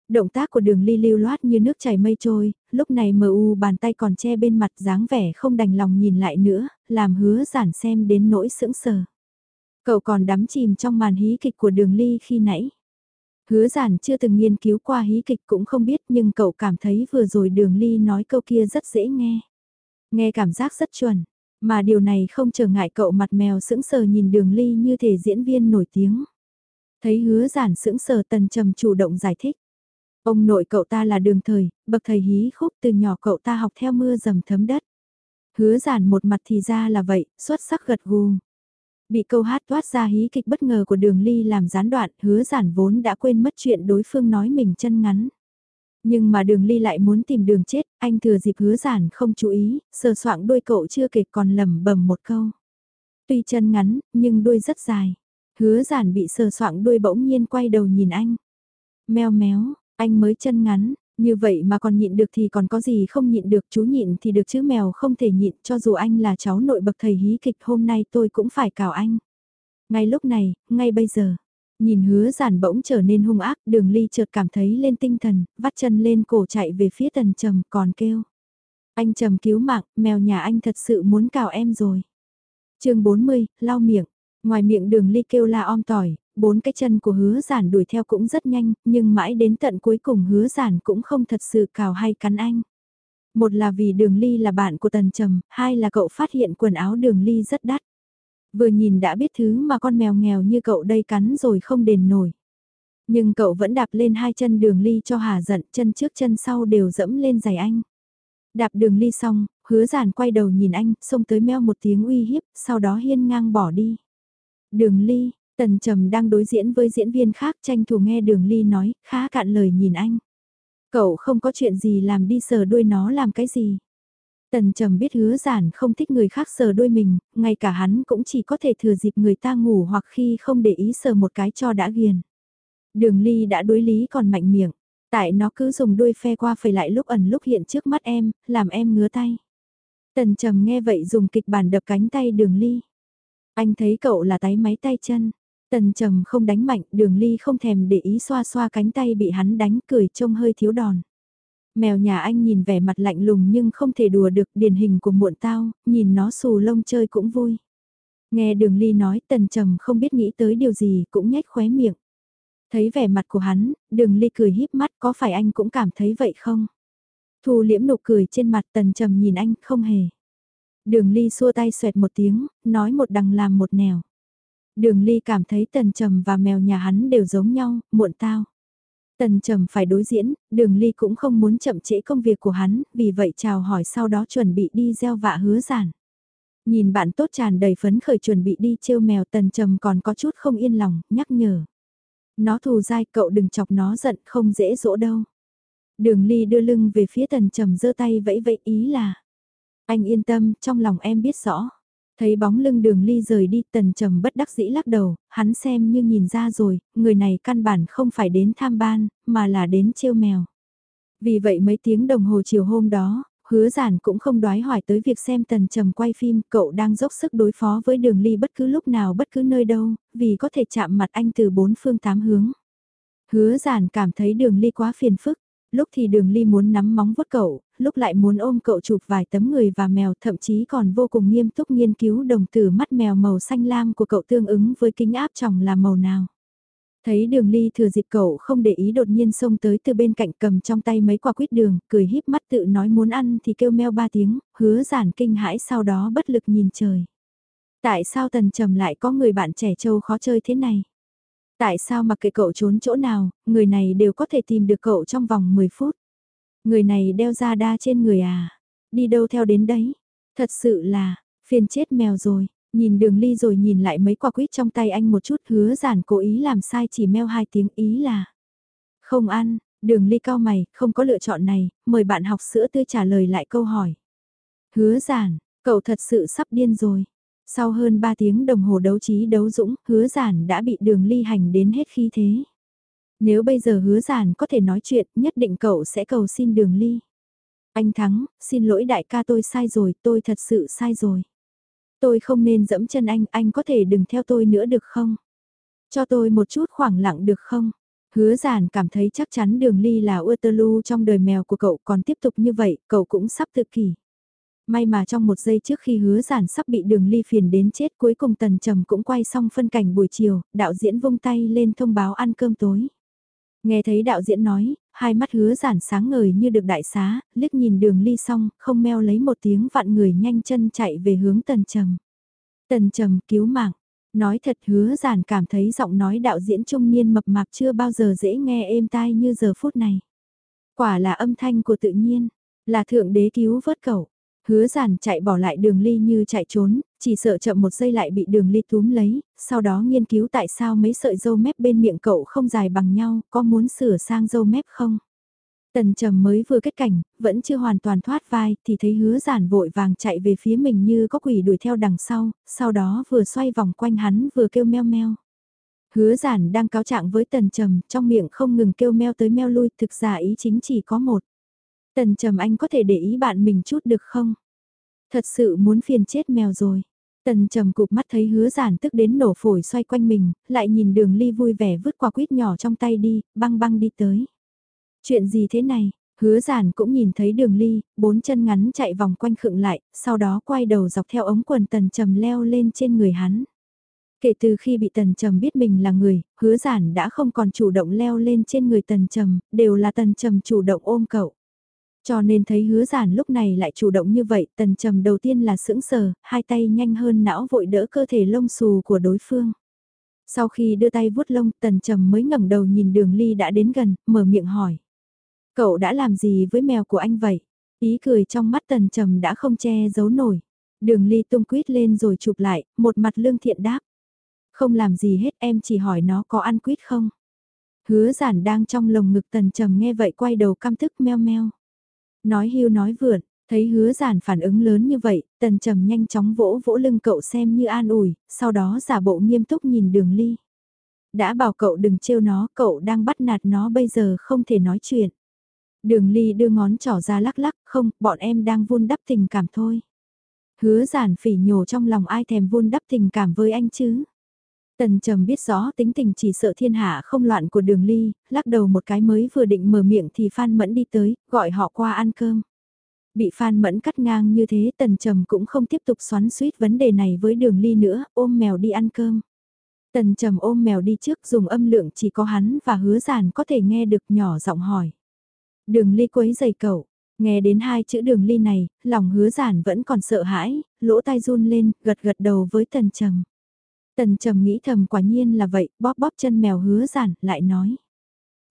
Động tác của đường ly lưu loát như nước chảy mây trôi, lúc này mờ u bàn tay còn che bên mặt dáng vẻ không đành lòng nhìn lại nữa, làm hứa giản xem đến nỗi sững sờ. Cậu còn đắm chìm trong màn hí kịch của đường ly khi nãy. Hứa giản chưa từng nghiên cứu qua hí kịch cũng không biết nhưng cậu cảm thấy vừa rồi đường ly nói câu kia rất dễ nghe. Nghe cảm giác rất chuẩn, mà điều này không trở ngại cậu mặt mèo sững sờ nhìn đường ly như thể diễn viên nổi tiếng. Thấy hứa giản sững sờ tần trầm chủ động giải thích. Ông nội cậu ta là đường thời, bậc thầy hí khúc từ nhỏ cậu ta học theo mưa dầm thấm đất. Hứa giản một mặt thì ra là vậy, xuất sắc gật gù. Bị câu hát toát ra hí kịch bất ngờ của đường ly làm gián đoạn, hứa giản vốn đã quên mất chuyện đối phương nói mình chân ngắn. Nhưng mà đường ly lại muốn tìm đường chết, anh thừa dịp hứa giản không chú ý, sờ soạng đôi cậu chưa kịch còn lầm bầm một câu. Tuy chân ngắn, nhưng đuôi rất dài. Hứa giản bị sờ soạng đuôi bỗng nhiên quay đầu nhìn anh. Mèo méo, anh mới chân ngắn, như vậy mà còn nhịn được thì còn có gì không nhịn được chú nhịn thì được chứ mèo không thể nhịn cho dù anh là cháu nội bậc thầy hí kịch hôm nay tôi cũng phải cào anh. Ngay lúc này, ngay bây giờ, nhìn hứa giản bỗng trở nên hung ác đường ly chợt cảm thấy lên tinh thần, vắt chân lên cổ chạy về phía tần trầm còn kêu. Anh trầm cứu mạng, mèo nhà anh thật sự muốn cào em rồi. chương 40, lau miệng. Ngoài miệng đường ly kêu la om tỏi, bốn cái chân của hứa giản đuổi theo cũng rất nhanh, nhưng mãi đến tận cuối cùng hứa giản cũng không thật sự cào hay cắn anh. Một là vì đường ly là bạn của tần trầm, hai là cậu phát hiện quần áo đường ly rất đắt. Vừa nhìn đã biết thứ mà con mèo nghèo như cậu đây cắn rồi không đền nổi. Nhưng cậu vẫn đạp lên hai chân đường ly cho hà giận, chân trước chân sau đều dẫm lên giày anh. Đạp đường ly xong, hứa giản quay đầu nhìn anh, xông tới meo một tiếng uy hiếp, sau đó hiên ngang bỏ đi. Đường ly, tần trầm đang đối diễn với diễn viên khác tranh thủ nghe đường ly nói, khá cạn lời nhìn anh. Cậu không có chuyện gì làm đi sờ đuôi nó làm cái gì. Tần trầm biết hứa giản không thích người khác sờ đuôi mình, ngay cả hắn cũng chỉ có thể thừa dịp người ta ngủ hoặc khi không để ý sờ một cái cho đã ghiền. Đường ly đã đối lý còn mạnh miệng, tại nó cứ dùng đuôi phe qua phẩy lại lúc ẩn lúc hiện trước mắt em, làm em ngứa tay. Tần trầm nghe vậy dùng kịch bản đập cánh tay đường ly. Anh thấy cậu là tái máy tay chân. Tần trầm không đánh mạnh, đường ly không thèm để ý xoa xoa cánh tay bị hắn đánh cười trông hơi thiếu đòn. Mèo nhà anh nhìn vẻ mặt lạnh lùng nhưng không thể đùa được điển hình của muộn tao, nhìn nó xù lông chơi cũng vui. Nghe đường ly nói tần trầm không biết nghĩ tới điều gì cũng nhếch khóe miệng. Thấy vẻ mặt của hắn, đường ly cười híp mắt có phải anh cũng cảm thấy vậy không? Thu liễm nụ cười trên mặt tần trầm nhìn anh không hề. Đường ly xua tay xoẹt một tiếng, nói một đằng làm một nẻo. Đường ly cảm thấy tần trầm và mèo nhà hắn đều giống nhau, muộn tao. Tần trầm phải đối diễn, đường ly cũng không muốn chậm trễ công việc của hắn, vì vậy chào hỏi sau đó chuẩn bị đi gieo vạ hứa giản. Nhìn bạn tốt tràn đầy phấn khởi chuẩn bị đi trêu mèo tần trầm còn có chút không yên lòng, nhắc nhở. Nó thù dai cậu đừng chọc nó giận không dễ dỗ đâu. Đường ly đưa lưng về phía tần trầm giơ tay vẫy vẫy ý là. Anh yên tâm, trong lòng em biết rõ. Thấy bóng lưng đường ly rời đi tần trầm bất đắc dĩ lắc đầu, hắn xem như nhìn ra rồi, người này căn bản không phải đến tham ban, mà là đến trêu mèo. Vì vậy mấy tiếng đồng hồ chiều hôm đó, hứa giản cũng không đoái hỏi tới việc xem tần trầm quay phim, cậu đang dốc sức đối phó với đường ly bất cứ lúc nào bất cứ nơi đâu, vì có thể chạm mặt anh từ bốn phương tám hướng. Hứa giản cảm thấy đường ly quá phiền phức, lúc thì đường ly muốn nắm móng vuốt cậu, lúc lại muốn ôm cậu chụp vài tấm người và mèo thậm chí còn vô cùng nghiêm túc nghiên cứu đồng tử mắt mèo màu xanh lam của cậu tương ứng với kính áp tròng là màu nào. Thấy đường ly thừa dịp cậu không để ý đột nhiên xông tới từ bên cạnh cầm trong tay mấy quả quýt đường, cười híp mắt tự nói muốn ăn thì kêu meo ba tiếng, hứa giản kinh hãi sau đó bất lực nhìn trời. Tại sao tần trầm lại có người bạn trẻ trâu khó chơi thế này? Tại sao mặc kệ cậu trốn chỗ nào, người này đều có thể tìm được cậu trong vòng 10 phút? Người này đeo ra đa trên người à? Đi đâu theo đến đấy? Thật sự là, phiền chết mèo rồi. Nhìn đường ly rồi nhìn lại mấy quả quýt trong tay anh một chút hứa giản cố ý làm sai chỉ meo hai tiếng ý là. Không ăn, đường ly cao mày, không có lựa chọn này, mời bạn học sữa tươi trả lời lại câu hỏi. Hứa giản, cậu thật sự sắp điên rồi. Sau hơn 3 tiếng đồng hồ đấu trí đấu dũng, hứa giản đã bị đường ly hành đến hết khi thế. Nếu bây giờ hứa giản có thể nói chuyện, nhất định cậu sẽ cầu xin đường ly. Anh Thắng, xin lỗi đại ca tôi sai rồi, tôi thật sự sai rồi. Tôi không nên dẫm chân anh, anh có thể đừng theo tôi nữa được không? Cho tôi một chút khoảng lặng được không? Hứa giản cảm thấy chắc chắn đường ly là Waterloo trong đời mèo của cậu còn tiếp tục như vậy, cậu cũng sắp tự kỷ. May mà trong một giây trước khi hứa giản sắp bị đường ly phiền đến chết cuối cùng tần trầm cũng quay xong phân cảnh buổi chiều, đạo diễn vung tay lên thông báo ăn cơm tối. Nghe thấy đạo diễn nói, hai mắt hứa giản sáng ngời như được đại xá, liếc nhìn đường ly xong, không meo lấy một tiếng vạn người nhanh chân chạy về hướng tần trầm. Tần trầm cứu mạng, nói thật hứa giản cảm thấy giọng nói đạo diễn trung niên mập mạp chưa bao giờ dễ nghe êm tai như giờ phút này. Quả là âm thanh của tự nhiên, là thượng đế cứu vớt cậu. Hứa giản chạy bỏ lại đường ly như chạy trốn, chỉ sợ chậm một giây lại bị đường ly túm lấy, sau đó nghiên cứu tại sao mấy sợi dâu mép bên miệng cậu không dài bằng nhau, có muốn sửa sang dâu mép không? Tần trầm mới vừa kết cảnh, vẫn chưa hoàn toàn thoát vai, thì thấy hứa giản vội vàng chạy về phía mình như có quỷ đuổi theo đằng sau, sau đó vừa xoay vòng quanh hắn vừa kêu meo meo. Hứa giản đang cáo trạng với tần trầm, trong miệng không ngừng kêu meo tới meo lui, thực ra ý chính chỉ có một. Tần trầm anh có thể để ý bạn mình chút được không? Thật sự muốn phiền chết mèo rồi. Tần trầm cục mắt thấy hứa giản tức đến nổ phổi xoay quanh mình, lại nhìn đường ly vui vẻ vứt quả quýt nhỏ trong tay đi, băng băng đi tới. Chuyện gì thế này? Hứa giản cũng nhìn thấy đường ly, bốn chân ngắn chạy vòng quanh khựng lại, sau đó quay đầu dọc theo ống quần tần trầm leo lên trên người hắn. Kể từ khi bị tần trầm biết mình là người, hứa giản đã không còn chủ động leo lên trên người tần trầm, đều là tần trầm chủ động ôm cậu. Cho nên thấy hứa giản lúc này lại chủ động như vậy, tần trầm đầu tiên là sững sờ, hai tay nhanh hơn não vội đỡ cơ thể lông xù của đối phương. Sau khi đưa tay vuốt lông, tần trầm mới ngẩng đầu nhìn đường ly đã đến gần, mở miệng hỏi. Cậu đã làm gì với mèo của anh vậy? Ý cười trong mắt tần trầm đã không che giấu nổi. Đường ly tung quýt lên rồi chụp lại, một mặt lương thiện đáp. Không làm gì hết em chỉ hỏi nó có ăn quýt không. Hứa giản đang trong lồng ngực tần trầm nghe vậy quay đầu căm thức meo meo. Nói hưu nói vượn, thấy hứa giản phản ứng lớn như vậy, tần trầm nhanh chóng vỗ vỗ lưng cậu xem như an ủi, sau đó giả bộ nghiêm túc nhìn đường ly. Đã bảo cậu đừng trêu nó, cậu đang bắt nạt nó bây giờ không thể nói chuyện. Đường ly đưa ngón trỏ ra lắc lắc, không, bọn em đang vun đắp tình cảm thôi. Hứa giản phỉ nhổ trong lòng ai thèm vun đắp tình cảm với anh chứ. Tần trầm biết rõ tính tình chỉ sợ thiên hạ không loạn của đường ly, lắc đầu một cái mới vừa định mở miệng thì Phan Mẫn đi tới, gọi họ qua ăn cơm. Bị Phan Mẫn cắt ngang như thế tần trầm cũng không tiếp tục xoắn suýt vấn đề này với đường ly nữa, ôm mèo đi ăn cơm. Tần trầm ôm mèo đi trước dùng âm lượng chỉ có hắn và hứa giản có thể nghe được nhỏ giọng hỏi. Đường ly quấy giày cậu, nghe đến hai chữ đường ly này, lòng hứa giản vẫn còn sợ hãi, lỗ tai run lên, gật gật đầu với tần trầm. Tần trầm nghĩ thầm quả nhiên là vậy, bóp bóp chân mèo hứa giản, lại nói.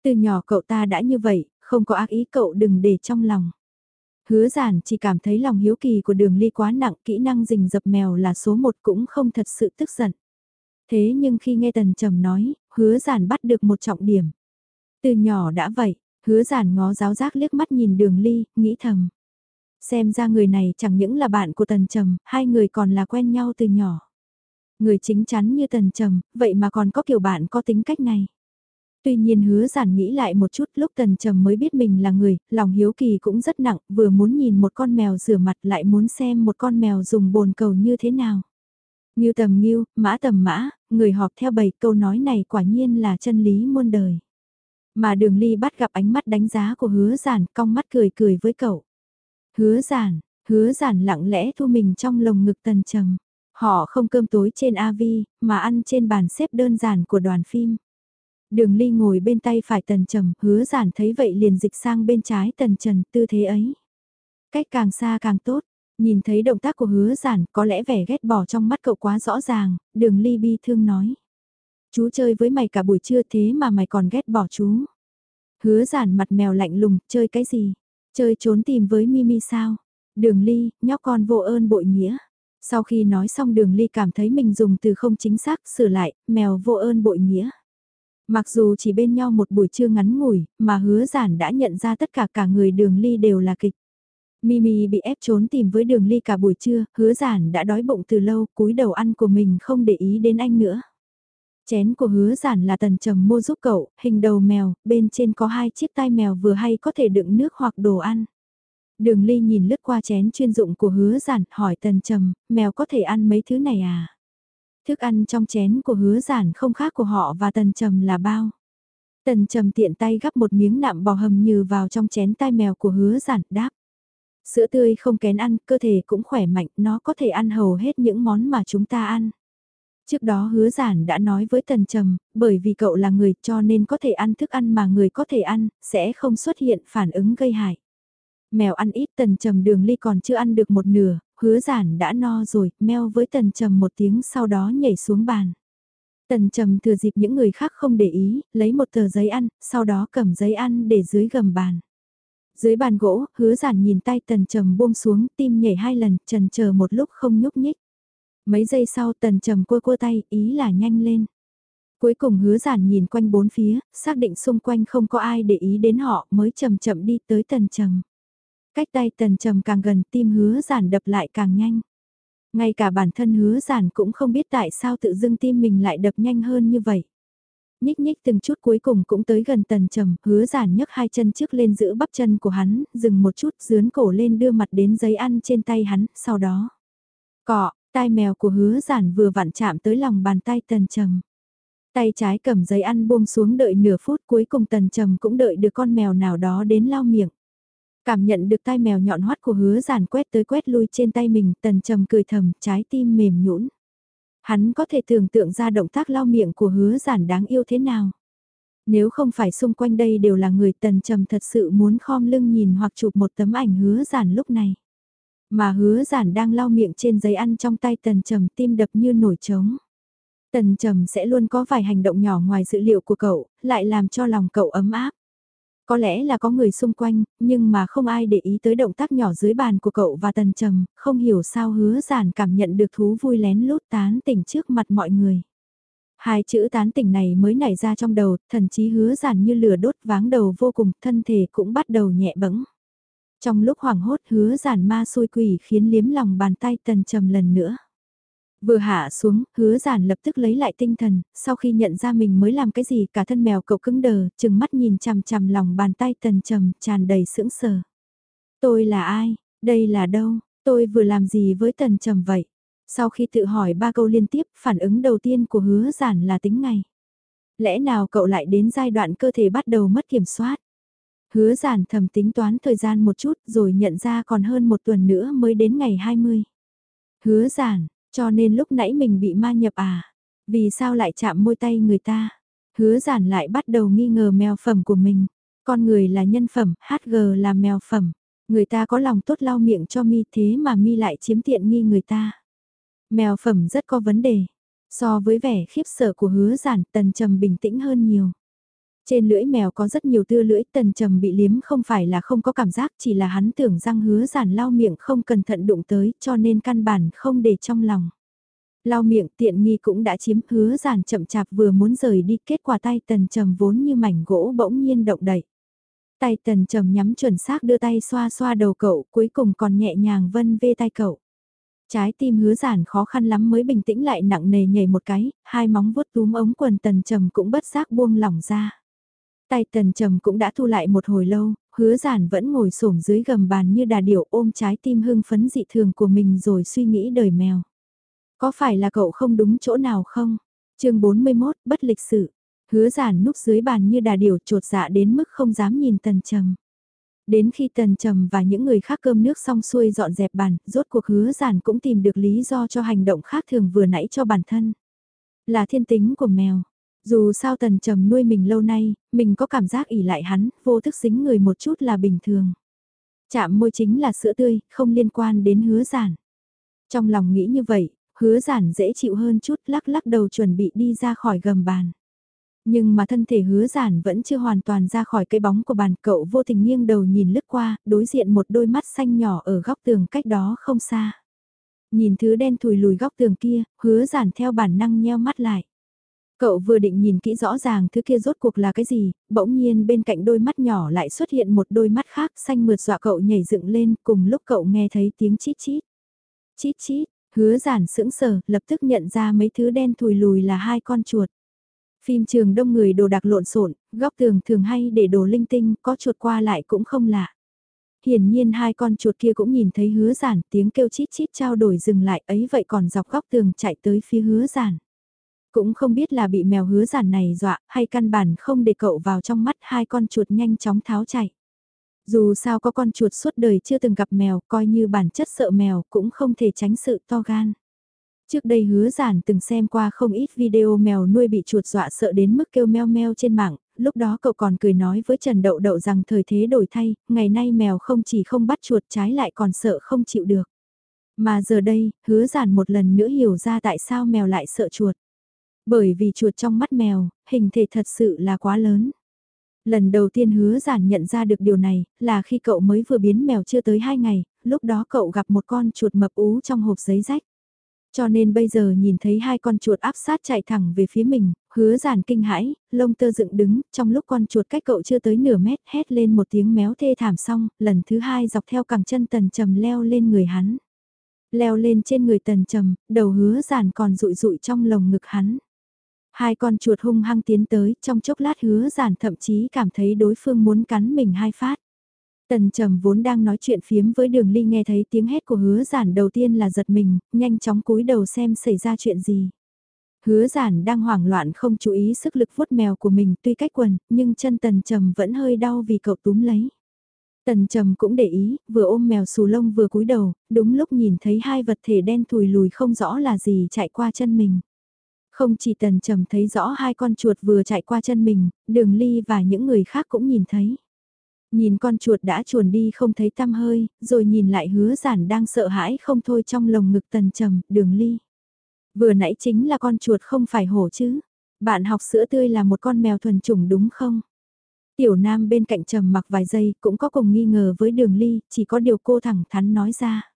Từ nhỏ cậu ta đã như vậy, không có ác ý cậu đừng để trong lòng. Hứa giản chỉ cảm thấy lòng hiếu kỳ của đường ly quá nặng, kỹ năng rình dập mèo là số một cũng không thật sự tức giận. Thế nhưng khi nghe tần trầm nói, hứa giản bắt được một trọng điểm. Từ nhỏ đã vậy, hứa giản ngó giáo giác liếc mắt nhìn đường ly, nghĩ thầm. Xem ra người này chẳng những là bạn của tần trầm, hai người còn là quen nhau từ nhỏ. Người chính chắn như tần trầm, vậy mà còn có kiểu bạn có tính cách này. Tuy nhiên hứa giản nghĩ lại một chút lúc tần trầm mới biết mình là người, lòng hiếu kỳ cũng rất nặng, vừa muốn nhìn một con mèo rửa mặt lại muốn xem một con mèo dùng bồn cầu như thế nào. Nghiêu tầm nghiêu, mã tầm mã, người họp theo bầy câu nói này quả nhiên là chân lý muôn đời. Mà đường ly bắt gặp ánh mắt đánh giá của hứa giản, cong mắt cười cười với cậu. Hứa giản, hứa giản lặng lẽ thu mình trong lồng ngực tần trầm. Họ không cơm tối trên AV, mà ăn trên bàn xếp đơn giản của đoàn phim. Đường ly ngồi bên tay phải tần trầm, hứa giản thấy vậy liền dịch sang bên trái tần trần, tư thế ấy. Cách càng xa càng tốt, nhìn thấy động tác của hứa giản có lẽ vẻ ghét bỏ trong mắt cậu quá rõ ràng, đường ly bi thương nói. Chú chơi với mày cả buổi trưa thế mà mày còn ghét bỏ chú. Hứa giản mặt mèo lạnh lùng, chơi cái gì? Chơi trốn tìm với Mimi sao? Đường ly, nhóc con vô ơn bội nghĩa. Sau khi nói xong đường ly cảm thấy mình dùng từ không chính xác, sửa lại, mèo vô ơn bội nghĩa. Mặc dù chỉ bên nhau một buổi trưa ngắn ngủi, mà hứa giản đã nhận ra tất cả cả người đường ly đều là kịch. Mimi bị ép trốn tìm với đường ly cả buổi trưa, hứa giản đã đói bụng từ lâu, cúi đầu ăn của mình không để ý đến anh nữa. Chén của hứa giản là tần trầm mua giúp cậu, hình đầu mèo, bên trên có hai chiếc tai mèo vừa hay có thể đựng nước hoặc đồ ăn. Đường ly nhìn lướt qua chén chuyên dụng của hứa giản, hỏi tần trầm, mèo có thể ăn mấy thứ này à? Thức ăn trong chén của hứa giản không khác của họ và tần trầm là bao. Tần trầm tiện tay gắp một miếng nạm bò hầm như vào trong chén tai mèo của hứa giản, đáp. Sữa tươi không kén ăn, cơ thể cũng khỏe mạnh, nó có thể ăn hầu hết những món mà chúng ta ăn. Trước đó hứa giản đã nói với Tần Trầm, bởi vì cậu là người cho nên có thể ăn thức ăn mà người có thể ăn, sẽ không xuất hiện phản ứng gây hại. Mèo ăn ít Tần Trầm đường ly còn chưa ăn được một nửa, hứa giản đã no rồi, meo với Tần Trầm một tiếng sau đó nhảy xuống bàn. Tần Trầm thừa dịp những người khác không để ý, lấy một tờ giấy ăn, sau đó cầm giấy ăn để dưới gầm bàn. Dưới bàn gỗ, hứa giản nhìn tay Tần Trầm buông xuống, tim nhảy hai lần, trần chờ một lúc không nhúc nhích. Mấy giây sau tần trầm cua cua tay, ý là nhanh lên. Cuối cùng hứa giản nhìn quanh bốn phía, xác định xung quanh không có ai để ý đến họ mới chậm chậm đi tới tần trầm. Cách tay tần trầm càng gần tim hứa giản đập lại càng nhanh. Ngay cả bản thân hứa giản cũng không biết tại sao tự dưng tim mình lại đập nhanh hơn như vậy. Nhích nhích từng chút cuối cùng cũng tới gần tần trầm, hứa giản nhấc hai chân trước lên giữ bắp chân của hắn, dừng một chút dướn cổ lên đưa mặt đến giấy ăn trên tay hắn, sau đó. Cọ, Tai mèo của hứa giản vừa vặn chạm tới lòng bàn tay tần trầm. Tay trái cầm giấy ăn buông xuống đợi nửa phút cuối cùng tần trầm cũng đợi được con mèo nào đó đến lau miệng. Cảm nhận được tai mèo nhọn hoắt của hứa giản quét tới quét lui trên tay mình, tần trầm cười thầm, trái tim mềm nhũn. Hắn có thể tưởng tượng ra động tác lau miệng của hứa giản đáng yêu thế nào. Nếu không phải xung quanh đây đều là người tần trầm thật sự muốn khom lưng nhìn hoặc chụp một tấm ảnh hứa giản lúc này. Mà hứa giản đang lau miệng trên giấy ăn trong tay tần trầm tim đập như nổi trống. Tần trầm sẽ luôn có vài hành động nhỏ ngoài dữ liệu của cậu, lại làm cho lòng cậu ấm áp. Có lẽ là có người xung quanh, nhưng mà không ai để ý tới động tác nhỏ dưới bàn của cậu và tần trầm, không hiểu sao hứa giản cảm nhận được thú vui lén lút tán tỉnh trước mặt mọi người. Hai chữ tán tỉnh này mới nảy ra trong đầu, thần chí hứa giản như lửa đốt váng đầu vô cùng, thân thể cũng bắt đầu nhẹ bẫng. Trong lúc hoảng hốt hứa giản ma xôi quỷ khiến liếm lòng bàn tay tần trầm lần nữa. Vừa hạ xuống, hứa giản lập tức lấy lại tinh thần, sau khi nhận ra mình mới làm cái gì cả thân mèo cậu cứng đờ, chừng mắt nhìn chằm chằm lòng bàn tay tần trầm, tràn đầy sững sờ. Tôi là ai? Đây là đâu? Tôi vừa làm gì với tần trầm vậy? Sau khi tự hỏi ba câu liên tiếp, phản ứng đầu tiên của hứa giản là tính ngày. Lẽ nào cậu lại đến giai đoạn cơ thể bắt đầu mất kiểm soát? Hứa giản thầm tính toán thời gian một chút rồi nhận ra còn hơn một tuần nữa mới đến ngày 20. Hứa giản, cho nên lúc nãy mình bị ma nhập à? Vì sao lại chạm môi tay người ta? Hứa giản lại bắt đầu nghi ngờ mèo phẩm của mình. Con người là nhân phẩm, HG là mèo phẩm. Người ta có lòng tốt lau miệng cho mi thế mà mi lại chiếm tiện nghi người ta. Mèo phẩm rất có vấn đề. So với vẻ khiếp sợ của hứa giản, tần trầm bình tĩnh hơn nhiều. Trên lưỡi mèo có rất nhiều tưa lưỡi tần trầm bị liếm không phải là không có cảm giác chỉ là hắn tưởng răng hứa giản lau miệng không cẩn thận đụng tới cho nên căn bản không để trong lòng. Lau miệng tiện nghi cũng đã chiếm hứa giản chậm chạp vừa muốn rời đi kết quả tay tần trầm vốn như mảnh gỗ bỗng nhiên động đậy. Tay tần trầm nhắm chuẩn xác đưa tay xoa xoa đầu cậu cuối cùng còn nhẹ nhàng vân vê tay cậu. Trái tim hứa giản khó khăn lắm mới bình tĩnh lại nặng nề nhảy một cái, hai móng vuốt túm ống quần tần trầm cũng bất giác buông lỏng ra. Tay tần trầm cũng đã thu lại một hồi lâu, hứa giản vẫn ngồi xổm dưới gầm bàn như đà điểu ôm trái tim hưng phấn dị thường của mình rồi suy nghĩ đời mèo. Có phải là cậu không đúng chỗ nào không? chương 41, bất lịch sự. Hứa giản núp dưới bàn như đà điểu trột dạ đến mức không dám nhìn tần trầm. Đến khi tần trầm và những người khác cơm nước xong xuôi dọn dẹp bàn, rốt cuộc hứa giản cũng tìm được lý do cho hành động khác thường vừa nãy cho bản thân. Là thiên tính của mèo. Dù sao tần trầm nuôi mình lâu nay, mình có cảm giác ỉ lại hắn, vô thức dính người một chút là bình thường. Chạm môi chính là sữa tươi, không liên quan đến hứa giản. Trong lòng nghĩ như vậy, hứa giản dễ chịu hơn chút lắc lắc đầu chuẩn bị đi ra khỏi gầm bàn. Nhưng mà thân thể hứa giản vẫn chưa hoàn toàn ra khỏi cái bóng của bàn cậu vô tình nghiêng đầu nhìn lướt qua, đối diện một đôi mắt xanh nhỏ ở góc tường cách đó không xa. Nhìn thứ đen thùi lùi góc tường kia, hứa giản theo bản năng nheo mắt lại. Cậu vừa định nhìn kỹ rõ ràng thứ kia rốt cuộc là cái gì, bỗng nhiên bên cạnh đôi mắt nhỏ lại xuất hiện một đôi mắt khác xanh mượt dọa cậu nhảy dựng lên cùng lúc cậu nghe thấy tiếng chít chít. Chít chít, hứa giản sững sờ, lập tức nhận ra mấy thứ đen thùi lùi là hai con chuột. Phim trường đông người đồ đạc lộn xộn, góc tường thường hay để đồ linh tinh, có chuột qua lại cũng không lạ. Hiển nhiên hai con chuột kia cũng nhìn thấy hứa giản, tiếng kêu chít chít trao đổi dừng lại ấy vậy còn dọc góc tường chạy tới phía hứa giản. Cũng không biết là bị mèo hứa giản này dọa hay căn bản không để cậu vào trong mắt hai con chuột nhanh chóng tháo chạy. Dù sao có con chuột suốt đời chưa từng gặp mèo coi như bản chất sợ mèo cũng không thể tránh sự to gan. Trước đây hứa giản từng xem qua không ít video mèo nuôi bị chuột dọa sợ đến mức kêu meo meo trên mạng, lúc đó cậu còn cười nói với Trần Đậu Đậu rằng thời thế đổi thay, ngày nay mèo không chỉ không bắt chuột trái lại còn sợ không chịu được. Mà giờ đây, hứa giản một lần nữa hiểu ra tại sao mèo lại sợ chuột. Bởi vì chuột trong mắt mèo, hình thể thật sự là quá lớn. Lần đầu tiên hứa giản nhận ra được điều này, là khi cậu mới vừa biến mèo chưa tới 2 ngày, lúc đó cậu gặp một con chuột mập ú trong hộp giấy rách. Cho nên bây giờ nhìn thấy hai con chuột áp sát chạy thẳng về phía mình, hứa giản kinh hãi, lông tơ dựng đứng, trong lúc con chuột cách cậu chưa tới nửa mét hét lên một tiếng méo thê thảm xong, lần thứ hai dọc theo cẳng chân tần trầm leo lên người hắn. Leo lên trên người tần trầm, đầu hứa giản còn rụi rụi trong lồng ngực hắn. Hai con chuột hung hăng tiến tới, trong chốc lát hứa giản thậm chí cảm thấy đối phương muốn cắn mình hai phát. Tần trầm vốn đang nói chuyện phiếm với đường ly nghe thấy tiếng hét của hứa giản đầu tiên là giật mình, nhanh chóng cúi đầu xem xảy ra chuyện gì. Hứa giản đang hoảng loạn không chú ý sức lực vuốt mèo của mình tuy cách quần, nhưng chân tần trầm vẫn hơi đau vì cậu túm lấy. Tần trầm cũng để ý, vừa ôm mèo xù lông vừa cúi đầu, đúng lúc nhìn thấy hai vật thể đen thùi lùi không rõ là gì chạy qua chân mình. Không chỉ tần trầm thấy rõ hai con chuột vừa chạy qua chân mình, đường ly và những người khác cũng nhìn thấy. Nhìn con chuột đã chuồn đi không thấy tăm hơi, rồi nhìn lại hứa giản đang sợ hãi không thôi trong lồng ngực tần trầm, đường ly. Vừa nãy chính là con chuột không phải hổ chứ. Bạn học sữa tươi là một con mèo thuần chủng đúng không? Tiểu Nam bên cạnh trầm mặc vài giây cũng có cùng nghi ngờ với đường ly, chỉ có điều cô thẳng thắn nói ra.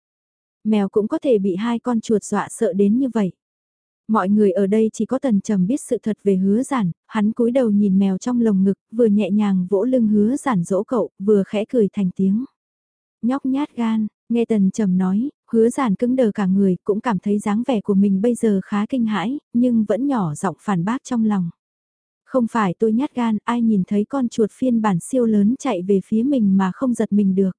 Mèo cũng có thể bị hai con chuột dọa sợ đến như vậy. Mọi người ở đây chỉ có tần trầm biết sự thật về hứa giản, hắn cúi đầu nhìn mèo trong lồng ngực, vừa nhẹ nhàng vỗ lưng hứa giản dỗ cậu, vừa khẽ cười thành tiếng. Nhóc nhát gan, nghe tần trầm nói, hứa giản cứng đờ cả người, cũng cảm thấy dáng vẻ của mình bây giờ khá kinh hãi, nhưng vẫn nhỏ giọng phản bác trong lòng. Không phải tôi nhát gan, ai nhìn thấy con chuột phiên bản siêu lớn chạy về phía mình mà không giật mình được.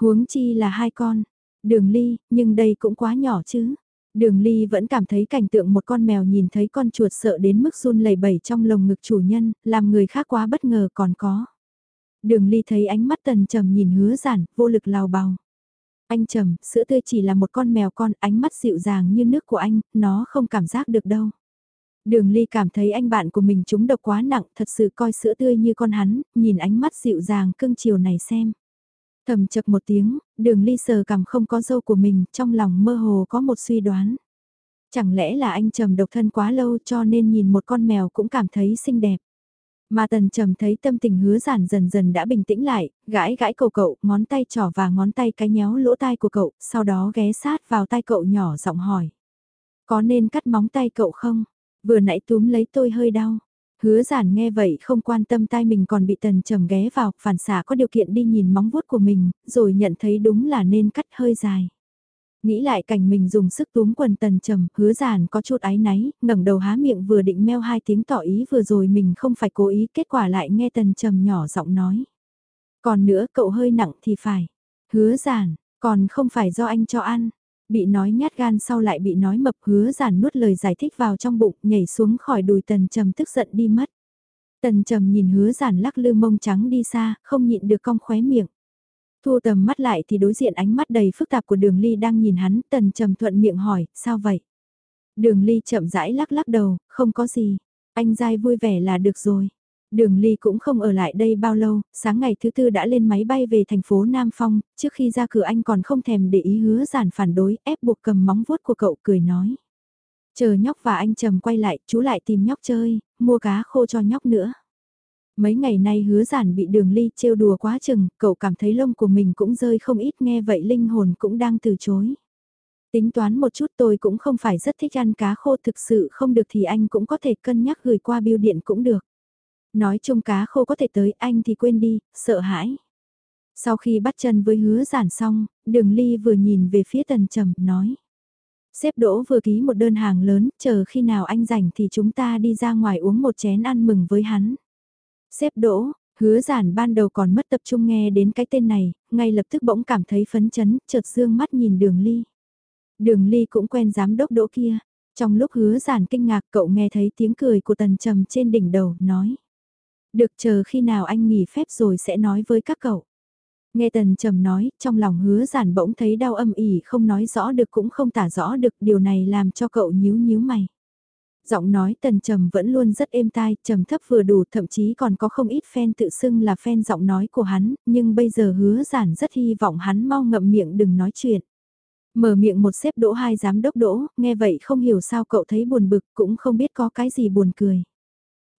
Huống chi là hai con, đường ly, nhưng đây cũng quá nhỏ chứ. Đường Ly vẫn cảm thấy cảnh tượng một con mèo nhìn thấy con chuột sợ đến mức run lẩy bẩy trong lồng ngực chủ nhân, làm người khác quá bất ngờ còn có. Đường Ly thấy ánh mắt tần trầm nhìn hứa giản, vô lực lao bào. Anh trầm, sữa tươi chỉ là một con mèo con, ánh mắt dịu dàng như nước của anh, nó không cảm giác được đâu. Đường Ly cảm thấy anh bạn của mình trúng độc quá nặng, thật sự coi sữa tươi như con hắn, nhìn ánh mắt dịu dàng cưng chiều này xem. Thầm chập một tiếng, đường ly sờ cằm không có dâu của mình, trong lòng mơ hồ có một suy đoán. Chẳng lẽ là anh trầm độc thân quá lâu cho nên nhìn một con mèo cũng cảm thấy xinh đẹp. Mà tần trầm thấy tâm tình hứa giản dần dần đã bình tĩnh lại, gãi gãi cầu cậu, ngón tay trỏ và ngón tay cái nhéo lỗ tai của cậu, sau đó ghé sát vào tai cậu nhỏ giọng hỏi. Có nên cắt móng tay cậu không? Vừa nãy túm lấy tôi hơi đau. Hứa giản nghe vậy không quan tâm tai mình còn bị tần trầm ghé vào, phản xả có điều kiện đi nhìn móng vuốt của mình, rồi nhận thấy đúng là nên cắt hơi dài. Nghĩ lại cảnh mình dùng sức túm quần tần trầm, hứa giản có chút áy náy, ngẩng đầu há miệng vừa định meo hai tiếng tỏ ý vừa rồi mình không phải cố ý, kết quả lại nghe tần trầm nhỏ giọng nói. Còn nữa cậu hơi nặng thì phải. Hứa giản, còn không phải do anh cho ăn. Bị nói nhát gan sau lại bị nói mập hứa giản nuốt lời giải thích vào trong bụng nhảy xuống khỏi đùi tần trầm tức giận đi mất. Tần trầm nhìn hứa giản lắc lư mông trắng đi xa, không nhịn được cong khóe miệng. Thu tầm mắt lại thì đối diện ánh mắt đầy phức tạp của đường ly đang nhìn hắn, tần trầm thuận miệng hỏi, sao vậy? Đường ly chậm rãi lắc lắc đầu, không có gì, anh dai vui vẻ là được rồi. Đường Ly cũng không ở lại đây bao lâu, sáng ngày thứ tư đã lên máy bay về thành phố Nam Phong, trước khi ra cửa anh còn không thèm để ý hứa giản phản đối, ép buộc cầm móng vuốt của cậu cười nói. Chờ nhóc và anh Trầm quay lại, chú lại tìm nhóc chơi, mua cá khô cho nhóc nữa. Mấy ngày nay hứa giản bị đường ly trêu đùa quá chừng, cậu cảm thấy lông của mình cũng rơi không ít nghe vậy linh hồn cũng đang từ chối. Tính toán một chút tôi cũng không phải rất thích ăn cá khô thực sự không được thì anh cũng có thể cân nhắc gửi qua biêu điện cũng được. Nói chung cá khô có thể tới anh thì quên đi, sợ hãi. Sau khi bắt chân với hứa giản xong, đường ly vừa nhìn về phía tần trầm, nói. Xếp đỗ vừa ký một đơn hàng lớn, chờ khi nào anh rảnh thì chúng ta đi ra ngoài uống một chén ăn mừng với hắn. Xếp đỗ, hứa giản ban đầu còn mất tập trung nghe đến cái tên này, ngay lập tức bỗng cảm thấy phấn chấn, chợt dương mắt nhìn đường ly. Đường ly cũng quen giám đốc đỗ kia. Trong lúc hứa giản kinh ngạc cậu nghe thấy tiếng cười của tần trầm trên đỉnh đầu, nói. Được chờ khi nào anh nghỉ phép rồi sẽ nói với các cậu. Nghe Tần Trầm nói, trong lòng hứa giản bỗng thấy đau âm ỉ không nói rõ được cũng không tả rõ được điều này làm cho cậu nhíu nhíu mày. Giọng nói Tần Trầm vẫn luôn rất êm tai, trầm thấp vừa đủ, thậm chí còn có không ít fan tự xưng là fan giọng nói của hắn, nhưng bây giờ hứa giản rất hy vọng hắn mau ngậm miệng đừng nói chuyện. Mở miệng một xếp đỗ hai giám đốc đỗ, nghe vậy không hiểu sao cậu thấy buồn bực cũng không biết có cái gì buồn cười.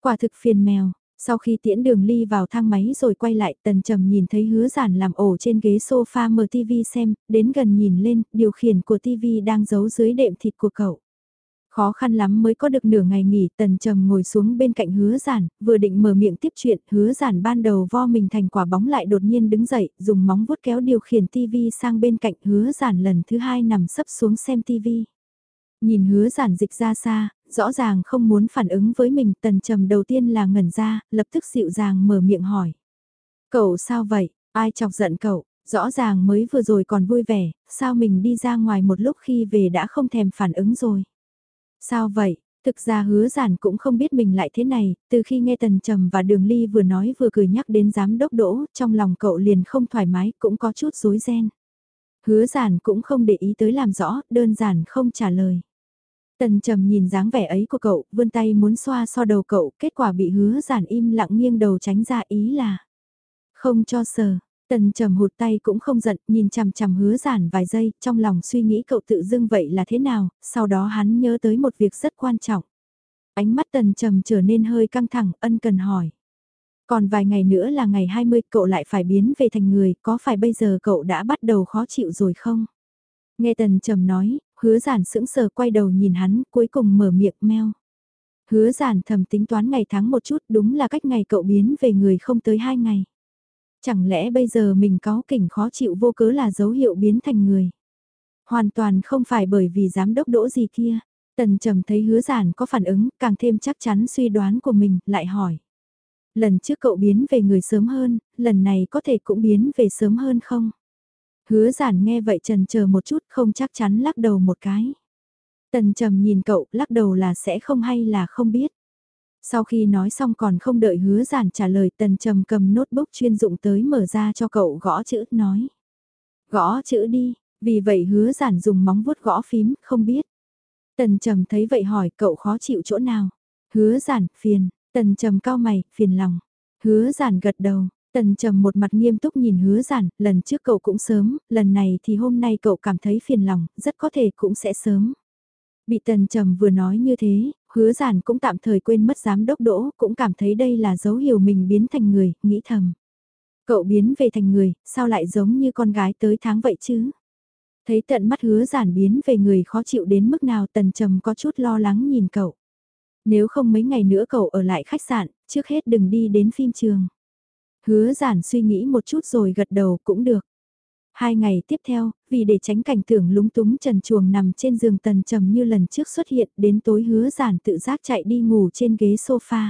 Quả thực phiền mèo, sau khi tiễn đường ly vào thang máy rồi quay lại tần trầm nhìn thấy hứa giản làm ổ trên ghế sofa mở TV xem, đến gần nhìn lên, điều khiển của TV đang giấu dưới đệm thịt của cậu. Khó khăn lắm mới có được nửa ngày nghỉ, tần trầm ngồi xuống bên cạnh hứa giản, vừa định mở miệng tiếp chuyện, hứa giản ban đầu vo mình thành quả bóng lại đột nhiên đứng dậy, dùng móng vuốt kéo điều khiển TV sang bên cạnh hứa giản lần thứ hai nằm sấp xuống xem TV. Nhìn hứa giản dịch ra xa, rõ ràng không muốn phản ứng với mình, tần trầm đầu tiên là ngẩn ra, lập tức dịu dàng mở miệng hỏi. Cậu sao vậy, ai chọc giận cậu, rõ ràng mới vừa rồi còn vui vẻ, sao mình đi ra ngoài một lúc khi về đã không thèm phản ứng rồi. Sao vậy, thực ra hứa giản cũng không biết mình lại thế này, từ khi nghe tần trầm và đường ly vừa nói vừa cười nhắc đến giám đốc đỗ, trong lòng cậu liền không thoải mái, cũng có chút rối ren. Hứa giản cũng không để ý tới làm rõ, đơn giản không trả lời. Tần trầm nhìn dáng vẻ ấy của cậu, vươn tay muốn xoa so đầu cậu, kết quả bị hứa giản im lặng nghiêng đầu tránh ra ý là không cho sờ. Tần trầm hụt tay cũng không giận, nhìn chằm chằm hứa giản vài giây, trong lòng suy nghĩ cậu tự dưng vậy là thế nào, sau đó hắn nhớ tới một việc rất quan trọng. Ánh mắt tần trầm trở nên hơi căng thẳng, ân cần hỏi. Còn vài ngày nữa là ngày 20 cậu lại phải biến về thành người, có phải bây giờ cậu đã bắt đầu khó chịu rồi không? Nghe Tần Trầm nói, hứa giản sững sờ quay đầu nhìn hắn, cuối cùng mở miệng meo. Hứa giản thầm tính toán ngày tháng một chút, đúng là cách ngày cậu biến về người không tới hai ngày. Chẳng lẽ bây giờ mình có kỉnh khó chịu vô cớ là dấu hiệu biến thành người? Hoàn toàn không phải bởi vì giám đốc đỗ gì kia. Tần trầm thấy hứa giản có phản ứng, càng thêm chắc chắn suy đoán của mình, lại hỏi. Lần trước cậu biến về người sớm hơn, lần này có thể cũng biến về sớm hơn không? Hứa giản nghe vậy trần chờ một chút không chắc chắn lắc đầu một cái. Tần trầm nhìn cậu lắc đầu là sẽ không hay là không biết. Sau khi nói xong còn không đợi hứa giản trả lời tần trầm cầm notebook chuyên dụng tới mở ra cho cậu gõ chữ nói. Gõ chữ đi, vì vậy hứa giản dùng móng vuốt gõ phím, không biết. Tần trầm thấy vậy hỏi cậu khó chịu chỗ nào. Hứa giản, phiền, tần trầm cao mày, phiền lòng. Hứa giản gật đầu, Tần trầm một mặt nghiêm túc nhìn hứa giản, lần trước cậu cũng sớm, lần này thì hôm nay cậu cảm thấy phiền lòng, rất có thể cũng sẽ sớm. Bị tần trầm vừa nói như thế, hứa giản cũng tạm thời quên mất giám đốc đỗ, cũng cảm thấy đây là dấu hiệu mình biến thành người, nghĩ thầm. Cậu biến về thành người, sao lại giống như con gái tới tháng vậy chứ? Thấy tận mắt hứa giản biến về người khó chịu đến mức nào tần trầm có chút lo lắng nhìn cậu. Nếu không mấy ngày nữa cậu ở lại khách sạn, trước hết đừng đi đến phim trường. Hứa giản suy nghĩ một chút rồi gật đầu cũng được. Hai ngày tiếp theo, vì để tránh cảnh tưởng lúng túng trần chuồng nằm trên giường tần trầm như lần trước xuất hiện đến tối hứa giản tự giác chạy đi ngủ trên ghế sofa.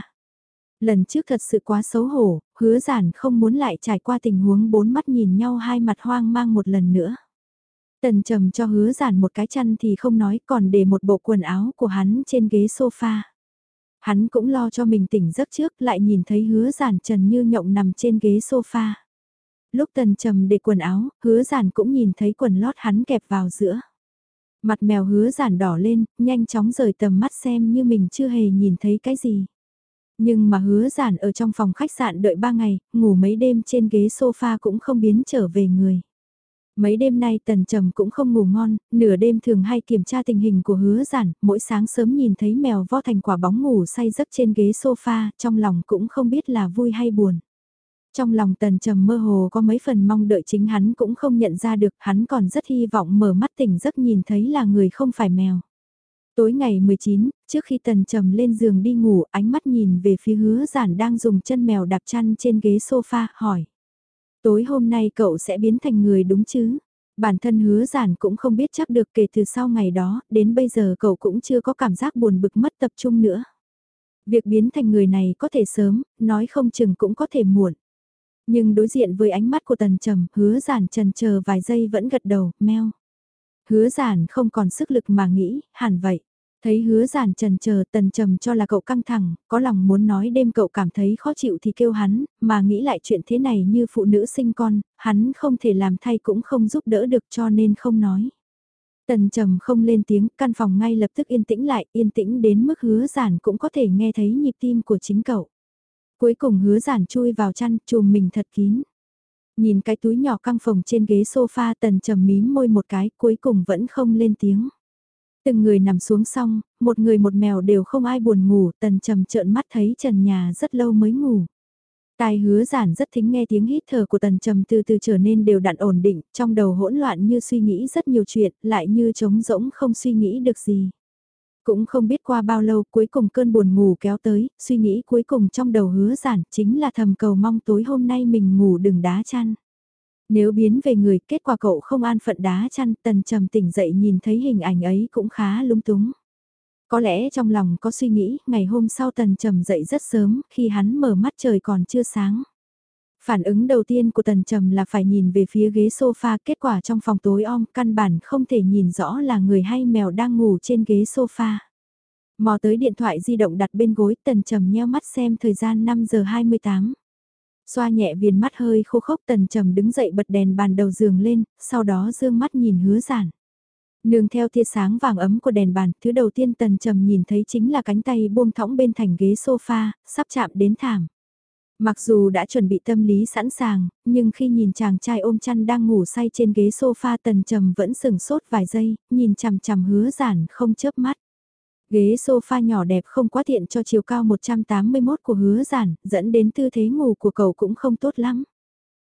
Lần trước thật sự quá xấu hổ, hứa giản không muốn lại trải qua tình huống bốn mắt nhìn nhau hai mặt hoang mang một lần nữa. Tần trầm cho hứa giản một cái chăn thì không nói còn để một bộ quần áo của hắn trên ghế sofa. Hắn cũng lo cho mình tỉnh giấc trước lại nhìn thấy hứa giản trần như nhộng nằm trên ghế sofa. Lúc tần trầm để quần áo, hứa giản cũng nhìn thấy quần lót hắn kẹp vào giữa. Mặt mèo hứa giản đỏ lên, nhanh chóng rời tầm mắt xem như mình chưa hề nhìn thấy cái gì. Nhưng mà hứa giản ở trong phòng khách sạn đợi ba ngày, ngủ mấy đêm trên ghế sofa cũng không biến trở về người. Mấy đêm nay tần trầm cũng không ngủ ngon, nửa đêm thường hay kiểm tra tình hình của hứa giản, mỗi sáng sớm nhìn thấy mèo vo thành quả bóng ngủ say giấc trên ghế sofa, trong lòng cũng không biết là vui hay buồn. Trong lòng tần trầm mơ hồ có mấy phần mong đợi chính hắn cũng không nhận ra được, hắn còn rất hy vọng mở mắt tỉnh giấc nhìn thấy là người không phải mèo. Tối ngày 19, trước khi tần trầm lên giường đi ngủ, ánh mắt nhìn về phía hứa giản đang dùng chân mèo đạp chăn trên ghế sofa, hỏi. Tối hôm nay cậu sẽ biến thành người đúng chứ? Bản thân hứa giản cũng không biết chắc được kể từ sau ngày đó, đến bây giờ cậu cũng chưa có cảm giác buồn bực mất tập trung nữa. Việc biến thành người này có thể sớm, nói không chừng cũng có thể muộn. Nhưng đối diện với ánh mắt của tần trầm, hứa giản trần chờ vài giây vẫn gật đầu, meo. Hứa giản không còn sức lực mà nghĩ, hẳn vậy. Thấy hứa giản trần chờ tần trầm cho là cậu căng thẳng, có lòng muốn nói đêm cậu cảm thấy khó chịu thì kêu hắn, mà nghĩ lại chuyện thế này như phụ nữ sinh con, hắn không thể làm thay cũng không giúp đỡ được cho nên không nói. Tần trầm không lên tiếng, căn phòng ngay lập tức yên tĩnh lại, yên tĩnh đến mức hứa giản cũng có thể nghe thấy nhịp tim của chính cậu. Cuối cùng hứa giản chui vào chăn, chùm mình thật kín. Nhìn cái túi nhỏ căng phòng trên ghế sofa tần trầm mím môi một cái, cuối cùng vẫn không lên tiếng. Từng người nằm xuống xong, một người một mèo đều không ai buồn ngủ, tần trầm trợn mắt thấy trần nhà rất lâu mới ngủ. Tai hứa giản rất thính nghe tiếng hít thở của tần trầm từ từ trở nên đều đặn ổn định, trong đầu hỗn loạn như suy nghĩ rất nhiều chuyện, lại như trống rỗng không suy nghĩ được gì. Cũng không biết qua bao lâu cuối cùng cơn buồn ngủ kéo tới, suy nghĩ cuối cùng trong đầu hứa giản chính là thầm cầu mong tối hôm nay mình ngủ đừng đá chăn. Nếu biến về người, kết quả cậu không an phận đá chăn, tần trầm tỉnh dậy nhìn thấy hình ảnh ấy cũng khá lung túng. Có lẽ trong lòng có suy nghĩ, ngày hôm sau tần trầm dậy rất sớm, khi hắn mở mắt trời còn chưa sáng. Phản ứng đầu tiên của tần trầm là phải nhìn về phía ghế sofa, kết quả trong phòng tối om, căn bản không thể nhìn rõ là người hay mèo đang ngủ trên ghế sofa. Mò tới điện thoại di động đặt bên gối, tần trầm nheo mắt xem thời gian 5 giờ 28. Xoa nhẹ viền mắt hơi khô khốc tần trầm đứng dậy bật đèn bàn đầu giường lên, sau đó dương mắt nhìn hứa giản. Nương theo tia sáng vàng ấm của đèn bàn, thứ đầu tiên tần trầm nhìn thấy chính là cánh tay buông thõng bên thành ghế sofa, sắp chạm đến thảm. Mặc dù đã chuẩn bị tâm lý sẵn sàng, nhưng khi nhìn chàng trai ôm chăn đang ngủ say trên ghế sofa tần trầm vẫn sừng sốt vài giây, nhìn chằm chằm hứa giản không chớp mắt. Ghế sofa nhỏ đẹp không quá tiện cho chiều cao 181 của hứa giản, dẫn đến tư thế ngủ của cậu cũng không tốt lắm.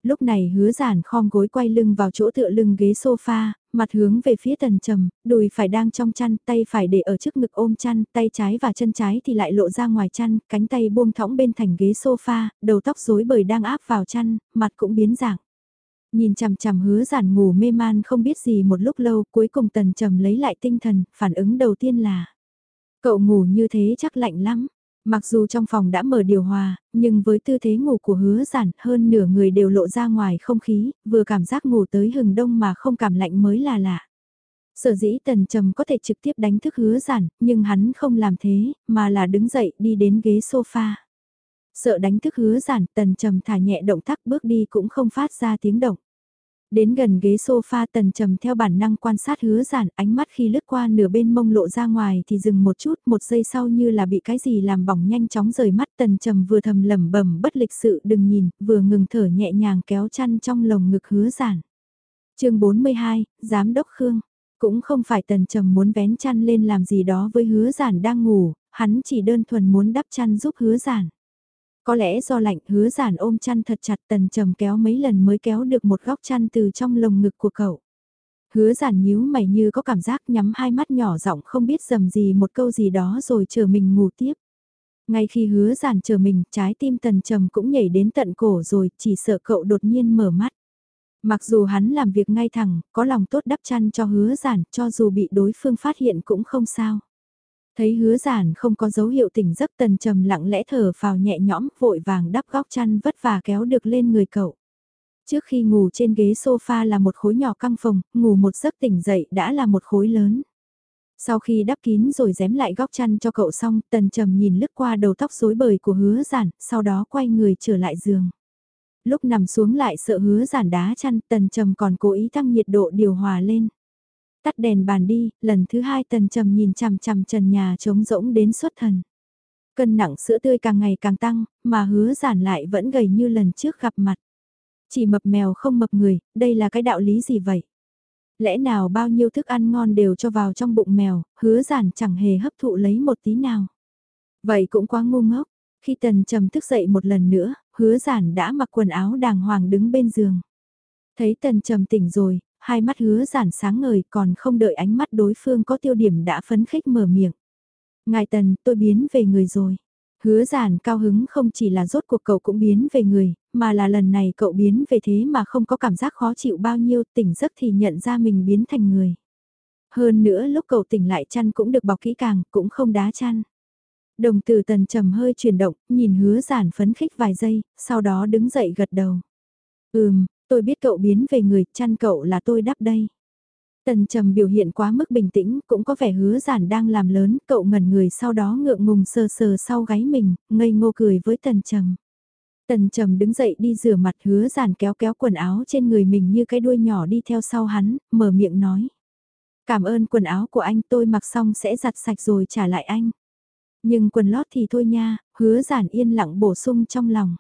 Lúc này hứa giản khom gối quay lưng vào chỗ tựa lưng ghế sofa, mặt hướng về phía tần trầm, đùi phải đang trong chăn, tay phải để ở trước ngực ôm chăn, tay trái và chân trái thì lại lộ ra ngoài chăn, cánh tay buông thõng bên thành ghế sofa, đầu tóc rối bời đang áp vào chăn, mặt cũng biến dạng. Nhìn chằm chằm hứa giản ngủ mê man không biết gì một lúc lâu, cuối cùng tần trầm lấy lại tinh thần, phản ứng đầu tiên là Cậu ngủ như thế chắc lạnh lắm. Mặc dù trong phòng đã mở điều hòa, nhưng với tư thế ngủ của hứa giản hơn nửa người đều lộ ra ngoài không khí, vừa cảm giác ngủ tới hừng đông mà không cảm lạnh mới là lạ. Sở dĩ tần trầm có thể trực tiếp đánh thức hứa giản, nhưng hắn không làm thế, mà là đứng dậy đi đến ghế sofa. Sợ đánh thức hứa giản, tần trầm thả nhẹ động tác bước đi cũng không phát ra tiếng động. Đến gần ghế sofa tần trầm theo bản năng quan sát hứa giản ánh mắt khi lướt qua nửa bên mông lộ ra ngoài thì dừng một chút một giây sau như là bị cái gì làm bỏng nhanh chóng rời mắt tần trầm vừa thầm lẩm bẩm bất lịch sự đừng nhìn vừa ngừng thở nhẹ nhàng kéo chăn trong lồng ngực hứa giản. chương 42, Giám đốc Khương. Cũng không phải tần trầm muốn vén chăn lên làm gì đó với hứa giản đang ngủ, hắn chỉ đơn thuần muốn đắp chăn giúp hứa giản. Có lẽ do lạnh hứa giản ôm chăn thật chặt tần trầm kéo mấy lần mới kéo được một góc chăn từ trong lồng ngực của cậu. Hứa giản nhíu mày như có cảm giác nhắm hai mắt nhỏ giọng không biết dầm gì một câu gì đó rồi chờ mình ngủ tiếp. Ngay khi hứa giản chờ mình, trái tim tần trầm cũng nhảy đến tận cổ rồi, chỉ sợ cậu đột nhiên mở mắt. Mặc dù hắn làm việc ngay thẳng, có lòng tốt đắp chăn cho hứa giản, cho dù bị đối phương phát hiện cũng không sao. Thấy hứa giản không có dấu hiệu tỉnh giấc tần trầm lặng lẽ thở vào nhẹ nhõm vội vàng đắp góc chăn vất vả kéo được lên người cậu. Trước khi ngủ trên ghế sofa là một khối nhỏ căng phòng, ngủ một giấc tỉnh dậy đã là một khối lớn. Sau khi đắp kín rồi dém lại góc chăn cho cậu xong, tần trầm nhìn lướt qua đầu tóc rối bời của hứa giản, sau đó quay người trở lại giường. Lúc nằm xuống lại sợ hứa giản đá chăn, tần trầm còn cố ý tăng nhiệt độ điều hòa lên. Tắt đèn bàn đi, lần thứ hai tần trầm nhìn chằm chằm trần nhà trống rỗng đến xuất thần. Cân nặng sữa tươi càng ngày càng tăng, mà hứa giản lại vẫn gầy như lần trước gặp mặt. Chỉ mập mèo không mập người, đây là cái đạo lý gì vậy? Lẽ nào bao nhiêu thức ăn ngon đều cho vào trong bụng mèo, hứa giản chẳng hề hấp thụ lấy một tí nào. Vậy cũng quá ngu ngốc, khi tần trầm thức dậy một lần nữa, hứa giản đã mặc quần áo đàng hoàng đứng bên giường. Thấy tần trầm tỉnh rồi, hai mắt hứa giản sáng ngời còn không đợi ánh mắt đối phương có tiêu điểm đã phấn khích mở miệng. Ngài Tần, tôi biến về người rồi. Hứa giản cao hứng không chỉ là rốt cuộc cậu cũng biến về người, mà là lần này cậu biến về thế mà không có cảm giác khó chịu bao nhiêu, tỉnh giấc thì nhận ra mình biến thành người. Hơn nữa lúc cậu tỉnh lại chăn cũng được bọc kỹ càng, cũng không đá chăn. Đồng tử tần trầm hơi chuyển động, nhìn hứa giản phấn khích vài giây, sau đó đứng dậy gật đầu. Ừm, Tôi biết cậu biến về người, chăn cậu là tôi đắp đây. Tần trầm biểu hiện quá mức bình tĩnh, cũng có vẻ hứa giản đang làm lớn, cậu ngẩn người sau đó ngượng ngùng sờ sờ sau gáy mình, ngây ngô cười với tần trầm. Tần trầm đứng dậy đi rửa mặt hứa giản kéo kéo quần áo trên người mình như cái đuôi nhỏ đi theo sau hắn, mở miệng nói. Cảm ơn quần áo của anh tôi mặc xong sẽ giặt sạch rồi trả lại anh. Nhưng quần lót thì thôi nha, hứa giản yên lặng bổ sung trong lòng.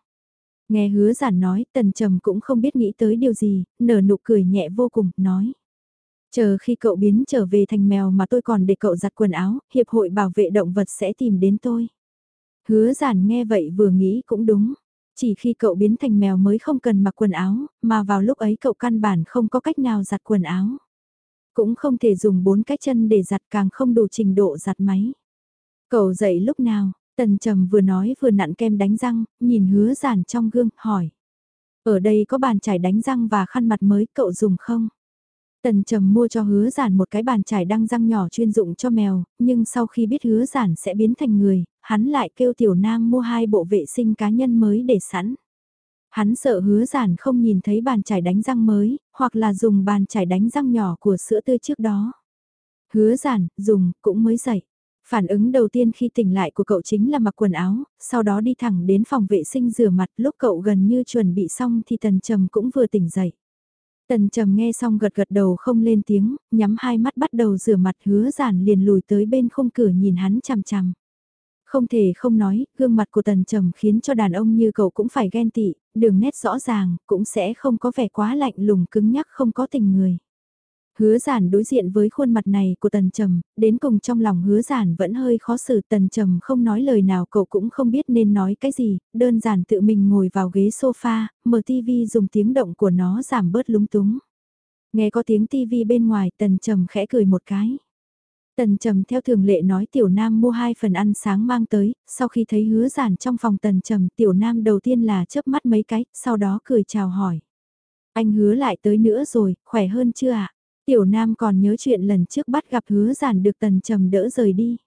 Nghe hứa giản nói, tần trầm cũng không biết nghĩ tới điều gì, nở nụ cười nhẹ vô cùng, nói. Chờ khi cậu biến trở về thành mèo mà tôi còn để cậu giặt quần áo, hiệp hội bảo vệ động vật sẽ tìm đến tôi. Hứa giản nghe vậy vừa nghĩ cũng đúng. Chỉ khi cậu biến thành mèo mới không cần mặc quần áo, mà vào lúc ấy cậu căn bản không có cách nào giặt quần áo. Cũng không thể dùng bốn cái chân để giặt càng không đủ trình độ giặt máy. Cậu dậy lúc nào, Tần Trầm vừa nói vừa nặn kem đánh răng, nhìn hứa giản trong gương, hỏi. Ở đây có bàn chải đánh răng và khăn mặt mới cậu dùng không? Tần Trầm mua cho hứa giản một cái bàn chải đăng răng nhỏ chuyên dụng cho mèo, nhưng sau khi biết hứa giản sẽ biến thành người, hắn lại kêu tiểu nam mua hai bộ vệ sinh cá nhân mới để sẵn. Hắn sợ hứa giản không nhìn thấy bàn chải đánh răng mới, hoặc là dùng bàn chải đánh răng nhỏ của sữa tươi trước đó. Hứa giản, dùng, cũng mới dậy. Phản ứng đầu tiên khi tỉnh lại của cậu chính là mặc quần áo, sau đó đi thẳng đến phòng vệ sinh rửa mặt lúc cậu gần như chuẩn bị xong thì Tần Trầm cũng vừa tỉnh dậy. Tần Trầm nghe xong gật gật đầu không lên tiếng, nhắm hai mắt bắt đầu rửa mặt hứa giản liền lùi tới bên khung cửa nhìn hắn chằm chằm. Không thể không nói, gương mặt của Tần Trầm khiến cho đàn ông như cậu cũng phải ghen tị, đường nét rõ ràng, cũng sẽ không có vẻ quá lạnh lùng cứng nhắc không có tình người. Hứa giản đối diện với khuôn mặt này của tần trầm, đến cùng trong lòng hứa giản vẫn hơi khó xử tần trầm không nói lời nào cậu cũng không biết nên nói cái gì, đơn giản tự mình ngồi vào ghế sofa, mở tivi dùng tiếng động của nó giảm bớt lúng túng. Nghe có tiếng tivi bên ngoài tần trầm khẽ cười một cái. Tần Trầm theo thường lệ nói Tiểu Nam mua hai phần ăn sáng mang tới, sau khi thấy hứa giản trong phòng Tần Trầm Tiểu Nam đầu tiên là chớp mắt mấy cái, sau đó cười chào hỏi. Anh hứa lại tới nữa rồi, khỏe hơn chưa ạ? Tiểu Nam còn nhớ chuyện lần trước bắt gặp hứa giản được Tần Trầm đỡ rời đi.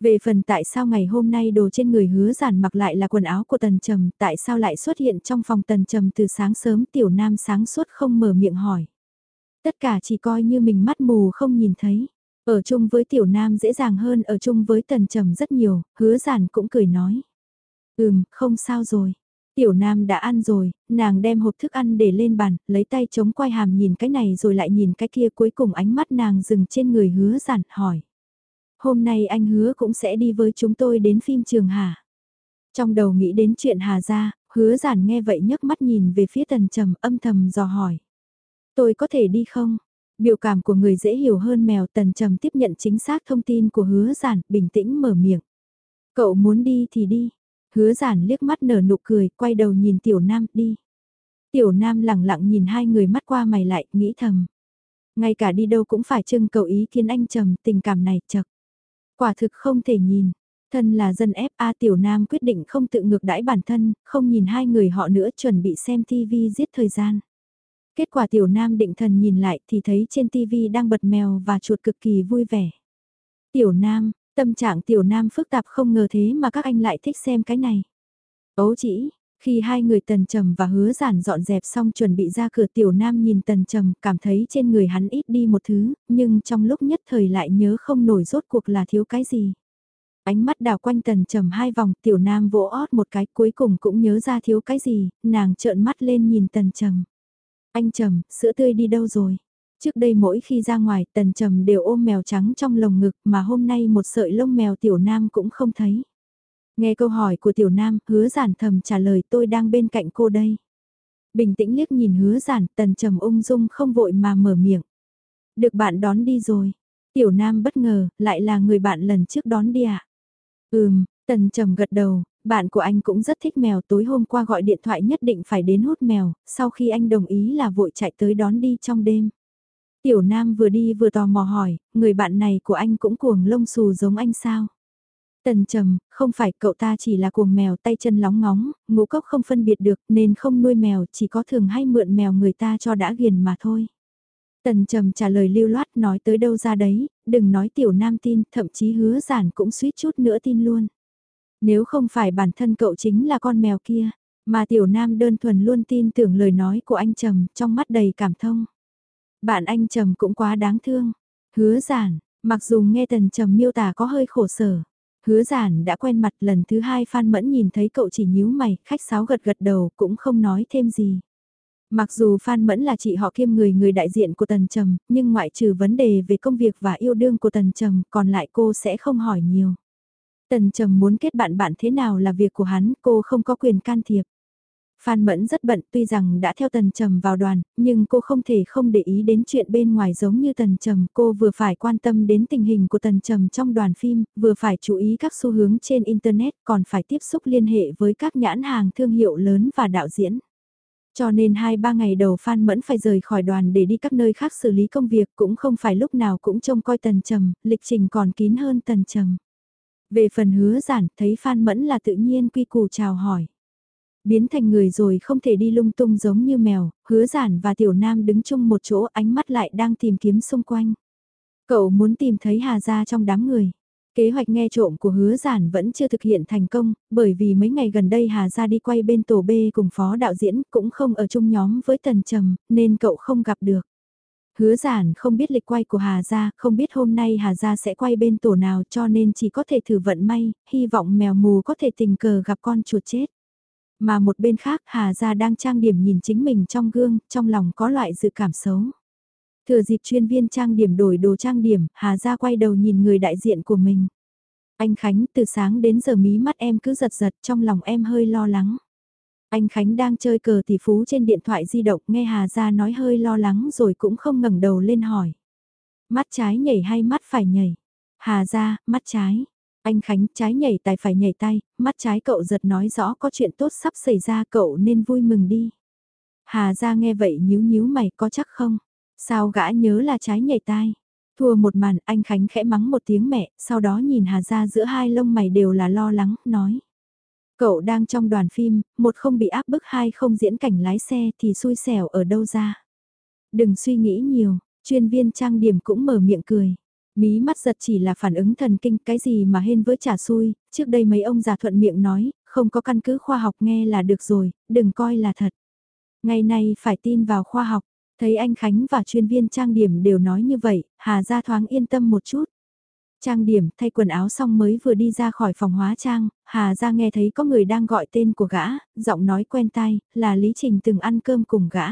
Về phần tại sao ngày hôm nay đồ trên người hứa giản mặc lại là quần áo của Tần Trầm, tại sao lại xuất hiện trong phòng Tần Trầm từ sáng sớm Tiểu Nam sáng suốt không mở miệng hỏi. Tất cả chỉ coi như mình mắt mù không nhìn thấy. Ở chung với tiểu nam dễ dàng hơn ở chung với tần trầm rất nhiều, hứa giản cũng cười nói. Ừm, không sao rồi. Tiểu nam đã ăn rồi, nàng đem hộp thức ăn để lên bàn, lấy tay chống quay hàm nhìn cái này rồi lại nhìn cái kia cuối cùng ánh mắt nàng dừng trên người hứa giản hỏi. Hôm nay anh hứa cũng sẽ đi với chúng tôi đến phim trường Hà. Trong đầu nghĩ đến chuyện Hà ra, hứa giản nghe vậy nhấc mắt nhìn về phía tần trầm âm thầm dò hỏi. Tôi có thể đi không? Biểu cảm của người dễ hiểu hơn mèo tần trầm tiếp nhận chính xác thông tin của hứa giản, bình tĩnh mở miệng. Cậu muốn đi thì đi. Hứa giản liếc mắt nở nụ cười, quay đầu nhìn tiểu nam đi. Tiểu nam lặng lặng nhìn hai người mắt qua mày lại, nghĩ thầm. Ngay cả đi đâu cũng phải trưng cầu ý kiến anh trầm, tình cảm này chật. Quả thực không thể nhìn. Thân là dân FA tiểu nam quyết định không tự ngược đãi bản thân, không nhìn hai người họ nữa chuẩn bị xem TV giết thời gian. Kết quả tiểu nam định thần nhìn lại thì thấy trên tivi đang bật mèo và chuột cực kỳ vui vẻ. Tiểu nam, tâm trạng tiểu nam phức tạp không ngờ thế mà các anh lại thích xem cái này. Ấu chỉ, khi hai người tần trầm và hứa giản dọn dẹp xong chuẩn bị ra cửa tiểu nam nhìn tần trầm cảm thấy trên người hắn ít đi một thứ, nhưng trong lúc nhất thời lại nhớ không nổi rốt cuộc là thiếu cái gì. Ánh mắt đào quanh tần trầm hai vòng tiểu nam vỗ ót một cái cuối cùng cũng nhớ ra thiếu cái gì, nàng trợn mắt lên nhìn tần trầm. Anh Trầm, sữa tươi đi đâu rồi? Trước đây mỗi khi ra ngoài tần trầm đều ôm mèo trắng trong lồng ngực mà hôm nay một sợi lông mèo tiểu nam cũng không thấy. Nghe câu hỏi của tiểu nam, hứa giản thầm trả lời tôi đang bên cạnh cô đây. Bình tĩnh liếc nhìn hứa giản, tần trầm ung dung không vội mà mở miệng. Được bạn đón đi rồi. Tiểu nam bất ngờ, lại là người bạn lần trước đón đi ạ. À? Ừm, tần trầm gật đầu, bạn của anh cũng rất thích mèo tối hôm qua gọi điện thoại nhất định phải đến hút mèo, sau khi anh đồng ý là vội chạy tới đón đi trong đêm. Tiểu Nam vừa đi vừa tò mò hỏi, người bạn này của anh cũng cuồng lông xù giống anh sao? Tần trầm, không phải cậu ta chỉ là cuồng mèo tay chân lóng ngóng, ngũ cốc không phân biệt được nên không nuôi mèo chỉ có thường hay mượn mèo người ta cho đã ghiền mà thôi. Tần trầm trả lời lưu loát nói tới đâu ra đấy, đừng nói tiểu nam tin, thậm chí hứa giản cũng suýt chút nữa tin luôn. Nếu không phải bản thân cậu chính là con mèo kia, mà tiểu nam đơn thuần luôn tin tưởng lời nói của anh Trầm trong mắt đầy cảm thông. Bạn anh Trầm cũng quá đáng thương. Hứa giản, mặc dù nghe tần Trầm miêu tả có hơi khổ sở. Hứa giản đã quen mặt lần thứ hai Phan Mẫn nhìn thấy cậu chỉ nhíu mày, khách sáo gật gật đầu cũng không nói thêm gì. Mặc dù Phan Mẫn là chị họ kiêm người người đại diện của Tần Trầm, nhưng ngoại trừ vấn đề về công việc và yêu đương của Tần Trầm, còn lại cô sẽ không hỏi nhiều. Tần Trầm muốn kết bạn bạn thế nào là việc của hắn, cô không có quyền can thiệp. Phan Mẫn rất bận tuy rằng đã theo Tần Trầm vào đoàn, nhưng cô không thể không để ý đến chuyện bên ngoài giống như Tần Trầm. Cô vừa phải quan tâm đến tình hình của Tần Trầm trong đoàn phim, vừa phải chú ý các xu hướng trên Internet, còn phải tiếp xúc liên hệ với các nhãn hàng thương hiệu lớn và đạo diễn. Cho nên 2-3 ngày đầu Phan Mẫn phải rời khỏi đoàn để đi các nơi khác xử lý công việc cũng không phải lúc nào cũng trông coi Tần Trầm, lịch trình còn kín hơn Tần Trầm. Về phần hứa giản, thấy Phan Mẫn là tự nhiên quy củ chào hỏi. Biến thành người rồi không thể đi lung tung giống như mèo, hứa giản và tiểu nam đứng chung một chỗ ánh mắt lại đang tìm kiếm xung quanh. Cậu muốn tìm thấy Hà Gia trong đám người. Kế hoạch nghe trộm của hứa giản vẫn chưa thực hiện thành công, bởi vì mấy ngày gần đây Hà Gia đi quay bên tổ B cùng phó đạo diễn cũng không ở chung nhóm với Tần Trầm, nên cậu không gặp được. Hứa giản không biết lịch quay của Hà Gia, không biết hôm nay Hà Gia sẽ quay bên tổ nào cho nên chỉ có thể thử vận may, hy vọng mèo mù có thể tình cờ gặp con chuột chết. Mà một bên khác Hà Gia đang trang điểm nhìn chính mình trong gương, trong lòng có loại dự cảm xấu. Thừa dịp chuyên viên trang điểm đổi đồ trang điểm, Hà Gia quay đầu nhìn người đại diện của mình. Anh Khánh từ sáng đến giờ mí mắt em cứ giật giật trong lòng em hơi lo lắng. Anh Khánh đang chơi cờ tỷ phú trên điện thoại di động nghe Hà Gia nói hơi lo lắng rồi cũng không ngẩng đầu lên hỏi. Mắt trái nhảy hay mắt phải nhảy? Hà Gia, mắt trái. Anh Khánh trái nhảy tay phải nhảy tay, mắt trái cậu giật nói rõ có chuyện tốt sắp xảy ra cậu nên vui mừng đi. Hà Gia nghe vậy nhíu nhíu mày có chắc không? Sao gã nhớ là trái nhảy tai? Thua một màn anh Khánh khẽ mắng một tiếng mẹ, sau đó nhìn Hà Gia giữa hai lông mày đều là lo lắng, nói. Cậu đang trong đoàn phim, một không bị áp bức hai không diễn cảnh lái xe thì xui xẻo ở đâu ra. Đừng suy nghĩ nhiều, chuyên viên trang điểm cũng mở miệng cười. Mí mắt giật chỉ là phản ứng thần kinh cái gì mà hên với trả xui, trước đây mấy ông già thuận miệng nói, không có căn cứ khoa học nghe là được rồi, đừng coi là thật. Ngày nay phải tin vào khoa học, thấy anh Khánh và chuyên viên trang điểm đều nói như vậy, Hà Gia thoáng yên tâm một chút. Trang điểm thay quần áo xong mới vừa đi ra khỏi phòng hóa trang, Hà gia nghe thấy có người đang gọi tên của gã, giọng nói quen tai, là Lý Trình từng ăn cơm cùng gã.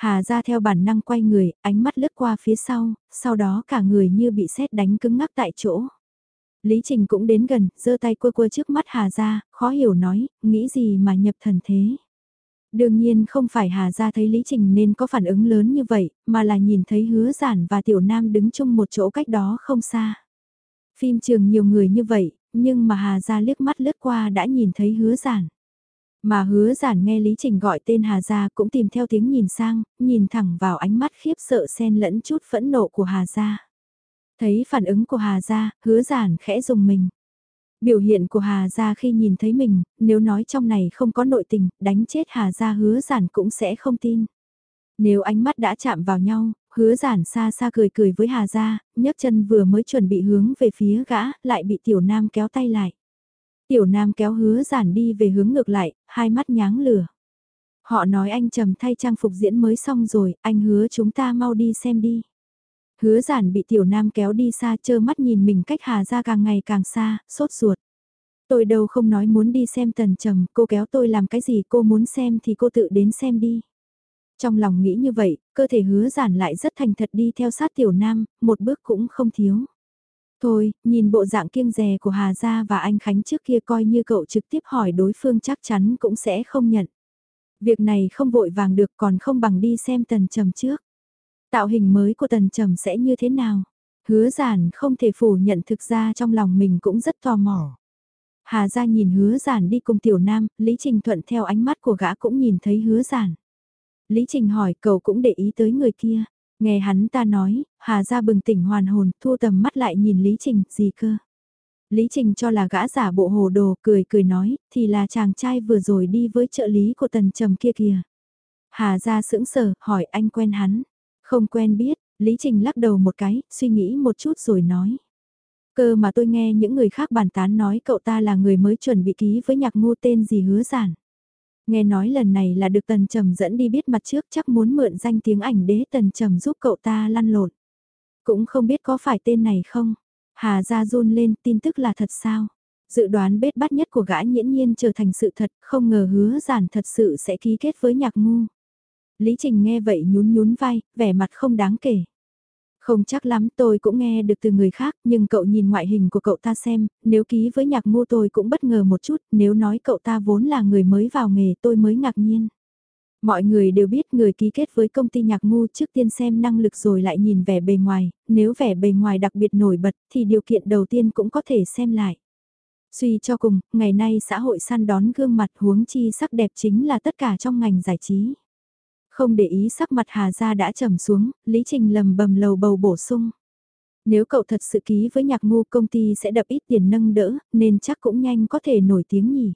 Hà ra theo bản năng quay người, ánh mắt lướt qua phía sau, sau đó cả người như bị sét đánh cứng ngắc tại chỗ. Lý Trình cũng đến gần, giơ tay quơ quơ trước mắt Hà ra, khó hiểu nói, nghĩ gì mà nhập thần thế. Đương nhiên không phải Hà ra thấy Lý Trình nên có phản ứng lớn như vậy, mà là nhìn thấy hứa giản và tiểu nam đứng chung một chỗ cách đó không xa. Phim trường nhiều người như vậy, nhưng mà Hà Gia liếc mắt lướt qua đã nhìn thấy hứa giản. Mà hứa giản nghe Lý Trình gọi tên Hà Gia cũng tìm theo tiếng nhìn sang, nhìn thẳng vào ánh mắt khiếp sợ xen lẫn chút phẫn nộ của Hà Gia. Thấy phản ứng của Hà Gia, hứa giản khẽ dùng mình. Biểu hiện của Hà Gia khi nhìn thấy mình, nếu nói trong này không có nội tình, đánh chết Hà Gia hứa giản cũng sẽ không tin. Nếu ánh mắt đã chạm vào nhau, hứa giản xa xa cười cười với Hà Gia, nhấc chân vừa mới chuẩn bị hướng về phía gã, lại bị tiểu nam kéo tay lại. Tiểu nam kéo hứa giản đi về hướng ngược lại, hai mắt nháng lửa. Họ nói anh trầm thay trang phục diễn mới xong rồi, anh hứa chúng ta mau đi xem đi. Hứa giản bị tiểu nam kéo đi xa chơ mắt nhìn mình cách Hà Gia càng ngày càng xa, sốt ruột. Tôi đâu không nói muốn đi xem tần trầm, cô kéo tôi làm cái gì cô muốn xem thì cô tự đến xem đi. Trong lòng nghĩ như vậy, cơ thể hứa giản lại rất thành thật đi theo sát tiểu nam, một bước cũng không thiếu. Thôi, nhìn bộ dạng kiêng rè của Hà Gia và anh Khánh trước kia coi như cậu trực tiếp hỏi đối phương chắc chắn cũng sẽ không nhận. Việc này không vội vàng được còn không bằng đi xem tần trầm trước. Tạo hình mới của tần trầm sẽ như thế nào? Hứa giản không thể phủ nhận thực ra trong lòng mình cũng rất tò mò. Hà Gia nhìn hứa giản đi cùng tiểu nam, Lý Trình Thuận theo ánh mắt của gã cũng nhìn thấy hứa giản. Lý Trình hỏi cậu cũng để ý tới người kia. Nghe hắn ta nói, Hà ra bừng tỉnh hoàn hồn, thu tầm mắt lại nhìn Lý Trình, gì cơ. Lý Trình cho là gã giả bộ hồ đồ, cười cười nói, thì là chàng trai vừa rồi đi với trợ lý của tần trầm kia kìa. Hà ra sững sờ, hỏi anh quen hắn. Không quen biết, Lý Trình lắc đầu một cái, suy nghĩ một chút rồi nói. Cơ mà tôi nghe những người khác bàn tán nói cậu ta là người mới chuẩn bị ký với nhạc ngu tên gì hứa giản. Nghe nói lần này là được Tần Trầm dẫn đi biết mặt trước chắc muốn mượn danh tiếng ảnh đế Tần Trầm giúp cậu ta lăn lộn. Cũng không biết có phải tên này không? Hà ra run lên tin tức là thật sao? Dự đoán bết bát nhất của gã nhiễn nhiên trở thành sự thật, không ngờ hứa giản thật sự sẽ ký kết với nhạc ngu. Lý Trình nghe vậy nhún nhún vai, vẻ mặt không đáng kể. Không chắc lắm tôi cũng nghe được từ người khác nhưng cậu nhìn ngoại hình của cậu ta xem, nếu ký với nhạc ngu tôi cũng bất ngờ một chút, nếu nói cậu ta vốn là người mới vào nghề tôi mới ngạc nhiên. Mọi người đều biết người ký kết với công ty nhạc ngu trước tiên xem năng lực rồi lại nhìn vẻ bề ngoài, nếu vẻ bề ngoài đặc biệt nổi bật thì điều kiện đầu tiên cũng có thể xem lại. Suy cho cùng, ngày nay xã hội săn đón gương mặt huống chi sắc đẹp chính là tất cả trong ngành giải trí. Không để ý sắc mặt Hà Gia đã trầm xuống, Lý Trình lầm bầm lầu bầu bổ sung. Nếu cậu thật sự ký với nhạc ngu công ty sẽ đập ít tiền nâng đỡ, nên chắc cũng nhanh có thể nổi tiếng nhỉ.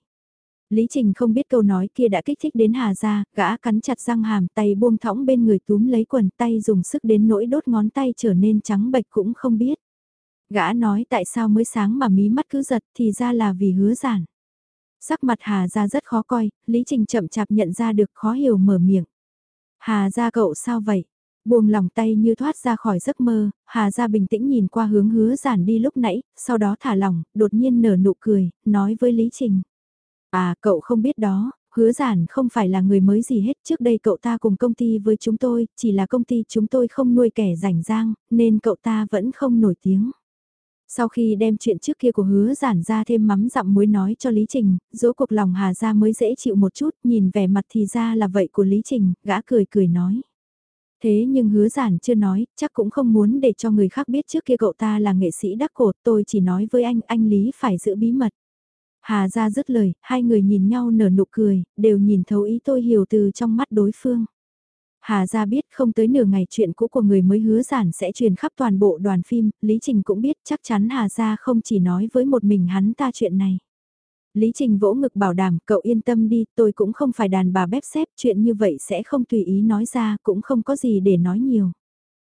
Lý Trình không biết câu nói kia đã kích thích đến Hà Gia, gã cắn chặt răng hàm tay buông thõng bên người túm lấy quần tay dùng sức đến nỗi đốt ngón tay trở nên trắng bệch cũng không biết. Gã nói tại sao mới sáng mà mí mắt cứ giật thì ra là vì hứa giản. Sắc mặt Hà Gia rất khó coi, Lý Trình chậm chạp nhận ra được khó hiểu mở miệng. Hà ra cậu sao vậy? Buông lòng tay như thoát ra khỏi giấc mơ, Hà ra bình tĩnh nhìn qua hướng hứa giản đi lúc nãy, sau đó thả lỏng, đột nhiên nở nụ cười, nói với Lý Trình. À, cậu không biết đó, hứa giản không phải là người mới gì hết, trước đây cậu ta cùng công ty với chúng tôi, chỉ là công ty chúng tôi không nuôi kẻ rảnh rang, nên cậu ta vẫn không nổi tiếng. Sau khi đem chuyện trước kia của hứa giản ra thêm mắm dặm muối nói cho Lý Trình, dỗ cuộc lòng Hà ra mới dễ chịu một chút, nhìn vẻ mặt thì ra là vậy của Lý Trình, gã cười cười nói. Thế nhưng hứa giản chưa nói, chắc cũng không muốn để cho người khác biết trước kia cậu ta là nghệ sĩ đắc cột, tôi chỉ nói với anh, anh Lý phải giữ bí mật. Hà ra dứt lời, hai người nhìn nhau nở nụ cười, đều nhìn thấu ý tôi hiểu từ trong mắt đối phương. Hà ra biết không tới nửa ngày chuyện cũ của người mới hứa giản sẽ truyền khắp toàn bộ đoàn phim, Lý Trình cũng biết chắc chắn Hà ra không chỉ nói với một mình hắn ta chuyện này. Lý Trình vỗ ngực bảo đảm cậu yên tâm đi, tôi cũng không phải đàn bà bếp xếp, chuyện như vậy sẽ không tùy ý nói ra, cũng không có gì để nói nhiều.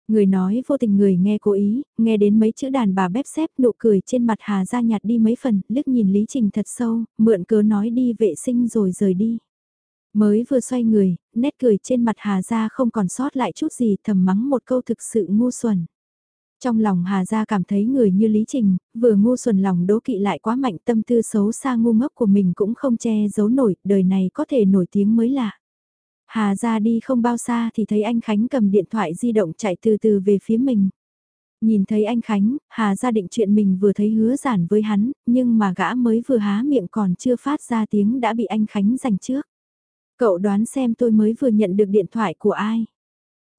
Người nói vô tình người nghe cố ý, nghe đến mấy chữ đàn bà bếp xếp nụ cười trên mặt Hà ra nhạt đi mấy phần, liếc nhìn Lý Trình thật sâu, mượn cớ nói đi vệ sinh rồi rời đi. Mới vừa xoay người, nét cười trên mặt Hà Gia không còn sót lại chút gì thầm mắng một câu thực sự ngu xuẩn. Trong lòng Hà Gia cảm thấy người như Lý Trình, vừa ngu xuẩn lòng đố kỵ lại quá mạnh tâm tư xấu xa ngu ngốc của mình cũng không che giấu nổi, đời này có thể nổi tiếng mới lạ. Hà Gia đi không bao xa thì thấy anh Khánh cầm điện thoại di động chạy từ từ về phía mình. Nhìn thấy anh Khánh, Hà Gia định chuyện mình vừa thấy hứa giản với hắn, nhưng mà gã mới vừa há miệng còn chưa phát ra tiếng đã bị anh Khánh giành trước. Cậu đoán xem tôi mới vừa nhận được điện thoại của ai?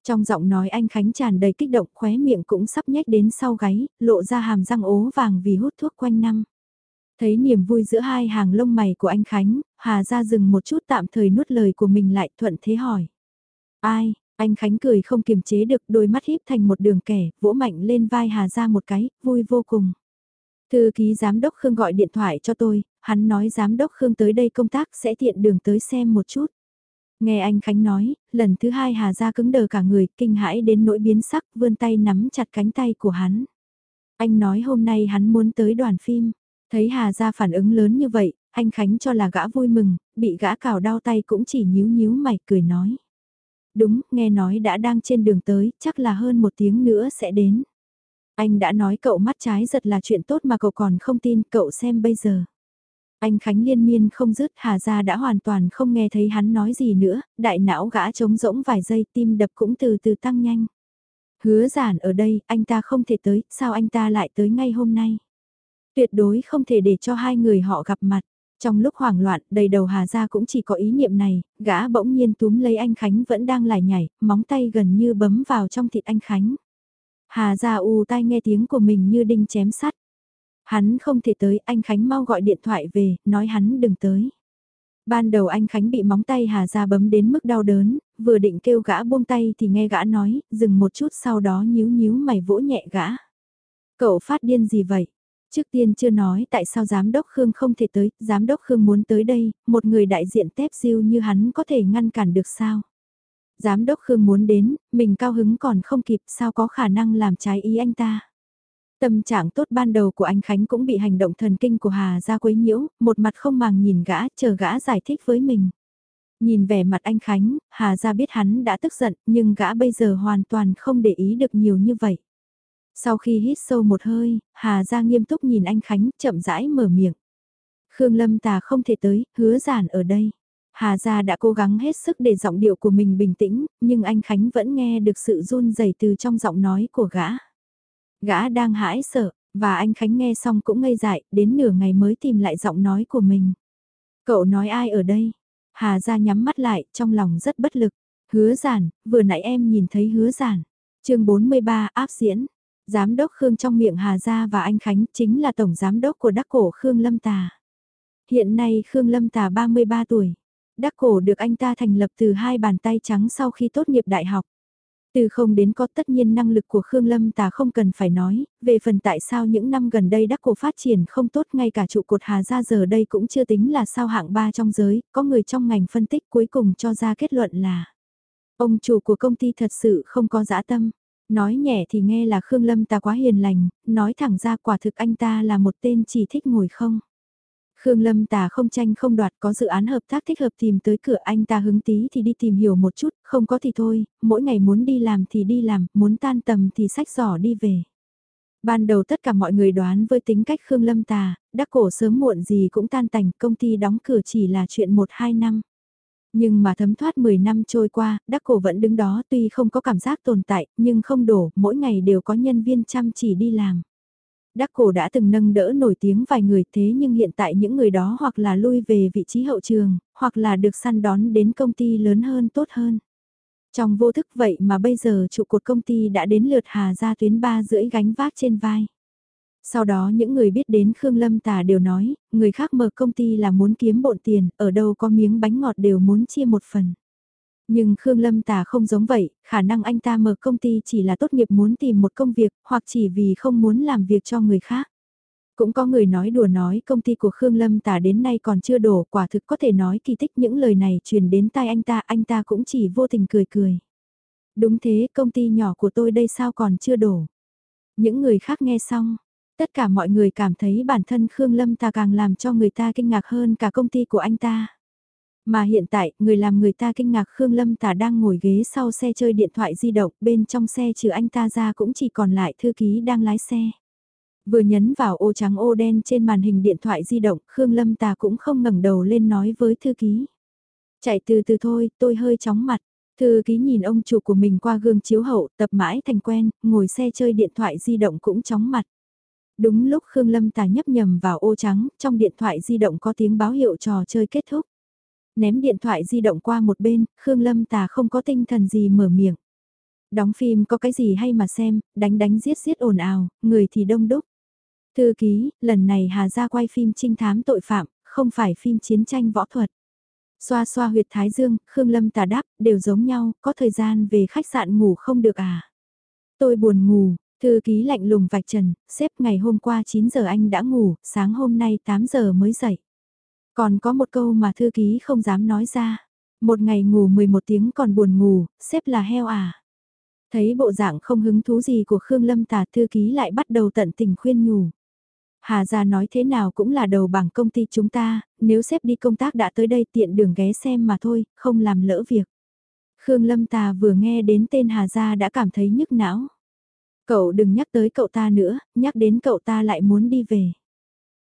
Trong giọng nói anh Khánh tràn đầy kích động khóe miệng cũng sắp nhếch đến sau gáy, lộ ra hàm răng ố vàng vì hút thuốc quanh năm. Thấy niềm vui giữa hai hàng lông mày của anh Khánh, Hà ra dừng một chút tạm thời nuốt lời của mình lại thuận thế hỏi. Ai, anh Khánh cười không kiềm chế được đôi mắt híp thành một đường kẻ, vỗ mạnh lên vai Hà ra một cái, vui vô cùng. Thư ký giám đốc Khương gọi điện thoại cho tôi, hắn nói giám đốc Khương tới đây công tác sẽ tiện đường tới xem một chút. Nghe anh Khánh nói, lần thứ hai Hà gia cứng đờ cả người, kinh hãi đến nỗi biến sắc, vươn tay nắm chặt cánh tay của hắn. Anh nói hôm nay hắn muốn tới đoàn phim, thấy Hà gia phản ứng lớn như vậy, anh Khánh cho là gã vui mừng, bị gã cào đau tay cũng chỉ nhíu nhíu mày cười nói. Đúng, nghe nói đã đang trên đường tới, chắc là hơn một tiếng nữa sẽ đến. Anh đã nói cậu mắt trái giật là chuyện tốt mà cậu còn không tin, cậu xem bây giờ. Anh Khánh liên miên không dứt Hà Gia đã hoàn toàn không nghe thấy hắn nói gì nữa, đại não gã trống rỗng vài giây tim đập cũng từ từ tăng nhanh. Hứa giản ở đây, anh ta không thể tới, sao anh ta lại tới ngay hôm nay? Tuyệt đối không thể để cho hai người họ gặp mặt. Trong lúc hoảng loạn, đầy đầu Hà Gia cũng chỉ có ý niệm này, gã bỗng nhiên túm lấy anh Khánh vẫn đang lải nhảy, móng tay gần như bấm vào trong thịt anh Khánh. Hà Gia u tai nghe tiếng của mình như đinh chém sắt. Hắn không thể tới, anh Khánh mau gọi điện thoại về, nói hắn đừng tới. Ban đầu anh Khánh bị móng tay Hà ra bấm đến mức đau đớn, vừa định kêu gã buông tay thì nghe gã nói, dừng một chút sau đó nhíu nhíu mày vỗ nhẹ gã. Cậu phát điên gì vậy? Trước tiên chưa nói tại sao giám đốc Khương không thể tới, giám đốc Khương muốn tới đây, một người đại diện tép siêu như hắn có thể ngăn cản được sao? Giám đốc Khương muốn đến, mình cao hứng còn không kịp sao có khả năng làm trái ý anh ta? Tâm trạng tốt ban đầu của anh Khánh cũng bị hành động thần kinh của Hà ra quấy nhiễu, một mặt không màng nhìn gã, chờ gã giải thích với mình. Nhìn vẻ mặt anh Khánh, Hà ra biết hắn đã tức giận, nhưng gã bây giờ hoàn toàn không để ý được nhiều như vậy. Sau khi hít sâu một hơi, Hà ra nghiêm túc nhìn anh Khánh, chậm rãi mở miệng. Khương Lâm Tà không thể tới, hứa giản ở đây. Hà Gia đã cố gắng hết sức để giọng điệu của mình bình tĩnh, nhưng anh Khánh vẫn nghe được sự run rẩy từ trong giọng nói của gã. Gã đang hãi sợ, và anh Khánh nghe xong cũng ngây dại, đến nửa ngày mới tìm lại giọng nói của mình. Cậu nói ai ở đây? Hà ra nhắm mắt lại, trong lòng rất bất lực. Hứa giản, vừa nãy em nhìn thấy hứa giản. chương 43 áp diễn. Giám đốc Khương trong miệng Hà Gia và anh Khánh chính là tổng giám đốc của đắc cổ Khương Lâm Tà. Hiện nay Khương Lâm Tà 33 tuổi. Đắc cổ được anh ta thành lập từ hai bàn tay trắng sau khi tốt nghiệp đại học. Từ không đến có tất nhiên năng lực của Khương Lâm ta không cần phải nói, về phần tại sao những năm gần đây đắc cổ phát triển không tốt ngay cả trụ cột Hà Gia giờ đây cũng chưa tính là sao hạng ba trong giới, có người trong ngành phân tích cuối cùng cho ra kết luận là ông chủ của công ty thật sự không có dã tâm. Nói nhẹ thì nghe là Khương Lâm ta quá hiền lành, nói thẳng ra quả thực anh ta là một tên chỉ thích ngồi không. Khương Lâm Tà không tranh không đoạt có dự án hợp tác thích hợp tìm tới cửa anh ta hứng tí thì đi tìm hiểu một chút, không có thì thôi, mỗi ngày muốn đi làm thì đi làm, muốn tan tầm thì sách giỏ đi về. Ban đầu tất cả mọi người đoán với tính cách Khương Lâm Tà, đắc cổ sớm muộn gì cũng tan tành, công ty đóng cửa chỉ là chuyện 1-2 năm. Nhưng mà thấm thoát 10 năm trôi qua, đắc cổ vẫn đứng đó tuy không có cảm giác tồn tại, nhưng không đổ, mỗi ngày đều có nhân viên chăm chỉ đi làm. Đắc cổ đã từng nâng đỡ nổi tiếng vài người thế nhưng hiện tại những người đó hoặc là lui về vị trí hậu trường, hoặc là được săn đón đến công ty lớn hơn tốt hơn. Trong vô thức vậy mà bây giờ trụ cột công ty đã đến lượt Hà ra tuyến ba rưỡi gánh vác trên vai. Sau đó những người biết đến Khương Lâm Tà đều nói, người khác mở công ty là muốn kiếm bộn tiền, ở đâu có miếng bánh ngọt đều muốn chia một phần. Nhưng Khương Lâm Tà không giống vậy, khả năng anh ta mở công ty chỉ là tốt nghiệp muốn tìm một công việc, hoặc chỉ vì không muốn làm việc cho người khác. Cũng có người nói đùa nói công ty của Khương Lâm Tà đến nay còn chưa đổ, quả thực có thể nói kỳ tích những lời này truyền đến tai anh ta, anh ta cũng chỉ vô tình cười cười. Đúng thế, công ty nhỏ của tôi đây sao còn chưa đổ. Những người khác nghe xong, tất cả mọi người cảm thấy bản thân Khương Lâm Tà càng làm cho người ta kinh ngạc hơn cả công ty của anh ta. Mà hiện tại, người làm người ta kinh ngạc Khương Lâm Tà đang ngồi ghế sau xe chơi điện thoại di động, bên trong xe trừ anh ta ra cũng chỉ còn lại thư ký đang lái xe. Vừa nhấn vào ô trắng ô đen trên màn hình điện thoại di động, Khương Lâm Tà cũng không ngẩng đầu lên nói với thư ký. Chạy từ từ thôi, tôi hơi chóng mặt. Thư ký nhìn ông chủ của mình qua gương chiếu hậu, tập mãi thành quen, ngồi xe chơi điện thoại di động cũng chóng mặt. Đúng lúc Khương Lâm Tà nhấp nhầm vào ô trắng, trong điện thoại di động có tiếng báo hiệu trò chơi kết thúc. Ném điện thoại di động qua một bên, Khương Lâm Tà không có tinh thần gì mở miệng. Đóng phim có cái gì hay mà xem, đánh đánh giết giết ồn ào, người thì đông đúc. Thư ký, lần này Hà Gia quay phim trinh thám tội phạm, không phải phim chiến tranh võ thuật. Xoa xoa huyệt thái dương, Khương Lâm tà đáp, đều giống nhau, có thời gian về khách sạn ngủ không được à. Tôi buồn ngủ, thư ký lạnh lùng vạch trần, xếp ngày hôm qua 9 giờ anh đã ngủ, sáng hôm nay 8 giờ mới dậy. Còn có một câu mà thư ký không dám nói ra. Một ngày ngủ 11 tiếng còn buồn ngủ, xếp là heo à. Thấy bộ dạng không hứng thú gì của Khương Lâm tà thư ký lại bắt đầu tận tình khuyên nhủ. Hà gia nói thế nào cũng là đầu bảng công ty chúng ta, nếu xếp đi công tác đã tới đây tiện đường ghé xem mà thôi, không làm lỡ việc. Khương Lâm Tà vừa nghe đến tên Hà gia đã cảm thấy nhức não. Cậu đừng nhắc tới cậu ta nữa, nhắc đến cậu ta lại muốn đi về.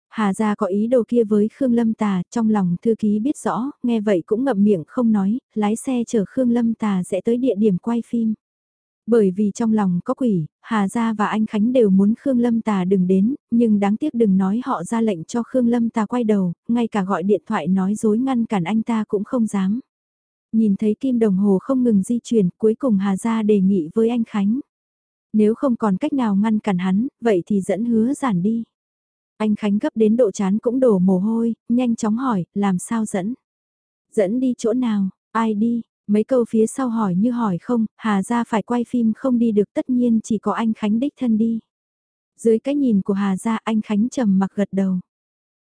Hà gia có ý đồ kia với Khương Lâm Tà, trong lòng thư ký biết rõ, nghe vậy cũng ngậm miệng không nói, lái xe chở Khương Lâm Tà sẽ tới địa điểm quay phim. Bởi vì trong lòng có quỷ, Hà Gia và anh Khánh đều muốn Khương Lâm Tà đừng đến, nhưng đáng tiếc đừng nói họ ra lệnh cho Khương Lâm Tà quay đầu, ngay cả gọi điện thoại nói dối ngăn cản anh ta cũng không dám. Nhìn thấy kim đồng hồ không ngừng di chuyển, cuối cùng Hà Gia đề nghị với anh Khánh. Nếu không còn cách nào ngăn cản hắn, vậy thì dẫn hứa giản đi. Anh Khánh gấp đến độ chán cũng đổ mồ hôi, nhanh chóng hỏi, làm sao dẫn? Dẫn đi chỗ nào, ai đi, Mấy câu phía sau hỏi như hỏi không, Hà ra phải quay phim không đi được tất nhiên chỉ có anh Khánh đích thân đi. Dưới cái nhìn của Hà ra anh Khánh trầm mặc gật đầu.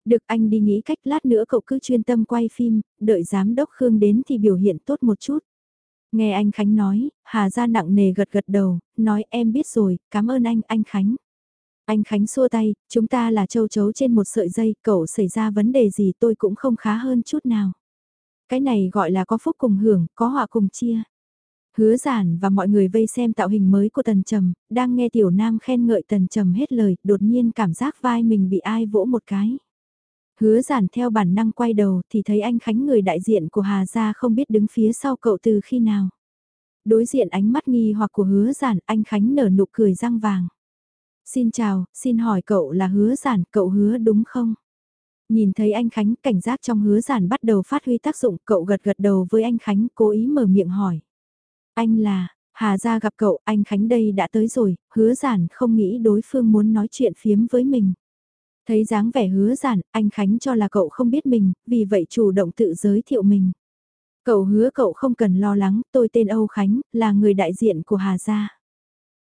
Được anh đi nghĩ cách lát nữa cậu cứ chuyên tâm quay phim, đợi giám đốc Khương đến thì biểu hiện tốt một chút. Nghe anh Khánh nói, Hà gia nặng nề gật gật đầu, nói em biết rồi, cảm ơn anh, anh Khánh. Anh Khánh xua tay, chúng ta là châu chấu trên một sợi dây, cậu xảy ra vấn đề gì tôi cũng không khá hơn chút nào. Cái này gọi là có phúc cùng hưởng, có họa cùng chia. Hứa giản và mọi người vây xem tạo hình mới của Tần Trầm, đang nghe Tiểu Nam khen ngợi Tần Trầm hết lời, đột nhiên cảm giác vai mình bị ai vỗ một cái. Hứa giản theo bản năng quay đầu thì thấy anh Khánh người đại diện của Hà Gia không biết đứng phía sau cậu từ khi nào. Đối diện ánh mắt nghi hoặc của hứa giản anh Khánh nở nụ cười răng vàng. Xin chào, xin hỏi cậu là hứa giản, cậu hứa đúng không? Nhìn thấy anh Khánh cảnh giác trong hứa giản bắt đầu phát huy tác dụng, cậu gật gật đầu với anh Khánh cố ý mở miệng hỏi. Anh là, Hà ra gặp cậu, anh Khánh đây đã tới rồi, hứa giản không nghĩ đối phương muốn nói chuyện phiếm với mình. Thấy dáng vẻ hứa giản, anh Khánh cho là cậu không biết mình, vì vậy chủ động tự giới thiệu mình. Cậu hứa cậu không cần lo lắng, tôi tên Âu Khánh, là người đại diện của Hà Gia.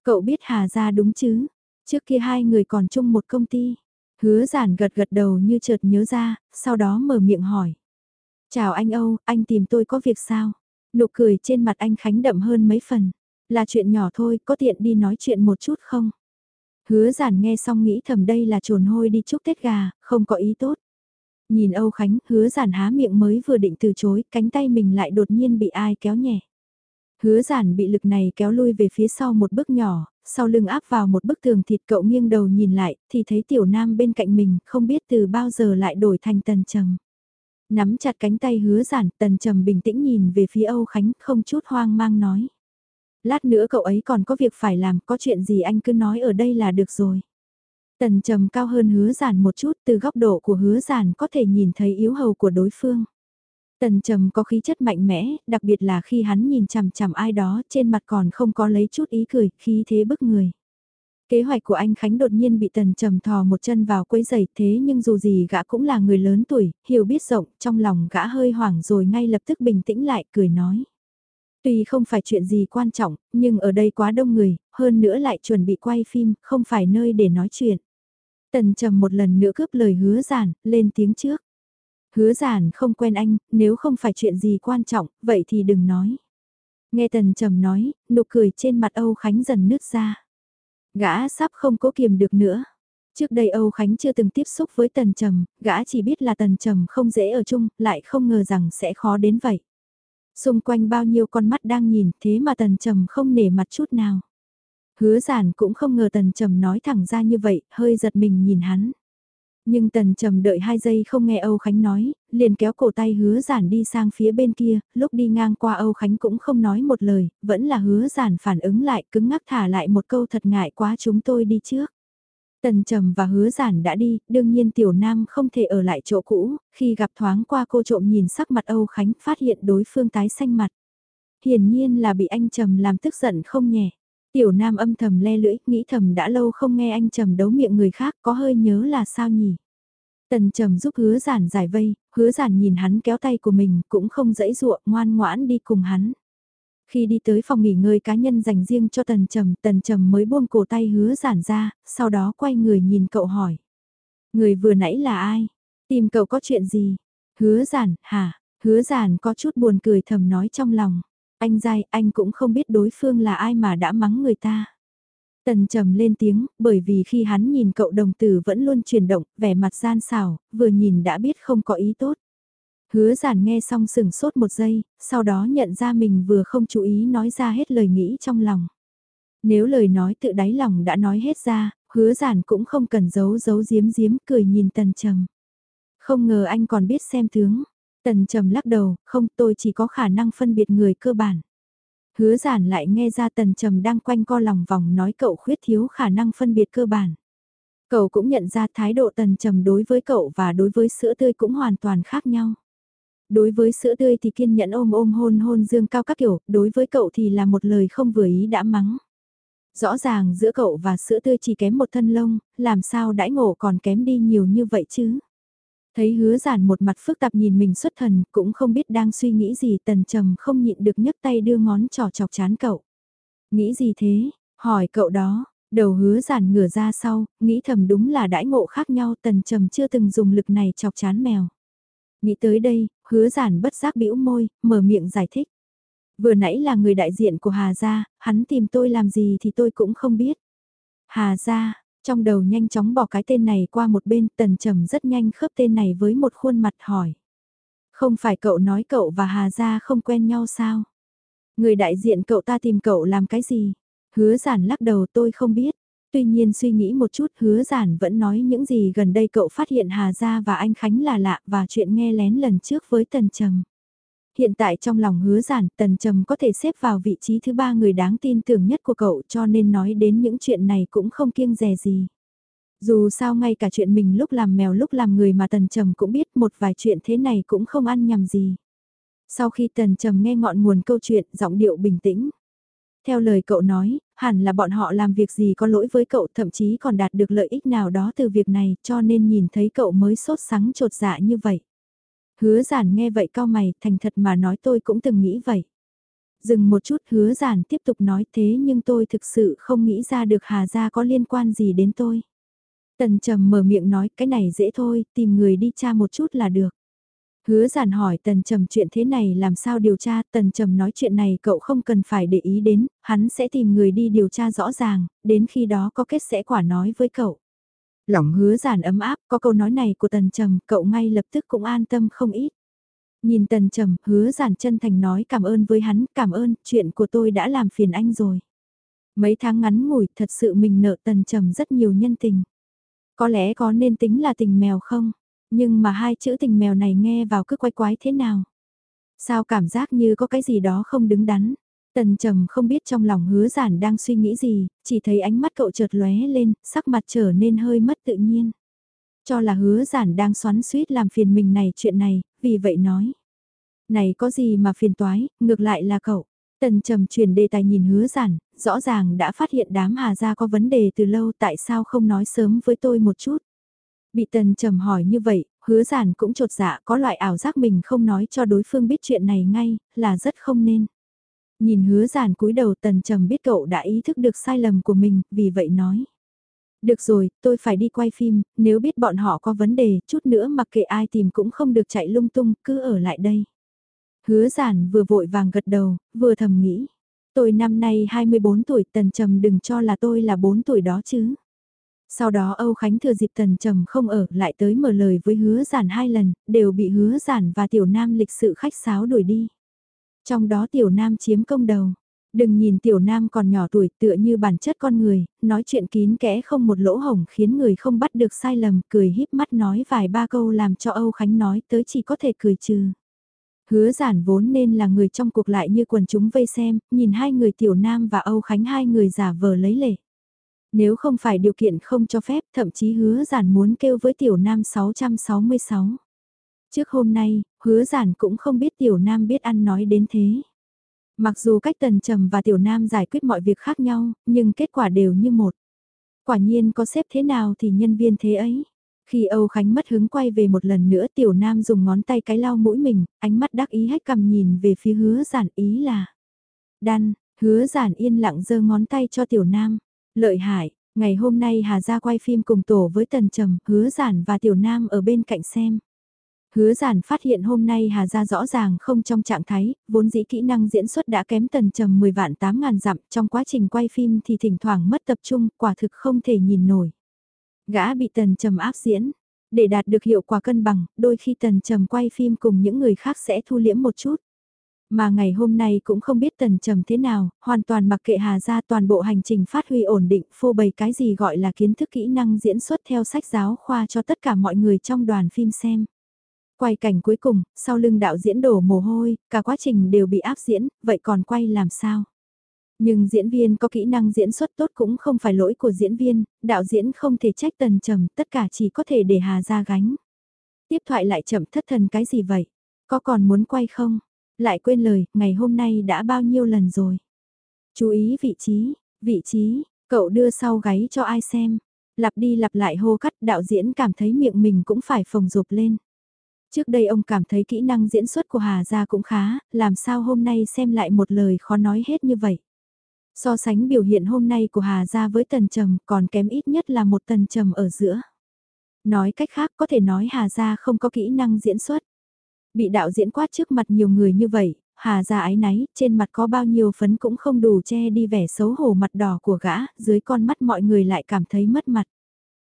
Cậu biết Hà Gia đúng chứ? Trước kia hai người còn chung một công ty. Hứa giản gật gật đầu như chợt nhớ ra, sau đó mở miệng hỏi. Chào anh Âu, anh tìm tôi có việc sao? Nụ cười trên mặt anh Khánh đậm hơn mấy phần. Là chuyện nhỏ thôi, có tiện đi nói chuyện một chút không? Hứa giản nghe xong nghĩ thầm đây là trồn hôi đi chúc Tết gà, không có ý tốt. Nhìn Âu Khánh, hứa giản há miệng mới vừa định từ chối, cánh tay mình lại đột nhiên bị ai kéo nhẹ. Hứa giản bị lực này kéo lui về phía sau một bước nhỏ, sau lưng áp vào một bức tường thịt cậu nghiêng đầu nhìn lại, thì thấy tiểu nam bên cạnh mình, không biết từ bao giờ lại đổi thành tần trầm. Nắm chặt cánh tay hứa giản, tần trầm bình tĩnh nhìn về phía Âu Khánh, không chút hoang mang nói. Lát nữa cậu ấy còn có việc phải làm, có chuyện gì anh cứ nói ở đây là được rồi. Tần trầm cao hơn hứa giản một chút từ góc độ của hứa giản có thể nhìn thấy yếu hầu của đối phương. Tần trầm có khí chất mạnh mẽ, đặc biệt là khi hắn nhìn chằm chằm ai đó trên mặt còn không có lấy chút ý cười, khí thế bức người. Kế hoạch của anh Khánh đột nhiên bị tần trầm thò một chân vào quấy giày thế nhưng dù gì gã cũng là người lớn tuổi, hiểu biết rộng, trong lòng gã hơi hoảng rồi ngay lập tức bình tĩnh lại, cười nói. Tuy không phải chuyện gì quan trọng, nhưng ở đây quá đông người, hơn nữa lại chuẩn bị quay phim, không phải nơi để nói chuyện. Tần trầm một lần nữa cướp lời hứa giản, lên tiếng trước. Hứa giản không quen anh, nếu không phải chuyện gì quan trọng, vậy thì đừng nói. Nghe tần trầm nói, nụ cười trên mặt Âu Khánh dần nứt ra. Gã sắp không cố kiềm được nữa. Trước đây Âu Khánh chưa từng tiếp xúc với Tần Trầm, gã chỉ biết là Tần Trầm không dễ ở chung, lại không ngờ rằng sẽ khó đến vậy. Xung quanh bao nhiêu con mắt đang nhìn, thế mà Tần Trầm không nể mặt chút nào. Hứa giản cũng không ngờ Tần Trầm nói thẳng ra như vậy, hơi giật mình nhìn hắn. Nhưng Tần Trầm đợi hai giây không nghe Âu Khánh nói, liền kéo cổ tay hứa giản đi sang phía bên kia, lúc đi ngang qua Âu Khánh cũng không nói một lời, vẫn là hứa giản phản ứng lại cứng ngắc thả lại một câu thật ngại quá chúng tôi đi trước. Tần Trầm và hứa giản đã đi, đương nhiên Tiểu Nam không thể ở lại chỗ cũ, khi gặp thoáng qua cô trộm nhìn sắc mặt Âu Khánh phát hiện đối phương tái xanh mặt. Hiển nhiên là bị anh Trầm làm tức giận không nhẹ. Tiểu Nam âm thầm le lưỡi, nghĩ thầm đã lâu không nghe anh Trầm đấu miệng người khác có hơi nhớ là sao nhỉ. Tần Trầm giúp hứa giản giải vây, hứa giản nhìn hắn kéo tay của mình cũng không dãy ruộng, ngoan ngoãn đi cùng hắn. Khi đi tới phòng nghỉ ngơi cá nhân dành riêng cho Tần Trầm, Tần Trầm mới buông cổ tay hứa giản ra, sau đó quay người nhìn cậu hỏi. Người vừa nãy là ai? Tìm cậu có chuyện gì? Hứa giản, hả? Hứa giản có chút buồn cười thầm nói trong lòng. Anh dai, anh cũng không biết đối phương là ai mà đã mắng người ta. Tần trầm lên tiếng, bởi vì khi hắn nhìn cậu đồng tử vẫn luôn chuyển động, vẻ mặt gian xảo, vừa nhìn đã biết không có ý tốt. Hứa giản nghe xong sừng sốt một giây, sau đó nhận ra mình vừa không chú ý nói ra hết lời nghĩ trong lòng. Nếu lời nói tự đáy lòng đã nói hết ra, hứa giản cũng không cần giấu giấu giếm giếm cười nhìn tần trầm. Không ngờ anh còn biết xem tướng. Tần trầm lắc đầu, không tôi chỉ có khả năng phân biệt người cơ bản. Hứa giản lại nghe ra tần trầm đang quanh co lòng vòng nói cậu khuyết thiếu khả năng phân biệt cơ bản. Cậu cũng nhận ra thái độ tần trầm đối với cậu và đối với sữa tươi cũng hoàn toàn khác nhau. Đối với sữa tươi thì kiên nhẫn ôm ôm hôn hôn dương cao các kiểu, đối với cậu thì là một lời không vừa ý đã mắng. Rõ ràng giữa cậu và sữa tươi chỉ kém một thân lông, làm sao đãi ngộ còn kém đi nhiều như vậy chứ? Thấy hứa giản một mặt phức tạp nhìn mình xuất thần, cũng không biết đang suy nghĩ gì tần trầm không nhịn được nhấc tay đưa ngón trỏ chọc chán cậu. Nghĩ gì thế? Hỏi cậu đó, đầu hứa giản ngửa ra sau, nghĩ thầm đúng là đãi ngộ khác nhau tần trầm chưa từng dùng lực này chọc chán mèo. Nghĩ tới đây, hứa giản bất giác bĩu môi, mở miệng giải thích. Vừa nãy là người đại diện của Hà Gia, hắn tìm tôi làm gì thì tôi cũng không biết. Hà Gia, trong đầu nhanh chóng bỏ cái tên này qua một bên, tần trầm rất nhanh khớp tên này với một khuôn mặt hỏi. Không phải cậu nói cậu và Hà Gia không quen nhau sao? Người đại diện cậu ta tìm cậu làm cái gì? Hứa giản lắc đầu tôi không biết. Tuy nhiên suy nghĩ một chút hứa giản vẫn nói những gì gần đây cậu phát hiện Hà Gia và anh Khánh là lạ và chuyện nghe lén lần trước với Tần Trầm. Hiện tại trong lòng hứa giản Tần Trầm có thể xếp vào vị trí thứ ba người đáng tin tưởng nhất của cậu cho nên nói đến những chuyện này cũng không kiêng dè gì. Dù sao ngay cả chuyện mình lúc làm mèo lúc làm người mà Tần Trầm cũng biết một vài chuyện thế này cũng không ăn nhầm gì. Sau khi Tần Trầm nghe ngọn nguồn câu chuyện giọng điệu bình tĩnh. Theo lời cậu nói, hẳn là bọn họ làm việc gì có lỗi với cậu thậm chí còn đạt được lợi ích nào đó từ việc này cho nên nhìn thấy cậu mới sốt sắng trột dạ như vậy. Hứa giản nghe vậy cao mày, thành thật mà nói tôi cũng từng nghĩ vậy. Dừng một chút hứa giản tiếp tục nói thế nhưng tôi thực sự không nghĩ ra được Hà Gia có liên quan gì đến tôi. Tần trầm mở miệng nói cái này dễ thôi, tìm người đi tra một chút là được. Hứa giản hỏi tần trầm chuyện thế này làm sao điều tra, tần trầm nói chuyện này cậu không cần phải để ý đến, hắn sẽ tìm người đi điều tra rõ ràng, đến khi đó có kết sẽ quả nói với cậu. Lòng hứa giản ấm áp, có câu nói này của tần trầm, cậu ngay lập tức cũng an tâm không ít. Nhìn tần trầm, hứa giản chân thành nói cảm ơn với hắn, cảm ơn, chuyện của tôi đã làm phiền anh rồi. Mấy tháng ngắn ngủi, thật sự mình nợ tần trầm rất nhiều nhân tình. Có lẽ có nên tính là tình mèo không? Nhưng mà hai chữ tình mèo này nghe vào cứ quái quái thế nào? Sao cảm giác như có cái gì đó không đứng đắn? Tần trầm không biết trong lòng hứa giản đang suy nghĩ gì, chỉ thấy ánh mắt cậu chợt lóe lên, sắc mặt trở nên hơi mất tự nhiên. Cho là hứa giản đang xoắn suýt làm phiền mình này chuyện này, vì vậy nói. Này có gì mà phiền toái, ngược lại là cậu. Tần trầm chuyển đề tài nhìn hứa giản, rõ ràng đã phát hiện đám hà gia có vấn đề từ lâu tại sao không nói sớm với tôi một chút. Bị tần trầm hỏi như vậy, hứa giản cũng trột dạ có loại ảo giác mình không nói cho đối phương biết chuyện này ngay, là rất không nên. Nhìn hứa giản cúi đầu tần trầm biết cậu đã ý thức được sai lầm của mình, vì vậy nói. Được rồi, tôi phải đi quay phim, nếu biết bọn họ có vấn đề, chút nữa mặc kệ ai tìm cũng không được chạy lung tung, cứ ở lại đây. Hứa giản vừa vội vàng gật đầu, vừa thầm nghĩ. Tôi năm nay 24 tuổi, tần trầm đừng cho là tôi là 4 tuổi đó chứ. Sau đó Âu Khánh thừa dịp tần trầm không ở lại tới mở lời với hứa giản hai lần, đều bị hứa giản và tiểu nam lịch sự khách sáo đuổi đi. Trong đó tiểu nam chiếm công đầu. Đừng nhìn tiểu nam còn nhỏ tuổi tựa như bản chất con người, nói chuyện kín kẽ không một lỗ hổng khiến người không bắt được sai lầm, cười híp mắt nói vài ba câu làm cho Âu Khánh nói tới chỉ có thể cười trừ. Hứa giản vốn nên là người trong cuộc lại như quần chúng vây xem, nhìn hai người tiểu nam và Âu Khánh hai người giả vờ lấy lệ. Nếu không phải điều kiện không cho phép, thậm chí hứa giản muốn kêu với tiểu nam 666. Trước hôm nay, hứa giản cũng không biết tiểu nam biết ăn nói đến thế. Mặc dù cách tần trầm và tiểu nam giải quyết mọi việc khác nhau, nhưng kết quả đều như một. Quả nhiên có xếp thế nào thì nhân viên thế ấy. Khi Âu Khánh mất hứng quay về một lần nữa tiểu nam dùng ngón tay cái lau mũi mình, ánh mắt đắc ý hết cầm nhìn về phía hứa giản ý là. Đan, hứa giản yên lặng giơ ngón tay cho tiểu nam. Lợi hại, ngày hôm nay Hà Gia quay phim cùng tổ với Tần Trầm, hứa giản và tiểu nam ở bên cạnh xem. Hứa giản phát hiện hôm nay Hà Gia rõ ràng không trong trạng thái, vốn dĩ kỹ năng diễn xuất đã kém tần trầm 10 vạn 8 ngàn dặm, trong quá trình quay phim thì thỉnh thoảng mất tập trung, quả thực không thể nhìn nổi. Gã bị tần trầm áp diễn, để đạt được hiệu quả cân bằng, đôi khi tần trầm quay phim cùng những người khác sẽ thu liễm một chút. Mà ngày hôm nay cũng không biết tần trầm thế nào, hoàn toàn mặc kệ Hà Gia toàn bộ hành trình phát huy ổn định, phô bày cái gì gọi là kiến thức kỹ năng diễn xuất theo sách giáo khoa cho tất cả mọi người trong đoàn phim xem. Quay cảnh cuối cùng, sau lưng đạo diễn đổ mồ hôi, cả quá trình đều bị áp diễn, vậy còn quay làm sao? Nhưng diễn viên có kỹ năng diễn xuất tốt cũng không phải lỗi của diễn viên, đạo diễn không thể trách tần trầm, tất cả chỉ có thể để Hà ra gánh. Tiếp thoại lại chậm thất thần cái gì vậy? Có còn muốn quay không? Lại quên lời, ngày hôm nay đã bao nhiêu lần rồi? Chú ý vị trí, vị trí, cậu đưa sau gáy cho ai xem? Lặp đi lặp lại hô cắt đạo diễn cảm thấy miệng mình cũng phải phồng rộp lên. Trước đây ông cảm thấy kỹ năng diễn xuất của Hà Gia cũng khá, làm sao hôm nay xem lại một lời khó nói hết như vậy. So sánh biểu hiện hôm nay của Hà Gia với Tần Trầm còn kém ít nhất là một Tần Trầm ở giữa. Nói cách khác có thể nói Hà Gia không có kỹ năng diễn xuất. Bị đạo diễn quát trước mặt nhiều người như vậy, Hà Gia ái náy, trên mặt có bao nhiêu phấn cũng không đủ che đi vẻ xấu hổ mặt đỏ của gã, dưới con mắt mọi người lại cảm thấy mất mặt.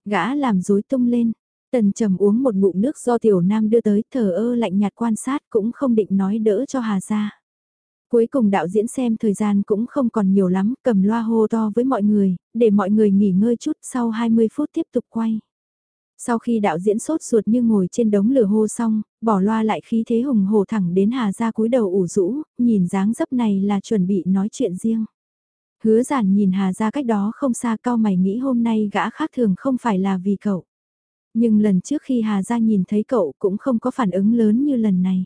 Gã làm rối tung lên, Tần trầm uống một ngụm nước do tiểu nam đưa tới thờ ơ lạnh nhạt quan sát cũng không định nói đỡ cho Hà ra. Cuối cùng đạo diễn xem thời gian cũng không còn nhiều lắm, cầm loa hô to với mọi người, để mọi người nghỉ ngơi chút sau 20 phút tiếp tục quay. Sau khi đạo diễn sốt ruột như ngồi trên đống lửa hô xong, bỏ loa lại khí thế hùng hổ thẳng đến Hà ra cúi đầu ủ rũ, nhìn dáng dấp này là chuẩn bị nói chuyện riêng. Hứa giản nhìn Hà ra cách đó không xa cao mày nghĩ hôm nay gã khác thường không phải là vì cậu. Nhưng lần trước khi Hà Gia nhìn thấy cậu cũng không có phản ứng lớn như lần này.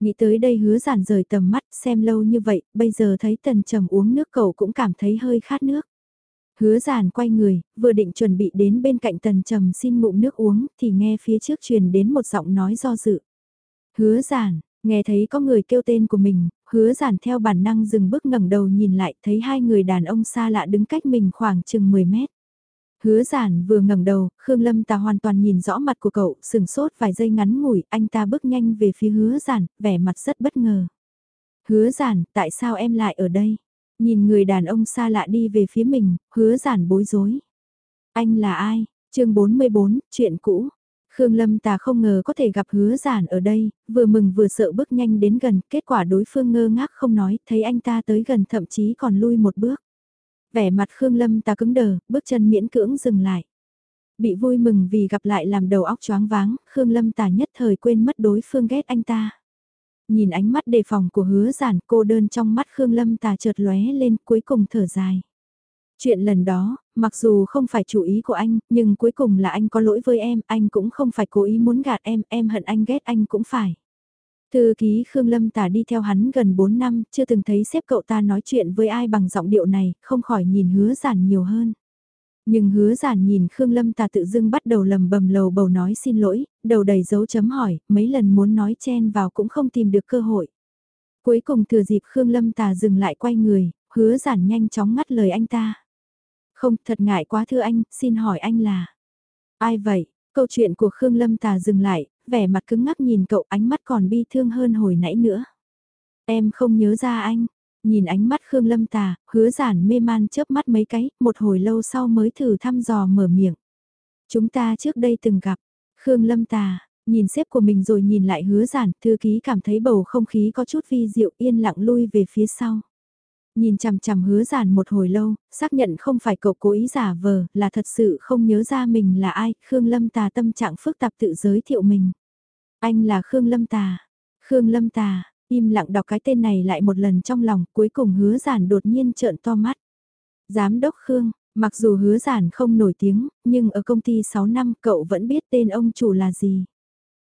Nghĩ tới đây hứa giản rời tầm mắt xem lâu như vậy, bây giờ thấy tần trầm uống nước cậu cũng cảm thấy hơi khát nước. Hứa giản quay người, vừa định chuẩn bị đến bên cạnh tần trầm xin ngụm nước uống thì nghe phía trước truyền đến một giọng nói do dự. Hứa giản, nghe thấy có người kêu tên của mình, hứa giản theo bản năng dừng bước ngẩng đầu nhìn lại thấy hai người đàn ông xa lạ đứng cách mình khoảng chừng 10 mét. Hứa giản vừa ngẩng đầu, Khương Lâm ta hoàn toàn nhìn rõ mặt của cậu, sừng sốt vài giây ngắn ngủi, anh ta bước nhanh về phía hứa giản, vẻ mặt rất bất ngờ. Hứa giản, tại sao em lại ở đây? Nhìn người đàn ông xa lạ đi về phía mình, hứa giản bối rối. Anh là ai? chương 44, chuyện cũ. Khương Lâm ta không ngờ có thể gặp hứa giản ở đây, vừa mừng vừa sợ bước nhanh đến gần, kết quả đối phương ngơ ngác không nói, thấy anh ta tới gần thậm chí còn lui một bước. Vẻ mặt Khương Lâm ta cứng đờ, bước chân miễn cưỡng dừng lại. Bị vui mừng vì gặp lại làm đầu óc choáng váng, Khương Lâm ta nhất thời quên mất đối phương ghét anh ta. Nhìn ánh mắt đề phòng của hứa giản cô đơn trong mắt Khương Lâm tà chợt lóe lên cuối cùng thở dài. Chuyện lần đó, mặc dù không phải chủ ý của anh, nhưng cuối cùng là anh có lỗi với em, anh cũng không phải cố ý muốn gạt em, em hận anh ghét anh cũng phải. Thư ký Khương Lâm tả đi theo hắn gần 4 năm, chưa từng thấy xếp cậu ta nói chuyện với ai bằng giọng điệu này, không khỏi nhìn hứa giản nhiều hơn. Nhưng hứa giản nhìn Khương Lâm tà tự dưng bắt đầu lầm bầm lầu bầu nói xin lỗi, đầu đầy dấu chấm hỏi, mấy lần muốn nói chen vào cũng không tìm được cơ hội. Cuối cùng thừa dịp Khương Lâm tà dừng lại quay người, hứa giản nhanh chóng ngắt lời anh ta. Không, thật ngại quá thưa anh, xin hỏi anh là... Ai vậy? Câu chuyện của Khương Lâm tà dừng lại, vẻ mặt cứng ngắc nhìn cậu ánh mắt còn bi thương hơn hồi nãy nữa. Em không nhớ ra anh, nhìn ánh mắt Khương Lâm Tà, hứa giản mê man chớp mắt mấy cái, một hồi lâu sau mới thử thăm dò mở miệng. Chúng ta trước đây từng gặp, Khương Lâm Tà, nhìn xếp của mình rồi nhìn lại hứa giản, thư ký cảm thấy bầu không khí có chút vi diệu yên lặng lui về phía sau. Nhìn chằm chằm hứa giản một hồi lâu, xác nhận không phải cậu cố ý giả vờ, là thật sự không nhớ ra mình là ai, Khương Lâm Tà tâm trạng phức tạp tự giới thiệu mình. Anh là Khương Lâm Tà. Khương Lâm Tà, im lặng đọc cái tên này lại một lần trong lòng, cuối cùng hứa giản đột nhiên trợn to mắt. Giám đốc Khương, mặc dù hứa giản không nổi tiếng, nhưng ở công ty 6 năm cậu vẫn biết tên ông chủ là gì.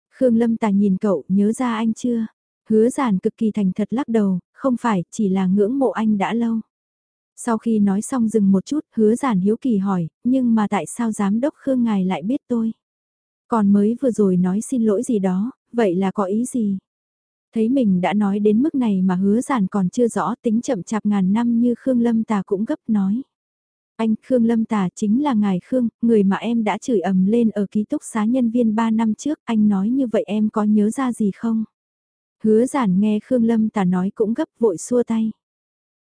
Khương Lâm Tà nhìn cậu, nhớ ra anh chưa? Hứa giản cực kỳ thành thật lắc đầu, không phải, chỉ là ngưỡng mộ anh đã lâu. Sau khi nói xong dừng một chút, hứa giản hiếu kỳ hỏi, nhưng mà tại sao giám đốc Khương ngài lại biết tôi? Còn mới vừa rồi nói xin lỗi gì đó, vậy là có ý gì? Thấy mình đã nói đến mức này mà hứa giản còn chưa rõ tính chậm chạp ngàn năm như Khương Lâm Tà cũng gấp nói. Anh Khương Lâm Tà chính là ngài Khương, người mà em đã chửi ầm lên ở ký túc xá nhân viên 3 năm trước, anh nói như vậy em có nhớ ra gì không? Hứa giản nghe Khương Lâm Tà nói cũng gấp vội xua tay.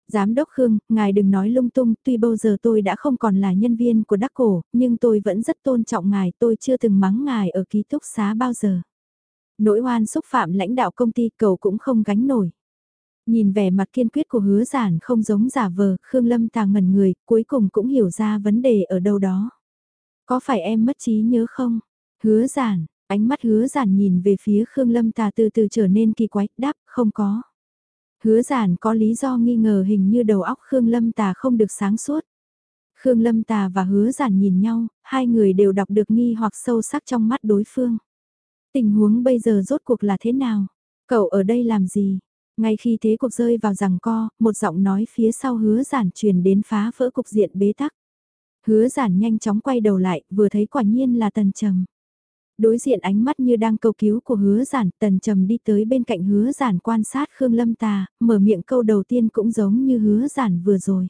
Giám đốc Khương, ngài đừng nói lung tung, tuy bao giờ tôi đã không còn là nhân viên của Đắc Cổ, nhưng tôi vẫn rất tôn trọng ngài, tôi chưa từng mắng ngài ở ký túc xá bao giờ. Nỗi oan xúc phạm lãnh đạo công ty cầu cũng không gánh nổi. Nhìn vẻ mặt kiên quyết của hứa giản không giống giả vờ, Khương Lâm tà ngẩn người, cuối cùng cũng hiểu ra vấn đề ở đâu đó. Có phải em mất trí nhớ không? Hứa giản, ánh mắt hứa giản nhìn về phía Khương Lâm tà từ từ trở nên kỳ quái, đáp, không có. Hứa giản có lý do nghi ngờ hình như đầu óc Khương Lâm tà không được sáng suốt. Khương Lâm tà và hứa giản nhìn nhau, hai người đều đọc được nghi hoặc sâu sắc trong mắt đối phương. Tình huống bây giờ rốt cuộc là thế nào? Cậu ở đây làm gì? Ngay khi thế cuộc rơi vào rằng co, một giọng nói phía sau hứa giản truyền đến phá vỡ cục diện bế tắc. Hứa giản nhanh chóng quay đầu lại, vừa thấy quả nhiên là tần trầm. Đối diện ánh mắt như đang cầu cứu của hứa giản, tần trầm đi tới bên cạnh hứa giản quan sát Khương Lâm Tà, mở miệng câu đầu tiên cũng giống như hứa giản vừa rồi.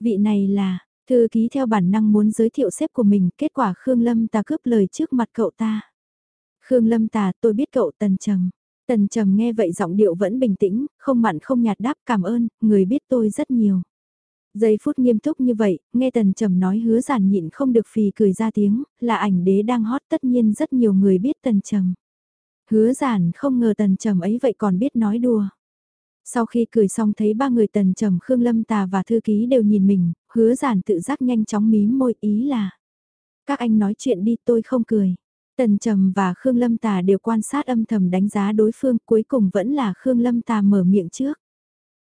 Vị này là, thư ký theo bản năng muốn giới thiệu sếp của mình, kết quả Khương Lâm Tà cướp lời trước mặt cậu ta. Khương Lâm Tà, tôi biết cậu Tần Trầm. Tần Trầm nghe vậy giọng điệu vẫn bình tĩnh, không mặn không nhạt đáp cảm ơn, người biết tôi rất nhiều. Giây phút nghiêm túc như vậy, nghe Tần Trầm nói hứa giản nhịn không được phì cười ra tiếng, là ảnh đế đang hot tất nhiên rất nhiều người biết Tần Trầm. Hứa giản không ngờ Tần Trầm ấy vậy còn biết nói đùa. Sau khi cười xong thấy ba người Tần Trầm Khương Lâm Tà và thư ký đều nhìn mình, hứa giản tự giác nhanh chóng mím môi ý là. Các anh nói chuyện đi tôi không cười. Tần Trầm và Khương Lâm Tà đều quan sát âm thầm đánh giá đối phương, cuối cùng vẫn là Khương Lâm Tà mở miệng trước.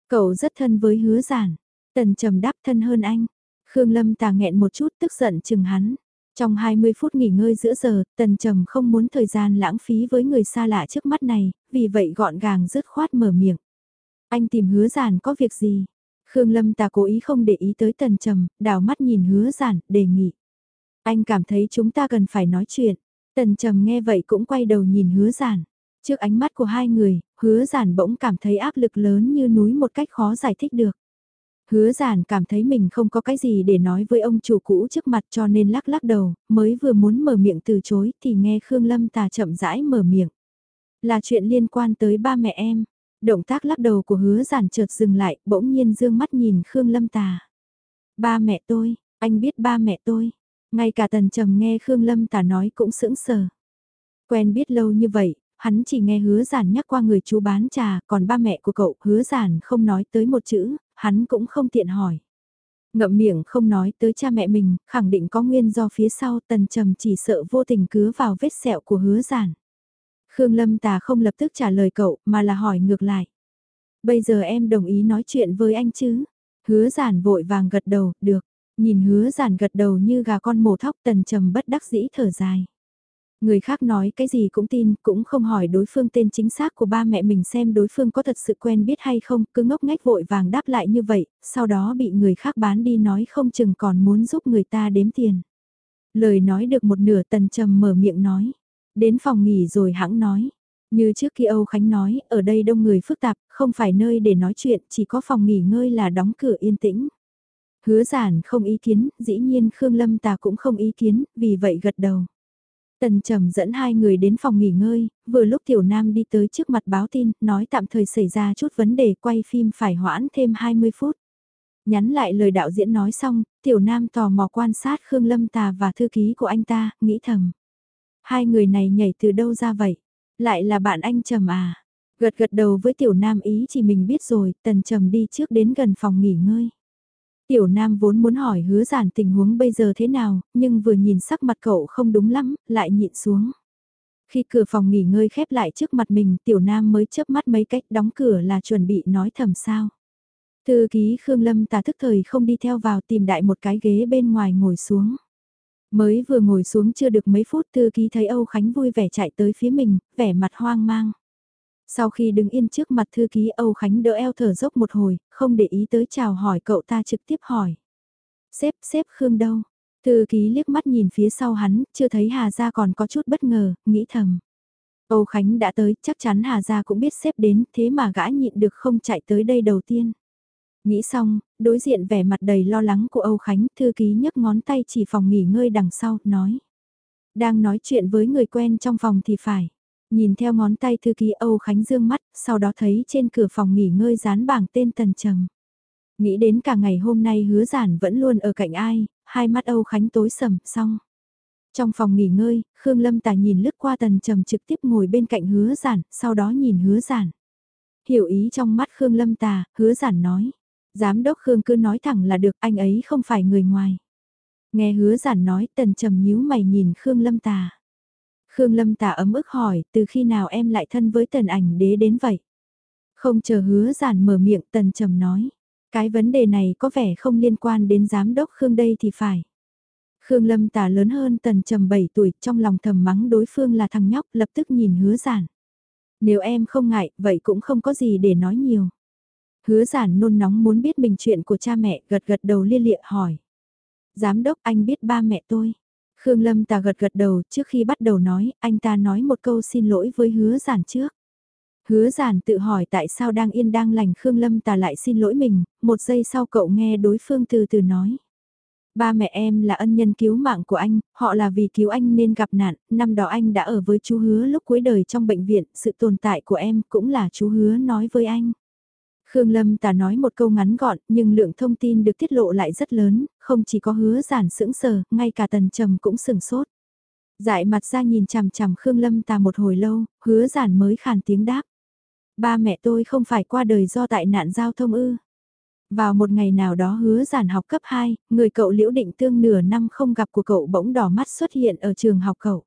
Cậu rất thân với hứa giản. Tần Trầm đáp thân hơn anh. Khương Lâm Tà nghẹn một chút tức giận chừng hắn. Trong 20 phút nghỉ ngơi giữa giờ, Tần Trầm không muốn thời gian lãng phí với người xa lạ trước mắt này, vì vậy gọn gàng dứt khoát mở miệng. Anh tìm hứa giản có việc gì? Khương Lâm Tà cố ý không để ý tới Tần Trầm, đào mắt nhìn hứa giản, đề nghị. Anh cảm thấy chúng ta cần phải nói chuyện. Tần trầm nghe vậy cũng quay đầu nhìn hứa giản. Trước ánh mắt của hai người, hứa giản bỗng cảm thấy áp lực lớn như núi một cách khó giải thích được. Hứa giản cảm thấy mình không có cái gì để nói với ông chủ cũ trước mặt cho nên lắc lắc đầu, mới vừa muốn mở miệng từ chối thì nghe Khương Lâm Tà chậm rãi mở miệng. Là chuyện liên quan tới ba mẹ em. Động tác lắc đầu của hứa giản chợt dừng lại, bỗng nhiên dương mắt nhìn Khương Lâm Tà. Ba mẹ tôi, anh biết ba mẹ tôi. Ngay cả tần trầm nghe Khương Lâm Tà nói cũng sững sờ. Quen biết lâu như vậy, hắn chỉ nghe hứa giản nhắc qua người chú bán trà, còn ba mẹ của cậu hứa giản không nói tới một chữ, hắn cũng không tiện hỏi. Ngậm miệng không nói tới cha mẹ mình, khẳng định có nguyên do phía sau tần trầm chỉ sợ vô tình cứa vào vết sẹo của hứa giản. Khương Lâm Tà không lập tức trả lời cậu mà là hỏi ngược lại. Bây giờ em đồng ý nói chuyện với anh chứ? Hứa giản vội vàng gật đầu, được. Nhìn hứa giản gật đầu như gà con mổ thóc tần trầm bất đắc dĩ thở dài. Người khác nói cái gì cũng tin, cũng không hỏi đối phương tên chính xác của ba mẹ mình xem đối phương có thật sự quen biết hay không, cứ ngốc ngách vội vàng đáp lại như vậy, sau đó bị người khác bán đi nói không chừng còn muốn giúp người ta đếm tiền. Lời nói được một nửa tần trầm mở miệng nói, đến phòng nghỉ rồi hãng nói. Như trước khi Âu Khánh nói, ở đây đông người phức tạp, không phải nơi để nói chuyện, chỉ có phòng nghỉ ngơi là đóng cửa yên tĩnh. Hứa giản không ý kiến, dĩ nhiên Khương Lâm ta cũng không ý kiến, vì vậy gật đầu. Tần Trầm dẫn hai người đến phòng nghỉ ngơi, vừa lúc Tiểu Nam đi tới trước mặt báo tin, nói tạm thời xảy ra chút vấn đề quay phim phải hoãn thêm 20 phút. Nhắn lại lời đạo diễn nói xong, Tiểu Nam tò mò quan sát Khương Lâm Tà và thư ký của anh ta, nghĩ thầm. Hai người này nhảy từ đâu ra vậy? Lại là bạn anh Trầm à? Gật gật đầu với Tiểu Nam ý chỉ mình biết rồi, Tần Trầm đi trước đến gần phòng nghỉ ngơi. Tiểu Nam vốn muốn hỏi hứa giản tình huống bây giờ thế nào, nhưng vừa nhìn sắc mặt cậu không đúng lắm, lại nhịn xuống. Khi cửa phòng nghỉ ngơi khép lại trước mặt mình, Tiểu Nam mới chớp mắt mấy cách đóng cửa là chuẩn bị nói thầm sao. Thư ký Khương Lâm tà thức thời không đi theo vào tìm đại một cái ghế bên ngoài ngồi xuống. Mới vừa ngồi xuống chưa được mấy phút thư ký thấy Âu Khánh vui vẻ chạy tới phía mình, vẻ mặt hoang mang. Sau khi đứng yên trước mặt thư ký Âu Khánh đỡ eo thở dốc một hồi, không để ý tới chào hỏi cậu ta trực tiếp hỏi. Xếp xếp Khương đâu? Thư ký liếc mắt nhìn phía sau hắn, chưa thấy Hà Gia còn có chút bất ngờ, nghĩ thầm. Âu Khánh đã tới, chắc chắn Hà Gia cũng biết xếp đến, thế mà gã nhịn được không chạy tới đây đầu tiên. Nghĩ xong, đối diện vẻ mặt đầy lo lắng của Âu Khánh, thư ký nhấc ngón tay chỉ phòng nghỉ ngơi đằng sau, nói. Đang nói chuyện với người quen trong phòng thì phải. Nhìn theo ngón tay thư ký Âu Khánh dương mắt, sau đó thấy trên cửa phòng nghỉ ngơi dán bảng tên Tần Trầm. Nghĩ đến cả ngày hôm nay hứa giản vẫn luôn ở cạnh ai, hai mắt Âu Khánh tối sầm, xong. Trong phòng nghỉ ngơi, Khương Lâm Tà nhìn lướt qua Tần Trầm trực tiếp ngồi bên cạnh hứa giản, sau đó nhìn hứa giản. Hiểu ý trong mắt Khương Lâm Tà, hứa giản nói. Giám đốc Khương cứ nói thẳng là được anh ấy không phải người ngoài. Nghe hứa giản nói Tần Trầm nhíu mày nhìn Khương Lâm Tà. Khương Lâm Tả ấm ức hỏi, từ khi nào em lại thân với tần ảnh đế đến vậy? Không chờ hứa giản mở miệng tần trầm nói. Cái vấn đề này có vẻ không liên quan đến giám đốc Khương đây thì phải. Khương Lâm Tả lớn hơn tần trầm 7 tuổi trong lòng thầm mắng đối phương là thằng nhóc lập tức nhìn hứa giản. Nếu em không ngại, vậy cũng không có gì để nói nhiều. Hứa giản nôn nóng muốn biết mình chuyện của cha mẹ gật gật đầu liên lịa hỏi. Giám đốc anh biết ba mẹ tôi. Khương Lâm ta gật gật đầu trước khi bắt đầu nói, anh ta nói một câu xin lỗi với hứa giản trước. Hứa giản tự hỏi tại sao đang yên đang lành Khương Lâm ta lại xin lỗi mình, một giây sau cậu nghe đối phương từ từ nói. Ba mẹ em là ân nhân cứu mạng của anh, họ là vì cứu anh nên gặp nạn, năm đó anh đã ở với chú hứa lúc cuối đời trong bệnh viện, sự tồn tại của em cũng là chú hứa nói với anh. Khương Lâm tà nói một câu ngắn gọn, nhưng lượng thông tin được tiết lộ lại rất lớn, không chỉ có hứa giản sững sờ, ngay cả tần trầm cũng sừng sốt. Dại mặt ra nhìn chằm chằm Khương Lâm tà một hồi lâu, hứa giản mới khàn tiếng đáp. Ba mẹ tôi không phải qua đời do tại nạn giao thông ư. Vào một ngày nào đó hứa giản học cấp 2, người cậu liễu định tương nửa năm không gặp của cậu bỗng đỏ mắt xuất hiện ở trường học cậu.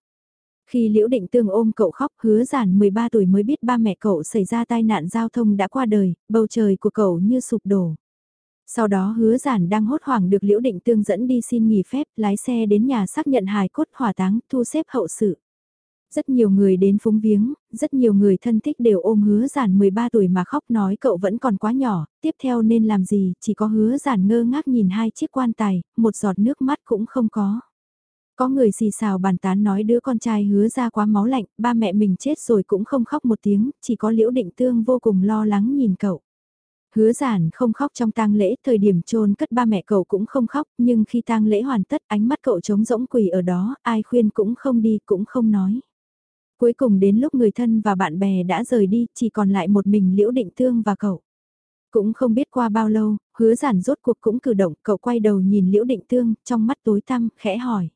Khi Liễu Định Tương ôm cậu khóc hứa giản 13 tuổi mới biết ba mẹ cậu xảy ra tai nạn giao thông đã qua đời, bầu trời của cậu như sụp đổ. Sau đó hứa giản đang hốt hoảng được Liễu Định Tương dẫn đi xin nghỉ phép, lái xe đến nhà xác nhận hài cốt hỏa táng, thu xếp hậu sự. Rất nhiều người đến phúng viếng, rất nhiều người thân thích đều ôm hứa giản 13 tuổi mà khóc nói cậu vẫn còn quá nhỏ, tiếp theo nên làm gì, chỉ có hứa giản ngơ ngác nhìn hai chiếc quan tài, một giọt nước mắt cũng không có. Có người xì xào bàn tán nói đứa con trai hứa ra quá máu lạnh, ba mẹ mình chết rồi cũng không khóc một tiếng, chỉ có liễu định tương vô cùng lo lắng nhìn cậu. Hứa giản không khóc trong tang lễ, thời điểm chôn cất ba mẹ cậu cũng không khóc, nhưng khi tang lễ hoàn tất ánh mắt cậu trống rỗng quỳ ở đó, ai khuyên cũng không đi cũng không nói. Cuối cùng đến lúc người thân và bạn bè đã rời đi, chỉ còn lại một mình liễu định tương và cậu. Cũng không biết qua bao lâu, hứa giản rốt cuộc cũng cử động, cậu quay đầu nhìn liễu định tương, trong mắt tối tăm, khẽ hỏi.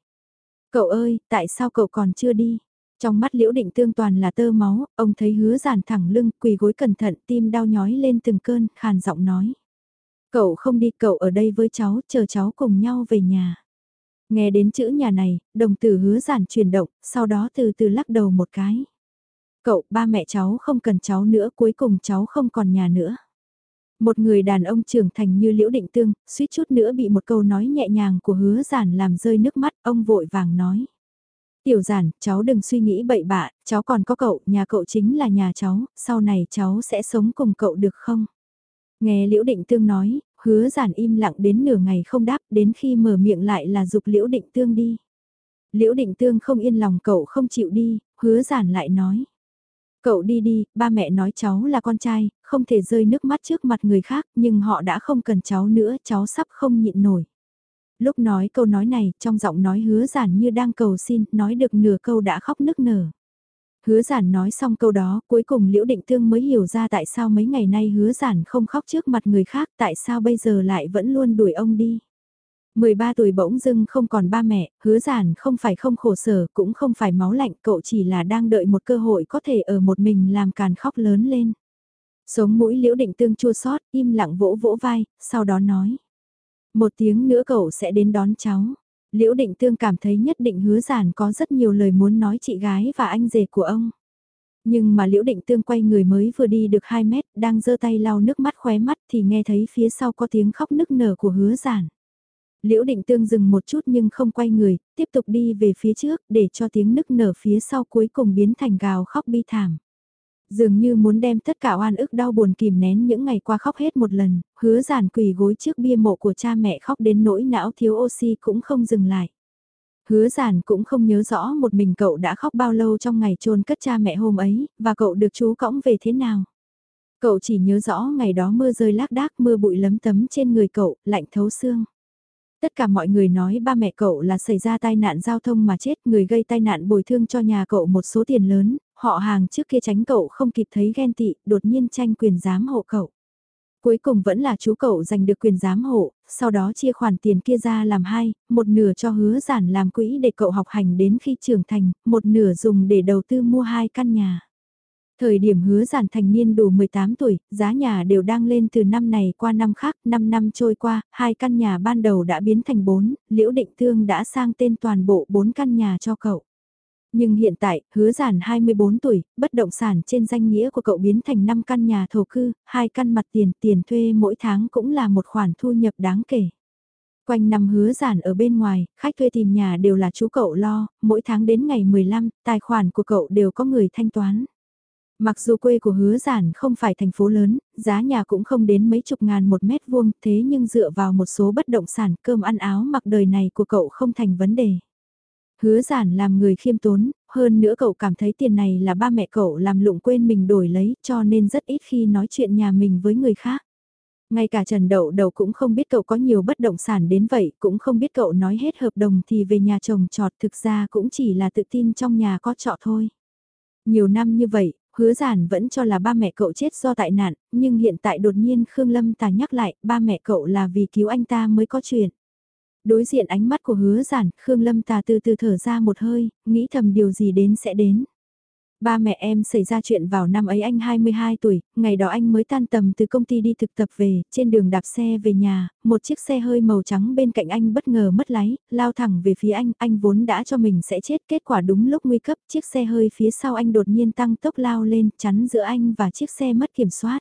Cậu ơi, tại sao cậu còn chưa đi? Trong mắt liễu định tương toàn là tơ máu, ông thấy hứa giản thẳng lưng, quỳ gối cẩn thận, tim đau nhói lên từng cơn, khàn giọng nói. Cậu không đi, cậu ở đây với cháu, chờ cháu cùng nhau về nhà. Nghe đến chữ nhà này, đồng tử hứa giản chuyển động, sau đó từ từ lắc đầu một cái. Cậu, ba mẹ cháu không cần cháu nữa, cuối cùng cháu không còn nhà nữa. Một người đàn ông trưởng thành như Liễu Định Tương, suýt chút nữa bị một câu nói nhẹ nhàng của hứa giản làm rơi nước mắt, ông vội vàng nói. Tiểu giản, cháu đừng suy nghĩ bậy bạ, cháu còn có cậu, nhà cậu chính là nhà cháu, sau này cháu sẽ sống cùng cậu được không? Nghe Liễu Định Tương nói, hứa giản im lặng đến nửa ngày không đáp, đến khi mở miệng lại là dục Liễu Định Tương đi. Liễu Định Tương không yên lòng cậu không chịu đi, hứa giản lại nói. Cậu đi đi, ba mẹ nói cháu là con trai, không thể rơi nước mắt trước mặt người khác, nhưng họ đã không cần cháu nữa, cháu sắp không nhịn nổi. Lúc nói câu nói này, trong giọng nói hứa giản như đang cầu xin, nói được nửa câu đã khóc nức nở. Hứa giản nói xong câu đó, cuối cùng Liễu Định Tương mới hiểu ra tại sao mấy ngày nay hứa giản không khóc trước mặt người khác, tại sao bây giờ lại vẫn luôn đuổi ông đi. 13 tuổi bỗng dưng không còn ba mẹ, hứa giản không phải không khổ sở, cũng không phải máu lạnh, cậu chỉ là đang đợi một cơ hội có thể ở một mình làm càn khóc lớn lên. Sống mũi liễu định tương chua sót, im lặng vỗ vỗ vai, sau đó nói. Một tiếng nữa cậu sẽ đến đón cháu. Liễu định tương cảm thấy nhất định hứa giản có rất nhiều lời muốn nói chị gái và anh rể của ông. Nhưng mà liễu định tương quay người mới vừa đi được 2 mét, đang giơ tay lau nước mắt khóe mắt thì nghe thấy phía sau có tiếng khóc nức nở của hứa giản. Liễu định tương dừng một chút nhưng không quay người, tiếp tục đi về phía trước để cho tiếng nức nở phía sau cuối cùng biến thành gào khóc bi thảm. Dường như muốn đem tất cả oan ức đau buồn kìm nén những ngày qua khóc hết một lần, hứa giản quỳ gối trước bia mộ của cha mẹ khóc đến nỗi não thiếu oxy cũng không dừng lại. Hứa giản cũng không nhớ rõ một mình cậu đã khóc bao lâu trong ngày chôn cất cha mẹ hôm ấy, và cậu được chú cõng về thế nào. Cậu chỉ nhớ rõ ngày đó mưa rơi lác đác mưa bụi lấm tấm trên người cậu, lạnh thấu xương. Tất cả mọi người nói ba mẹ cậu là xảy ra tai nạn giao thông mà chết, người gây tai nạn bồi thương cho nhà cậu một số tiền lớn, họ hàng trước kia tránh cậu không kịp thấy ghen tị, đột nhiên tranh quyền giám hộ cậu. Cuối cùng vẫn là chú cậu giành được quyền giám hộ, sau đó chia khoản tiền kia ra làm hai, một nửa cho hứa giản làm quỹ để cậu học hành đến khi trưởng thành, một nửa dùng để đầu tư mua hai căn nhà. Thời điểm hứa giản thành niên đủ 18 tuổi, giá nhà đều đang lên từ năm này qua năm khác, 5 năm trôi qua, hai căn nhà ban đầu đã biến thành 4, liễu định thương đã sang tên toàn bộ 4 căn nhà cho cậu. Nhưng hiện tại, hứa giản 24 tuổi, bất động sản trên danh nghĩa của cậu biến thành 5 căn nhà thổ cư, hai căn mặt tiền, tiền thuê mỗi tháng cũng là một khoản thu nhập đáng kể. Quanh năm hứa giản ở bên ngoài, khách thuê tìm nhà đều là chú cậu lo, mỗi tháng đến ngày 15, tài khoản của cậu đều có người thanh toán. Mặc dù quê của hứa giản không phải thành phố lớn, giá nhà cũng không đến mấy chục ngàn một mét vuông, thế nhưng dựa vào một số bất động sản cơm ăn áo mặc đời này của cậu không thành vấn đề. Hứa giản làm người khiêm tốn, hơn nữa cậu cảm thấy tiền này là ba mẹ cậu làm lụng quên mình đổi lấy cho nên rất ít khi nói chuyện nhà mình với người khác. Ngay cả Trần Đậu Đầu cũng không biết cậu có nhiều bất động sản đến vậy, cũng không biết cậu nói hết hợp đồng thì về nhà chồng trọt thực ra cũng chỉ là tự tin trong nhà có trọ thôi. Nhiều năm như vậy, hứa giản vẫn cho là ba mẹ cậu chết do tại nạn, nhưng hiện tại đột nhiên Khương Lâm Tà nhắc lại, ba mẹ cậu là vì cứu anh ta mới có chuyện. Đối diện ánh mắt của hứa giản, Khương Lâm Tà từ từ thở ra một hơi, nghĩ thầm điều gì đến sẽ đến. Ba mẹ em xảy ra chuyện vào năm ấy anh 22 tuổi, ngày đó anh mới tan tầm từ công ty đi thực tập về, trên đường đạp xe về nhà, một chiếc xe hơi màu trắng bên cạnh anh bất ngờ mất lái, lao thẳng về phía anh, anh vốn đã cho mình sẽ chết, kết quả đúng lúc nguy cấp, chiếc xe hơi phía sau anh đột nhiên tăng tốc lao lên, chắn giữa anh và chiếc xe mất kiểm soát.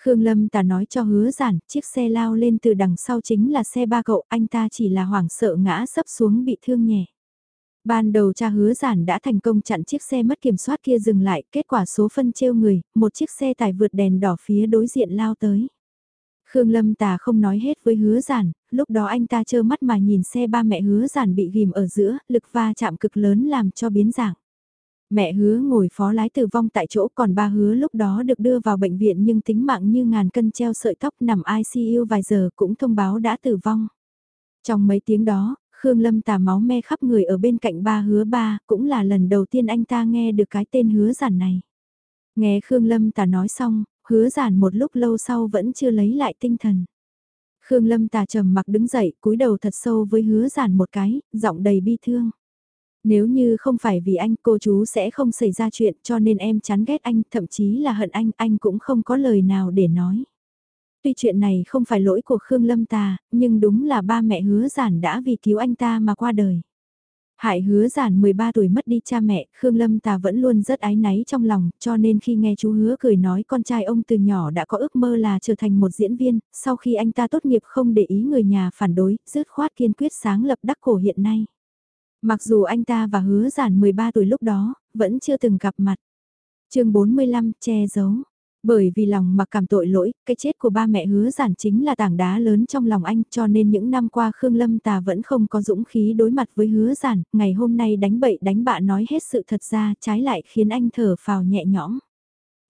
Khương Lâm ta nói cho hứa giản, chiếc xe lao lên từ đằng sau chính là xe ba cậu, anh ta chỉ là hoảng sợ ngã sấp xuống bị thương nhẹ. Ban đầu cha hứa giản đã thành công chặn chiếc xe mất kiểm soát kia dừng lại, kết quả số phân trêu người, một chiếc xe tải vượt đèn đỏ phía đối diện lao tới. Khương Lâm Tà không nói hết với hứa giản, lúc đó anh ta trơ mắt mà nhìn xe ba mẹ hứa giản bị ghim ở giữa, lực va chạm cực lớn làm cho biến dạng. Mẹ hứa ngồi phó lái tử vong tại chỗ còn ba hứa lúc đó được đưa vào bệnh viện nhưng tính mạng như ngàn cân treo sợi tóc nằm ICU vài giờ cũng thông báo đã tử vong. Trong mấy tiếng đó, Khương Lâm tà máu me khắp người ở bên cạnh ba hứa ba, cũng là lần đầu tiên anh ta nghe được cái tên hứa giản này. Nghe Khương Lâm tà nói xong, hứa giản một lúc lâu sau vẫn chưa lấy lại tinh thần. Khương Lâm tà trầm mặc đứng dậy, cúi đầu thật sâu với hứa giản một cái, giọng đầy bi thương. Nếu như không phải vì anh cô chú sẽ không xảy ra chuyện cho nên em chán ghét anh, thậm chí là hận anh, anh cũng không có lời nào để nói. Tuy chuyện này không phải lỗi của Khương Lâm ta nhưng đúng là ba mẹ hứa giản đã vì cứu anh ta mà qua đời. Hại hứa giản 13 tuổi mất đi cha mẹ, Khương Lâm Tà vẫn luôn rất ái náy trong lòng, cho nên khi nghe chú hứa cười nói con trai ông từ nhỏ đã có ước mơ là trở thành một diễn viên, sau khi anh ta tốt nghiệp không để ý người nhà phản đối, dứt khoát kiên quyết sáng lập đắc cổ hiện nay. Mặc dù anh ta và hứa giản 13 tuổi lúc đó, vẫn chưa từng gặp mặt. chương 45 che giấu. Bởi vì lòng mặc cảm tội lỗi, cái chết của ba mẹ hứa giản chính là tảng đá lớn trong lòng anh cho nên những năm qua Khương Lâm Tà vẫn không có dũng khí đối mặt với hứa giản, ngày hôm nay đánh bậy đánh bạ nói hết sự thật ra trái lại khiến anh thở phào nhẹ nhõm.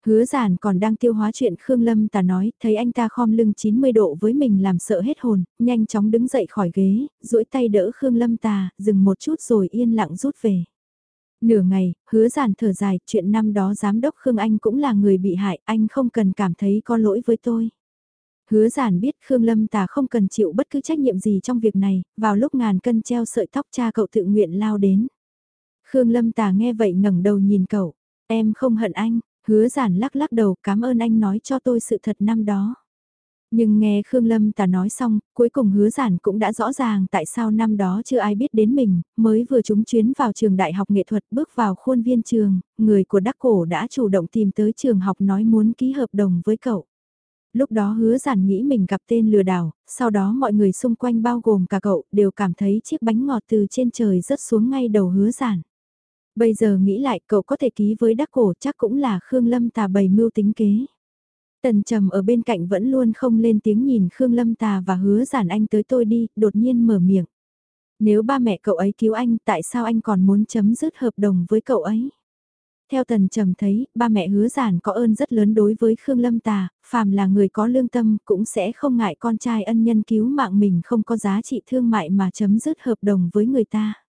Hứa giản còn đang tiêu hóa chuyện Khương Lâm Tà nói, thấy anh ta khom lưng 90 độ với mình làm sợ hết hồn, nhanh chóng đứng dậy khỏi ghế, duỗi tay đỡ Khương Lâm Tà, dừng một chút rồi yên lặng rút về. Nửa ngày, hứa giản thở dài, chuyện năm đó giám đốc Khương Anh cũng là người bị hại, anh không cần cảm thấy có lỗi với tôi. Hứa giản biết Khương Lâm Tà không cần chịu bất cứ trách nhiệm gì trong việc này, vào lúc ngàn cân treo sợi tóc cha cậu tự nguyện lao đến. Khương Lâm Tà nghe vậy ngẩng đầu nhìn cậu, em không hận anh, hứa giản lắc lắc đầu cảm ơn anh nói cho tôi sự thật năm đó. Nhưng nghe Khương Lâm Tà nói xong, cuối cùng hứa giản cũng đã rõ ràng tại sao năm đó chưa ai biết đến mình, mới vừa trúng chuyến vào trường đại học nghệ thuật bước vào khuôn viên trường, người của Đắc Cổ đã chủ động tìm tới trường học nói muốn ký hợp đồng với cậu. Lúc đó hứa giản nghĩ mình gặp tên lừa đảo, sau đó mọi người xung quanh bao gồm cả cậu đều cảm thấy chiếc bánh ngọt từ trên trời rớt xuống ngay đầu hứa giản. Bây giờ nghĩ lại cậu có thể ký với Đắc Cổ chắc cũng là Khương Lâm Tà bày mưu tính kế. Tần trầm ở bên cạnh vẫn luôn không lên tiếng nhìn Khương Lâm Tà và hứa giản anh tới tôi đi, đột nhiên mở miệng. Nếu ba mẹ cậu ấy cứu anh, tại sao anh còn muốn chấm dứt hợp đồng với cậu ấy? Theo tần trầm thấy, ba mẹ hứa giản có ơn rất lớn đối với Khương Lâm Tà, phàm là người có lương tâm cũng sẽ không ngại con trai ân nhân cứu mạng mình không có giá trị thương mại mà chấm dứt hợp đồng với người ta.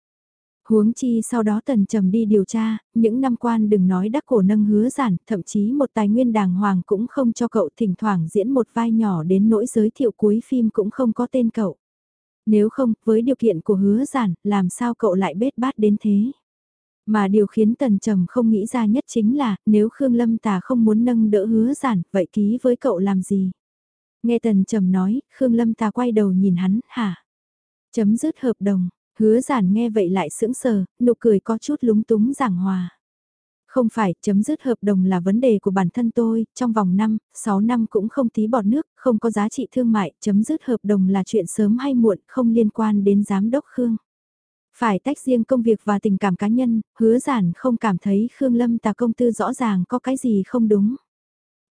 Huống chi sau đó tần trầm đi điều tra, những năm quan đừng nói đắc cổ nâng hứa giản, thậm chí một tài nguyên đàng hoàng cũng không cho cậu thỉnh thoảng diễn một vai nhỏ đến nỗi giới thiệu cuối phim cũng không có tên cậu. Nếu không, với điều kiện của hứa giản, làm sao cậu lại bết bát đến thế? Mà điều khiến Tần Trầm không nghĩ ra nhất chính là, nếu Khương Lâm Tà không muốn nâng đỡ hứa giản, vậy ký với cậu làm gì? Nghe Tần Trầm nói, Khương Lâm Tà quay đầu nhìn hắn, hả? Chấm dứt hợp đồng, Hứa giản nghe vậy lại sững sờ, nụ cười có chút lúng túng giảng hòa. Không phải, chấm dứt hợp đồng là vấn đề của bản thân tôi, trong vòng 5, 6 năm cũng không tí bọt nước, không có giá trị thương mại, chấm dứt hợp đồng là chuyện sớm hay muộn, không liên quan đến giám đốc Khương. Phải tách riêng công việc và tình cảm cá nhân, hứa giản không cảm thấy Khương Lâm Tà công tư rõ ràng có cái gì không đúng.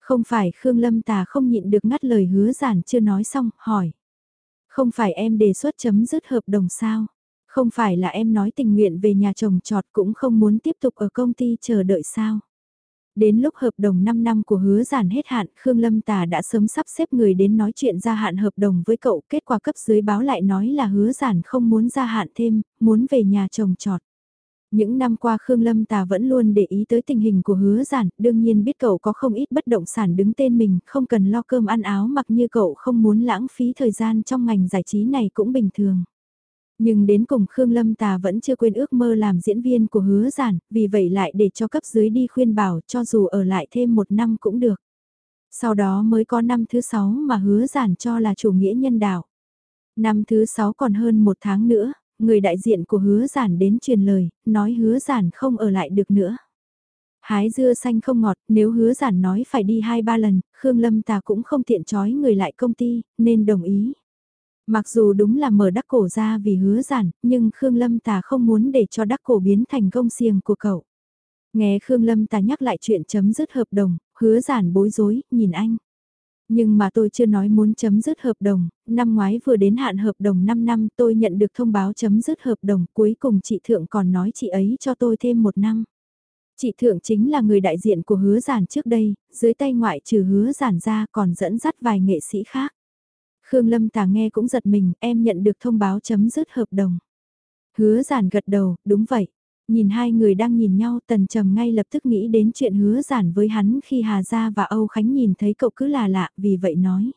Không phải Khương Lâm Tà không nhịn được ngắt lời hứa giản chưa nói xong, hỏi. Không phải em đề xuất chấm dứt hợp đồng sao? Không phải là em nói tình nguyện về nhà chồng trọt cũng không muốn tiếp tục ở công ty chờ đợi sao. Đến lúc hợp đồng 5 năm của hứa giản hết hạn, Khương Lâm Tà đã sớm sắp xếp người đến nói chuyện gia hạn hợp đồng với cậu, kết quả cấp dưới báo lại nói là hứa giản không muốn gia hạn thêm, muốn về nhà chồng trọt. Những năm qua Khương Lâm Tà vẫn luôn để ý tới tình hình của hứa giản, đương nhiên biết cậu có không ít bất động sản đứng tên mình, không cần lo cơm ăn áo mặc như cậu không muốn lãng phí thời gian trong ngành giải trí này cũng bình thường. Nhưng đến cùng Khương Lâm Tà vẫn chưa quên ước mơ làm diễn viên của hứa giản, vì vậy lại để cho cấp dưới đi khuyên bảo cho dù ở lại thêm một năm cũng được. Sau đó mới có năm thứ sáu mà hứa giản cho là chủ nghĩa nhân đạo. Năm thứ sáu còn hơn một tháng nữa, người đại diện của hứa giản đến truyền lời, nói hứa giản không ở lại được nữa. Hái dưa xanh không ngọt, nếu hứa giản nói phải đi hai ba lần, Khương Lâm Tà cũng không tiện trói người lại công ty, nên đồng ý. Mặc dù đúng là mở đắc cổ ra vì hứa giản, nhưng Khương Lâm Tà không muốn để cho đắc cổ biến thành công xiềng của cậu. Nghe Khương Lâm Tà nhắc lại chuyện chấm dứt hợp đồng, hứa giản bối rối, nhìn anh. Nhưng mà tôi chưa nói muốn chấm dứt hợp đồng, năm ngoái vừa đến hạn hợp đồng 5 năm tôi nhận được thông báo chấm dứt hợp đồng cuối cùng chị Thượng còn nói chị ấy cho tôi thêm một năm. Chị Thượng chính là người đại diện của hứa giản trước đây, dưới tay ngoại trừ hứa giản ra còn dẫn dắt vài nghệ sĩ khác. Khương Lâm Tả nghe cũng giật mình, em nhận được thông báo chấm dứt hợp đồng. Hứa giản gật đầu, đúng vậy. Nhìn hai người đang nhìn nhau tần trầm ngay lập tức nghĩ đến chuyện hứa giản với hắn khi Hà Gia và Âu Khánh nhìn thấy cậu cứ là lạ, vì vậy nói.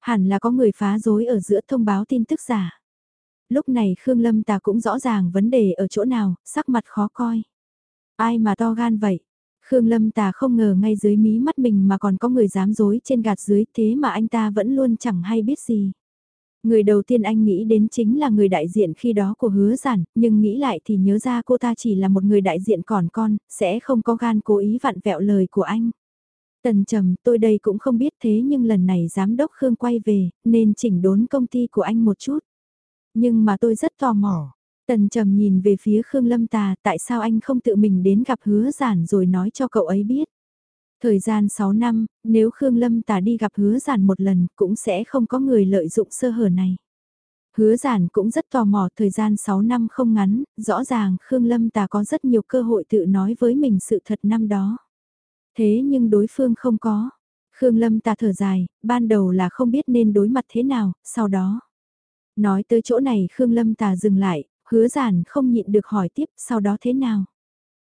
Hẳn là có người phá rối ở giữa thông báo tin tức giả. Lúc này Khương Lâm Tà cũng rõ ràng vấn đề ở chỗ nào, sắc mặt khó coi. Ai mà to gan vậy? Khương Lâm Tà không ngờ ngay dưới mí mắt mình mà còn có người dám dối trên gạt dưới thế mà anh ta vẫn luôn chẳng hay biết gì. Người đầu tiên anh nghĩ đến chính là người đại diện khi đó của hứa giản, nhưng nghĩ lại thì nhớ ra cô ta chỉ là một người đại diện còn con, sẽ không có gan cố ý vặn vẹo lời của anh. Tần trầm, tôi đây cũng không biết thế nhưng lần này giám đốc Khương quay về, nên chỉnh đốn công ty của anh một chút. Nhưng mà tôi rất tò mò. Tần trầm nhìn về phía Khương Lâm Tà, tại sao anh không tự mình đến gặp hứa giản rồi nói cho cậu ấy biết. Thời gian 6 năm, nếu Khương Lâm Tà đi gặp hứa giản một lần cũng sẽ không có người lợi dụng sơ hở này. Hứa giản cũng rất tò mò thời gian 6 năm không ngắn, rõ ràng Khương Lâm Tà có rất nhiều cơ hội tự nói với mình sự thật năm đó. Thế nhưng đối phương không có. Khương Lâm Tà thở dài, ban đầu là không biết nên đối mặt thế nào, sau đó. Nói tới chỗ này Khương Lâm Tà dừng lại, hứa giản không nhịn được hỏi tiếp sau đó thế nào.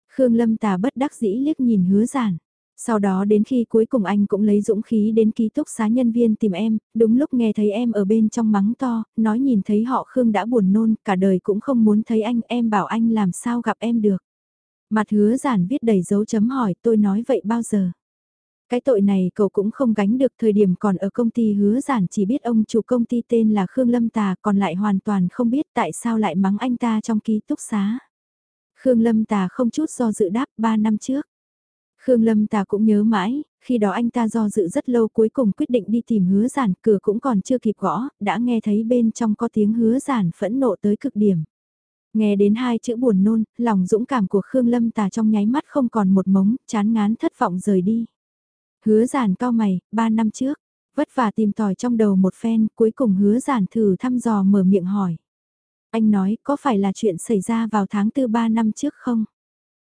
Khương Lâm Tà bất đắc dĩ liếc nhìn hứa giản. Sau đó đến khi cuối cùng anh cũng lấy dũng khí đến ký túc xá nhân viên tìm em, đúng lúc nghe thấy em ở bên trong mắng to, nói nhìn thấy họ Khương đã buồn nôn, cả đời cũng không muốn thấy anh, em bảo anh làm sao gặp em được. Mặt hứa giản viết đầy dấu chấm hỏi tôi nói vậy bao giờ. Cái tội này cậu cũng không gánh được thời điểm còn ở công ty hứa giản chỉ biết ông chủ công ty tên là Khương Lâm Tà còn lại hoàn toàn không biết tại sao lại mắng anh ta trong ký túc xá. Khương Lâm Tà không chút do dự đáp 3 năm trước. Khương Lâm Tà cũng nhớ mãi, khi đó anh ta do dự rất lâu cuối cùng quyết định đi tìm hứa giản, cửa cũng còn chưa kịp gõ, đã nghe thấy bên trong có tiếng hứa giản phẫn nộ tới cực điểm. Nghe đến hai chữ buồn nôn, lòng dũng cảm của Khương Lâm Tà trong nháy mắt không còn một mống, chán ngán thất vọng rời đi. Hứa giản cao mày, ba năm trước, vất vả tìm tòi trong đầu một phen, cuối cùng hứa giản thử thăm dò mở miệng hỏi. Anh nói, có phải là chuyện xảy ra vào tháng tư ba năm trước không?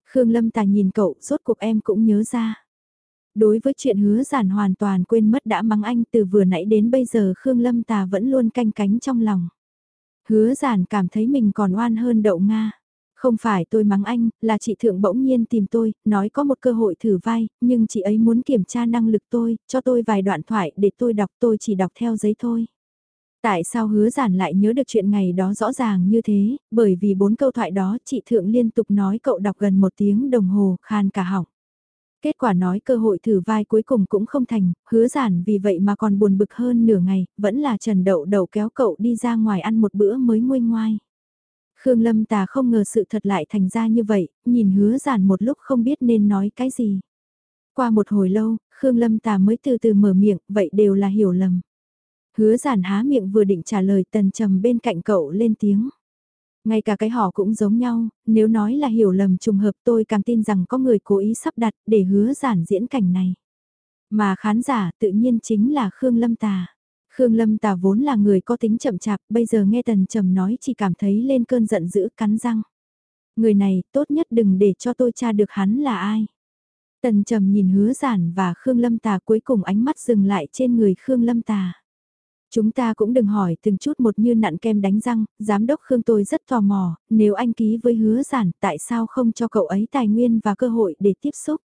Khương Lâm Tà nhìn cậu, rốt cuộc em cũng nhớ ra. Đối với chuyện hứa giản hoàn toàn quên mất đã mắng anh từ vừa nãy đến bây giờ Khương Lâm Tà vẫn luôn canh cánh trong lòng. Hứa giản cảm thấy mình còn oan hơn đậu Nga. Không phải tôi mắng anh, là chị Thượng bỗng nhiên tìm tôi, nói có một cơ hội thử vai, nhưng chị ấy muốn kiểm tra năng lực tôi, cho tôi vài đoạn thoại để tôi đọc tôi chỉ đọc theo giấy thôi. Tại sao hứa giản lại nhớ được chuyện ngày đó rõ ràng như thế, bởi vì bốn câu thoại đó chị Thượng liên tục nói cậu đọc gần một tiếng đồng hồ, khan cả họng. Kết quả nói cơ hội thử vai cuối cùng cũng không thành, hứa giản vì vậy mà còn buồn bực hơn nửa ngày, vẫn là Trần Đậu Đậu kéo cậu đi ra ngoài ăn một bữa mới nguôi ngoai. Khương Lâm Tà không ngờ sự thật lại thành ra như vậy, nhìn hứa giản một lúc không biết nên nói cái gì. Qua một hồi lâu, Khương Lâm Tà mới từ từ mở miệng, vậy đều là hiểu lầm. Hứa giản há miệng vừa định trả lời tần trầm bên cạnh cậu lên tiếng. Ngay cả cái họ cũng giống nhau, nếu nói là hiểu lầm trùng hợp tôi càng tin rằng có người cố ý sắp đặt để hứa giản diễn cảnh này. Mà khán giả tự nhiên chính là Khương Lâm Tà. Khương Lâm Tà vốn là người có tính chậm chạp, bây giờ nghe Tần Trầm nói chỉ cảm thấy lên cơn giận dữ cắn răng. Người này tốt nhất đừng để cho tôi tra được hắn là ai. Tần Trầm nhìn hứa giản và Khương Lâm Tà cuối cùng ánh mắt dừng lại trên người Khương Lâm Tà. Chúng ta cũng đừng hỏi từng chút một như nặn kem đánh răng, giám đốc Khương tôi rất tò mò, nếu anh ký với hứa giản tại sao không cho cậu ấy tài nguyên và cơ hội để tiếp xúc.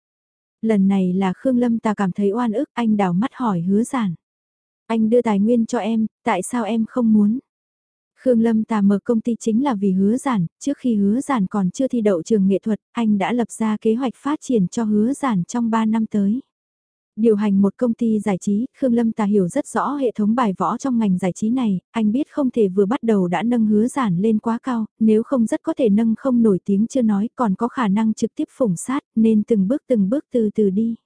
Lần này là Khương Lâm ta cảm thấy oan ức anh đào mắt hỏi hứa giản. Anh đưa tài nguyên cho em, tại sao em không muốn? Khương Lâm Tà mở công ty chính là vì hứa giản, trước khi hứa giản còn chưa thi đậu trường nghệ thuật, anh đã lập ra kế hoạch phát triển cho hứa giản trong 3 năm tới. Điều hành một công ty giải trí, Khương Lâm Tà hiểu rất rõ hệ thống bài võ trong ngành giải trí này, anh biết không thể vừa bắt đầu đã nâng hứa giản lên quá cao, nếu không rất có thể nâng không nổi tiếng chưa nói còn có khả năng trực tiếp phủng sát, nên từng bước từng bước từ từ đi.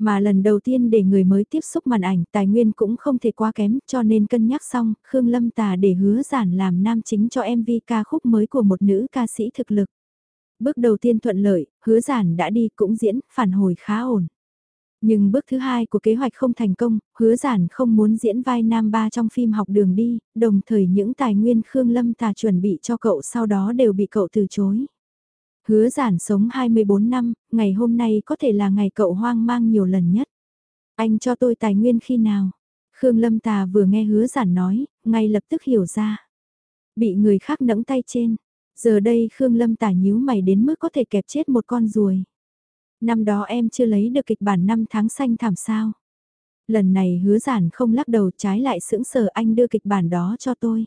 Mà lần đầu tiên để người mới tiếp xúc màn ảnh tài nguyên cũng không thể quá kém cho nên cân nhắc xong, Khương Lâm Tà để hứa giản làm nam chính cho MV ca khúc mới của một nữ ca sĩ thực lực. Bước đầu tiên thuận lợi, hứa giản đã đi cũng diễn, phản hồi khá ổn. Nhưng bước thứ hai của kế hoạch không thành công, hứa giản không muốn diễn vai nam ba trong phim học đường đi, đồng thời những tài nguyên Khương Lâm Tà chuẩn bị cho cậu sau đó đều bị cậu từ chối. Hứa giản sống 24 năm, ngày hôm nay có thể là ngày cậu hoang mang nhiều lần nhất. Anh cho tôi tài nguyên khi nào? Khương Lâm Tà vừa nghe hứa giản nói, ngay lập tức hiểu ra. Bị người khác nẫng tay trên. Giờ đây Khương Lâm Tà nhíu mày đến mức có thể kẹp chết một con ruồi. Năm đó em chưa lấy được kịch bản năm tháng xanh thảm sao. Lần này hứa giản không lắc đầu trái lại sững sờ anh đưa kịch bản đó cho tôi.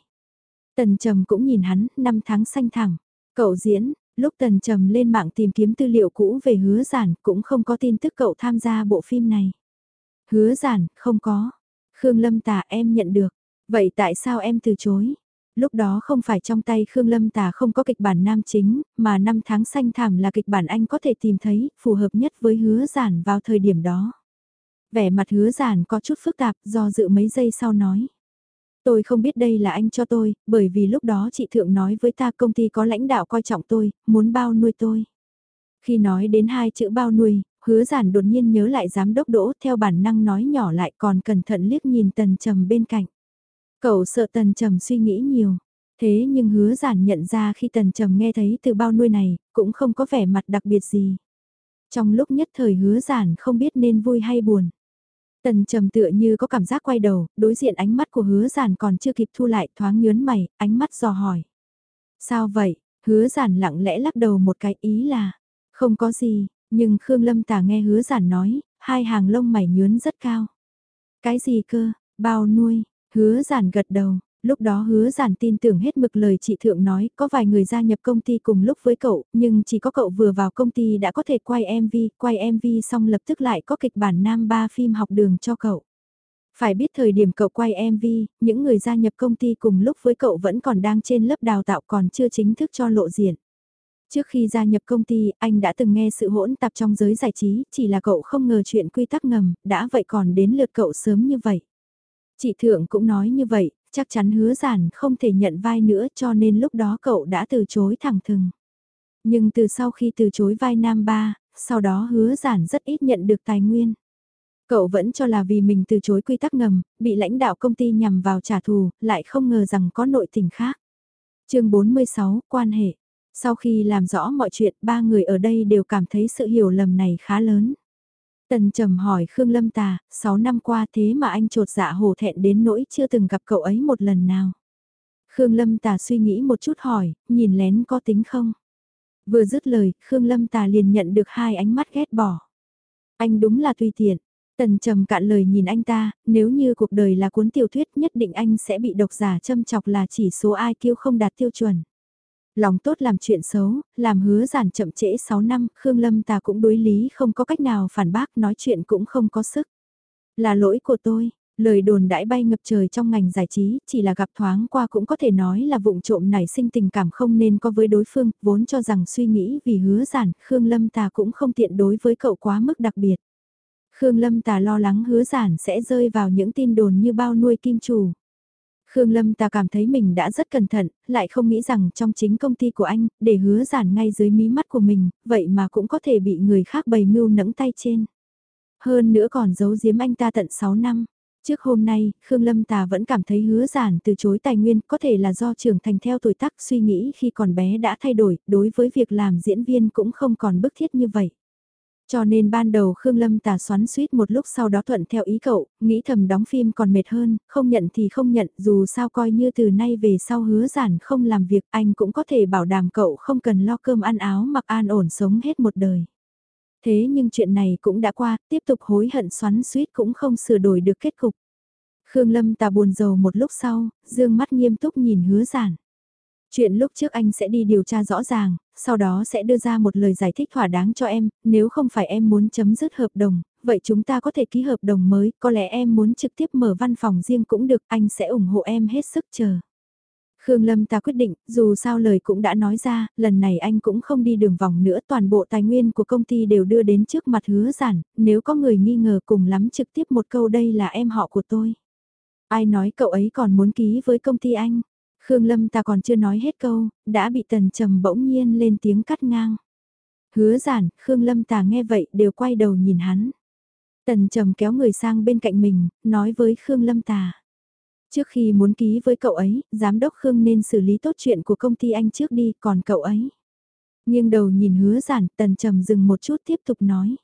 Tần Trầm cũng nhìn hắn, năm tháng xanh thẳng. Cậu diễn, lúc Tần Trầm lên mạng tìm kiếm tư liệu cũ về hứa giản cũng không có tin tức cậu tham gia bộ phim này. Hứa giản, không có. Khương Lâm Tà em nhận được. Vậy tại sao em từ chối? Lúc đó không phải trong tay Khương Lâm Tà không có kịch bản nam chính, mà năm tháng xanh thảm là kịch bản anh có thể tìm thấy, phù hợp nhất với hứa giản vào thời điểm đó. Vẻ mặt hứa giản có chút phức tạp, do dự mấy giây sau nói. Tôi không biết đây là anh cho tôi, bởi vì lúc đó chị Thượng nói với ta công ty có lãnh đạo coi trọng tôi, muốn bao nuôi tôi. Khi nói đến hai chữ bao nuôi, hứa giản đột nhiên nhớ lại giám đốc đỗ theo bản năng nói nhỏ lại còn cẩn thận liếc nhìn tần trầm bên cạnh. Cậu sợ tần trầm suy nghĩ nhiều. Thế nhưng hứa giản nhận ra khi tần trầm nghe thấy từ bao nuôi này, cũng không có vẻ mặt đặc biệt gì. Trong lúc nhất thời hứa giản không biết nên vui hay buồn. Tần trầm tựa như có cảm giác quay đầu, đối diện ánh mắt của hứa giản còn chưa kịp thu lại thoáng nhớn mày, ánh mắt dò hỏi. Sao vậy? Hứa giản lặng lẽ lắc đầu một cái ý là, không có gì, nhưng Khương Lâm Tà nghe hứa giản nói, hai hàng lông mày nhướn rất cao. Cái gì cơ, bao nuôi, hứa giản gật đầu, lúc đó hứa giản tin tưởng hết mực lời chị Thượng nói, có vài người gia nhập công ty cùng lúc với cậu, nhưng chỉ có cậu vừa vào công ty đã có thể quay MV, quay MV xong lập tức lại có kịch bản nam ba phim học đường cho cậu. Phải biết thời điểm cậu quay MV, những người gia nhập công ty cùng lúc với cậu vẫn còn đang trên lớp đào tạo còn chưa chính thức cho lộ diện. Trước khi gia nhập công ty, anh đã từng nghe sự hỗn tạp trong giới giải trí, chỉ là cậu không ngờ chuyện quy tắc ngầm, đã vậy còn đến lượt cậu sớm như vậy. Chị Thượng cũng nói như vậy, chắc chắn hứa giản không thể nhận vai nữa cho nên lúc đó cậu đã từ chối thẳng thừng. Nhưng từ sau khi từ chối vai nam ba, sau đó hứa giản rất ít nhận được tài nguyên. Cậu vẫn cho là vì mình từ chối quy tắc ngầm, bị lãnh đạo công ty nhằm vào trả thù, lại không ngờ rằng có nội tình khác. chương 46, quan hệ. Sau khi làm rõ mọi chuyện, ba người ở đây đều cảm thấy sự hiểu lầm này khá lớn. Tần trầm hỏi Khương Lâm Tà, 6 năm qua thế mà anh trột dạ hổ thẹn đến nỗi chưa từng gặp cậu ấy một lần nào. Khương Lâm Tà suy nghĩ một chút hỏi, nhìn lén có tính không? Vừa dứt lời, Khương Lâm Tà liền nhận được hai ánh mắt ghét bỏ. Anh đúng là tùy tiện. Tần trầm cạn lời nhìn anh ta, nếu như cuộc đời là cuốn tiểu thuyết nhất định anh sẽ bị độc giả châm chọc là chỉ số IQ không đạt tiêu chuẩn. Lòng tốt làm chuyện xấu, làm hứa giản chậm trễ 6 năm, Khương Lâm ta cũng đối lý không có cách nào phản bác nói chuyện cũng không có sức. Là lỗi của tôi, lời đồn đãi bay ngập trời trong ngành giải trí, chỉ là gặp thoáng qua cũng có thể nói là vụng trộm nảy sinh tình cảm không nên có với đối phương, vốn cho rằng suy nghĩ vì hứa giản, Khương Lâm ta cũng không tiện đối với cậu quá mức đặc biệt. Khương Lâm Tà lo lắng hứa giản sẽ rơi vào những tin đồn như bao nuôi kim chủ. Khương Lâm ta cảm thấy mình đã rất cẩn thận, lại không nghĩ rằng trong chính công ty của anh, để hứa giản ngay dưới mí mắt của mình, vậy mà cũng có thể bị người khác bày mưu nẫng tay trên. Hơn nữa còn giấu giếm anh ta tận 6 năm. Trước hôm nay, Khương Lâm Tà vẫn cảm thấy hứa giản từ chối tài nguyên có thể là do trưởng thành theo tuổi tác suy nghĩ khi còn bé đã thay đổi, đối với việc làm diễn viên cũng không còn bức thiết như vậy. Cho nên ban đầu Khương Lâm tà xoắn suýt một lúc sau đó thuận theo ý cậu, nghĩ thầm đóng phim còn mệt hơn, không nhận thì không nhận, dù sao coi như từ nay về sau hứa giản không làm việc anh cũng có thể bảo đảm cậu không cần lo cơm ăn áo mặc an ổn sống hết một đời. Thế nhưng chuyện này cũng đã qua, tiếp tục hối hận xoắn suýt cũng không sửa đổi được kết cục. Khương Lâm tà buồn rầu một lúc sau, dương mắt nghiêm túc nhìn hứa giản. Chuyện lúc trước anh sẽ đi điều tra rõ ràng, sau đó sẽ đưa ra một lời giải thích thỏa đáng cho em, nếu không phải em muốn chấm dứt hợp đồng, vậy chúng ta có thể ký hợp đồng mới, có lẽ em muốn trực tiếp mở văn phòng riêng cũng được, anh sẽ ủng hộ em hết sức chờ. Khương Lâm ta quyết định, dù sao lời cũng đã nói ra, lần này anh cũng không đi đường vòng nữa, toàn bộ tài nguyên của công ty đều đưa đến trước mặt hứa giản, nếu có người nghi ngờ cùng lắm trực tiếp một câu đây là em họ của tôi. Ai nói cậu ấy còn muốn ký với công ty anh? Khương Lâm ta còn chưa nói hết câu, đã bị tần trầm bỗng nhiên lên tiếng cắt ngang. Hứa giản, Khương Lâm ta nghe vậy đều quay đầu nhìn hắn. Tần trầm kéo người sang bên cạnh mình, nói với Khương Lâm ta: Trước khi muốn ký với cậu ấy, giám đốc Khương nên xử lý tốt chuyện của công ty anh trước đi, còn cậu ấy. Nhưng đầu nhìn hứa giản, tần trầm dừng một chút tiếp tục nói.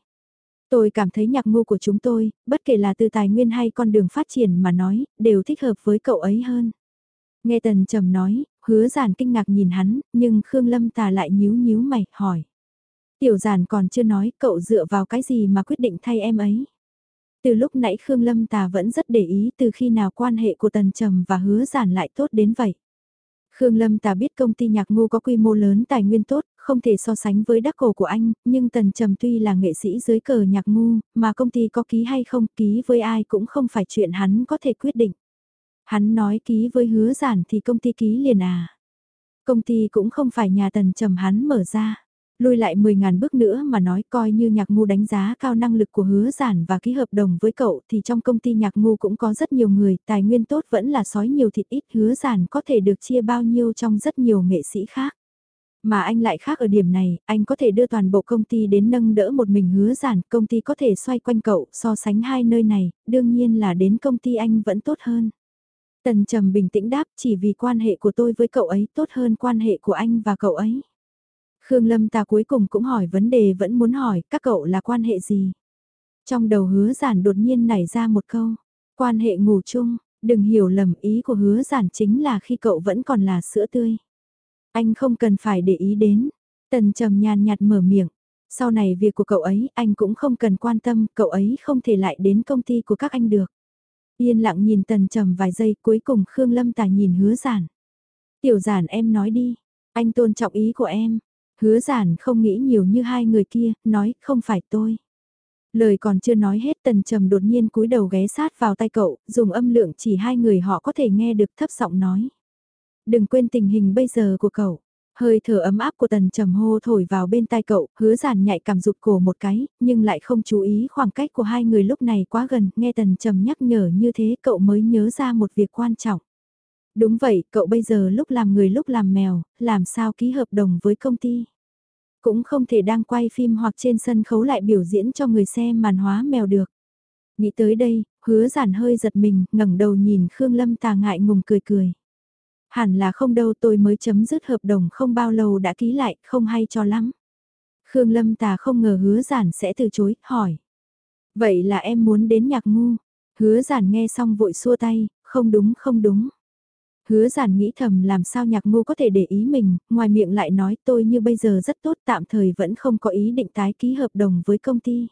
Tôi cảm thấy nhạc ngu của chúng tôi, bất kể là từ tài nguyên hay con đường phát triển mà nói, đều thích hợp với cậu ấy hơn. Nghe tần trầm nói, hứa giản kinh ngạc nhìn hắn, nhưng Khương Lâm tà lại nhíu nhíu mày, hỏi. Tiểu giản còn chưa nói cậu dựa vào cái gì mà quyết định thay em ấy. Từ lúc nãy Khương Lâm tà vẫn rất để ý từ khi nào quan hệ của tần trầm và hứa giản lại tốt đến vậy. Khương Lâm tà biết công ty nhạc ngu có quy mô lớn tài nguyên tốt, không thể so sánh với đắc cổ của anh, nhưng Tần Trầm tuy là nghệ sĩ dưới cờ nhạc ngu, mà công ty có ký hay không ký với ai cũng không phải chuyện hắn có thể quyết định. Hắn nói ký với hứa giản thì công ty ký liền à. Công ty cũng không phải nhà tần trầm hắn mở ra. Lùi lại 10.000 bước nữa mà nói coi như nhạc ngu đánh giá cao năng lực của hứa giản và ký hợp đồng với cậu thì trong công ty nhạc ngu cũng có rất nhiều người, tài nguyên tốt vẫn là sói nhiều thịt ít hứa giản có thể được chia bao nhiêu trong rất nhiều nghệ sĩ khác. Mà anh lại khác ở điểm này, anh có thể đưa toàn bộ công ty đến nâng đỡ một mình hứa giản, công ty có thể xoay quanh cậu, so sánh hai nơi này, đương nhiên là đến công ty anh vẫn tốt hơn. Tần Trầm bình tĩnh đáp chỉ vì quan hệ của tôi với cậu ấy tốt hơn quan hệ của anh và cậu ấy. Khương Lâm ta cuối cùng cũng hỏi vấn đề vẫn muốn hỏi các cậu là quan hệ gì. Trong đầu hứa giản đột nhiên nảy ra một câu, quan hệ ngủ chung, đừng hiểu lầm ý của hứa giản chính là khi cậu vẫn còn là sữa tươi. Anh không cần phải để ý đến, tần trầm nhàn nhạt mở miệng. Sau này việc của cậu ấy anh cũng không cần quan tâm, cậu ấy không thể lại đến công ty của các anh được. Yên lặng nhìn tần trầm vài giây cuối cùng Khương Lâm Tài nhìn hứa giản. Tiểu giản em nói đi, anh tôn trọng ý của em. Hứa giản không nghĩ nhiều như hai người kia, nói không phải tôi. Lời còn chưa nói hết tần trầm đột nhiên cúi đầu ghé sát vào tay cậu, dùng âm lượng chỉ hai người họ có thể nghe được thấp giọng nói. Đừng quên tình hình bây giờ của cậu. Hơi thở ấm áp của tần trầm hô thổi vào bên tai cậu, hứa giản nhạy cảm rụt cổ một cái, nhưng lại không chú ý khoảng cách của hai người lúc này quá gần, nghe tần trầm nhắc nhở như thế cậu mới nhớ ra một việc quan trọng. Đúng vậy, cậu bây giờ lúc làm người lúc làm mèo, làm sao ký hợp đồng với công ty. Cũng không thể đang quay phim hoặc trên sân khấu lại biểu diễn cho người xem màn hóa mèo được. Nghĩ tới đây, hứa giản hơi giật mình, ngẩng đầu nhìn Khương Lâm tà ngại ngùng cười cười. Hẳn là không đâu tôi mới chấm dứt hợp đồng không bao lâu đã ký lại, không hay cho lắm. Khương Lâm Tà không ngờ hứa giản sẽ từ chối, hỏi. Vậy là em muốn đến nhạc ngu. Hứa giản nghe xong vội xua tay, không đúng không đúng. Hứa giản nghĩ thầm làm sao nhạc ngu có thể để ý mình, ngoài miệng lại nói tôi như bây giờ rất tốt tạm thời vẫn không có ý định tái ký hợp đồng với công ty.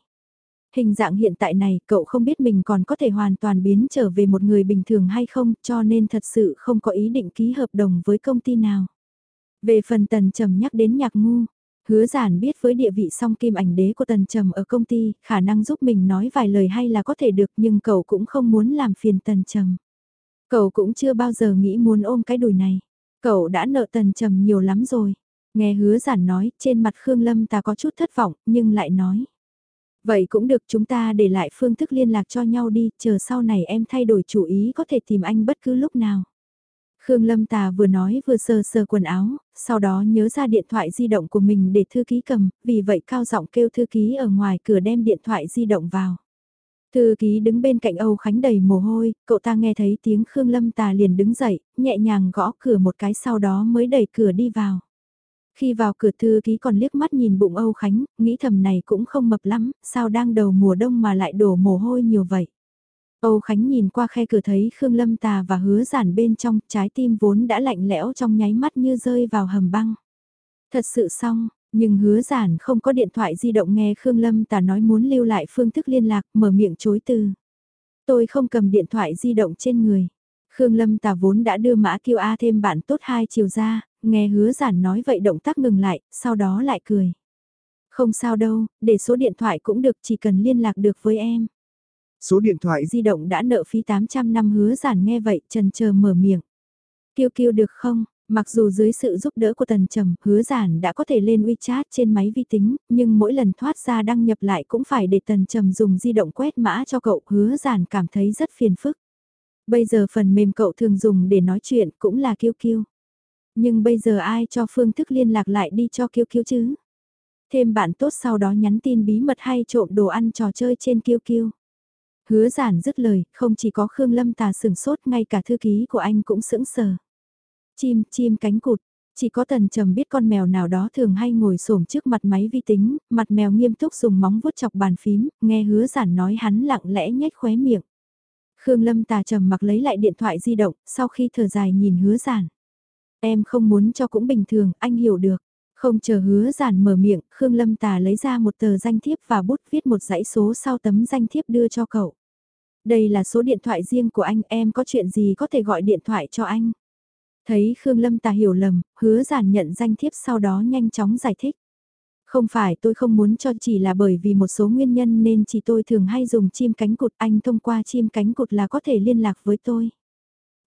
Hình dạng hiện tại này cậu không biết mình còn có thể hoàn toàn biến trở về một người bình thường hay không cho nên thật sự không có ý định ký hợp đồng với công ty nào. Về phần tần trầm nhắc đến nhạc ngu, hứa giản biết với địa vị song kim ảnh đế của tần trầm ở công ty, khả năng giúp mình nói vài lời hay là có thể được nhưng cậu cũng không muốn làm phiền tần trầm. Cậu cũng chưa bao giờ nghĩ muốn ôm cái đùi này. Cậu đã nợ tần trầm nhiều lắm rồi. Nghe hứa giản nói, trên mặt Khương Lâm ta có chút thất vọng, nhưng lại nói. Vậy cũng được chúng ta để lại phương thức liên lạc cho nhau đi, chờ sau này em thay đổi chủ ý có thể tìm anh bất cứ lúc nào. Khương Lâm Tà vừa nói vừa sờ sờ quần áo, sau đó nhớ ra điện thoại di động của mình để thư ký cầm, vì vậy cao giọng kêu thư ký ở ngoài cửa đem điện thoại di động vào. Thư ký đứng bên cạnh Âu Khánh đầy mồ hôi, cậu ta nghe thấy tiếng Khương Lâm Tà liền đứng dậy, nhẹ nhàng gõ cửa một cái sau đó mới đẩy cửa đi vào. Khi vào cửa thư ký còn liếc mắt nhìn bụng Âu Khánh, nghĩ thầm này cũng không mập lắm, sao đang đầu mùa đông mà lại đổ mồ hôi nhiều vậy. Âu Khánh nhìn qua khe cửa thấy Khương Lâm Tà và hứa giản bên trong, trái tim vốn đã lạnh lẽo trong nháy mắt như rơi vào hầm băng. Thật sự xong, nhưng hứa giản không có điện thoại di động nghe Khương Lâm Tà nói muốn lưu lại phương thức liên lạc, mở miệng chối từ. Tôi không cầm điện thoại di động trên người. Khương Lâm Tà vốn đã đưa mã kêu A thêm bạn tốt hai chiều ra, nghe hứa giản nói vậy động tác ngừng lại, sau đó lại cười. Không sao đâu, để số điện thoại cũng được chỉ cần liên lạc được với em. Số điện thoại di động đã nợ phí 800 năm hứa giản nghe vậy trần chờ mở miệng. Kiêu kiêu được không? Mặc dù dưới sự giúp đỡ của Tần Trầm, hứa giản đã có thể lên WeChat trên máy vi tính, nhưng mỗi lần thoát ra đăng nhập lại cũng phải để Tần Trầm dùng di động quét mã cho cậu, hứa giản cảm thấy rất phiền phức. Bây giờ phần mềm cậu thường dùng để nói chuyện cũng là kiêu kiêu. Nhưng bây giờ ai cho phương thức liên lạc lại đi cho kiêu kiêu chứ? Thêm bạn tốt sau đó nhắn tin bí mật hay trộm đồ ăn trò chơi trên kiêu kiêu. Hứa giản dứt lời, không chỉ có Khương Lâm Tà sừng sốt, ngay cả thư ký của anh cũng sững sờ. Chim, chim cánh cụt, chỉ có tần trầm biết con mèo nào đó thường hay ngồi xổm trước mặt máy vi tính, mặt mèo nghiêm túc dùng móng vuốt chọc bàn phím, nghe hứa giản nói hắn lặng lẽ nhếch khóe miệng. Khương Lâm tà trầm mặc lấy lại điện thoại di động, sau khi thở dài nhìn hứa giản. Em không muốn cho cũng bình thường, anh hiểu được. Không chờ hứa giản mở miệng, Khương Lâm tà lấy ra một tờ danh thiếp và bút viết một dãy số sau tấm danh thiếp đưa cho cậu. Đây là số điện thoại riêng của anh, em có chuyện gì có thể gọi điện thoại cho anh. Thấy Khương Lâm tà hiểu lầm, hứa giản nhận danh thiếp sau đó nhanh chóng giải thích. Không phải tôi không muốn cho chỉ là bởi vì một số nguyên nhân nên chỉ tôi thường hay dùng chim cánh cụt anh thông qua chim cánh cụt là có thể liên lạc với tôi.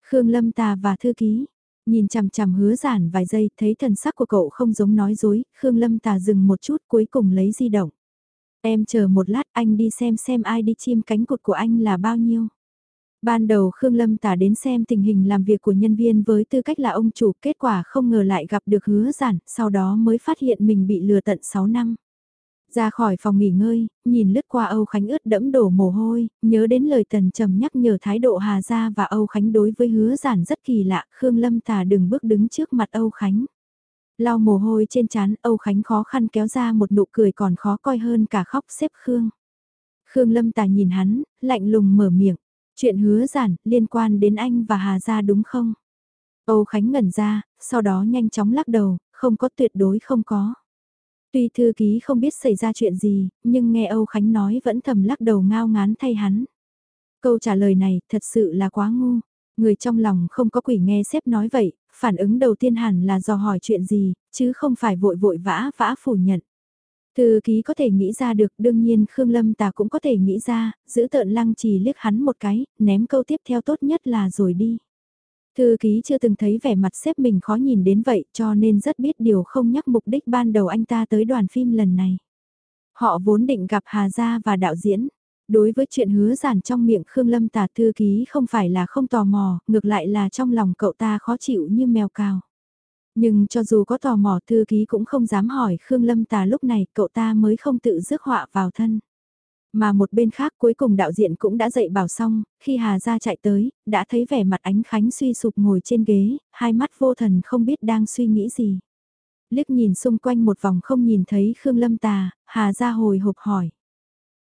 Khương Lâm Tà và thư ký, nhìn chằm chằm hứa giản vài giây thấy thần sắc của cậu không giống nói dối, Khương Lâm Tà dừng một chút cuối cùng lấy di động. Em chờ một lát anh đi xem xem ai đi chim cánh cụt của anh là bao nhiêu. Ban đầu Khương Lâm tả đến xem tình hình làm việc của nhân viên với tư cách là ông chủ, kết quả không ngờ lại gặp được hứa giản, sau đó mới phát hiện mình bị lừa tận 6 năm. Ra khỏi phòng nghỉ ngơi, nhìn lướt qua Âu Khánh ướt đẫm đổ mồ hôi, nhớ đến lời tần trầm nhắc nhở thái độ Hà Gia và Âu Khánh đối với hứa giản rất kỳ lạ, Khương Lâm Tà đừng bước đứng trước mặt Âu Khánh. Lau mồ hôi trên trán Âu Khánh khó khăn kéo ra một nụ cười còn khó coi hơn cả khóc xếp Khương. Khương Lâm tà nhìn hắn, lạnh lùng mở miệng. Chuyện hứa giản, liên quan đến anh và Hà Gia đúng không? Âu Khánh ngẩn ra, sau đó nhanh chóng lắc đầu, không có tuyệt đối không có. Tuy thư ký không biết xảy ra chuyện gì, nhưng nghe Âu Khánh nói vẫn thầm lắc đầu ngao ngán thay hắn. Câu trả lời này thật sự là quá ngu. Người trong lòng không có quỷ nghe sếp nói vậy, phản ứng đầu tiên hẳn là do hỏi chuyện gì, chứ không phải vội vội vã vã phủ nhận. Thư ký có thể nghĩ ra được, đương nhiên Khương Lâm ta cũng có thể nghĩ ra, giữ tợn lăng trì liếc hắn một cái, ném câu tiếp theo tốt nhất là rồi đi. Thư ký chưa từng thấy vẻ mặt xếp mình khó nhìn đến vậy cho nên rất biết điều không nhắc mục đích ban đầu anh ta tới đoàn phim lần này. Họ vốn định gặp Hà Gia và đạo diễn. Đối với chuyện hứa giản trong miệng Khương Lâm tà thư ký không phải là không tò mò, ngược lại là trong lòng cậu ta khó chịu như mèo cào. Nhưng cho dù có tò mò thư ký cũng không dám hỏi Khương Lâm tà lúc này cậu ta mới không tự rước họa vào thân. Mà một bên khác cuối cùng đạo diễn cũng đã dậy bảo xong, khi Hà ra chạy tới, đã thấy vẻ mặt ánh khánh suy sụp ngồi trên ghế, hai mắt vô thần không biết đang suy nghĩ gì. Liếc nhìn xung quanh một vòng không nhìn thấy Khương Lâm Tà, Hà ra hồi hộp hỏi.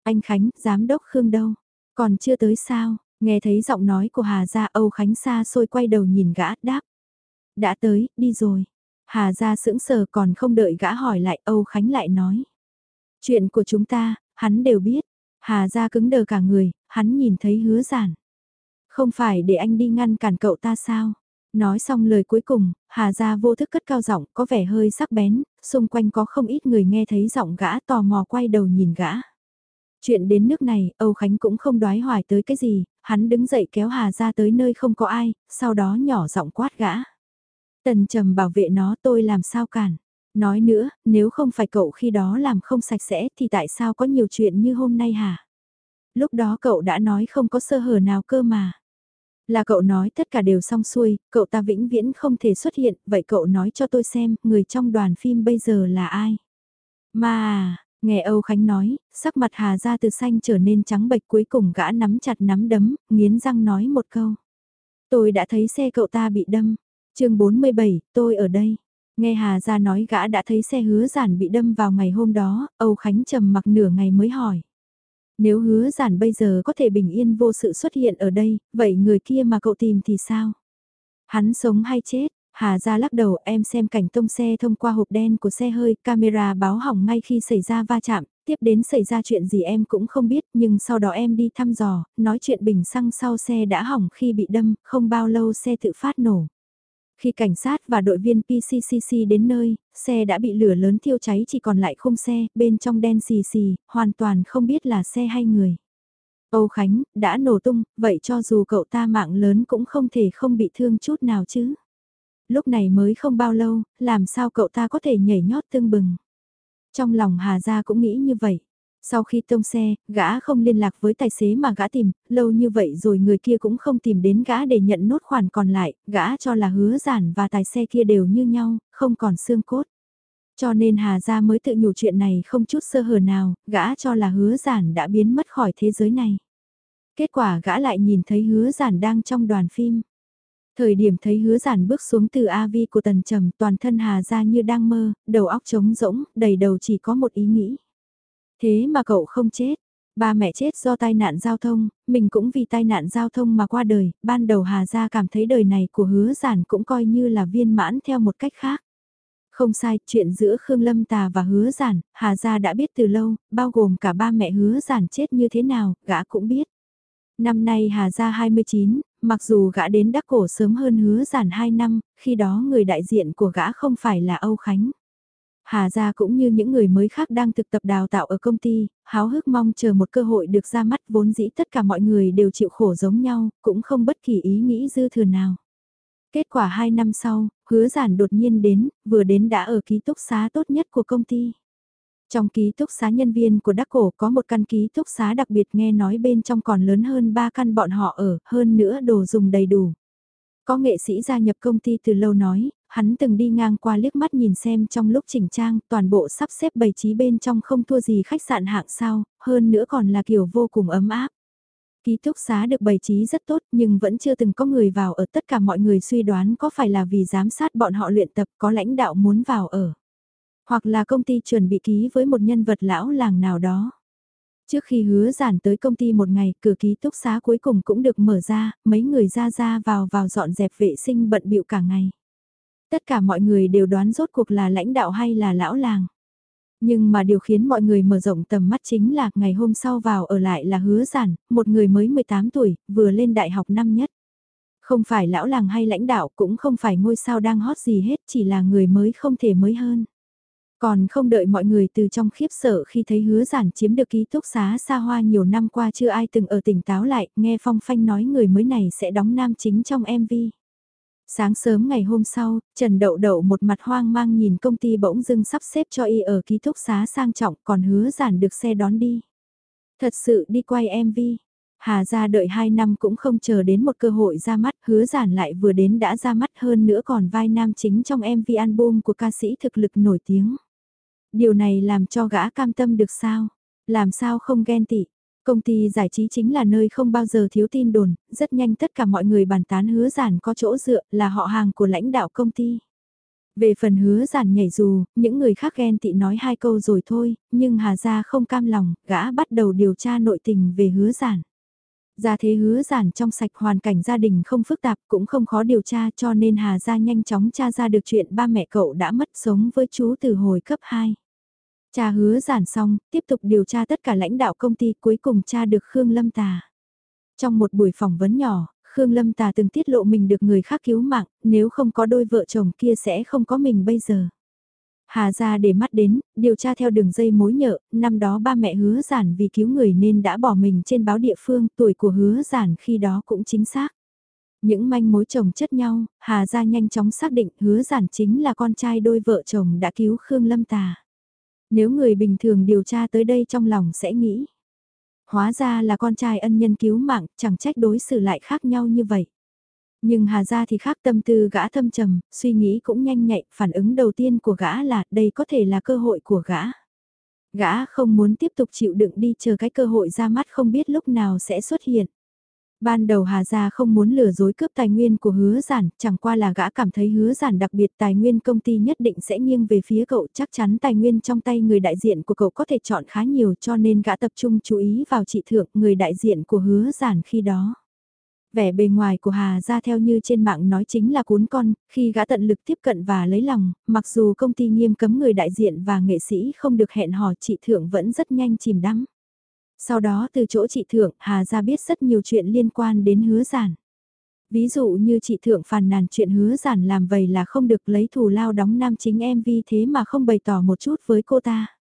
Anh Khánh, giám đốc Khương đâu? Còn chưa tới sao? Nghe thấy giọng nói của Hà Gia Âu Khánh xa xôi quay đầu nhìn gã, đáp. Đã tới, đi rồi. Hà Gia sững sờ còn không đợi gã hỏi lại Âu Khánh lại nói. Chuyện của chúng ta, hắn đều biết. Hà Gia cứng đờ cả người, hắn nhìn thấy hứa giản. Không phải để anh đi ngăn cản cậu ta sao? Nói xong lời cuối cùng, Hà Gia vô thức cất cao giọng có vẻ hơi sắc bén, xung quanh có không ít người nghe thấy giọng gã tò mò quay đầu nhìn gã. Chuyện đến nước này, Âu Khánh cũng không đoái hoài tới cái gì, hắn đứng dậy kéo Hà ra tới nơi không có ai, sau đó nhỏ giọng quát gã. Tần trầm bảo vệ nó tôi làm sao cản. Nói nữa, nếu không phải cậu khi đó làm không sạch sẽ thì tại sao có nhiều chuyện như hôm nay hả? Lúc đó cậu đã nói không có sơ hở nào cơ mà. Là cậu nói tất cả đều xong xuôi, cậu ta vĩnh viễn không thể xuất hiện, vậy cậu nói cho tôi xem, người trong đoàn phim bây giờ là ai? Mà, Nghe Âu Khánh nói, sắc mặt Hà ra từ xanh trở nên trắng bệch cuối cùng gã nắm chặt nắm đấm, nghiến răng nói một câu. Tôi đã thấy xe cậu ta bị đâm. chương 47, tôi ở đây. Nghe Hà ra nói gã đã thấy xe hứa giản bị đâm vào ngày hôm đó, Âu Khánh trầm mặc nửa ngày mới hỏi. Nếu hứa giản bây giờ có thể bình yên vô sự xuất hiện ở đây, vậy người kia mà cậu tìm thì sao? Hắn sống hay chết? Hà ra lắc đầu em xem cảnh tông xe thông qua hộp đen của xe hơi, camera báo hỏng ngay khi xảy ra va chạm, tiếp đến xảy ra chuyện gì em cũng không biết, nhưng sau đó em đi thăm dò, nói chuyện bình xăng sau xe đã hỏng khi bị đâm, không bao lâu xe tự phát nổ. Khi cảnh sát và đội viên PCCC đến nơi, xe đã bị lửa lớn thiêu cháy chỉ còn lại khung xe, bên trong đen xì xì, hoàn toàn không biết là xe hay người. Âu Khánh, đã nổ tung, vậy cho dù cậu ta mạng lớn cũng không thể không bị thương chút nào chứ lúc này mới không bao lâu, làm sao cậu ta có thể nhảy nhót tương bừng. Trong lòng Hà Gia cũng nghĩ như vậy. Sau khi tông xe, gã không liên lạc với tài xế mà gã tìm, lâu như vậy rồi người kia cũng không tìm đến gã để nhận nốt khoản còn lại, gã cho là hứa giản và tài xe kia đều như nhau, không còn xương cốt. Cho nên Hà Gia mới tự nhủ chuyện này không chút sơ hở nào, gã cho là hứa giản đã biến mất khỏi thế giới này. Kết quả gã lại nhìn thấy hứa giản đang trong đoàn phim. Thời điểm thấy hứa giản bước xuống từ AV của tần trầm toàn thân hà Gia như đang mơ, đầu óc trống rỗng, đầy đầu chỉ có một ý nghĩ. Thế mà cậu không chết. Ba mẹ chết do tai nạn giao thông, mình cũng vì tai nạn giao thông mà qua đời, ban đầu Hà Gia cảm thấy đời này của hứa giản cũng coi như là viên mãn theo một cách khác. Không sai, chuyện giữa Khương Lâm Tà và hứa giản, Hà Gia đã biết từ lâu, bao gồm cả ba mẹ hứa giản chết như thế nào, gã cũng biết. Năm nay Hà Gia 29, mặc dù gã đến đắc cổ sớm hơn hứa giản 2 năm, khi đó người đại diện của gã không phải là Âu Khánh. Hà gia cũng như những người mới khác đang thực tập đào tạo ở công ty, háo hức mong chờ một cơ hội được ra mắt vốn dĩ tất cả mọi người đều chịu khổ giống nhau, cũng không bất kỳ ý nghĩ dư thừa nào. Kết quả 2 năm sau, hứa giản đột nhiên đến, vừa đến đã ở ký túc xá tốt nhất của công ty. Trong ký túc xá nhân viên của Đắc Cổ có một căn ký túc xá đặc biệt nghe nói bên trong còn lớn hơn 3 căn bọn họ ở, hơn nữa đồ dùng đầy đủ. Có nghệ sĩ gia nhập công ty từ lâu nói, hắn từng đi ngang qua liếc mắt nhìn xem trong lúc chỉnh trang, toàn bộ sắp xếp bày trí bên trong không thua gì khách sạn hạng sao, hơn nữa còn là kiểu vô cùng ấm áp. Ký túc xá được bày trí rất tốt nhưng vẫn chưa từng có người vào ở tất cả mọi người suy đoán có phải là vì giám sát bọn họ luyện tập có lãnh đạo muốn vào ở. Hoặc là công ty chuẩn bị ký với một nhân vật lão làng nào đó. Trước khi hứa giản tới công ty một ngày, cửa ký túc xá cuối cùng cũng được mở ra, mấy người ra ra vào vào dọn dẹp vệ sinh bận bịu cả ngày. Tất cả mọi người đều đoán rốt cuộc là lãnh đạo hay là lão làng. Nhưng mà điều khiến mọi người mở rộng tầm mắt chính là ngày hôm sau vào ở lại là hứa giản, một người mới 18 tuổi, vừa lên đại học năm nhất. Không phải lão làng hay lãnh đạo cũng không phải ngôi sao đang hot gì hết chỉ là người mới không thể mới hơn. Còn không đợi mọi người từ trong khiếp sợ khi thấy hứa giản chiếm được ký túc xá xa hoa nhiều năm qua chưa ai từng ở tỉnh táo lại, nghe Phong Phanh nói người mới này sẽ đóng nam chính trong MV. Sáng sớm ngày hôm sau, Trần Đậu Đậu một mặt hoang mang nhìn công ty bỗng dưng sắp xếp cho y ở ký túc xá sang trọng còn hứa giản được xe đón đi. Thật sự đi quay MV. Hà ra đợi 2 năm cũng không chờ đến một cơ hội ra mắt, hứa giản lại vừa đến đã ra mắt hơn nữa còn vai nam chính trong MV album của ca sĩ thực lực nổi tiếng. Điều này làm cho gã cam tâm được sao? Làm sao không ghen tị? Công ty giải trí chính là nơi không bao giờ thiếu tin đồn, rất nhanh tất cả mọi người bàn tán hứa giản có chỗ dựa là họ hàng của lãnh đạo công ty. Về phần hứa giản nhảy dù, những người khác ghen tị nói hai câu rồi thôi, nhưng Hà Gia không cam lòng, gã bắt đầu điều tra nội tình về hứa giản. Gia thế hứa giản trong sạch hoàn cảnh gia đình không phức tạp cũng không khó điều tra cho nên Hà Gia nhanh chóng tra ra được chuyện ba mẹ cậu đã mất sống với chú từ hồi cấp 2. Cha hứa giản xong, tiếp tục điều tra tất cả lãnh đạo công ty cuối cùng cha được Khương Lâm Tà. Trong một buổi phỏng vấn nhỏ, Khương Lâm Tà từng tiết lộ mình được người khác cứu mạng, nếu không có đôi vợ chồng kia sẽ không có mình bây giờ. Hà ra để mắt đến, điều tra theo đường dây mối nhợ, năm đó ba mẹ hứa giản vì cứu người nên đã bỏ mình trên báo địa phương, tuổi của hứa giản khi đó cũng chính xác. Những manh mối chồng chất nhau, Hà ra nhanh chóng xác định hứa giản chính là con trai đôi vợ chồng đã cứu Khương Lâm Tà. Nếu người bình thường điều tra tới đây trong lòng sẽ nghĩ. Hóa ra là con trai ân nhân cứu mạng, chẳng trách đối xử lại khác nhau như vậy. Nhưng Hà Gia thì khác tâm tư gã thâm trầm, suy nghĩ cũng nhanh nhạy, phản ứng đầu tiên của gã là đây có thể là cơ hội của gã. Gã không muốn tiếp tục chịu đựng đi chờ cái cơ hội ra mắt không biết lúc nào sẽ xuất hiện. Ban đầu Hà Gia không muốn lừa dối cướp tài nguyên của hứa giản, chẳng qua là gã cảm thấy hứa giản đặc biệt tài nguyên công ty nhất định sẽ nghiêng về phía cậu chắc chắn tài nguyên trong tay người đại diện của cậu có thể chọn khá nhiều cho nên gã tập trung chú ý vào chị thượng người đại diện của hứa giản khi đó. Vẻ bề ngoài của Hà Gia theo như trên mạng nói chính là cuốn con, khi gã tận lực tiếp cận và lấy lòng, mặc dù công ty nghiêm cấm người đại diện và nghệ sĩ không được hẹn hò chị thượng vẫn rất nhanh chìm đắm. Sau đó từ chỗ chị Thượng, Hà Gia biết rất nhiều chuyện liên quan đến hứa giản. Ví dụ như chị Thượng phàn nàn chuyện hứa giản làm vậy là không được lấy thù lao đóng nam chính MV thế mà không bày tỏ một chút với cô ta.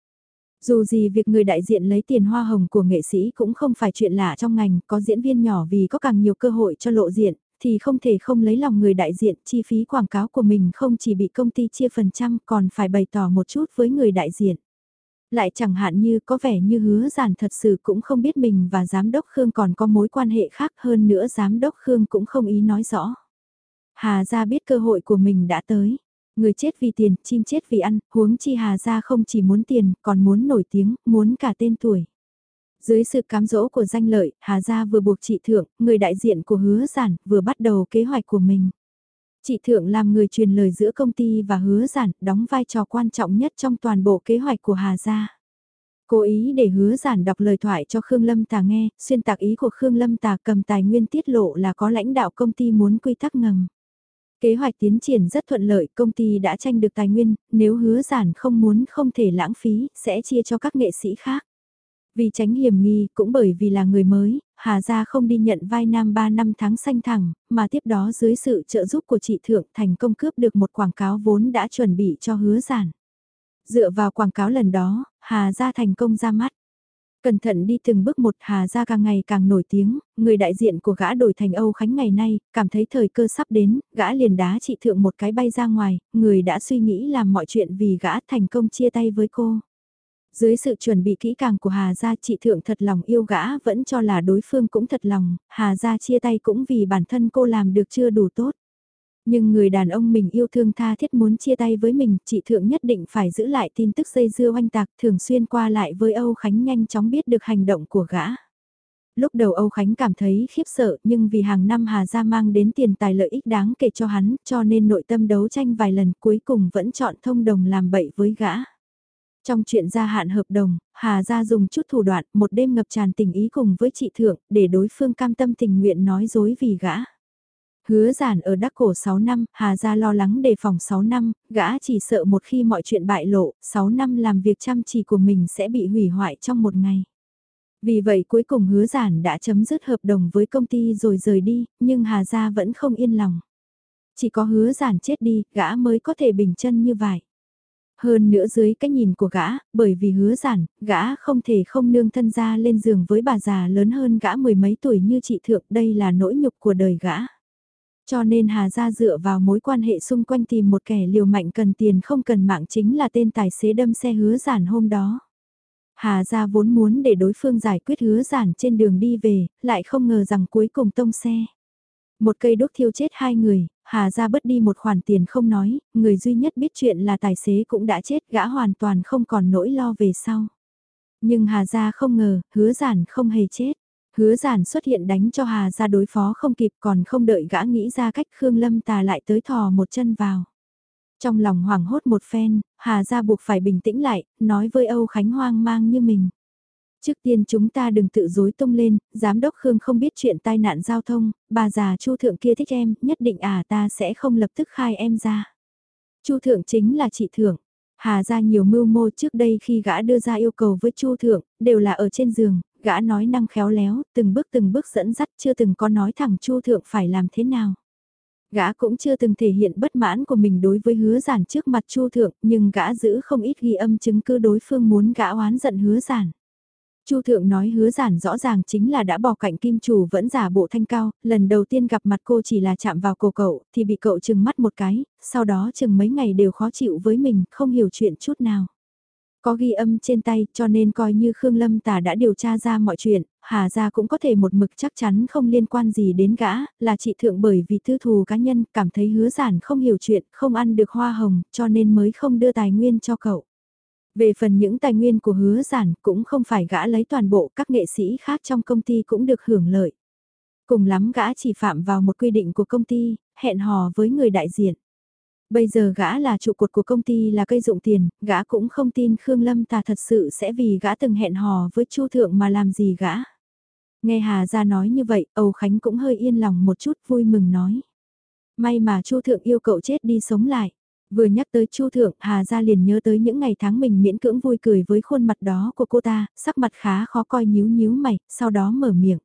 Dù gì việc người đại diện lấy tiền hoa hồng của nghệ sĩ cũng không phải chuyện lạ trong ngành, có diễn viên nhỏ vì có càng nhiều cơ hội cho lộ diện, thì không thể không lấy lòng người đại diện, chi phí quảng cáo của mình không chỉ bị công ty chia phần trăm còn phải bày tỏ một chút với người đại diện. Lại chẳng hạn như có vẻ như hứa giản thật sự cũng không biết mình và giám đốc Khương còn có mối quan hệ khác hơn nữa giám đốc Khương cũng không ý nói rõ. Hà ra biết cơ hội của mình đã tới. Người chết vì tiền, chim chết vì ăn, huống chi Hà ra không chỉ muốn tiền, còn muốn nổi tiếng, muốn cả tên tuổi. Dưới sự cám dỗ của danh lợi, Hà Gia vừa buộc chị Thượng, người đại diện của hứa giản, vừa bắt đầu kế hoạch của mình. Chị Thượng làm người truyền lời giữa công ty và hứa giản, đóng vai trò quan trọng nhất trong toàn bộ kế hoạch của Hà Gia. Cố ý để hứa giản đọc lời thoại cho Khương Lâm Tà nghe, xuyên tạc ý của Khương Lâm Tà cầm tài nguyên tiết lộ là có lãnh đạo công ty muốn quy tắc ngầm. Kế hoạch tiến triển rất thuận lợi, công ty đã tranh được tài nguyên, nếu hứa giản không muốn không thể lãng phí, sẽ chia cho các nghệ sĩ khác. Vì tránh hiểm nghi, cũng bởi vì là người mới, Hà Gia không đi nhận vai nam 3 năm tháng xanh thẳng, mà tiếp đó dưới sự trợ giúp của chị Thượng thành công cướp được một quảng cáo vốn đã chuẩn bị cho hứa giản. Dựa vào quảng cáo lần đó, Hà Gia thành công ra mắt. Cẩn thận đi từng bước một Hà Gia càng ngày càng nổi tiếng, người đại diện của gã đổi thành Âu Khánh ngày nay, cảm thấy thời cơ sắp đến, gã liền đá chị thượng một cái bay ra ngoài, người đã suy nghĩ làm mọi chuyện vì gã thành công chia tay với cô. Dưới sự chuẩn bị kỹ càng của Hà Gia chị thượng thật lòng yêu gã vẫn cho là đối phương cũng thật lòng, Hà Gia chia tay cũng vì bản thân cô làm được chưa đủ tốt. Nhưng người đàn ông mình yêu thương tha thiết muốn chia tay với mình, chị Thượng nhất định phải giữ lại tin tức dây dưa oanh tạc thường xuyên qua lại với Âu Khánh nhanh chóng biết được hành động của gã. Lúc đầu Âu Khánh cảm thấy khiếp sợ nhưng vì hàng năm Hà Gia mang đến tiền tài lợi ích đáng kể cho hắn cho nên nội tâm đấu tranh vài lần cuối cùng vẫn chọn thông đồng làm bậy với gã. Trong chuyện gia hạn hợp đồng, Hà Gia dùng chút thủ đoạn một đêm ngập tràn tình ý cùng với chị Thượng để đối phương cam tâm tình nguyện nói dối vì gã. Hứa giản ở đắc cổ 6 năm, Hà Gia lo lắng đề phòng 6 năm, gã chỉ sợ một khi mọi chuyện bại lộ, 6 năm làm việc chăm chỉ của mình sẽ bị hủy hoại trong một ngày. Vì vậy cuối cùng hứa giản đã chấm dứt hợp đồng với công ty rồi rời đi, nhưng Hà Gia vẫn không yên lòng. Chỉ có hứa giản chết đi, gã mới có thể bình chân như vậy. Hơn nữa dưới cái nhìn của gã, bởi vì hứa giản, gã không thể không nương thân ra lên giường với bà già lớn hơn gã mười mấy tuổi như chị Thượng, đây là nỗi nhục của đời gã. Cho nên Hà Gia dựa vào mối quan hệ xung quanh tìm một kẻ liều mạnh cần tiền không cần mạng chính là tên tài xế đâm xe hứa giản hôm đó. Hà Gia vốn muốn để đối phương giải quyết hứa giản trên đường đi về, lại không ngờ rằng cuối cùng tông xe. Một cây đốt thiêu chết hai người, Hà Gia bớt đi một khoản tiền không nói, người duy nhất biết chuyện là tài xế cũng đã chết gã hoàn toàn không còn nỗi lo về sau. Nhưng Hà Gia không ngờ, hứa giản không hề chết. Hứa giản xuất hiện đánh cho Hà ra đối phó không kịp còn không đợi gã nghĩ ra cách Khương Lâm tà lại tới thò một chân vào. Trong lòng hoảng hốt một phen, Hà ra buộc phải bình tĩnh lại, nói với Âu Khánh hoang mang như mình. Trước tiên chúng ta đừng tự dối tung lên, giám đốc Khương không biết chuyện tai nạn giao thông, bà già Chu thượng kia thích em, nhất định à ta sẽ không lập tức khai em ra. Chu thượng chính là chị thượng. Hà ra nhiều mưu mô trước đây khi gã đưa ra yêu cầu với Chu thượng, đều là ở trên giường, gã nói năng khéo léo, từng bước từng bước dẫn dắt chưa từng có nói thẳng Chu Thượng phải làm thế nào. Gã cũng chưa từng thể hiện bất mãn của mình đối với hứa giản trước mặt Chu Thượng, nhưng gã giữ không ít ghi âm chứng cứ đối phương muốn gã oán giận hứa giản. Chu thượng nói hứa giản rõ ràng chính là đã bỏ cạnh kim chủ vẫn giả bộ thanh cao, lần đầu tiên gặp mặt cô chỉ là chạm vào cổ cậu, thì bị cậu chừng mắt một cái, sau đó chừng mấy ngày đều khó chịu với mình, không hiểu chuyện chút nào. Có ghi âm trên tay cho nên coi như Khương Lâm Tả đã điều tra ra mọi chuyện, Hà Gia cũng có thể một mực chắc chắn không liên quan gì đến gã, là chị thượng bởi vì tư thù cá nhân cảm thấy hứa giản không hiểu chuyện, không ăn được hoa hồng, cho nên mới không đưa tài nguyên cho cậu. Về phần những tài nguyên của hứa giản cũng không phải gã lấy toàn bộ các nghệ sĩ khác trong công ty cũng được hưởng lợi. Cùng lắm gã chỉ phạm vào một quy định của công ty, hẹn hò với người đại diện. Bây giờ gã là trụ cột của công ty là cây dụng tiền, gã cũng không tin Khương Lâm Tà thật sự sẽ vì gã từng hẹn hò với Chu Thượng mà làm gì gã. Nghe Hà gia nói như vậy, Âu Khánh cũng hơi yên lòng một chút vui mừng nói. May mà Chu Thượng yêu cậu chết đi sống lại. Vừa nhắc tới Chu Thượng, Hà Gia liền nhớ tới những ngày tháng mình miễn cưỡng vui cười với khuôn mặt đó của cô ta, sắc mặt khá khó coi nhíu nhíu mày, sau đó mở miệng.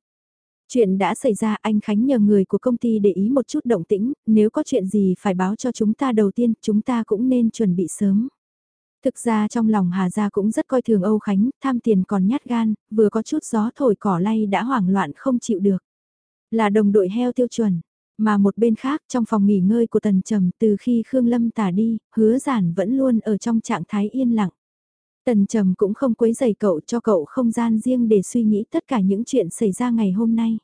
Chuyện đã xảy ra anh Khánh nhờ người của công ty để ý một chút động tĩnh, nếu có chuyện gì phải báo cho chúng ta đầu tiên, chúng ta cũng nên chuẩn bị sớm. Thực ra trong lòng Hà Gia cũng rất coi thường Âu Khánh, tham tiền còn nhát gan, vừa có chút gió thổi cỏ lay đã hoảng loạn không chịu được. Là đồng đội heo tiêu chuẩn, mà một bên khác trong phòng nghỉ ngơi của Tần Trầm từ khi Khương Lâm tả đi, hứa giản vẫn luôn ở trong trạng thái yên lặng. Tần Trầm cũng không quấy giày cậu cho cậu không gian riêng để suy nghĩ tất cả những chuyện xảy ra ngày hôm nay.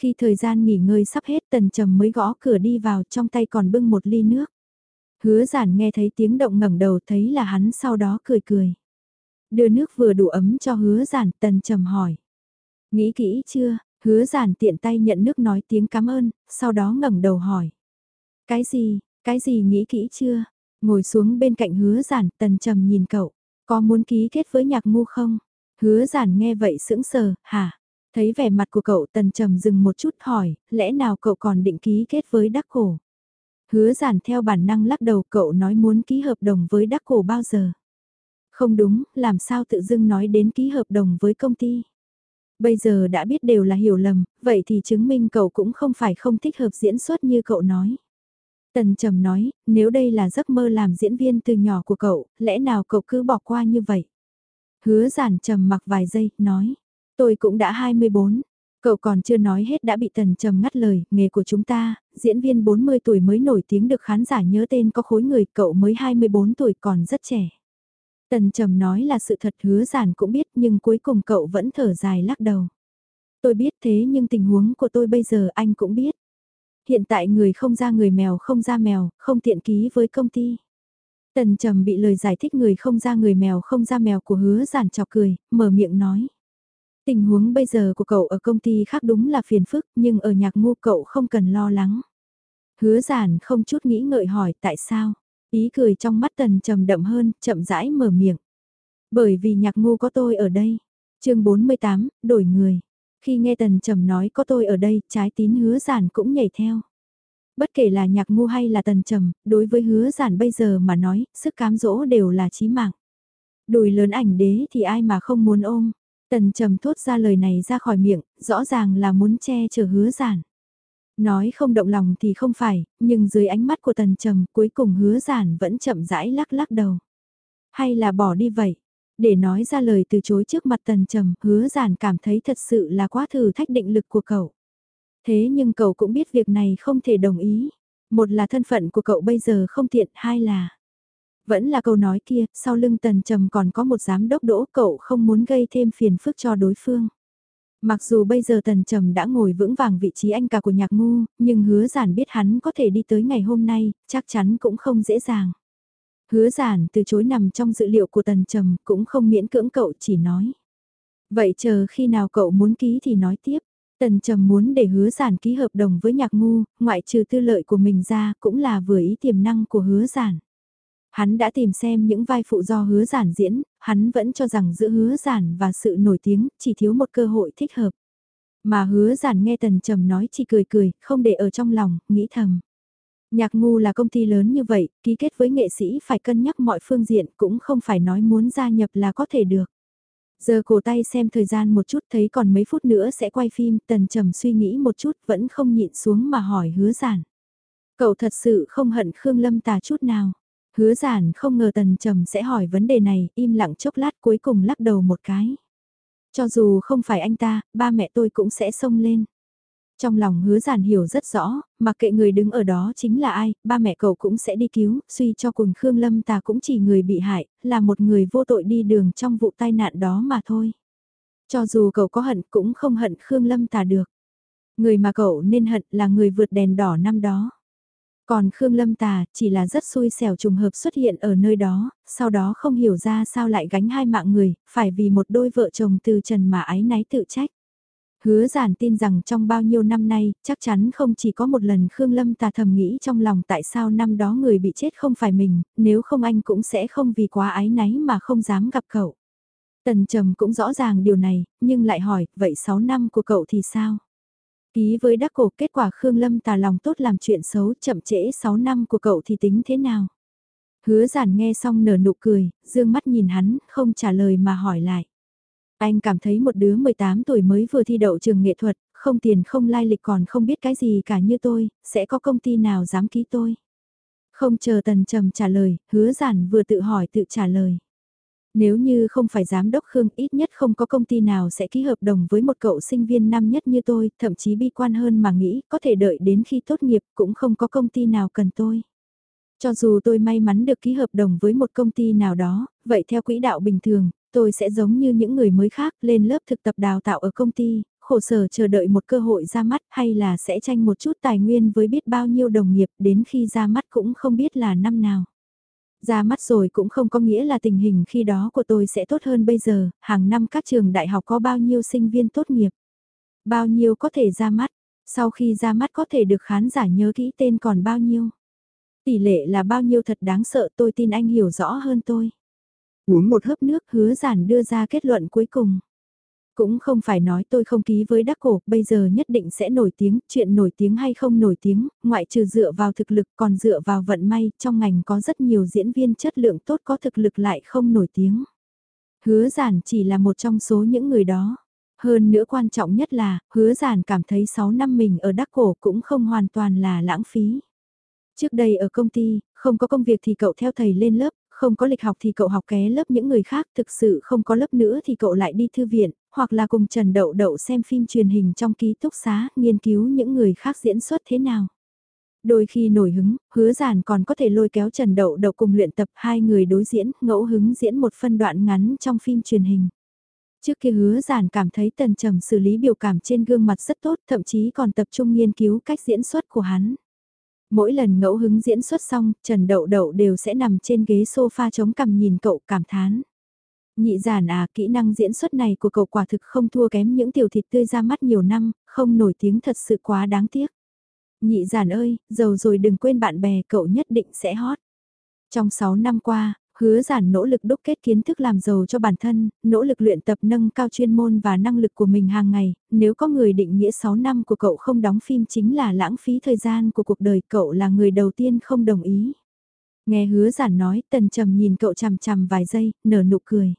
Khi thời gian nghỉ ngơi sắp hết Tần Trầm mới gõ cửa đi vào trong tay còn bưng một ly nước. Hứa giản nghe thấy tiếng động ngẩng đầu thấy là hắn sau đó cười cười. Đưa nước vừa đủ ấm cho hứa giản Tần Trầm hỏi. Nghĩ kỹ chưa, hứa giản tiện tay nhận nước nói tiếng cảm ơn, sau đó ngẩng đầu hỏi. Cái gì, cái gì nghĩ kỹ chưa? Ngồi xuống bên cạnh hứa giản Tần Trầm nhìn cậu. Có muốn ký kết với nhạc ngu không? Hứa giản nghe vậy sững sờ, hả? Thấy vẻ mặt của cậu tần trầm dừng một chút hỏi, lẽ nào cậu còn định ký kết với đắc cổ? Hứa giản theo bản năng lắc đầu cậu nói muốn ký hợp đồng với đắc cổ bao giờ? Không đúng, làm sao tự dưng nói đến ký hợp đồng với công ty? Bây giờ đã biết đều là hiểu lầm, vậy thì chứng minh cậu cũng không phải không thích hợp diễn xuất như cậu nói. Tần Trầm nói, nếu đây là giấc mơ làm diễn viên từ nhỏ của cậu, lẽ nào cậu cứ bỏ qua như vậy? Hứa giản trầm mặc vài giây, nói, tôi cũng đã 24. Cậu còn chưa nói hết đã bị Tần Trầm ngắt lời, nghề của chúng ta, diễn viên 40 tuổi mới nổi tiếng được khán giả nhớ tên có khối người, cậu mới 24 tuổi còn rất trẻ. Tần Trầm nói là sự thật hứa giản cũng biết nhưng cuối cùng cậu vẫn thở dài lắc đầu. Tôi biết thế nhưng tình huống của tôi bây giờ anh cũng biết. Hiện tại người không ra người mèo không ra mèo, không tiện ký với công ty. Tần Trầm bị lời giải thích người không ra người mèo không ra mèo của hứa giản chọc cười, mở miệng nói. Tình huống bây giờ của cậu ở công ty khác đúng là phiền phức, nhưng ở nhạc ngu cậu không cần lo lắng. Hứa giản không chút nghĩ ngợi hỏi tại sao, ý cười trong mắt tần trầm đậm hơn, chậm rãi mở miệng. Bởi vì nhạc ngu có tôi ở đây. chương 48, đổi người. Khi nghe tần trầm nói có tôi ở đây, trái tín hứa giản cũng nhảy theo. Bất kể là nhạc ngu hay là tần trầm, đối với hứa giản bây giờ mà nói, sức cám dỗ đều là chí mạng. Đùi lớn ảnh đế thì ai mà không muốn ôm. Tần trầm thốt ra lời này ra khỏi miệng, rõ ràng là muốn che chở hứa giản. Nói không động lòng thì không phải, nhưng dưới ánh mắt của tần trầm cuối cùng hứa giản vẫn chậm rãi lắc lắc đầu. Hay là bỏ đi vậy? Để nói ra lời từ chối trước mặt tần trầm, hứa giản cảm thấy thật sự là quá thử thách định lực của cậu. Thế nhưng cậu cũng biết việc này không thể đồng ý. Một là thân phận của cậu bây giờ không tiện, hai là... Vẫn là câu nói kia, sau lưng tần trầm còn có một giám đốc đỗ cậu không muốn gây thêm phiền phức cho đối phương. Mặc dù bây giờ tần trầm đã ngồi vững vàng vị trí anh cả của nhạc ngu, nhưng hứa giản biết hắn có thể đi tới ngày hôm nay, chắc chắn cũng không dễ dàng. Hứa giản từ chối nằm trong dự liệu của tần trầm cũng không miễn cưỡng cậu chỉ nói. Vậy chờ khi nào cậu muốn ký thì nói tiếp. Tần trầm muốn để hứa giản ký hợp đồng với nhạc ngu, ngoại trừ tư lợi của mình ra cũng là vừa ý tiềm năng của hứa giản. Hắn đã tìm xem những vai phụ do hứa giản diễn, hắn vẫn cho rằng giữa hứa giản và sự nổi tiếng chỉ thiếu một cơ hội thích hợp. Mà hứa giản nghe tần trầm nói chỉ cười cười, không để ở trong lòng, nghĩ thầm. Nhạc ngu là công ty lớn như vậy, ký kết với nghệ sĩ phải cân nhắc mọi phương diện cũng không phải nói muốn gia nhập là có thể được. Giờ cổ tay xem thời gian một chút thấy còn mấy phút nữa sẽ quay phim, tần trầm suy nghĩ một chút vẫn không nhịn xuống mà hỏi hứa giản. Cậu thật sự không hận Khương Lâm tà chút nào. Hứa giản không ngờ tần trầm sẽ hỏi vấn đề này, im lặng chốc lát cuối cùng lắc đầu một cái. Cho dù không phải anh ta, ba mẹ tôi cũng sẽ xông lên. Trong lòng hứa giản hiểu rất rõ, mặc kệ người đứng ở đó chính là ai, ba mẹ cậu cũng sẽ đi cứu, suy cho cùng Khương Lâm ta cũng chỉ người bị hại, là một người vô tội đi đường trong vụ tai nạn đó mà thôi. Cho dù cậu có hận cũng không hận Khương Lâm ta được. Người mà cậu nên hận là người vượt đèn đỏ năm đó. Còn Khương Lâm Tà chỉ là rất xui xẻo trùng hợp xuất hiện ở nơi đó, sau đó không hiểu ra sao lại gánh hai mạng người, phải vì một đôi vợ chồng từ trần mà ái náy tự trách. Hứa giản tin rằng trong bao nhiêu năm nay, chắc chắn không chỉ có một lần Khương Lâm Tà thầm nghĩ trong lòng tại sao năm đó người bị chết không phải mình, nếu không anh cũng sẽ không vì quá ái náy mà không dám gặp cậu. Tần Trầm cũng rõ ràng điều này, nhưng lại hỏi, vậy 6 năm của cậu thì sao? Ký với đắc cổ kết quả Khương Lâm tà lòng tốt làm chuyện xấu chậm trễ 6 năm của cậu thì tính thế nào? Hứa giản nghe xong nở nụ cười, dương mắt nhìn hắn, không trả lời mà hỏi lại. Anh cảm thấy một đứa 18 tuổi mới vừa thi đậu trường nghệ thuật, không tiền không lai lịch còn không biết cái gì cả như tôi, sẽ có công ty nào dám ký tôi? Không chờ tần trầm trả lời, hứa giản vừa tự hỏi tự trả lời. Nếu như không phải giám đốc Khương ít nhất không có công ty nào sẽ ký hợp đồng với một cậu sinh viên năm nhất như tôi, thậm chí bi quan hơn mà nghĩ có thể đợi đến khi tốt nghiệp cũng không có công ty nào cần tôi. Cho dù tôi may mắn được ký hợp đồng với một công ty nào đó, vậy theo quỹ đạo bình thường, tôi sẽ giống như những người mới khác lên lớp thực tập đào tạo ở công ty, khổ sở chờ đợi một cơ hội ra mắt hay là sẽ tranh một chút tài nguyên với biết bao nhiêu đồng nghiệp đến khi ra mắt cũng không biết là năm nào. Ra mắt rồi cũng không có nghĩa là tình hình khi đó của tôi sẽ tốt hơn bây giờ, hàng năm các trường đại học có bao nhiêu sinh viên tốt nghiệp. Bao nhiêu có thể ra mắt, sau khi ra mắt có thể được khán giả nhớ kỹ tên còn bao nhiêu. Tỷ lệ là bao nhiêu thật đáng sợ tôi tin anh hiểu rõ hơn tôi. Uống một hớp nước hứa giản đưa ra kết luận cuối cùng. Cũng không phải nói tôi không ký với đắc cổ, bây giờ nhất định sẽ nổi tiếng, chuyện nổi tiếng hay không nổi tiếng, ngoại trừ dựa vào thực lực còn dựa vào vận may, trong ngành có rất nhiều diễn viên chất lượng tốt có thực lực lại không nổi tiếng. Hứa giản chỉ là một trong số những người đó. Hơn nữa quan trọng nhất là, hứa giản cảm thấy 6 năm mình ở đắc cổ cũng không hoàn toàn là lãng phí. Trước đây ở công ty, không có công việc thì cậu theo thầy lên lớp, không có lịch học thì cậu học ké lớp những người khác, thực sự không có lớp nữa thì cậu lại đi thư viện, hoặc là cùng Trần Đậu Đậu xem phim truyền hình trong ký túc xá, nghiên cứu những người khác diễn xuất thế nào. Đôi khi nổi hứng, hứa giản còn có thể lôi kéo Trần Đậu Đậu cùng luyện tập hai người đối diễn, ngẫu hứng diễn một phân đoạn ngắn trong phim truyền hình. Trước kia hứa giản cảm thấy tần trầm xử lý biểu cảm trên gương mặt rất tốt, thậm chí còn tập trung nghiên cứu cách diễn xuất của hắn. Mỗi lần ngẫu hứng diễn xuất xong, Trần Đậu Đậu đều sẽ nằm trên ghế sofa chống cằm nhìn cậu cảm thán. Nhị giản à, kỹ năng diễn xuất này của cậu quả thực không thua kém những tiểu thịt tươi ra mắt nhiều năm, không nổi tiếng thật sự quá đáng tiếc. Nhị giản ơi, giàu rồi đừng quên bạn bè cậu nhất định sẽ hot. Trong 6 năm qua, hứa giản nỗ lực đúc kết kiến thức làm giàu cho bản thân, nỗ lực luyện tập nâng cao chuyên môn và năng lực của mình hàng ngày, nếu có người định nghĩa 6 năm của cậu không đóng phim chính là lãng phí thời gian của cuộc đời cậu là người đầu tiên không đồng ý. Nghe hứa giản nói, tần trầm nhìn cậu chằm chằm vài giây, nở nụ cười.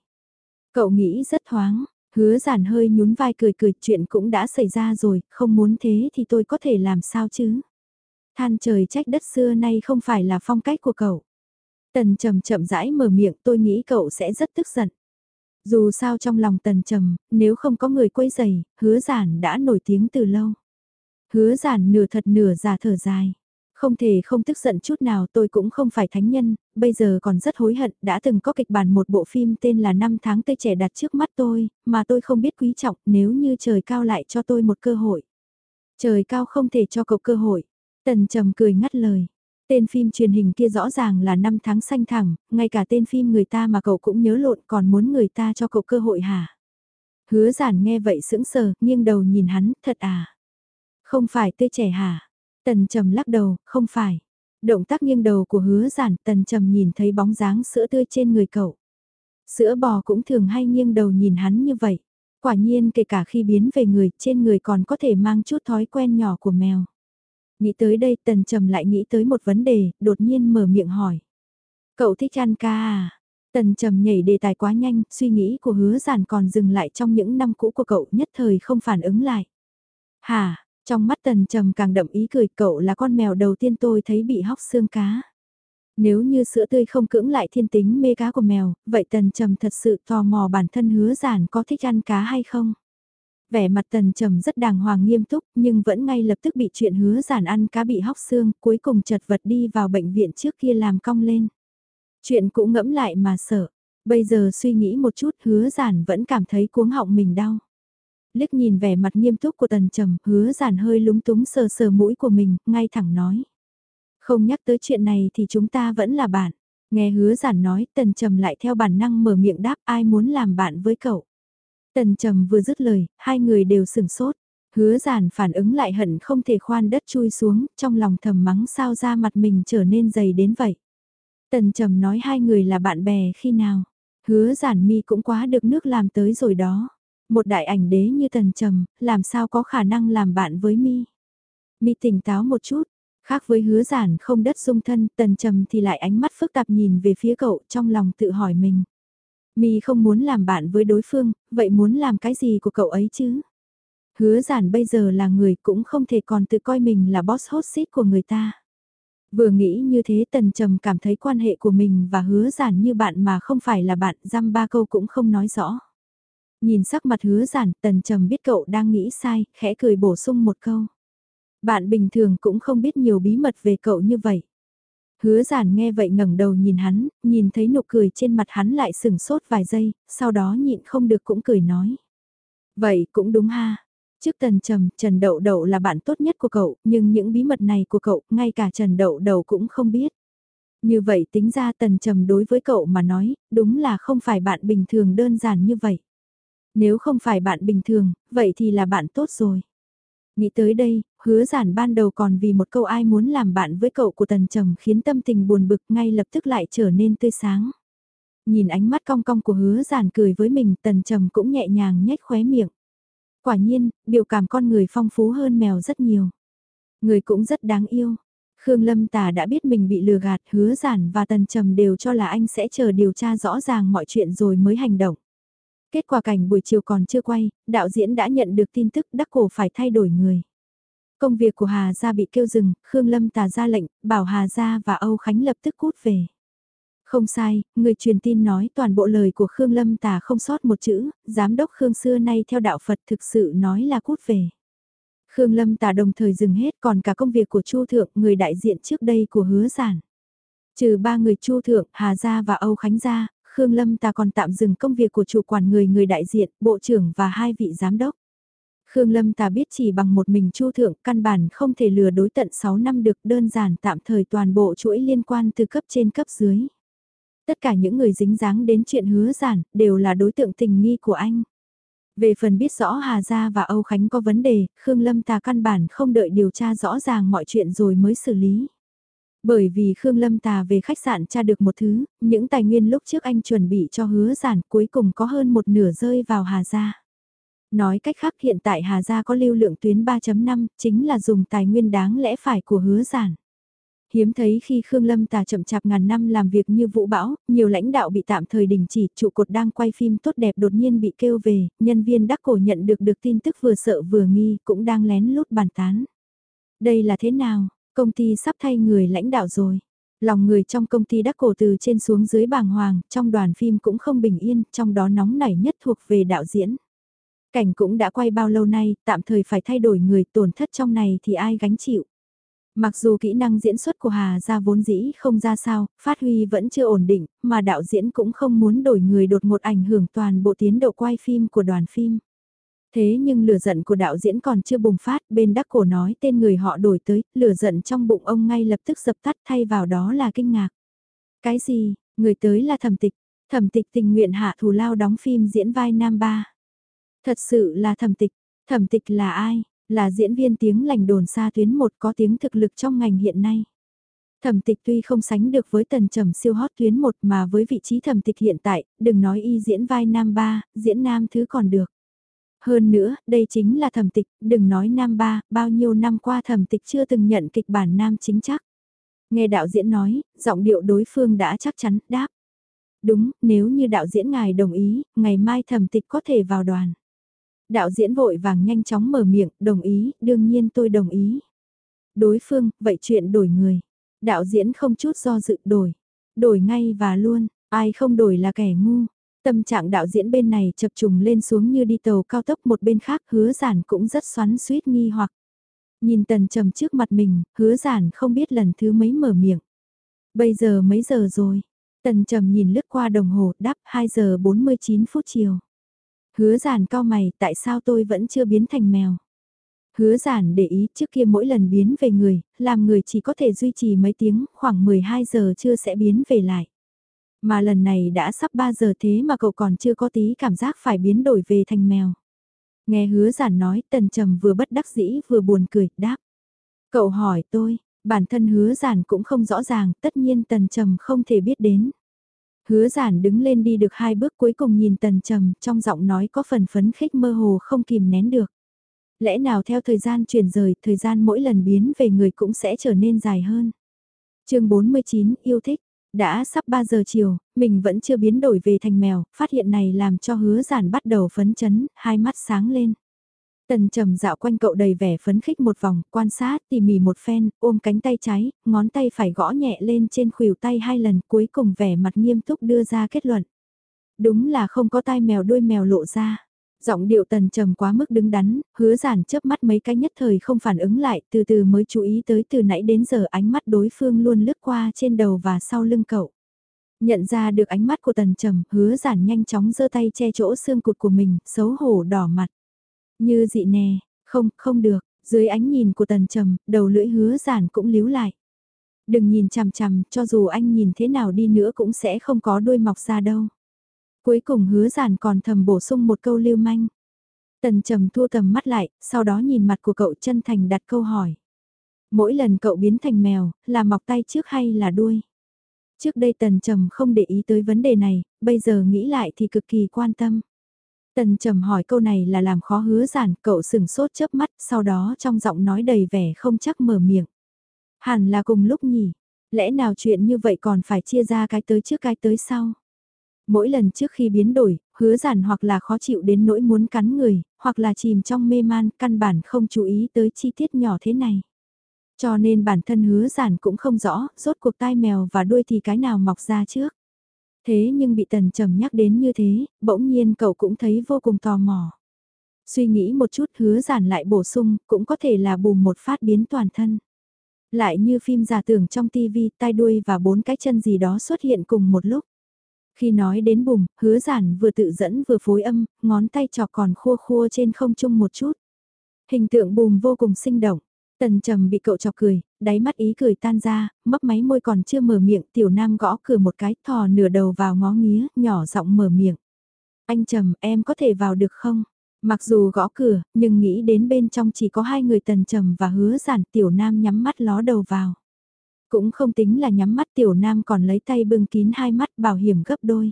Cậu nghĩ rất thoáng, hứa giản hơi nhún vai cười cười chuyện cũng đã xảy ra rồi, không muốn thế thì tôi có thể làm sao chứ. Than trời trách đất xưa nay không phải là phong cách của cậu. Tần trầm chậm rãi mở miệng tôi nghĩ cậu sẽ rất tức giận. Dù sao trong lòng tần trầm, nếu không có người quấy giày, hứa giản đã nổi tiếng từ lâu. Hứa giản nửa thật nửa giả thở dài. Không thể không tức giận chút nào tôi cũng không phải thánh nhân, bây giờ còn rất hối hận, đã từng có kịch bản một bộ phim tên là năm tháng tây trẻ đặt trước mắt tôi, mà tôi không biết quý trọng nếu như trời cao lại cho tôi một cơ hội. Trời cao không thể cho cậu cơ hội. Tần trầm cười ngắt lời. Tên phim truyền hình kia rõ ràng là năm tháng xanh thẳng, ngay cả tên phim người ta mà cậu cũng nhớ lộn còn muốn người ta cho cậu cơ hội hả? Hứa giản nghe vậy sững sờ, nghiêng đầu nhìn hắn, thật à? Không phải tươi trẻ hả? Tần trầm lắc đầu, không phải. Động tác nghiêng đầu của hứa giản, tần trầm nhìn thấy bóng dáng sữa tươi trên người cậu. Sữa bò cũng thường hay nghiêng đầu nhìn hắn như vậy. Quả nhiên kể cả khi biến về người, trên người còn có thể mang chút thói quen nhỏ của mèo. Nghĩ tới đây tần trầm lại nghĩ tới một vấn đề, đột nhiên mở miệng hỏi. Cậu thích ăn ca à? Tần trầm nhảy đề tài quá nhanh, suy nghĩ của hứa giản còn dừng lại trong những năm cũ của cậu nhất thời không phản ứng lại. Hà, trong mắt tần trầm càng đậm ý cười cậu là con mèo đầu tiên tôi thấy bị hóc xương cá. Nếu như sữa tươi không cưỡng lại thiên tính mê cá của mèo, vậy tần trầm thật sự tò mò bản thân hứa giản có thích ăn cá hay không? Vẻ mặt tần trầm rất đàng hoàng nghiêm túc nhưng vẫn ngay lập tức bị chuyện hứa giản ăn cá bị hóc xương cuối cùng chật vật đi vào bệnh viện trước kia làm cong lên. Chuyện cũng ngẫm lại mà sợ, bây giờ suy nghĩ một chút hứa giản vẫn cảm thấy cuống họng mình đau. Liếc nhìn vẻ mặt nghiêm túc của tần trầm, hứa giản hơi lúng túng sờ sờ mũi của mình, ngay thẳng nói. Không nhắc tới chuyện này thì chúng ta vẫn là bạn. Nghe hứa giản nói, tần trầm lại theo bản năng mở miệng đáp ai muốn làm bạn với cậu. Tần trầm vừa dứt lời, hai người đều sửng sốt. Hứa giản phản ứng lại hận không thể khoan đất chui xuống, trong lòng thầm mắng sao ra mặt mình trở nên dày đến vậy. Tần trầm nói hai người là bạn bè khi nào. Hứa giản mi cũng quá được nước làm tới rồi đó. Một đại ảnh đế như tần trầm, làm sao có khả năng làm bạn với mi. Mi tỉnh táo một chút, khác với hứa giản không đất dung thân, tần trầm thì lại ánh mắt phức tạp nhìn về phía cậu trong lòng tự hỏi mình. Mi không muốn làm bạn với đối phương, vậy muốn làm cái gì của cậu ấy chứ? Hứa giản bây giờ là người cũng không thể còn tự coi mình là boss hot seat của người ta. Vừa nghĩ như thế tần trầm cảm thấy quan hệ của mình và hứa giản như bạn mà không phải là bạn, dăm ba câu cũng không nói rõ. Nhìn sắc mặt hứa giản, tần trầm biết cậu đang nghĩ sai, khẽ cười bổ sung một câu. Bạn bình thường cũng không biết nhiều bí mật về cậu như vậy. Hứa giản nghe vậy ngẩng đầu nhìn hắn, nhìn thấy nụ cười trên mặt hắn lại sừng sốt vài giây, sau đó nhịn không được cũng cười nói. Vậy cũng đúng ha. Trước Tần Trầm, Trần Đậu Đậu là bạn tốt nhất của cậu, nhưng những bí mật này của cậu, ngay cả Trần Đậu Đậu cũng không biết. Như vậy tính ra Tần Trầm đối với cậu mà nói, đúng là không phải bạn bình thường đơn giản như vậy. Nếu không phải bạn bình thường, vậy thì là bạn tốt rồi. Nghĩ tới đây, hứa giản ban đầu còn vì một câu ai muốn làm bạn với cậu của tần trầm khiến tâm tình buồn bực ngay lập tức lại trở nên tươi sáng. Nhìn ánh mắt cong cong của hứa giản cười với mình tần trầm cũng nhẹ nhàng nhếch khóe miệng. Quả nhiên, biểu cảm con người phong phú hơn mèo rất nhiều. Người cũng rất đáng yêu. Khương Lâm Tà đã biết mình bị lừa gạt, hứa giản và tần trầm đều cho là anh sẽ chờ điều tra rõ ràng mọi chuyện rồi mới hành động. Kết quả cảnh buổi chiều còn chưa quay, đạo diễn đã nhận được tin tức đắc cổ phải thay đổi người. Công việc của Hà Gia bị kêu dừng, Khương Lâm tà ra lệnh, bảo Hà Gia và Âu Khánh lập tức cút về. Không sai, người truyền tin nói toàn bộ lời của Khương Lâm tà không sót một chữ, giám đốc Khương xưa nay theo đạo Phật thực sự nói là cút về. Khương Lâm tà đồng thời dừng hết còn cả công việc của Chu Thượng, người đại diện trước đây của hứa giản. Trừ ba người Chu Thượng, Hà Gia và Âu Khánh Gia, Khương Lâm ta còn tạm dừng công việc của chủ quản người người đại diện, bộ trưởng và hai vị giám đốc. Khương Lâm ta biết chỉ bằng một mình Chu Thượng căn bản không thể lừa đối tận 6 năm được đơn giản tạm thời toàn bộ chuỗi liên quan từ cấp trên cấp dưới. Tất cả những người dính dáng đến chuyện hứa giản đều là đối tượng tình nghi của anh. Về phần biết rõ Hà Gia và Âu Khánh có vấn đề, Khương Lâm ta căn bản không đợi điều tra rõ ràng mọi chuyện rồi mới xử lý. Bởi vì Khương Lâm Tà về khách sạn tra được một thứ, những tài nguyên lúc trước anh chuẩn bị cho hứa giản cuối cùng có hơn một nửa rơi vào Hà Gia. Nói cách khác hiện tại Hà Gia có lưu lượng tuyến 3.5, chính là dùng tài nguyên đáng lẽ phải của hứa giản. Hiếm thấy khi Khương Lâm Tà chậm chạp ngàn năm làm việc như vũ bão, nhiều lãnh đạo bị tạm thời đình chỉ, trụ cột đang quay phim tốt đẹp đột nhiên bị kêu về, nhân viên đắc cổ nhận được được tin tức vừa sợ vừa nghi, cũng đang lén lút bàn tán. Đây là thế nào? Công ty sắp thay người lãnh đạo rồi. Lòng người trong công ty đắc cổ từ trên xuống dưới bàng hoàng, trong đoàn phim cũng không bình yên, trong đó nóng nảy nhất thuộc về đạo diễn. Cảnh cũng đã quay bao lâu nay, tạm thời phải thay đổi người tổn thất trong này thì ai gánh chịu. Mặc dù kỹ năng diễn xuất của Hà ra vốn dĩ không ra sao, phát huy vẫn chưa ổn định, mà đạo diễn cũng không muốn đổi người đột ngột ảnh hưởng toàn bộ tiến độ quay phim của đoàn phim. Thế nhưng lửa giận của đạo diễn còn chưa bùng phát, bên đắc cổ nói tên người họ đổi tới, lửa giận trong bụng ông ngay lập tức dập tắt thay vào đó là kinh ngạc. Cái gì, người tới là thẩm tịch, thẩm tịch tình nguyện hạ thù lao đóng phim diễn vai nam ba. Thật sự là thẩm tịch, thẩm tịch là ai? Là diễn viên tiếng lành đồn xa tuyến một có tiếng thực lực trong ngành hiện nay. Thẩm tịch tuy không sánh được với tần trầm siêu hot tuyến một mà với vị trí thẩm tịch hiện tại, đừng nói y diễn vai nam ba, diễn nam thứ còn được. Hơn nữa, đây chính là thẩm tịch, đừng nói nam ba, bao nhiêu năm qua thẩm tịch chưa từng nhận kịch bản nam chính chắc. Nghe đạo diễn nói, giọng điệu đối phương đã chắc chắn, đáp. Đúng, nếu như đạo diễn ngài đồng ý, ngày mai thẩm tịch có thể vào đoàn. Đạo diễn vội vàng nhanh chóng mở miệng, đồng ý, đương nhiên tôi đồng ý. Đối phương, vậy chuyện đổi người. Đạo diễn không chút do dự đổi. Đổi ngay và luôn, ai không đổi là kẻ ngu. Tâm trạng đạo diễn bên này chập trùng lên xuống như đi tàu cao tốc một bên khác hứa giản cũng rất xoắn suýt nghi hoặc. Nhìn tần trầm trước mặt mình, hứa giản không biết lần thứ mấy mở miệng. Bây giờ mấy giờ rồi? Tần trầm nhìn lướt qua đồng hồ đáp 2 giờ 49 phút chiều. Hứa giản cao mày tại sao tôi vẫn chưa biến thành mèo? Hứa giản để ý trước kia mỗi lần biến về người, làm người chỉ có thể duy trì mấy tiếng, khoảng 12 giờ chưa sẽ biến về lại. Mà lần này đã sắp 3 giờ thế mà cậu còn chưa có tí cảm giác phải biến đổi về thành mèo. Nghe hứa giản nói tần trầm vừa bất đắc dĩ vừa buồn cười, đáp. Cậu hỏi tôi, bản thân hứa giản cũng không rõ ràng, tất nhiên tần trầm không thể biết đến. Hứa giản đứng lên đi được hai bước cuối cùng nhìn tần trầm, trong giọng nói có phần phấn khích mơ hồ không kìm nén được. Lẽ nào theo thời gian chuyển rời, thời gian mỗi lần biến về người cũng sẽ trở nên dài hơn. chương 49, yêu thích. Đã sắp 3 giờ chiều, mình vẫn chưa biến đổi về thành mèo, phát hiện này làm cho hứa giản bắt đầu phấn chấn, hai mắt sáng lên. Tần trầm dạo quanh cậu đầy vẻ phấn khích một vòng, quan sát tỉ mỉ một phen, ôm cánh tay trái, ngón tay phải gõ nhẹ lên trên khuỷu tay hai lần cuối cùng vẻ mặt nghiêm túc đưa ra kết luận. Đúng là không có tai mèo đuôi mèo lộ ra. Giọng điệu tần trầm quá mức đứng đắn, hứa giản chớp mắt mấy cái nhất thời không phản ứng lại, từ từ mới chú ý tới từ nãy đến giờ ánh mắt đối phương luôn lướt qua trên đầu và sau lưng cậu. Nhận ra được ánh mắt của tần trầm, hứa giản nhanh chóng giơ tay che chỗ xương cụt của mình, xấu hổ đỏ mặt. Như dị nè, không, không được, dưới ánh nhìn của tần trầm, đầu lưỡi hứa giản cũng líu lại. Đừng nhìn chằm chằm, cho dù anh nhìn thế nào đi nữa cũng sẽ không có đuôi mọc ra đâu. Cuối cùng hứa giản còn thầm bổ sung một câu lưu manh. Tần trầm thua tầm mắt lại, sau đó nhìn mặt của cậu chân thành đặt câu hỏi. Mỗi lần cậu biến thành mèo, là mọc tay trước hay là đuôi? Trước đây tần trầm không để ý tới vấn đề này, bây giờ nghĩ lại thì cực kỳ quan tâm. Tần trầm hỏi câu này là làm khó hứa giản, cậu sừng sốt chớp mắt, sau đó trong giọng nói đầy vẻ không chắc mở miệng. Hẳn là cùng lúc nhỉ, lẽ nào chuyện như vậy còn phải chia ra cái tới trước cái tới sau? Mỗi lần trước khi biến đổi, hứa giản hoặc là khó chịu đến nỗi muốn cắn người, hoặc là chìm trong mê man, căn bản không chú ý tới chi tiết nhỏ thế này. Cho nên bản thân hứa giản cũng không rõ, rốt cuộc tai mèo và đuôi thì cái nào mọc ra trước. Thế nhưng bị tần trầm nhắc đến như thế, bỗng nhiên cậu cũng thấy vô cùng tò mò. Suy nghĩ một chút hứa giản lại bổ sung, cũng có thể là bùm một phát biến toàn thân. Lại như phim giả tưởng trong tivi, tai đuôi và bốn cái chân gì đó xuất hiện cùng một lúc. Khi nói đến bùm, hứa giản vừa tự dẫn vừa phối âm, ngón tay trò còn khua khua trên không trung một chút. Hình tượng bùm vô cùng sinh động. Tần trầm bị cậu chọc cười, đáy mắt ý cười tan ra, mấp máy môi còn chưa mở miệng, tiểu nam gõ cửa một cái, thò nửa đầu vào ngó nghía, nhỏ giọng mở miệng. Anh trầm, em có thể vào được không? Mặc dù gõ cửa, nhưng nghĩ đến bên trong chỉ có hai người tần trầm và hứa giản tiểu nam nhắm mắt ló đầu vào. Cũng không tính là nhắm mắt tiểu nam còn lấy tay bưng kín hai mắt bảo hiểm gấp đôi.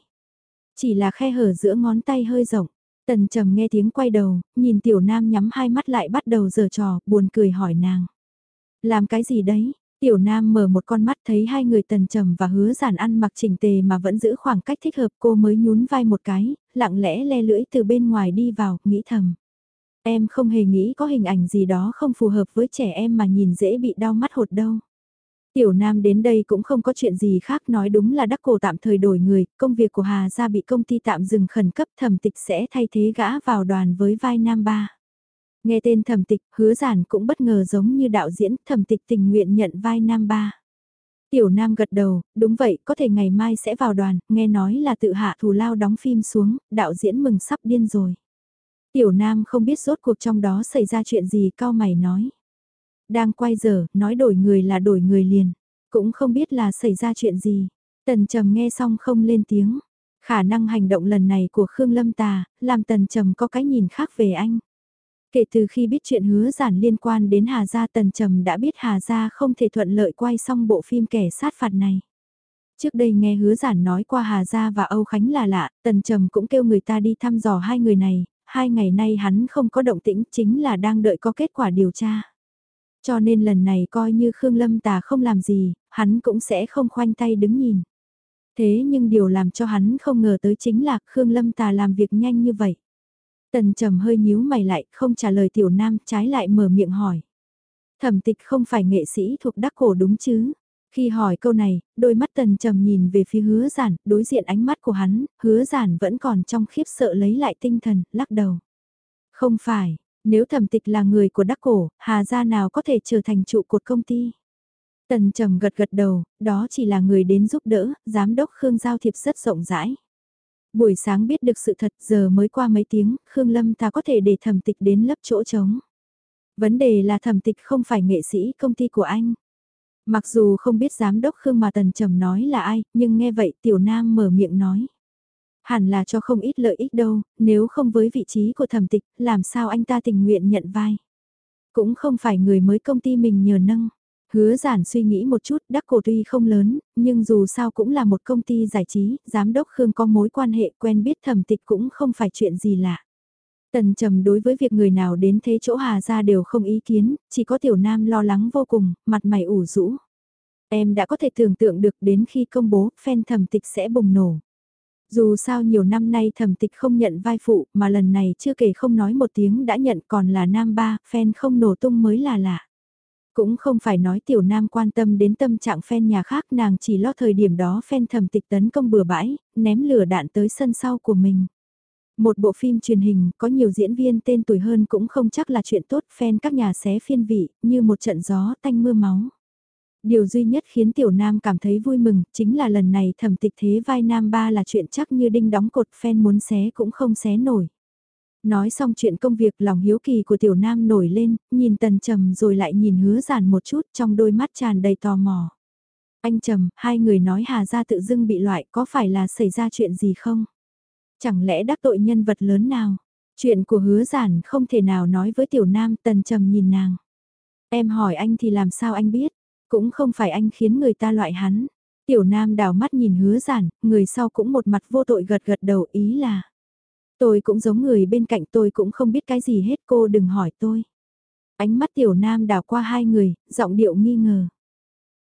Chỉ là khe hở giữa ngón tay hơi rộng. Tần trầm nghe tiếng quay đầu, nhìn tiểu nam nhắm hai mắt lại bắt đầu giở trò, buồn cười hỏi nàng. Làm cái gì đấy? Tiểu Nam mở một con mắt thấy hai người tần trầm và hứa giản ăn mặc chỉnh tề mà vẫn giữ khoảng cách thích hợp cô mới nhún vai một cái, lặng lẽ le lưỡi từ bên ngoài đi vào, nghĩ thầm. Em không hề nghĩ có hình ảnh gì đó không phù hợp với trẻ em mà nhìn dễ bị đau mắt hột đâu. Tiểu Nam đến đây cũng không có chuyện gì khác nói đúng là đắc cổ tạm thời đổi người, công việc của Hà gia bị công ty tạm dừng khẩn cấp thẩm tịch sẽ thay thế gã vào đoàn với vai Nam Ba. Nghe tên thẩm tịch, hứa giản cũng bất ngờ giống như đạo diễn, thẩm tịch tình nguyện nhận vai Nam Ba. Tiểu Nam gật đầu, đúng vậy, có thể ngày mai sẽ vào đoàn, nghe nói là tự hạ thù lao đóng phim xuống, đạo diễn mừng sắp điên rồi. Tiểu Nam không biết rốt cuộc trong đó xảy ra chuyện gì cao mày nói. Đang quay giờ, nói đổi người là đổi người liền, cũng không biết là xảy ra chuyện gì. Tần Trầm nghe xong không lên tiếng. Khả năng hành động lần này của Khương Lâm Tà, làm Tần Trầm có cái nhìn khác về anh. Kể từ khi biết chuyện hứa giản liên quan đến Hà Gia Tần Trầm đã biết Hà Gia không thể thuận lợi quay xong bộ phim kẻ sát phạt này. Trước đây nghe hứa giản nói qua Hà Gia và Âu Khánh là lạ, Tần Trầm cũng kêu người ta đi thăm dò hai người này, hai ngày nay hắn không có động tĩnh chính là đang đợi có kết quả điều tra. Cho nên lần này coi như Khương Lâm Tà không làm gì, hắn cũng sẽ không khoanh tay đứng nhìn. Thế nhưng điều làm cho hắn không ngờ tới chính là Khương Lâm Tà làm việc nhanh như vậy. Tần trầm hơi nhíu mày lại, không trả lời tiểu nam, trái lại mở miệng hỏi. Thẩm tịch không phải nghệ sĩ thuộc đắc cổ đúng chứ? Khi hỏi câu này, đôi mắt tần trầm nhìn về phía hứa giản, đối diện ánh mắt của hắn, hứa giản vẫn còn trong khiếp sợ lấy lại tinh thần, lắc đầu. Không phải, nếu thẩm tịch là người của đắc cổ, hà gia nào có thể trở thành trụ cột công ty? Tần trầm gật gật đầu, đó chỉ là người đến giúp đỡ, giám đốc Khương Giao Thiệp rất rộng rãi. Buổi sáng biết được sự thật giờ mới qua mấy tiếng, Khương Lâm ta có thể để thẩm tịch đến lấp chỗ trống. Vấn đề là thẩm tịch không phải nghệ sĩ công ty của anh. Mặc dù không biết giám đốc Khương mà Tần Trầm nói là ai, nhưng nghe vậy Tiểu Nam mở miệng nói. Hẳn là cho không ít lợi ích đâu, nếu không với vị trí của thẩm tịch, làm sao anh ta tình nguyện nhận vai. Cũng không phải người mới công ty mình nhờ nâng. Hứa giản suy nghĩ một chút, đắc cổ tuy không lớn, nhưng dù sao cũng là một công ty giải trí, giám đốc Khương có mối quan hệ quen biết thẩm tịch cũng không phải chuyện gì lạ. Tần trầm đối với việc người nào đến thế chỗ Hà ra đều không ý kiến, chỉ có tiểu nam lo lắng vô cùng, mặt mày ủ rũ. Em đã có thể tưởng tượng được đến khi công bố, fan thẩm tịch sẽ bùng nổ. Dù sao nhiều năm nay thẩm tịch không nhận vai phụ, mà lần này chưa kể không nói một tiếng đã nhận còn là nam ba, fan không nổ tung mới là lạ. Cũng không phải nói tiểu nam quan tâm đến tâm trạng phen nhà khác nàng chỉ lo thời điểm đó phen thầm tịch tấn công bừa bãi, ném lửa đạn tới sân sau của mình. Một bộ phim truyền hình có nhiều diễn viên tên tuổi hơn cũng không chắc là chuyện tốt phen các nhà xé phiên vị như một trận gió tanh mưa máu. Điều duy nhất khiến tiểu nam cảm thấy vui mừng chính là lần này thẩm tịch thế vai nam ba là chuyện chắc như đinh đóng cột phen muốn xé cũng không xé nổi. Nói xong chuyện công việc lòng hiếu kỳ của tiểu nam nổi lên, nhìn tần trầm rồi lại nhìn hứa giản một chút trong đôi mắt tràn đầy tò mò. Anh trầm, hai người nói hà ra tự dưng bị loại có phải là xảy ra chuyện gì không? Chẳng lẽ đắc tội nhân vật lớn nào? Chuyện của hứa giản không thể nào nói với tiểu nam tần trầm nhìn nàng. Em hỏi anh thì làm sao anh biết? Cũng không phải anh khiến người ta loại hắn. Tiểu nam đào mắt nhìn hứa giản, người sau cũng một mặt vô tội gật gật đầu ý là. Tôi cũng giống người bên cạnh tôi cũng không biết cái gì hết cô đừng hỏi tôi. Ánh mắt tiểu nam đảo qua hai người, giọng điệu nghi ngờ.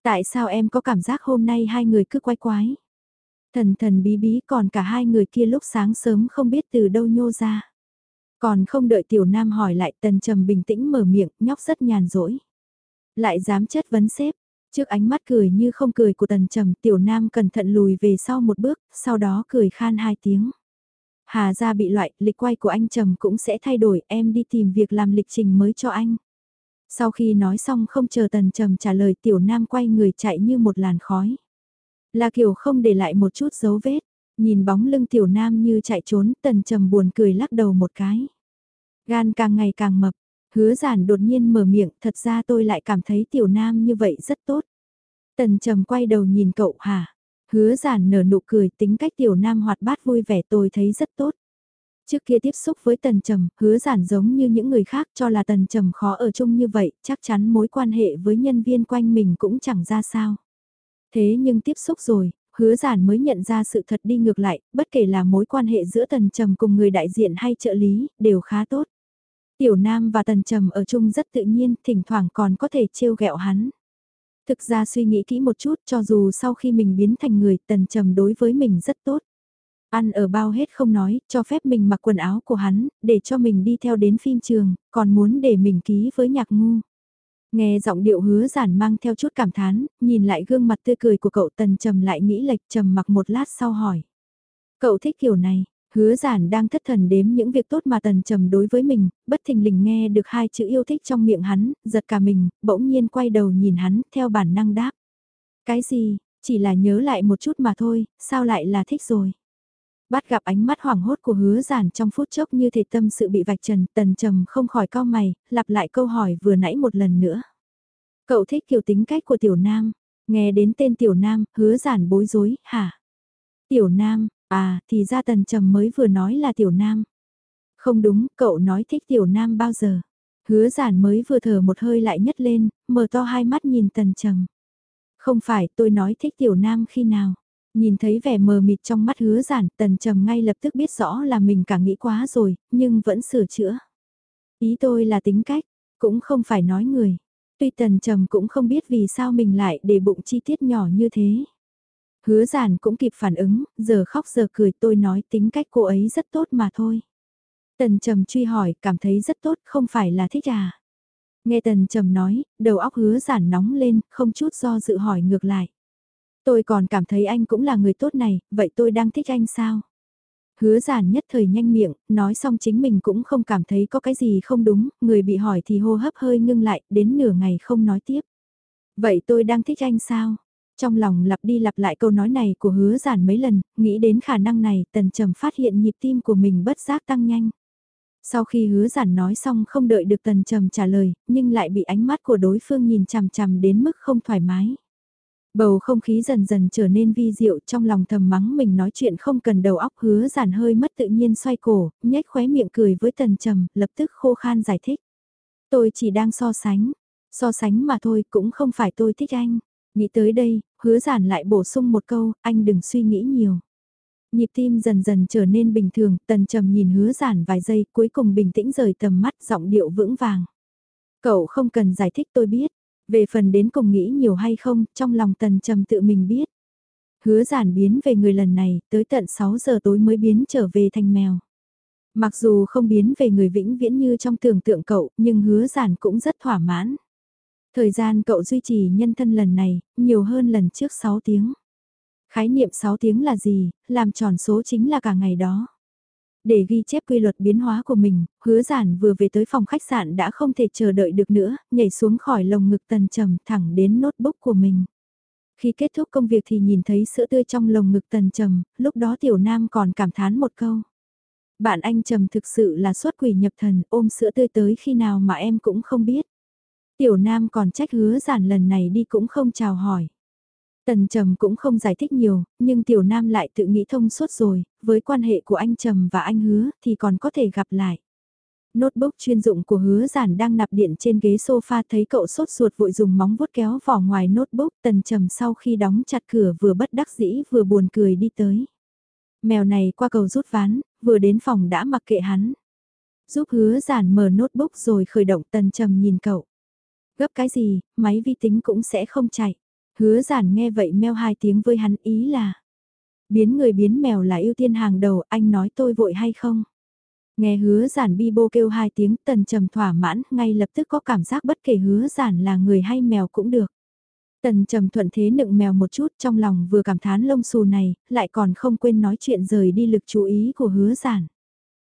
Tại sao em có cảm giác hôm nay hai người cứ quay quái? Thần thần bí bí còn cả hai người kia lúc sáng sớm không biết từ đâu nhô ra. Còn không đợi tiểu nam hỏi lại tần trầm bình tĩnh mở miệng, nhóc rất nhàn rỗi. Lại dám chất vấn xếp, trước ánh mắt cười như không cười của tần trầm tiểu nam cẩn thận lùi về sau một bước, sau đó cười khan hai tiếng. Hà ra bị loại, lịch quay của anh Trầm cũng sẽ thay đổi, em đi tìm việc làm lịch trình mới cho anh. Sau khi nói xong không chờ Tần Trầm trả lời Tiểu Nam quay người chạy như một làn khói. Là kiểu không để lại một chút dấu vết, nhìn bóng lưng Tiểu Nam như chạy trốn, Tần Trầm buồn cười lắc đầu một cái. Gan càng ngày càng mập, hứa giản đột nhiên mở miệng, thật ra tôi lại cảm thấy Tiểu Nam như vậy rất tốt. Tần Trầm quay đầu nhìn cậu hả? Hứa giản nở nụ cười tính cách Tiểu Nam hoạt bát vui vẻ tôi thấy rất tốt. Trước kia tiếp xúc với Tần Trầm, hứa giản giống như những người khác cho là Tần Trầm khó ở chung như vậy, chắc chắn mối quan hệ với nhân viên quanh mình cũng chẳng ra sao. Thế nhưng tiếp xúc rồi, hứa giản mới nhận ra sự thật đi ngược lại, bất kể là mối quan hệ giữa Tần Trầm cùng người đại diện hay trợ lý, đều khá tốt. Tiểu Nam và Tần Trầm ở chung rất tự nhiên, thỉnh thoảng còn có thể trêu ghẹo hắn. Thực ra suy nghĩ kỹ một chút cho dù sau khi mình biến thành người Tần Trầm đối với mình rất tốt. Ăn ở bao hết không nói, cho phép mình mặc quần áo của hắn, để cho mình đi theo đến phim trường, còn muốn để mình ký với nhạc ngu. Nghe giọng điệu hứa giản mang theo chút cảm thán, nhìn lại gương mặt tươi cười của cậu tần trầm lại nghĩ lệch trầm mặc một lát sau hỏi. Cậu thích kiểu này, hứa giản đang thất thần đếm những việc tốt mà tần trầm đối với mình, bất thình lình nghe được hai chữ yêu thích trong miệng hắn, giật cả mình, bỗng nhiên quay đầu nhìn hắn theo bản năng đáp. Cái gì, chỉ là nhớ lại một chút mà thôi, sao lại là thích rồi. Bắt gặp ánh mắt hoảng hốt của hứa giản trong phút chốc như thể tâm sự bị vạch trần, tần trầm không khỏi cau mày, lặp lại câu hỏi vừa nãy một lần nữa. Cậu thích kiểu tính cách của tiểu nam, nghe đến tên tiểu nam, hứa giản bối rối, hả? Tiểu nam, à, thì ra tần trầm mới vừa nói là tiểu nam. Không đúng, cậu nói thích tiểu nam bao giờ? Hứa giản mới vừa thở một hơi lại nhất lên, mở to hai mắt nhìn tần trầm. Không phải, tôi nói thích tiểu nam khi nào? Nhìn thấy vẻ mờ mịt trong mắt hứa giản, tần trầm ngay lập tức biết rõ là mình cả nghĩ quá rồi, nhưng vẫn sửa chữa. Ý tôi là tính cách, cũng không phải nói người. Tuy tần trầm cũng không biết vì sao mình lại để bụng chi tiết nhỏ như thế. Hứa giản cũng kịp phản ứng, giờ khóc giờ cười tôi nói tính cách cô ấy rất tốt mà thôi. Tần trầm truy hỏi, cảm thấy rất tốt, không phải là thích à? Nghe tần trầm nói, đầu óc hứa giản nóng lên, không chút do dự hỏi ngược lại. Tôi còn cảm thấy anh cũng là người tốt này, vậy tôi đang thích anh sao? Hứa giản nhất thời nhanh miệng, nói xong chính mình cũng không cảm thấy có cái gì không đúng, người bị hỏi thì hô hấp hơi ngưng lại, đến nửa ngày không nói tiếp. Vậy tôi đang thích anh sao? Trong lòng lặp đi lặp lại câu nói này của hứa giản mấy lần, nghĩ đến khả năng này, tần trầm phát hiện nhịp tim của mình bất giác tăng nhanh. Sau khi hứa giản nói xong không đợi được tần trầm trả lời, nhưng lại bị ánh mắt của đối phương nhìn chằm chằm đến mức không thoải mái. Bầu không khí dần dần trở nên vi diệu trong lòng thầm mắng mình nói chuyện không cần đầu óc hứa giản hơi mất tự nhiên xoay cổ, nhếch khóe miệng cười với tần trầm, lập tức khô khan giải thích. Tôi chỉ đang so sánh, so sánh mà thôi cũng không phải tôi thích anh. Nghĩ tới đây, hứa giản lại bổ sung một câu, anh đừng suy nghĩ nhiều. Nhịp tim dần dần trở nên bình thường, tần trầm nhìn hứa giản vài giây cuối cùng bình tĩnh rời tầm mắt giọng điệu vững vàng. Cậu không cần giải thích tôi biết, về phần đến cùng nghĩ nhiều hay không, trong lòng tần trầm tự mình biết. Hứa giản biến về người lần này, tới tận 6 giờ tối mới biến trở về thành mèo. Mặc dù không biến về người vĩnh viễn như trong tưởng tượng cậu, nhưng hứa giản cũng rất thỏa mãn. Thời gian cậu duy trì nhân thân lần này, nhiều hơn lần trước 6 tiếng. Khái niệm 6 tiếng là gì, làm tròn số chính là cả ngày đó. Để ghi chép quy luật biến hóa của mình, hứa giản vừa về tới phòng khách sạn đã không thể chờ đợi được nữa, nhảy xuống khỏi lồng ngực tần trầm thẳng đến notebook của mình. Khi kết thúc công việc thì nhìn thấy sữa tươi trong lồng ngực tần trầm, lúc đó tiểu nam còn cảm thán một câu. Bạn anh trầm thực sự là xuất quỷ nhập thần ôm sữa tươi tới khi nào mà em cũng không biết. Tiểu nam còn trách hứa giản lần này đi cũng không chào hỏi. Tần Trầm cũng không giải thích nhiều, nhưng Tiểu Nam lại tự nghĩ thông suốt rồi, với quan hệ của anh Trầm và anh Hứa thì còn có thể gặp lại. Notebook chuyên dụng của Hứa Giản đang nạp điện trên ghế sofa thấy cậu sốt ruột vội dùng móng vuốt kéo vỏ ngoài notebook. Tần Trầm sau khi đóng chặt cửa vừa bất đắc dĩ vừa buồn cười đi tới. Mèo này qua cầu rút ván, vừa đến phòng đã mặc kệ hắn. Giúp Hứa Giản mở notebook rồi khởi động Tần Trầm nhìn cậu. Gấp cái gì, máy vi tính cũng sẽ không chạy. Hứa giản nghe vậy meo hai tiếng với hắn ý là. Biến người biến mèo là ưu tiên hàng đầu, anh nói tôi vội hay không? Nghe hứa giản bi bô kêu hai tiếng tần trầm thỏa mãn, ngay lập tức có cảm giác bất kể hứa giản là người hay mèo cũng được. Tần trầm thuận thế nựng mèo một chút trong lòng vừa cảm thán lông xù này, lại còn không quên nói chuyện rời đi lực chú ý của hứa giản.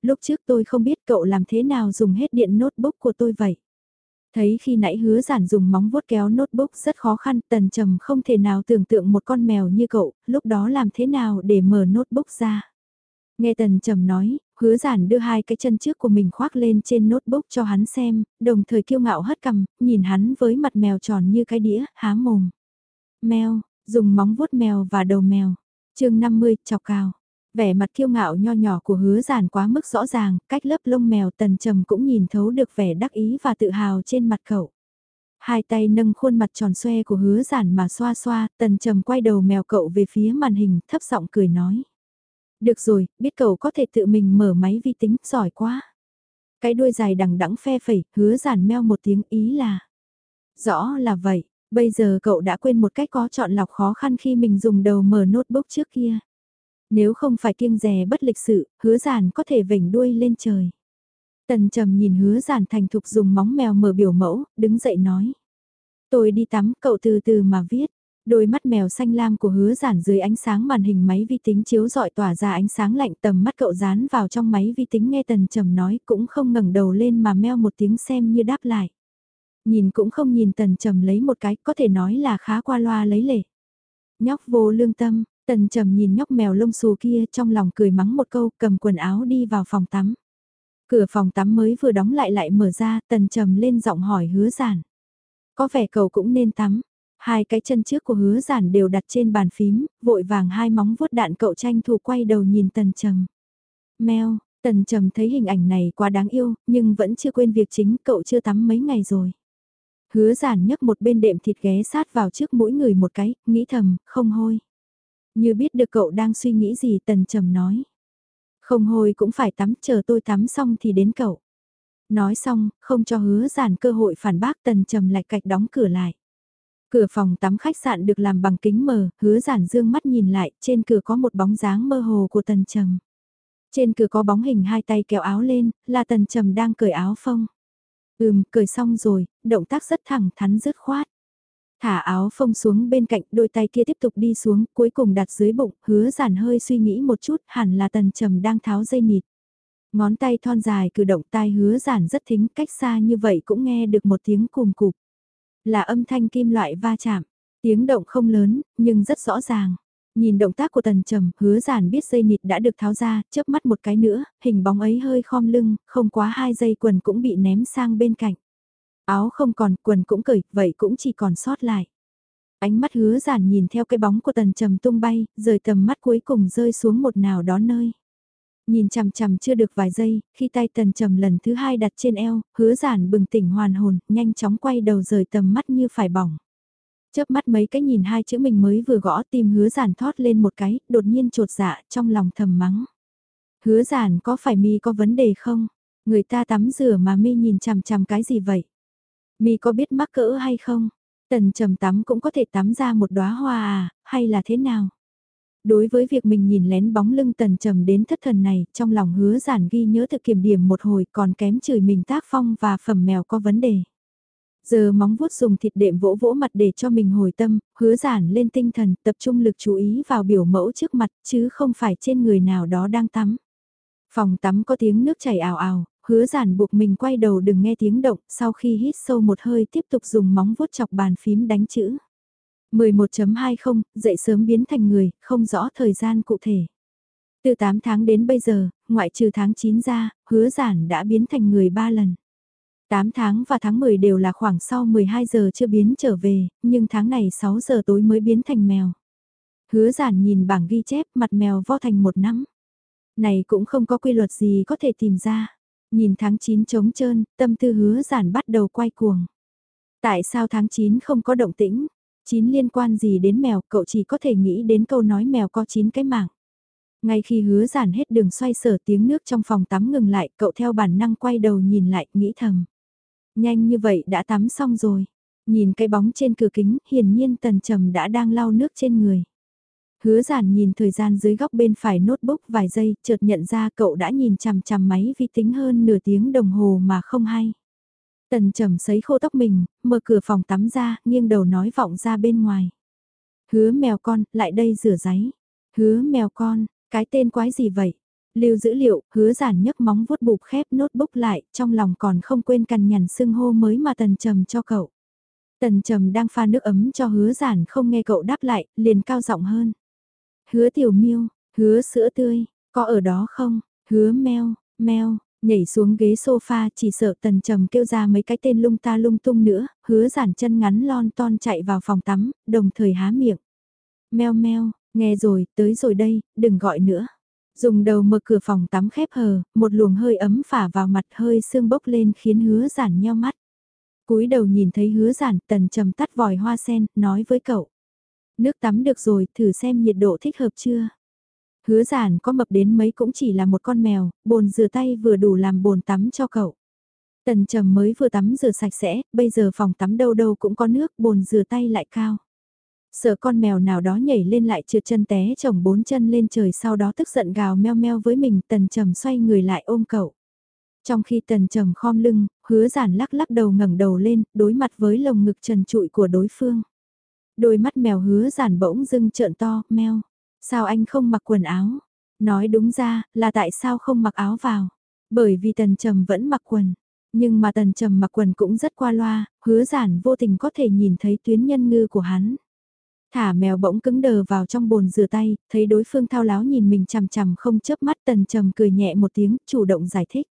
Lúc trước tôi không biết cậu làm thế nào dùng hết điện notebook của tôi vậy. Thấy khi nãy hứa giản dùng móng vuốt kéo notebook rất khó khăn, tần trầm không thể nào tưởng tượng một con mèo như cậu, lúc đó làm thế nào để mở notebook ra. Nghe tần trầm nói, hứa giản đưa hai cái chân trước của mình khoác lên trên notebook cho hắn xem, đồng thời kiêu ngạo hất cằm, nhìn hắn với mặt mèo tròn như cái đĩa, há mồm. Mèo, dùng móng vuốt mèo và đầu mèo. chương 50, chọc cào. Vẻ mặt kiêu ngạo nho nhỏ của hứa giản quá mức rõ ràng, cách lớp lông mèo tần trầm cũng nhìn thấu được vẻ đắc ý và tự hào trên mặt cậu. Hai tay nâng khuôn mặt tròn xoe của hứa giản mà xoa xoa, tần trầm quay đầu mèo cậu về phía màn hình, thấp giọng cười nói. Được rồi, biết cậu có thể tự mình mở máy vi tính, giỏi quá. Cái đuôi dài đằng đẵng phe phẩy, hứa giản meo một tiếng ý là. Rõ là vậy, bây giờ cậu đã quên một cách có chọn lọc khó khăn khi mình dùng đầu mở notebook trước kia. Nếu không phải kiêng rè bất lịch sự, hứa giản có thể vểnh đuôi lên trời. Tần trầm nhìn hứa giản thành thục dùng móng mèo mở biểu mẫu, đứng dậy nói. Tôi đi tắm, cậu từ từ mà viết. Đôi mắt mèo xanh lam của hứa giản dưới ánh sáng màn hình máy vi tính chiếu dọi tỏa ra ánh sáng lạnh tầm mắt cậu dán vào trong máy vi tính nghe tần trầm nói cũng không ngẩng đầu lên mà meo một tiếng xem như đáp lại. Nhìn cũng không nhìn tần trầm lấy một cái có thể nói là khá qua loa lấy lệ. Nhóc vô lương tâm, tần trầm nhìn nhóc mèo lông xù kia trong lòng cười mắng một câu cầm quần áo đi vào phòng tắm. Cửa phòng tắm mới vừa đóng lại lại mở ra tần trầm lên giọng hỏi hứa giản. Có vẻ cậu cũng nên tắm, Hai cái chân trước của hứa giản đều đặt trên bàn phím, vội vàng hai móng vuốt đạn cậu tranh thủ quay đầu nhìn tần trầm. Mèo, tần trầm thấy hình ảnh này quá đáng yêu, nhưng vẫn chưa quên việc chính cậu chưa tắm mấy ngày rồi. Hứa giản nhấc một bên đệm thịt ghé sát vào trước mỗi người một cái, nghĩ thầm, không hôi. Như biết được cậu đang suy nghĩ gì tần trầm nói. Không hồi cũng phải tắm, chờ tôi tắm xong thì đến cậu. Nói xong, không cho hứa giản cơ hội phản bác tần trầm lạch cạch đóng cửa lại. Cửa phòng tắm khách sạn được làm bằng kính mờ, hứa giản dương mắt nhìn lại, trên cửa có một bóng dáng mơ hồ của tần trầm. Trên cửa có bóng hình hai tay kéo áo lên, là tần trầm đang cởi áo phông. Ừm, cởi xong rồi, động tác rất thẳng thắn dứt khoát. Thả áo phông xuống bên cạnh, đôi tay kia tiếp tục đi xuống, cuối cùng đặt dưới bụng, hứa giản hơi suy nghĩ một chút, hẳn là tần trầm đang tháo dây nịt. Ngón tay thon dài cử động tai hứa giản rất thính, cách xa như vậy cũng nghe được một tiếng cùm cụp là âm thanh kim loại va chạm. Tiếng động không lớn, nhưng rất rõ ràng. Nhìn động tác của tần trầm, hứa giản biết dây nịt đã được tháo ra, chớp mắt một cái nữa, hình bóng ấy hơi khom lưng, không quá hai giây quần cũng bị ném sang bên cạnh. Áo không còn, quần cũng cởi, vậy cũng chỉ còn sót lại. Ánh mắt hứa giản nhìn theo cái bóng của tần trầm tung bay, rời tầm mắt cuối cùng rơi xuống một nào đó nơi. Nhìn chằm chằm chưa được vài giây, khi tay tần trầm lần thứ hai đặt trên eo, hứa giản bừng tỉnh hoàn hồn, nhanh chóng quay đầu rời tầm mắt như phải bỏng. Chớp mắt mấy cái nhìn hai chữ mình mới vừa gõ tim hứa giản thoát lên một cái, đột nhiên trột dạ trong lòng thầm mắng. Hứa giản có phải mi có vấn đề không? Người ta tắm rửa mà mi nhìn chằm chằm cái gì vậy? Mi có biết mắc cỡ hay không? Tần trầm tắm cũng có thể tắm ra một đóa hoa à, hay là thế nào? Đối với việc mình nhìn lén bóng lưng tần trầm đến thất thần này, trong lòng hứa giản ghi nhớ thực kiểm điểm một hồi còn kém chửi mình tác phong và phẩm mèo có vấn đề. Giờ móng vuốt dùng thịt đệm vỗ vỗ mặt để cho mình hồi tâm, hứa giản lên tinh thần, tập trung lực chú ý vào biểu mẫu trước mặt chứ không phải trên người nào đó đang tắm. Phòng tắm có tiếng nước chảy ào ào, hứa giản buộc mình quay đầu đừng nghe tiếng động, sau khi hít sâu một hơi tiếp tục dùng móng vuốt chọc bàn phím đánh chữ. 11.20, dậy sớm biến thành người, không rõ thời gian cụ thể. Từ 8 tháng đến bây giờ, ngoại trừ tháng 9 ra, hứa giản đã biến thành người 3 lần. 8 tháng và tháng 10 đều là khoảng sau 12 giờ chưa biến trở về, nhưng tháng này 6 giờ tối mới biến thành mèo. Hứa giản nhìn bảng ghi chép mặt mèo vo thành một nắm. Này cũng không có quy luật gì có thể tìm ra. Nhìn tháng 9 trống trơn, tâm tư hứa giản bắt đầu quay cuồng. Tại sao tháng 9 không có động tĩnh? Chín liên quan gì đến mèo, cậu chỉ có thể nghĩ đến câu nói mèo có chín cái mạng. Ngay khi hứa giản hết đường xoay sở tiếng nước trong phòng tắm ngừng lại, cậu theo bản năng quay đầu nhìn lại, nghĩ thầm. Nhanh như vậy đã tắm xong rồi. Nhìn cái bóng trên cửa kính, hiển nhiên tần trầm đã đang lau nước trên người. Hứa giản nhìn thời gian dưới góc bên phải notebook vài giây, chợt nhận ra cậu đã nhìn chằm chằm máy vi tính hơn nửa tiếng đồng hồ mà không hay. Tần trầm sấy khô tóc mình, mở cửa phòng tắm ra, nghiêng đầu nói vọng ra bên ngoài. Hứa mèo con, lại đây rửa giấy. Hứa mèo con, cái tên quái gì vậy? Lưu dữ liệu, hứa giản nhấc móng vuốt bụp khép notebook lại, trong lòng còn không quên cằn nhằn xưng hô mới mà tần trầm cho cậu. Tần trầm đang pha nước ấm cho hứa giản không nghe cậu đáp lại, liền cao giọng hơn. Hứa tiểu miêu, hứa sữa tươi, có ở đó không? Hứa meo, meo, nhảy xuống ghế sofa chỉ sợ tần trầm kêu ra mấy cái tên lung ta lung tung nữa, hứa giản chân ngắn lon ton chạy vào phòng tắm, đồng thời há miệng. Meo meo, nghe rồi, tới rồi đây, đừng gọi nữa. Dùng đầu mở cửa phòng tắm khép hờ, một luồng hơi ấm phả vào mặt hơi sương bốc lên khiến hứa giản nheo mắt. cúi đầu nhìn thấy hứa giản, tần trầm tắt vòi hoa sen, nói với cậu. Nước tắm được rồi, thử xem nhiệt độ thích hợp chưa. Hứa giản có mập đến mấy cũng chỉ là một con mèo, bồn rửa tay vừa đủ làm bồn tắm cho cậu. Tần trầm mới vừa tắm rửa sạch sẽ, bây giờ phòng tắm đâu đâu cũng có nước, bồn rửa tay lại cao. Sợ con mèo nào đó nhảy lên lại trượt chân té chồng bốn chân lên trời sau đó tức giận gào meo meo với mình, tần trầm xoay người lại ôm cậu. Trong khi tần trầm khom lưng, hứa giản lắc lắc đầu ngẩng đầu lên, đối mặt với lồng ngực trần trụi của đối phương. Đôi mắt mèo hứa giản bỗng dưng trợn to, meo. Sao anh không mặc quần áo? Nói đúng ra, là tại sao không mặc áo vào? Bởi vì tần trầm vẫn mặc quần. Nhưng mà tần trầm mặc quần cũng rất qua loa, hứa giản vô tình có thể nhìn thấy tuyến nhân ngư của hắn. Thả mèo bỗng cứng đờ vào trong bồn rửa tay, thấy đối phương thao láo nhìn mình chằm chằm không chớp mắt tần trầm cười nhẹ một tiếng, chủ động giải thích.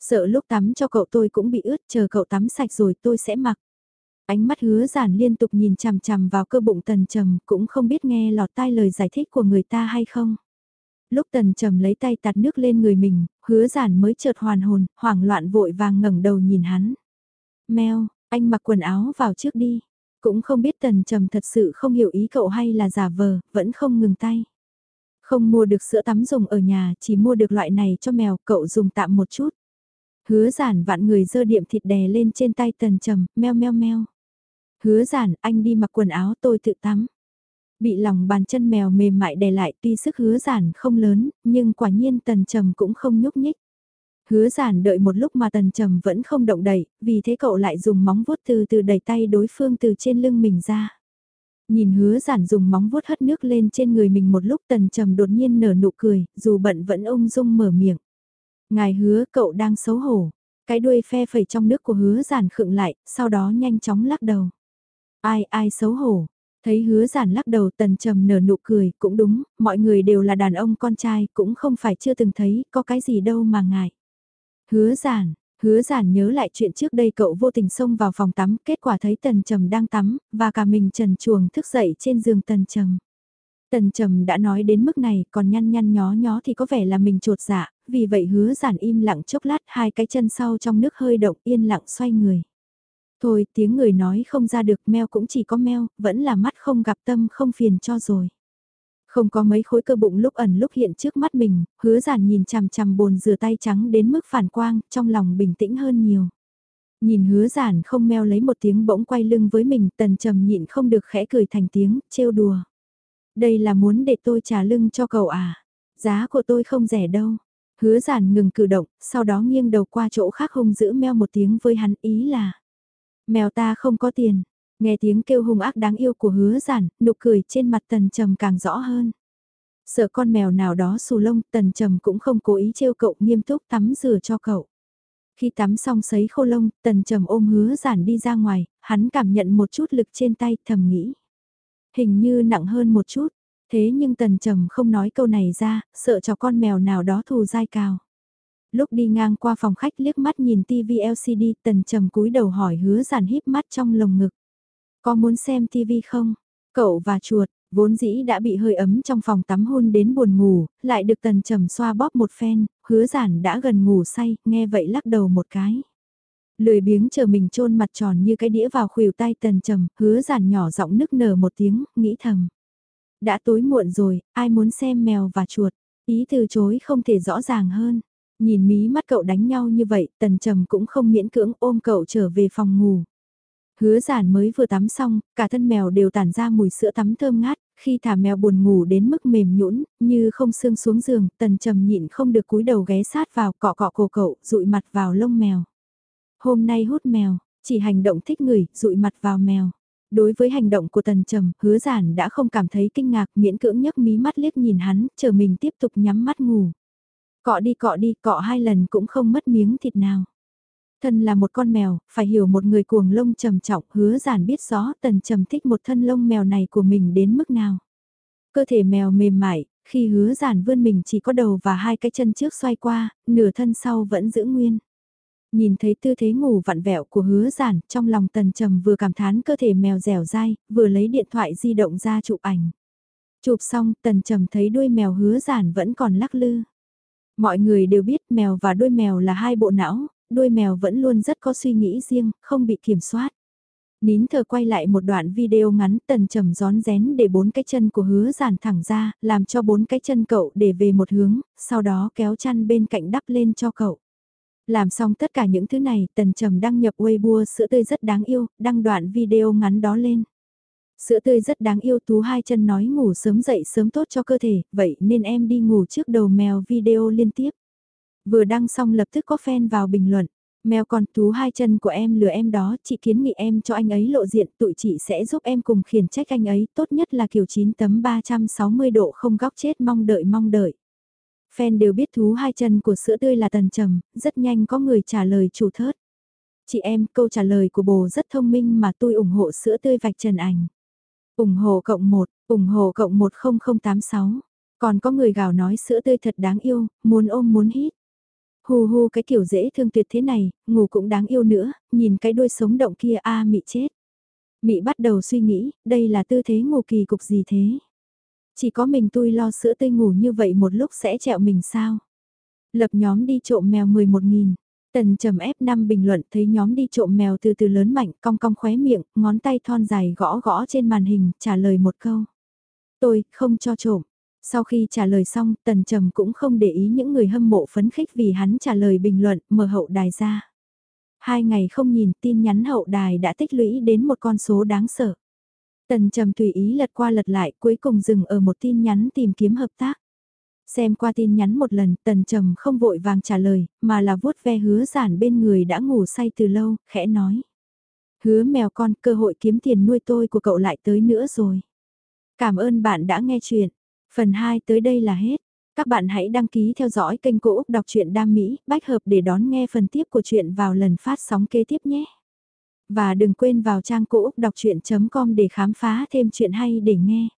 Sợ lúc tắm cho cậu tôi cũng bị ướt, chờ cậu tắm sạch rồi tôi sẽ mặc. Ánh mắt hứa giản liên tục nhìn chằm chằm vào cơ bụng tần trầm, cũng không biết nghe lọt tai lời giải thích của người ta hay không. Lúc tần trầm lấy tay tạt nước lên người mình, hứa giản mới chợt hoàn hồn, hoảng loạn vội vàng ngẩng đầu nhìn hắn. Mèo, anh mặc quần áo vào trước đi. Cũng không biết tần trầm thật sự không hiểu ý cậu hay là giả vờ, vẫn không ngừng tay. Không mua được sữa tắm dùng ở nhà, chỉ mua được loại này cho mèo, cậu dùng tạm một chút. Hứa giản vạn người dơ điệm thịt đè lên trên tay tần trầm, meo meo meo. Hứa giản, anh đi mặc quần áo tôi tự tắm. Bị lòng bàn chân mèo mềm mại đè lại tuy sức hứa giản không lớn, nhưng quả nhiên tần trầm cũng không nhúc nhích. Hứa giản đợi một lúc mà tần trầm vẫn không động đậy, vì thế cậu lại dùng móng vuốt từ từ đẩy tay đối phương từ trên lưng mình ra. Nhìn hứa giản dùng móng vuốt hất nước lên trên người mình một lúc tần trầm đột nhiên nở nụ cười, dù bận vẫn ung dung mở miệng. Ngài hứa cậu đang xấu hổ. Cái đuôi phe phẩy trong nước của hứa giản khựng lại, sau đó nhanh chóng lắc đầu. Ai ai xấu hổ. Thấy hứa giản lắc đầu tần trầm nở nụ cười, cũng đúng, mọi người đều là đàn ông con trai, cũng không phải chưa từng thấy, có cái gì đâu mà ngại. Hứa giản, hứa giản nhớ lại chuyện trước đây cậu vô tình xông vào phòng tắm, kết quả thấy tần trầm đang tắm, và cả mình trần chuồng thức dậy trên giường tần trầm. Tần trầm đã nói đến mức này, còn nhăn nhăn nhó nhó thì có vẻ là mình trột dạ, vì vậy hứa giản im lặng chốc lát hai cái chân sau trong nước hơi động yên lặng xoay người. Thôi tiếng người nói không ra được meo cũng chỉ có meo, vẫn là mắt không gặp tâm không phiền cho rồi. Không có mấy khối cơ bụng lúc ẩn lúc hiện trước mắt mình, hứa giản nhìn chằm chằm bồn rửa tay trắng đến mức phản quang, trong lòng bình tĩnh hơn nhiều. Nhìn hứa giản không meo lấy một tiếng bỗng quay lưng với mình, tần trầm nhịn không được khẽ cười thành tiếng, trêu đùa. Đây là muốn để tôi trả lưng cho cậu à? Giá của tôi không rẻ đâu. Hứa giản ngừng cử động, sau đó nghiêng đầu qua chỗ khác hung giữ meo một tiếng với hắn ý là. Mèo ta không có tiền. Nghe tiếng kêu hung ác đáng yêu của hứa giản, nụ cười trên mặt tần trầm càng rõ hơn. Sợ con mèo nào đó xù lông, tần trầm cũng không cố ý trêu cậu nghiêm túc tắm rửa cho cậu. Khi tắm xong sấy khô lông, tần trầm ôm hứa giản đi ra ngoài, hắn cảm nhận một chút lực trên tay thầm nghĩ. Hình như nặng hơn một chút, thế nhưng tần trầm không nói câu này ra, sợ cho con mèo nào đó thù dai cao. Lúc đi ngang qua phòng khách liếc mắt nhìn TV LCD tần trầm cúi đầu hỏi hứa giản híp mắt trong lồng ngực. Có muốn xem TV không? Cậu và chuột, vốn dĩ đã bị hơi ấm trong phòng tắm hôn đến buồn ngủ, lại được tần trầm xoa bóp một phen, hứa giản đã gần ngủ say, nghe vậy lắc đầu một cái. Lười biếng chờ mình trôn mặt tròn như cái đĩa vào khuỷu tay tần trầm, hứa giản nhỏ giọng nức nở một tiếng, nghĩ thầm. Đã tối muộn rồi, ai muốn xem mèo và chuột, ý từ chối không thể rõ ràng hơn. Nhìn mí mắt cậu đánh nhau như vậy, tần trầm cũng không miễn cưỡng ôm cậu trở về phòng ngủ. Hứa giản mới vừa tắm xong, cả thân mèo đều tản ra mùi sữa tắm thơm ngát, Khi thả mèo buồn ngủ đến mức mềm nhũn, như không xương xuống giường, tần trầm nhịn không được cúi đầu ghé sát vào cọ cọ cổ cậu, dụi mặt vào lông mèo. Hôm nay hút mèo, chỉ hành động thích người, dụi mặt vào mèo. Đối với hành động của tần trầm, hứa giản đã không cảm thấy kinh ngạc, miễn cưỡng nhấc mí mắt liếc nhìn hắn, chờ mình tiếp tục nhắm mắt ngủ. Cọ đi cọ đi, cọ hai lần cũng không mất miếng thịt nào. Thân là một con mèo, phải hiểu một người cuồng lông trầm trọng, hứa giản biết rõ tần trầm thích một thân lông mèo này của mình đến mức nào. Cơ thể mèo mềm mại, khi hứa giản vươn mình chỉ có đầu và hai cái chân trước xoay qua, nửa thân sau vẫn giữ nguyên. Nhìn thấy tư thế ngủ vặn vẹo của hứa giản, trong lòng tần trầm vừa cảm thán cơ thể mèo dẻo dai, vừa lấy điện thoại di động ra chụp ảnh. Chụp xong, tần trầm thấy đuôi mèo hứa giản vẫn còn lắc lư. Mọi người đều biết mèo và đuôi mèo là hai bộ não, đuôi mèo vẫn luôn rất có suy nghĩ riêng, không bị kiểm soát. Nín thở quay lại một đoạn video ngắn tần trầm gión rén để bốn cái chân của hứa giản thẳng ra, làm cho bốn cái chân cậu để về một hướng, sau đó kéo chăn bên cạnh đắp lên cho cậu. Làm xong tất cả những thứ này, tần trầm đăng nhập Weibo sữa tươi rất đáng yêu, đăng đoạn video ngắn đó lên. Sữa tươi rất đáng yêu tú hai chân nói ngủ sớm dậy sớm tốt cho cơ thể, vậy nên em đi ngủ trước đầu mèo video liên tiếp. Vừa đăng xong lập tức có fan vào bình luận. Mèo con tú hai chân của em lừa em đó, chị kiến nghị em cho anh ấy lộ diện, tụi chị sẽ giúp em cùng khiển trách anh ấy, tốt nhất là kiểu 9 tấm 360 độ không góc chết mong đợi mong đợi. Fan đều biết thú hai chân của sữa tươi là tần trầm, rất nhanh có người trả lời chủ thớt. Chị em, câu trả lời của bồ rất thông minh mà tôi ủng hộ sữa tươi vạch trần ảnh ủng hộ cộng 1, ủng hộ cộng 10086. Còn có người gào nói sữa tươi thật đáng yêu, muốn ôm muốn hít. Hù hù cái kiểu dễ thương tuyệt thế này, ngủ cũng đáng yêu nữa, nhìn cái đuôi sống động kia a mị chết. Mị bắt đầu suy nghĩ, đây là tư thế ngủ kỳ cục gì thế? Chỉ có mình tôi lo sữa tươi ngủ như vậy một lúc sẽ trẹo mình sao? Lập nhóm đi trộm mèo 11.000. Tần trầm ép 5 bình luận thấy nhóm đi trộm mèo từ từ lớn mạnh cong cong khóe miệng, ngón tay thon dài gõ gõ trên màn hình, trả lời một câu. Tôi, không cho trộm. Sau khi trả lời xong, Tần Trầm cũng không để ý những người hâm mộ phấn khích vì hắn trả lời bình luận, mở hậu đài ra. Hai ngày không nhìn tin nhắn hậu đài đã tích lũy đến một con số đáng sợ. Tần Trầm tùy ý lật qua lật lại cuối cùng dừng ở một tin nhắn tìm kiếm hợp tác. Xem qua tin nhắn một lần, Tần Trầm không vội vàng trả lời, mà là vuốt ve hứa giản bên người đã ngủ say từ lâu, khẽ nói. Hứa mèo con, cơ hội kiếm tiền nuôi tôi của cậu lại tới nữa rồi. Cảm ơn bạn đã nghe chuyện. Phần 2 tới đây là hết. Các bạn hãy đăng ký theo dõi kênh Cô Úc Đọc truyện Đam Mỹ, bách hợp để đón nghe phần tiếp của chuyện vào lần phát sóng kế tiếp nhé. Và đừng quên vào trang Cô Úc Đọc Chuyện.com để khám phá thêm chuyện hay để nghe.